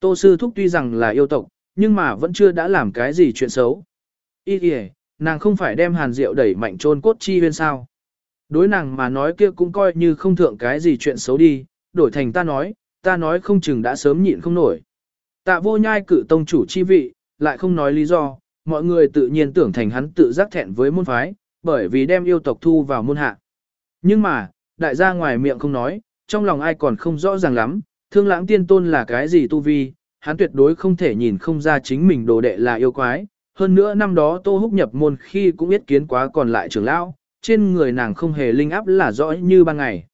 Tô sư thúc tuy rằng là yêu tộc, nhưng mà vẫn chưa đã làm cái gì chuyện xấu. Ý kìa, nàng không phải đem hàn rượu đẩy mạnh trôn cốt chi huyên sao. Đối nàng mà nói kia cũng coi như không thượng cái gì chuyện xấu đi, đổi thành ta nói, ta nói không chừng đã sớm nhịn không nổi. Tạ vô nhai cử tông chủ chi vị, lại không nói lý do, mọi người tự nhiên tưởng thành hắn tự giác thẹn với môn phái, bởi vì đem yêu tộc thu vào môn hạ. Nhưng mà, đại gia ngoài miệng không nói, trong lòng ai còn không rõ ràng lắm, thương lãng tiên tôn là cái gì tu vi, hắn tuyệt đối không thể nhìn không ra chính mình đồ đệ là yêu quái. Hơn nữa năm đó Tô Húc nhập môn khi cũng biết kiến quá còn lại trưởng lão, trên người nàng không hề linh áp là rõ như ban ngày.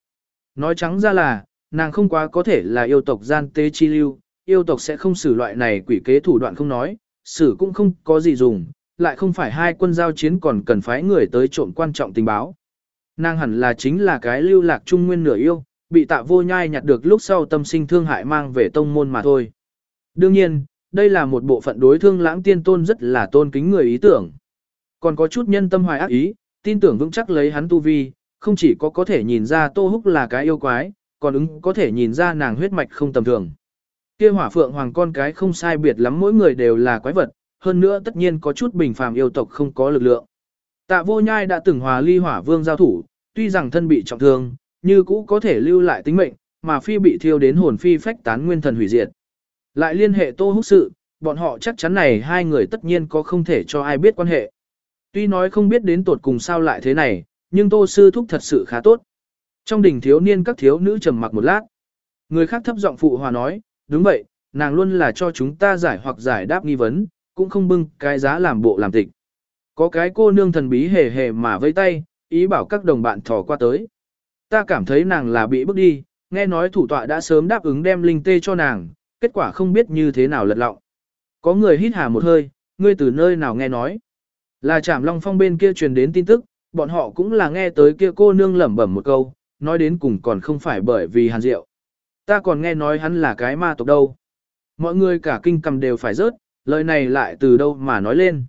Nói trắng ra là, nàng không quá có thể là yêu tộc gian tế chi lưu, yêu tộc sẽ không xử loại này quỷ kế thủ đoạn không nói, xử cũng không có gì dùng, lại không phải hai quân giao chiến còn cần phái người tới trộm quan trọng tình báo. Nàng hẳn là chính là cái lưu lạc trung nguyên nửa yêu, bị tạ vô nhai nhặt được lúc sau tâm sinh thương hại mang về tông môn mà thôi. Đương nhiên, đây là một bộ phận đối thương lãng tiên tôn rất là tôn kính người ý tưởng. Còn có chút nhân tâm hoài ác ý, tin tưởng vững chắc lấy hắn tu vi, không chỉ có có thể nhìn ra Tô Húc là cái yêu quái, còn ứng có thể nhìn ra nàng huyết mạch không tầm thường. Kia hỏa phượng hoàng con cái không sai biệt lắm mỗi người đều là quái vật, hơn nữa tất nhiên có chút bình phàm yêu tộc không có lực lượng. Tạ vô nhai đã từng hòa ly hỏa vương giao thủ, tuy rằng thân bị trọng thương, như cũ có thể lưu lại tính mệnh, mà phi bị thiêu đến hồn phi phách tán nguyên thần hủy diệt. Lại liên hệ tô húc sự, bọn họ chắc chắn này hai người tất nhiên có không thể cho ai biết quan hệ. Tuy nói không biết đến tột cùng sao lại thế này, nhưng tô sư thúc thật sự khá tốt. Trong đỉnh thiếu niên các thiếu nữ trầm mặc một lát. Người khác thấp giọng phụ hòa nói, đúng vậy, nàng luôn là cho chúng ta giải hoặc giải đáp nghi vấn, cũng không bưng cái giá làm bộ làm tịch. Có cái cô nương thần bí hề hề mà vây tay, ý bảo các đồng bạn thò qua tới. Ta cảm thấy nàng là bị bước đi, nghe nói thủ tọa đã sớm đáp ứng đem linh tê cho nàng, kết quả không biết như thế nào lật lọng. Có người hít hà một hơi, ngươi từ nơi nào nghe nói. Là Trảm Long Phong bên kia truyền đến tin tức, bọn họ cũng là nghe tới kia cô nương lẩm bẩm một câu, nói đến cùng còn không phải bởi vì hàn rượu. Ta còn nghe nói hắn là cái ma tộc đâu. Mọi người cả kinh cầm đều phải rớt, lời này lại từ đâu mà nói lên.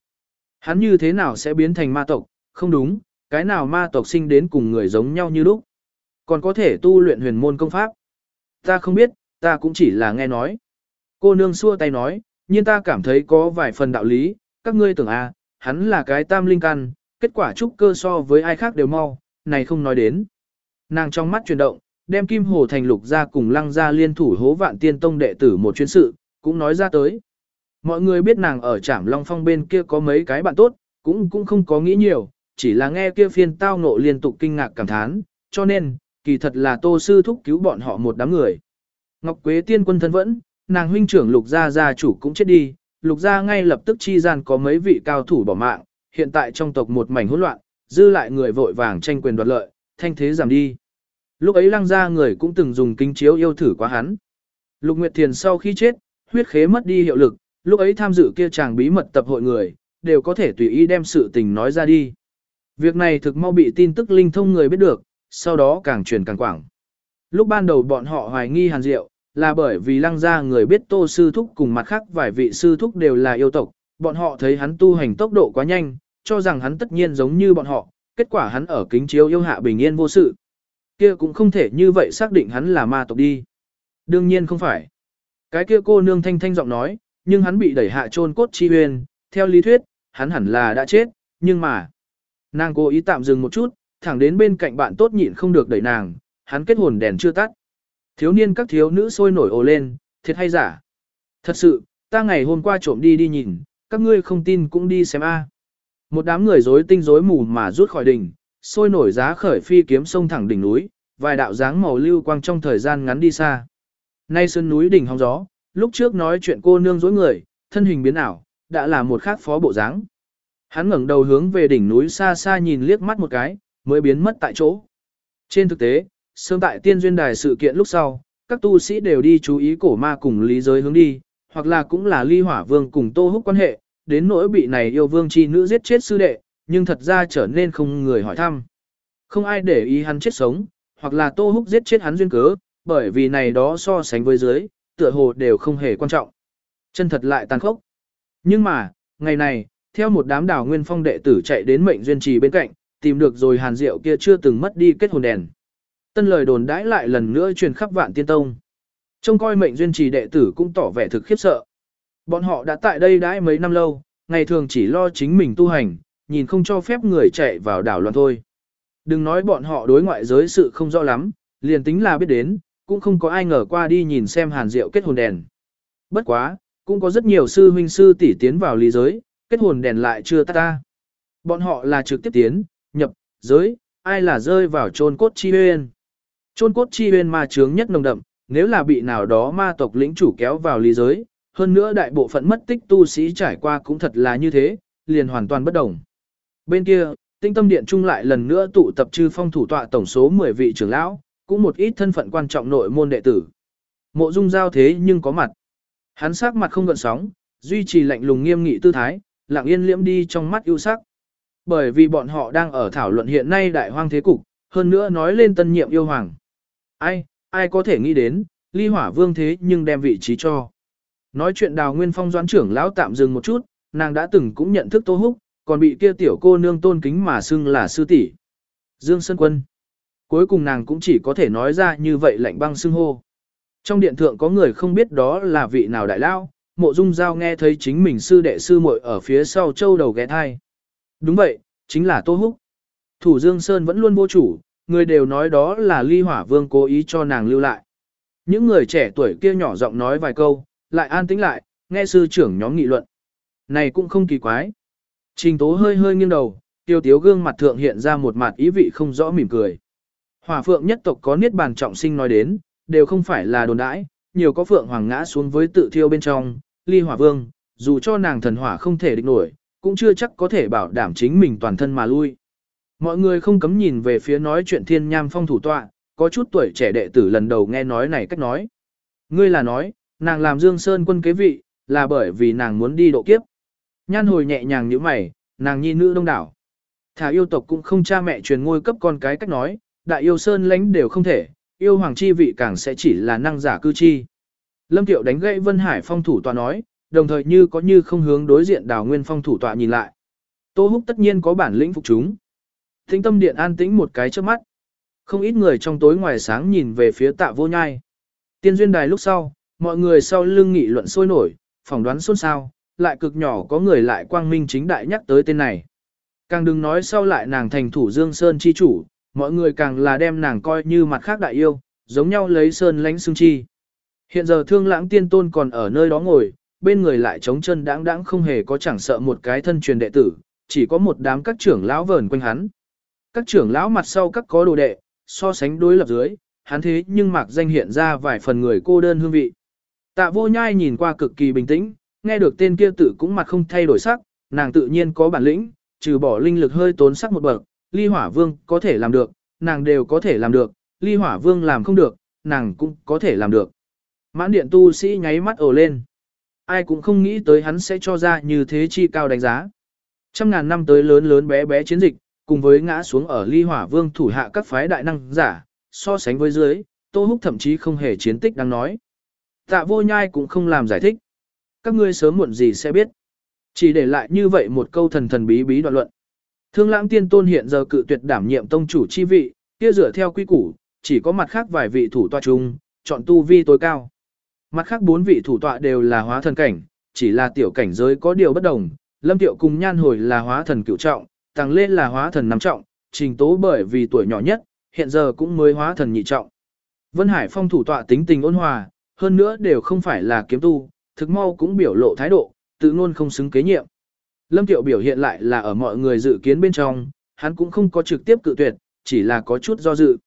Hắn như thế nào sẽ biến thành ma tộc, không đúng, cái nào ma tộc sinh đến cùng người giống nhau như lúc. Còn có thể tu luyện huyền môn công pháp. Ta không biết, ta cũng chỉ là nghe nói. Cô nương xua tay nói, nhưng ta cảm thấy có vài phần đạo lý, các ngươi tưởng à, hắn là cái tam linh căn, kết quả trúc cơ so với ai khác đều mau, này không nói đến. Nàng trong mắt chuyển động, đem kim hồ thành lục ra cùng lăng ra liên thủ hố vạn tiên tông đệ tử một chuyến sự, cũng nói ra tới. Mọi người biết nàng ở trảm long phong bên kia có mấy cái bạn tốt, cũng cũng không có nghĩ nhiều, chỉ là nghe kia phiên tao ngộ liên tục kinh ngạc cảm thán, cho nên, kỳ thật là tô sư thúc cứu bọn họ một đám người. Ngọc Quế tiên quân thân vẫn, nàng huynh trưởng lục gia gia chủ cũng chết đi, lục gia ngay lập tức chi gian có mấy vị cao thủ bỏ mạng, hiện tại trong tộc một mảnh hỗn loạn, dư lại người vội vàng tranh quyền đoạt lợi, thanh thế giảm đi. Lúc ấy lăng gia người cũng từng dùng kính chiếu yêu thử quá hắn. Lục Nguyệt Thiền sau khi chết, huyết khế mất đi hiệu lực, lúc ấy tham dự kia chàng bí mật tập hội người, đều có thể tùy ý đem sự tình nói ra đi. Việc này thực mau bị tin tức linh thông người biết được, sau đó càng truyền càng quảng. Lúc ban đầu bọn họ hoài nghi hàn diệu, là bởi vì lăng gia người biết tô sư thúc cùng mặt khác vài vị sư thúc đều là yêu tộc, bọn họ thấy hắn tu hành tốc độ quá nhanh, cho rằng hắn tất nhiên giống như bọn họ, kết quả hắn ở kính chiếu yêu hạ bình yên vô sự. Kia cũng không thể như vậy xác định hắn là ma tộc đi. Đương nhiên không phải. Cái kia cô nương thanh thanh giọng nói, nhưng hắn bị đẩy hạ trôn cốt chi huyền, theo lý thuyết, hắn hẳn là đã chết, nhưng mà... Nàng cố ý tạm dừng một chút, thẳng đến bên cạnh bạn tốt nhịn không được đẩy nàng, hắn kết hồn đèn chưa tắt. Thiếu niên các thiếu nữ sôi nổi ồ lên, thiệt hay giả. Thật sự, ta ngày hôm qua trộm đi đi nhìn, các ngươi không tin cũng đi xem a. Một đám người rối tinh rối mù mà rút khỏi đỉnh, sôi nổi giá khởi phi kiếm sông thẳng đỉnh núi, vài đạo dáng màu lưu quang trong thời gian ngắn đi xa. Nay sơn núi đỉnh hóng gió, lúc trước nói chuyện cô nương dối người, thân hình biến ảo, đã là một khác phó bộ dáng. Hắn ngẩng đầu hướng về đỉnh núi xa xa nhìn liếc mắt một cái, mới biến mất tại chỗ. Trên thực tế, sớm tại tiên duyên đài sự kiện lúc sau, các tu sĩ đều đi chú ý cổ ma cùng lý giới hướng đi, hoặc là cũng là ly hỏa vương cùng tô húc quan hệ, đến nỗi bị này yêu vương chi nữ giết chết sư đệ, nhưng thật ra trở nên không người hỏi thăm. Không ai để ý hắn chết sống, hoặc là tô húc giết chết hắn duyên cớ, bởi vì này đó so sánh với dưới, tựa hồ đều không hề quan trọng. Chân thật lại tàn khốc. Nhưng mà, ngày này, theo một đám đảo nguyên phong đệ tử chạy đến mệnh duyên trì bên cạnh, tìm được rồi hàn diệu kia chưa từng mất đi kết hồn đèn. Tân lời đồn đãi lại lần nữa truyền khắp vạn tiên tông. Trông coi mệnh duyên trì đệ tử cũng tỏ vẻ thực khiếp sợ. Bọn họ đã tại đây đãi mấy năm lâu, ngày thường chỉ lo chính mình tu hành, nhìn không cho phép người chạy vào đảo loạn thôi. Đừng nói bọn họ đối ngoại giới sự không rõ lắm, liền tính là biết đến, cũng không có ai ngờ qua đi nhìn xem hàn diệu kết hồn đèn. Bất quá, cũng có rất nhiều sư huynh sư tỷ tiến vào lý giới, kết hồn đèn lại chưa tắt ta. Bọn họ là trực tiếp tiến, nhập, giới, ai là rơi vào trôn cốt chi huyên. trôn cốt chi huyên ma chướng nhất nồng đậm, nếu là bị nào đó ma tộc lĩnh chủ kéo vào lý giới, hơn nữa đại bộ phận mất tích tu sĩ trải qua cũng thật là như thế, liền hoàn toàn bất đồng. Bên kia, tinh tâm điện trung lại lần nữa tụ tập chư phong thủ tọa tổng số 10 vị trưởng lão, cũng một ít thân phận quan trọng nội môn đệ tử. Mộ dung giao thế nhưng có mặt. Hắn sắc mặt không gợn sóng, duy trì lạnh lùng nghiêm nghị tư thái, lặng yên liễm đi trong mắt ưu sắc. Bởi vì bọn họ đang ở thảo luận hiện nay đại hoang thế cục, hơn nữa nói lên tân nhiệm yêu hoàng. Ai, ai có thể nghĩ đến, ly hỏa vương thế nhưng đem vị trí cho. Nói chuyện đào nguyên phong doãn trưởng lão tạm dừng một chút, nàng đã từng cũng nhận thức tô húc, còn bị kia tiểu cô nương tôn kính mà xưng là sư tỷ. Dương Sơn Quân. Cuối cùng nàng cũng chỉ có thể nói ra như vậy lạnh băng xưng hô. Trong điện thượng có người không biết đó là vị nào đại lao, mộ dung giao nghe thấy chính mình sư đệ sư muội ở phía sau châu đầu ghé thai. Đúng vậy, chính là Tô Húc. Thủ Dương Sơn vẫn luôn vô chủ, người đều nói đó là ly hỏa vương cố ý cho nàng lưu lại. Những người trẻ tuổi kia nhỏ giọng nói vài câu, lại an tĩnh lại, nghe sư trưởng nhóm nghị luận. Này cũng không kỳ quái. Trình tố hơi hơi nghiêng đầu, tiêu tiếu gương mặt thượng hiện ra một mặt ý vị không rõ mỉm cười. Hỏa phượng nhất tộc có niết bàn trọng sinh nói đến, đều không phải là đồn đãi, nhiều có phượng hoàng ngã xuống với tự thiêu bên trong, ly hỏa vương, dù cho nàng thần hỏa không thể địch nổi, cũng chưa chắc có thể bảo đảm chính mình toàn thân mà lui. Mọi người không cấm nhìn về phía nói chuyện thiên nham phong thủ tọa, có chút tuổi trẻ đệ tử lần đầu nghe nói này cách nói. Ngươi là nói, nàng làm Dương Sơn quân kế vị, là bởi vì nàng muốn đi độ kiếp. Nhan hồi nhẹ nhàng như mày, nàng nhi nữ đông đảo. Thả yêu tộc cũng không cha mẹ truyền ngôi cấp con cái cách nói, đại yêu sơn lãnh đều không thể, yêu hoàng chi vị càng sẽ chỉ là năng giả cư chi. Lâm Tiệu đánh gãy Vân Hải phong thủ tọa nói, đồng thời như có như không hướng đối diện đào nguyên phong thủ tọa nhìn lại. Tô Húc tất nhiên có bản lĩnh phục chúng. Thính tâm điện an tĩnh một cái trước mắt. Không ít người trong tối ngoài sáng nhìn về phía tạ vô nhai. Tiên duyên đài lúc sau, mọi người sau lưng nghị luận sôi nổi, phỏng đoán xôn xao, lại cực nhỏ có người lại quang minh chính đại nhắc tới tên này. Càng đừng nói sau lại nàng thành thủ Dương Sơn chi chủ, mọi người càng là đem nàng coi như mặt khác đại yêu, giống nhau lấy Sơn lánh xương chi. Hiện giờ thương lãng tiên tôn còn ở nơi đó ngồi, bên người lại trống chân đáng đáng không hề có chẳng sợ một cái thân truyền đệ tử, chỉ có một đám các trưởng lão vờn quanh hắn. Các trưởng lão mặt sau các có đồ đệ, so sánh đối lập dưới, hắn thế nhưng mặc danh hiện ra vài phần người cô đơn hương vị. Tạ vô nhai nhìn qua cực kỳ bình tĩnh, nghe được tên kia tử cũng mặt không thay đổi sắc, nàng tự nhiên có bản lĩnh, trừ bỏ linh lực hơi tốn sắc một bậc, ly hỏa vương có thể làm được, nàng đều có thể làm được, ly hỏa vương làm không được, nàng cũng có thể làm được. Mãn điện tu sĩ nháy mắt ồ lên. Ai cũng không nghĩ tới hắn sẽ cho ra như thế chi cao đánh giá. Trăm ngàn năm tới lớn lớn bé bé chiến dịch, cùng với ngã xuống ở ly hỏa vương thủ hạ các phái đại năng giả, so sánh với dưới, Tô Húc thậm chí không hề chiến tích đang nói. Tạ vô nhai cũng không làm giải thích. Các ngươi sớm muộn gì sẽ biết. Chỉ để lại như vậy một câu thần thần bí bí đoạn luận. Thương lãng tiên tôn hiện giờ cự tuyệt đảm nhiệm tông chủ chi vị, kia dựa theo quy củ, chỉ có mặt khác vài vị thủ tọa chung, chọn tu vi tối cao. Mặt khác bốn vị thủ tọa đều là hóa thần cảnh, chỉ là tiểu cảnh giới có điều bất đồng. Lâm Tiệu cùng Nhan Hồi là hóa thần cựu trọng, tăng lên là hóa thần năm trọng, Trình Tố bởi vì tuổi nhỏ nhất, hiện giờ cũng mới hóa thần nhị trọng. Vân Hải Phong thủ tọa tính tình ôn hòa, hơn nữa đều không phải là kiếm tu, thực mau cũng biểu lộ thái độ, tự luôn không xứng kế nhiệm. Lâm Tiệu biểu hiện lại là ở mọi người dự kiến bên trong, hắn cũng không có trực tiếp cự tuyệt, chỉ là có chút do dự.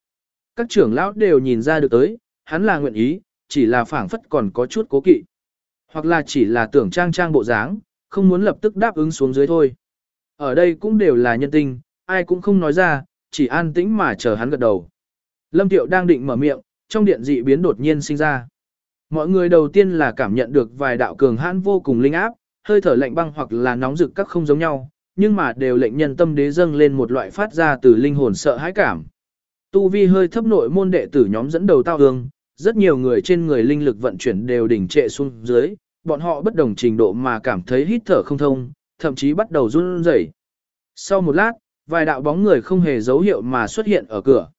Các trưởng lão đều nhìn ra được tới, hắn là nguyện ý, chỉ là phảng phất còn có chút cố kỵ. Hoặc là chỉ là tưởng trang trang bộ dáng, không muốn lập tức đáp ứng xuống dưới thôi. Ở đây cũng đều là nhân tình, ai cũng không nói ra, chỉ an tĩnh mà chờ hắn gật đầu. Lâm Tiệu đang định mở miệng, trong điện dị biến đột nhiên sinh ra. Mọi người đầu tiên là cảm nhận được vài đạo cường hãn vô cùng linh áp, hơi thở lạnh băng hoặc là nóng rực các không giống nhau, nhưng mà đều lệnh nhân tâm đế dâng lên một loại phát ra từ linh hồn sợ hãi cảm. Tu vi hơi thấp nội môn đệ tử nhóm dẫn đầu tao hương, rất nhiều người trên người linh lực vận chuyển đều đỉnh trệ xuống dưới, bọn họ bất đồng trình độ mà cảm thấy hít thở không thông, thậm chí bắt đầu run rẩy. Sau một lát, vài đạo bóng người không hề dấu hiệu mà xuất hiện ở cửa.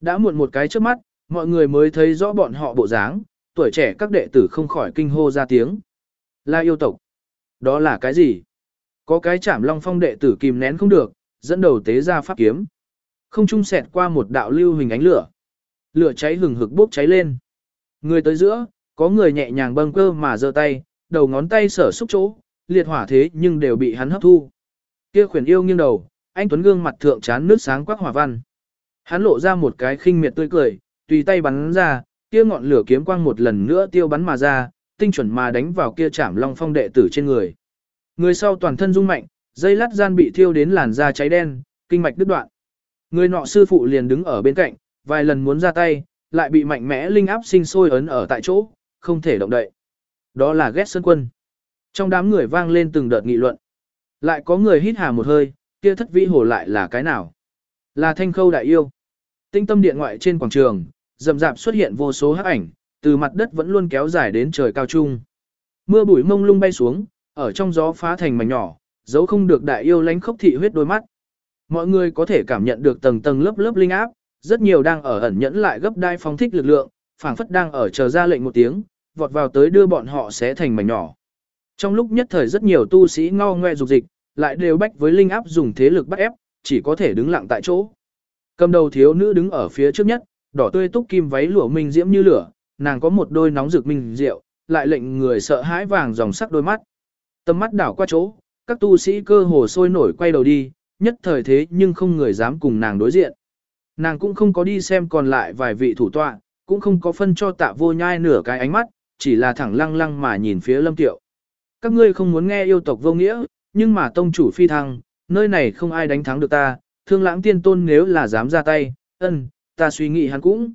Đã muộn một cái trước mắt, mọi người mới thấy rõ bọn họ bộ dáng, tuổi trẻ các đệ tử không khỏi kinh hô ra tiếng. Là yêu tộc. Đó là cái gì? Có cái chảm long phong đệ tử kìm nén không được, dẫn đầu tế ra pháp kiếm. Không trung xẹt qua một đạo lưu hình ánh lửa. Lửa cháy hừng hực bốc cháy lên. Người tới giữa, có người nhẹ nhàng bâng cơ mà giơ tay, đầu ngón tay sở xúc chỗ, liệt hỏa thế nhưng đều bị hắn hấp thu. Kia khuyển yêu nghiêng đầu, anh Tuấn gương mặt thượng chán nước sáng quắc hỏa văn. Hắn lộ ra một cái khinh miệt tươi cười, tùy tay bắn ra, kia ngọn lửa kiếm quang một lần nữa tiêu bắn mà ra, tinh chuẩn mà đánh vào kia chảm long phong đệ tử trên người. Người sau toàn thân rung mạnh, dây lát gian bị thiêu đến làn da cháy đen, kinh mạch đứt đoạn. Người nọ sư phụ liền đứng ở bên cạnh, vài lần muốn ra tay, lại bị mạnh mẽ linh áp sinh sôi ấn ở tại chỗ, không thể động đậy. Đó là ghét sơn quân. Trong đám người vang lên từng đợt nghị luận. Lại có người hít hà một hơi, kia thất vĩ hồ lại là cái nào? Là thanh khâu đại yêu. Tinh tâm điện ngoại trên quảng trường, rầm rạp xuất hiện vô số hắc ảnh, từ mặt đất vẫn luôn kéo dài đến trời cao trung. Mưa bụi mông lung bay xuống, ở trong gió phá thành mảnh nhỏ, dấu không được đại yêu lánh khốc thị huyết đôi mắt. Mọi người có thể cảm nhận được tầng tầng lớp lớp linh áp, rất nhiều đang ở ẩn nhẫn lại gấp đai phong thích lực lượng, phảng phất đang ở chờ ra lệnh một tiếng, vọt vào tới đưa bọn họ sẽ thành mảnh nhỏ. Trong lúc nhất thời rất nhiều tu sĩ ngao ngoe dục dịch, lại đều bách với linh áp dùng thế lực bắt ép, chỉ có thể đứng lặng tại chỗ. Cầm đầu thiếu nữ đứng ở phía trước nhất, đỏ tươi túc kim váy lụa minh diễm như lửa, nàng có một đôi nóng rực minh rượu, lại lệnh người sợ hãi vàng dòng sắc đôi mắt. Tầm mắt đảo qua chỗ, các tu sĩ cơ hồ sôi nổi quay đầu đi, nhất thời thế nhưng không người dám cùng nàng đối diện. Nàng cũng không có đi xem còn lại vài vị thủ tọa, cũng không có phân cho tạ vô nhai nửa cái ánh mắt, chỉ là thẳng lăng lăng mà nhìn phía lâm tiệu. Các ngươi không muốn nghe yêu tộc vô nghĩa, nhưng mà tông chủ phi thăng, nơi này không ai đánh thắng được ta, thương lãng tiên tôn nếu là dám ra tay, ân, ta suy nghĩ hắn cũng.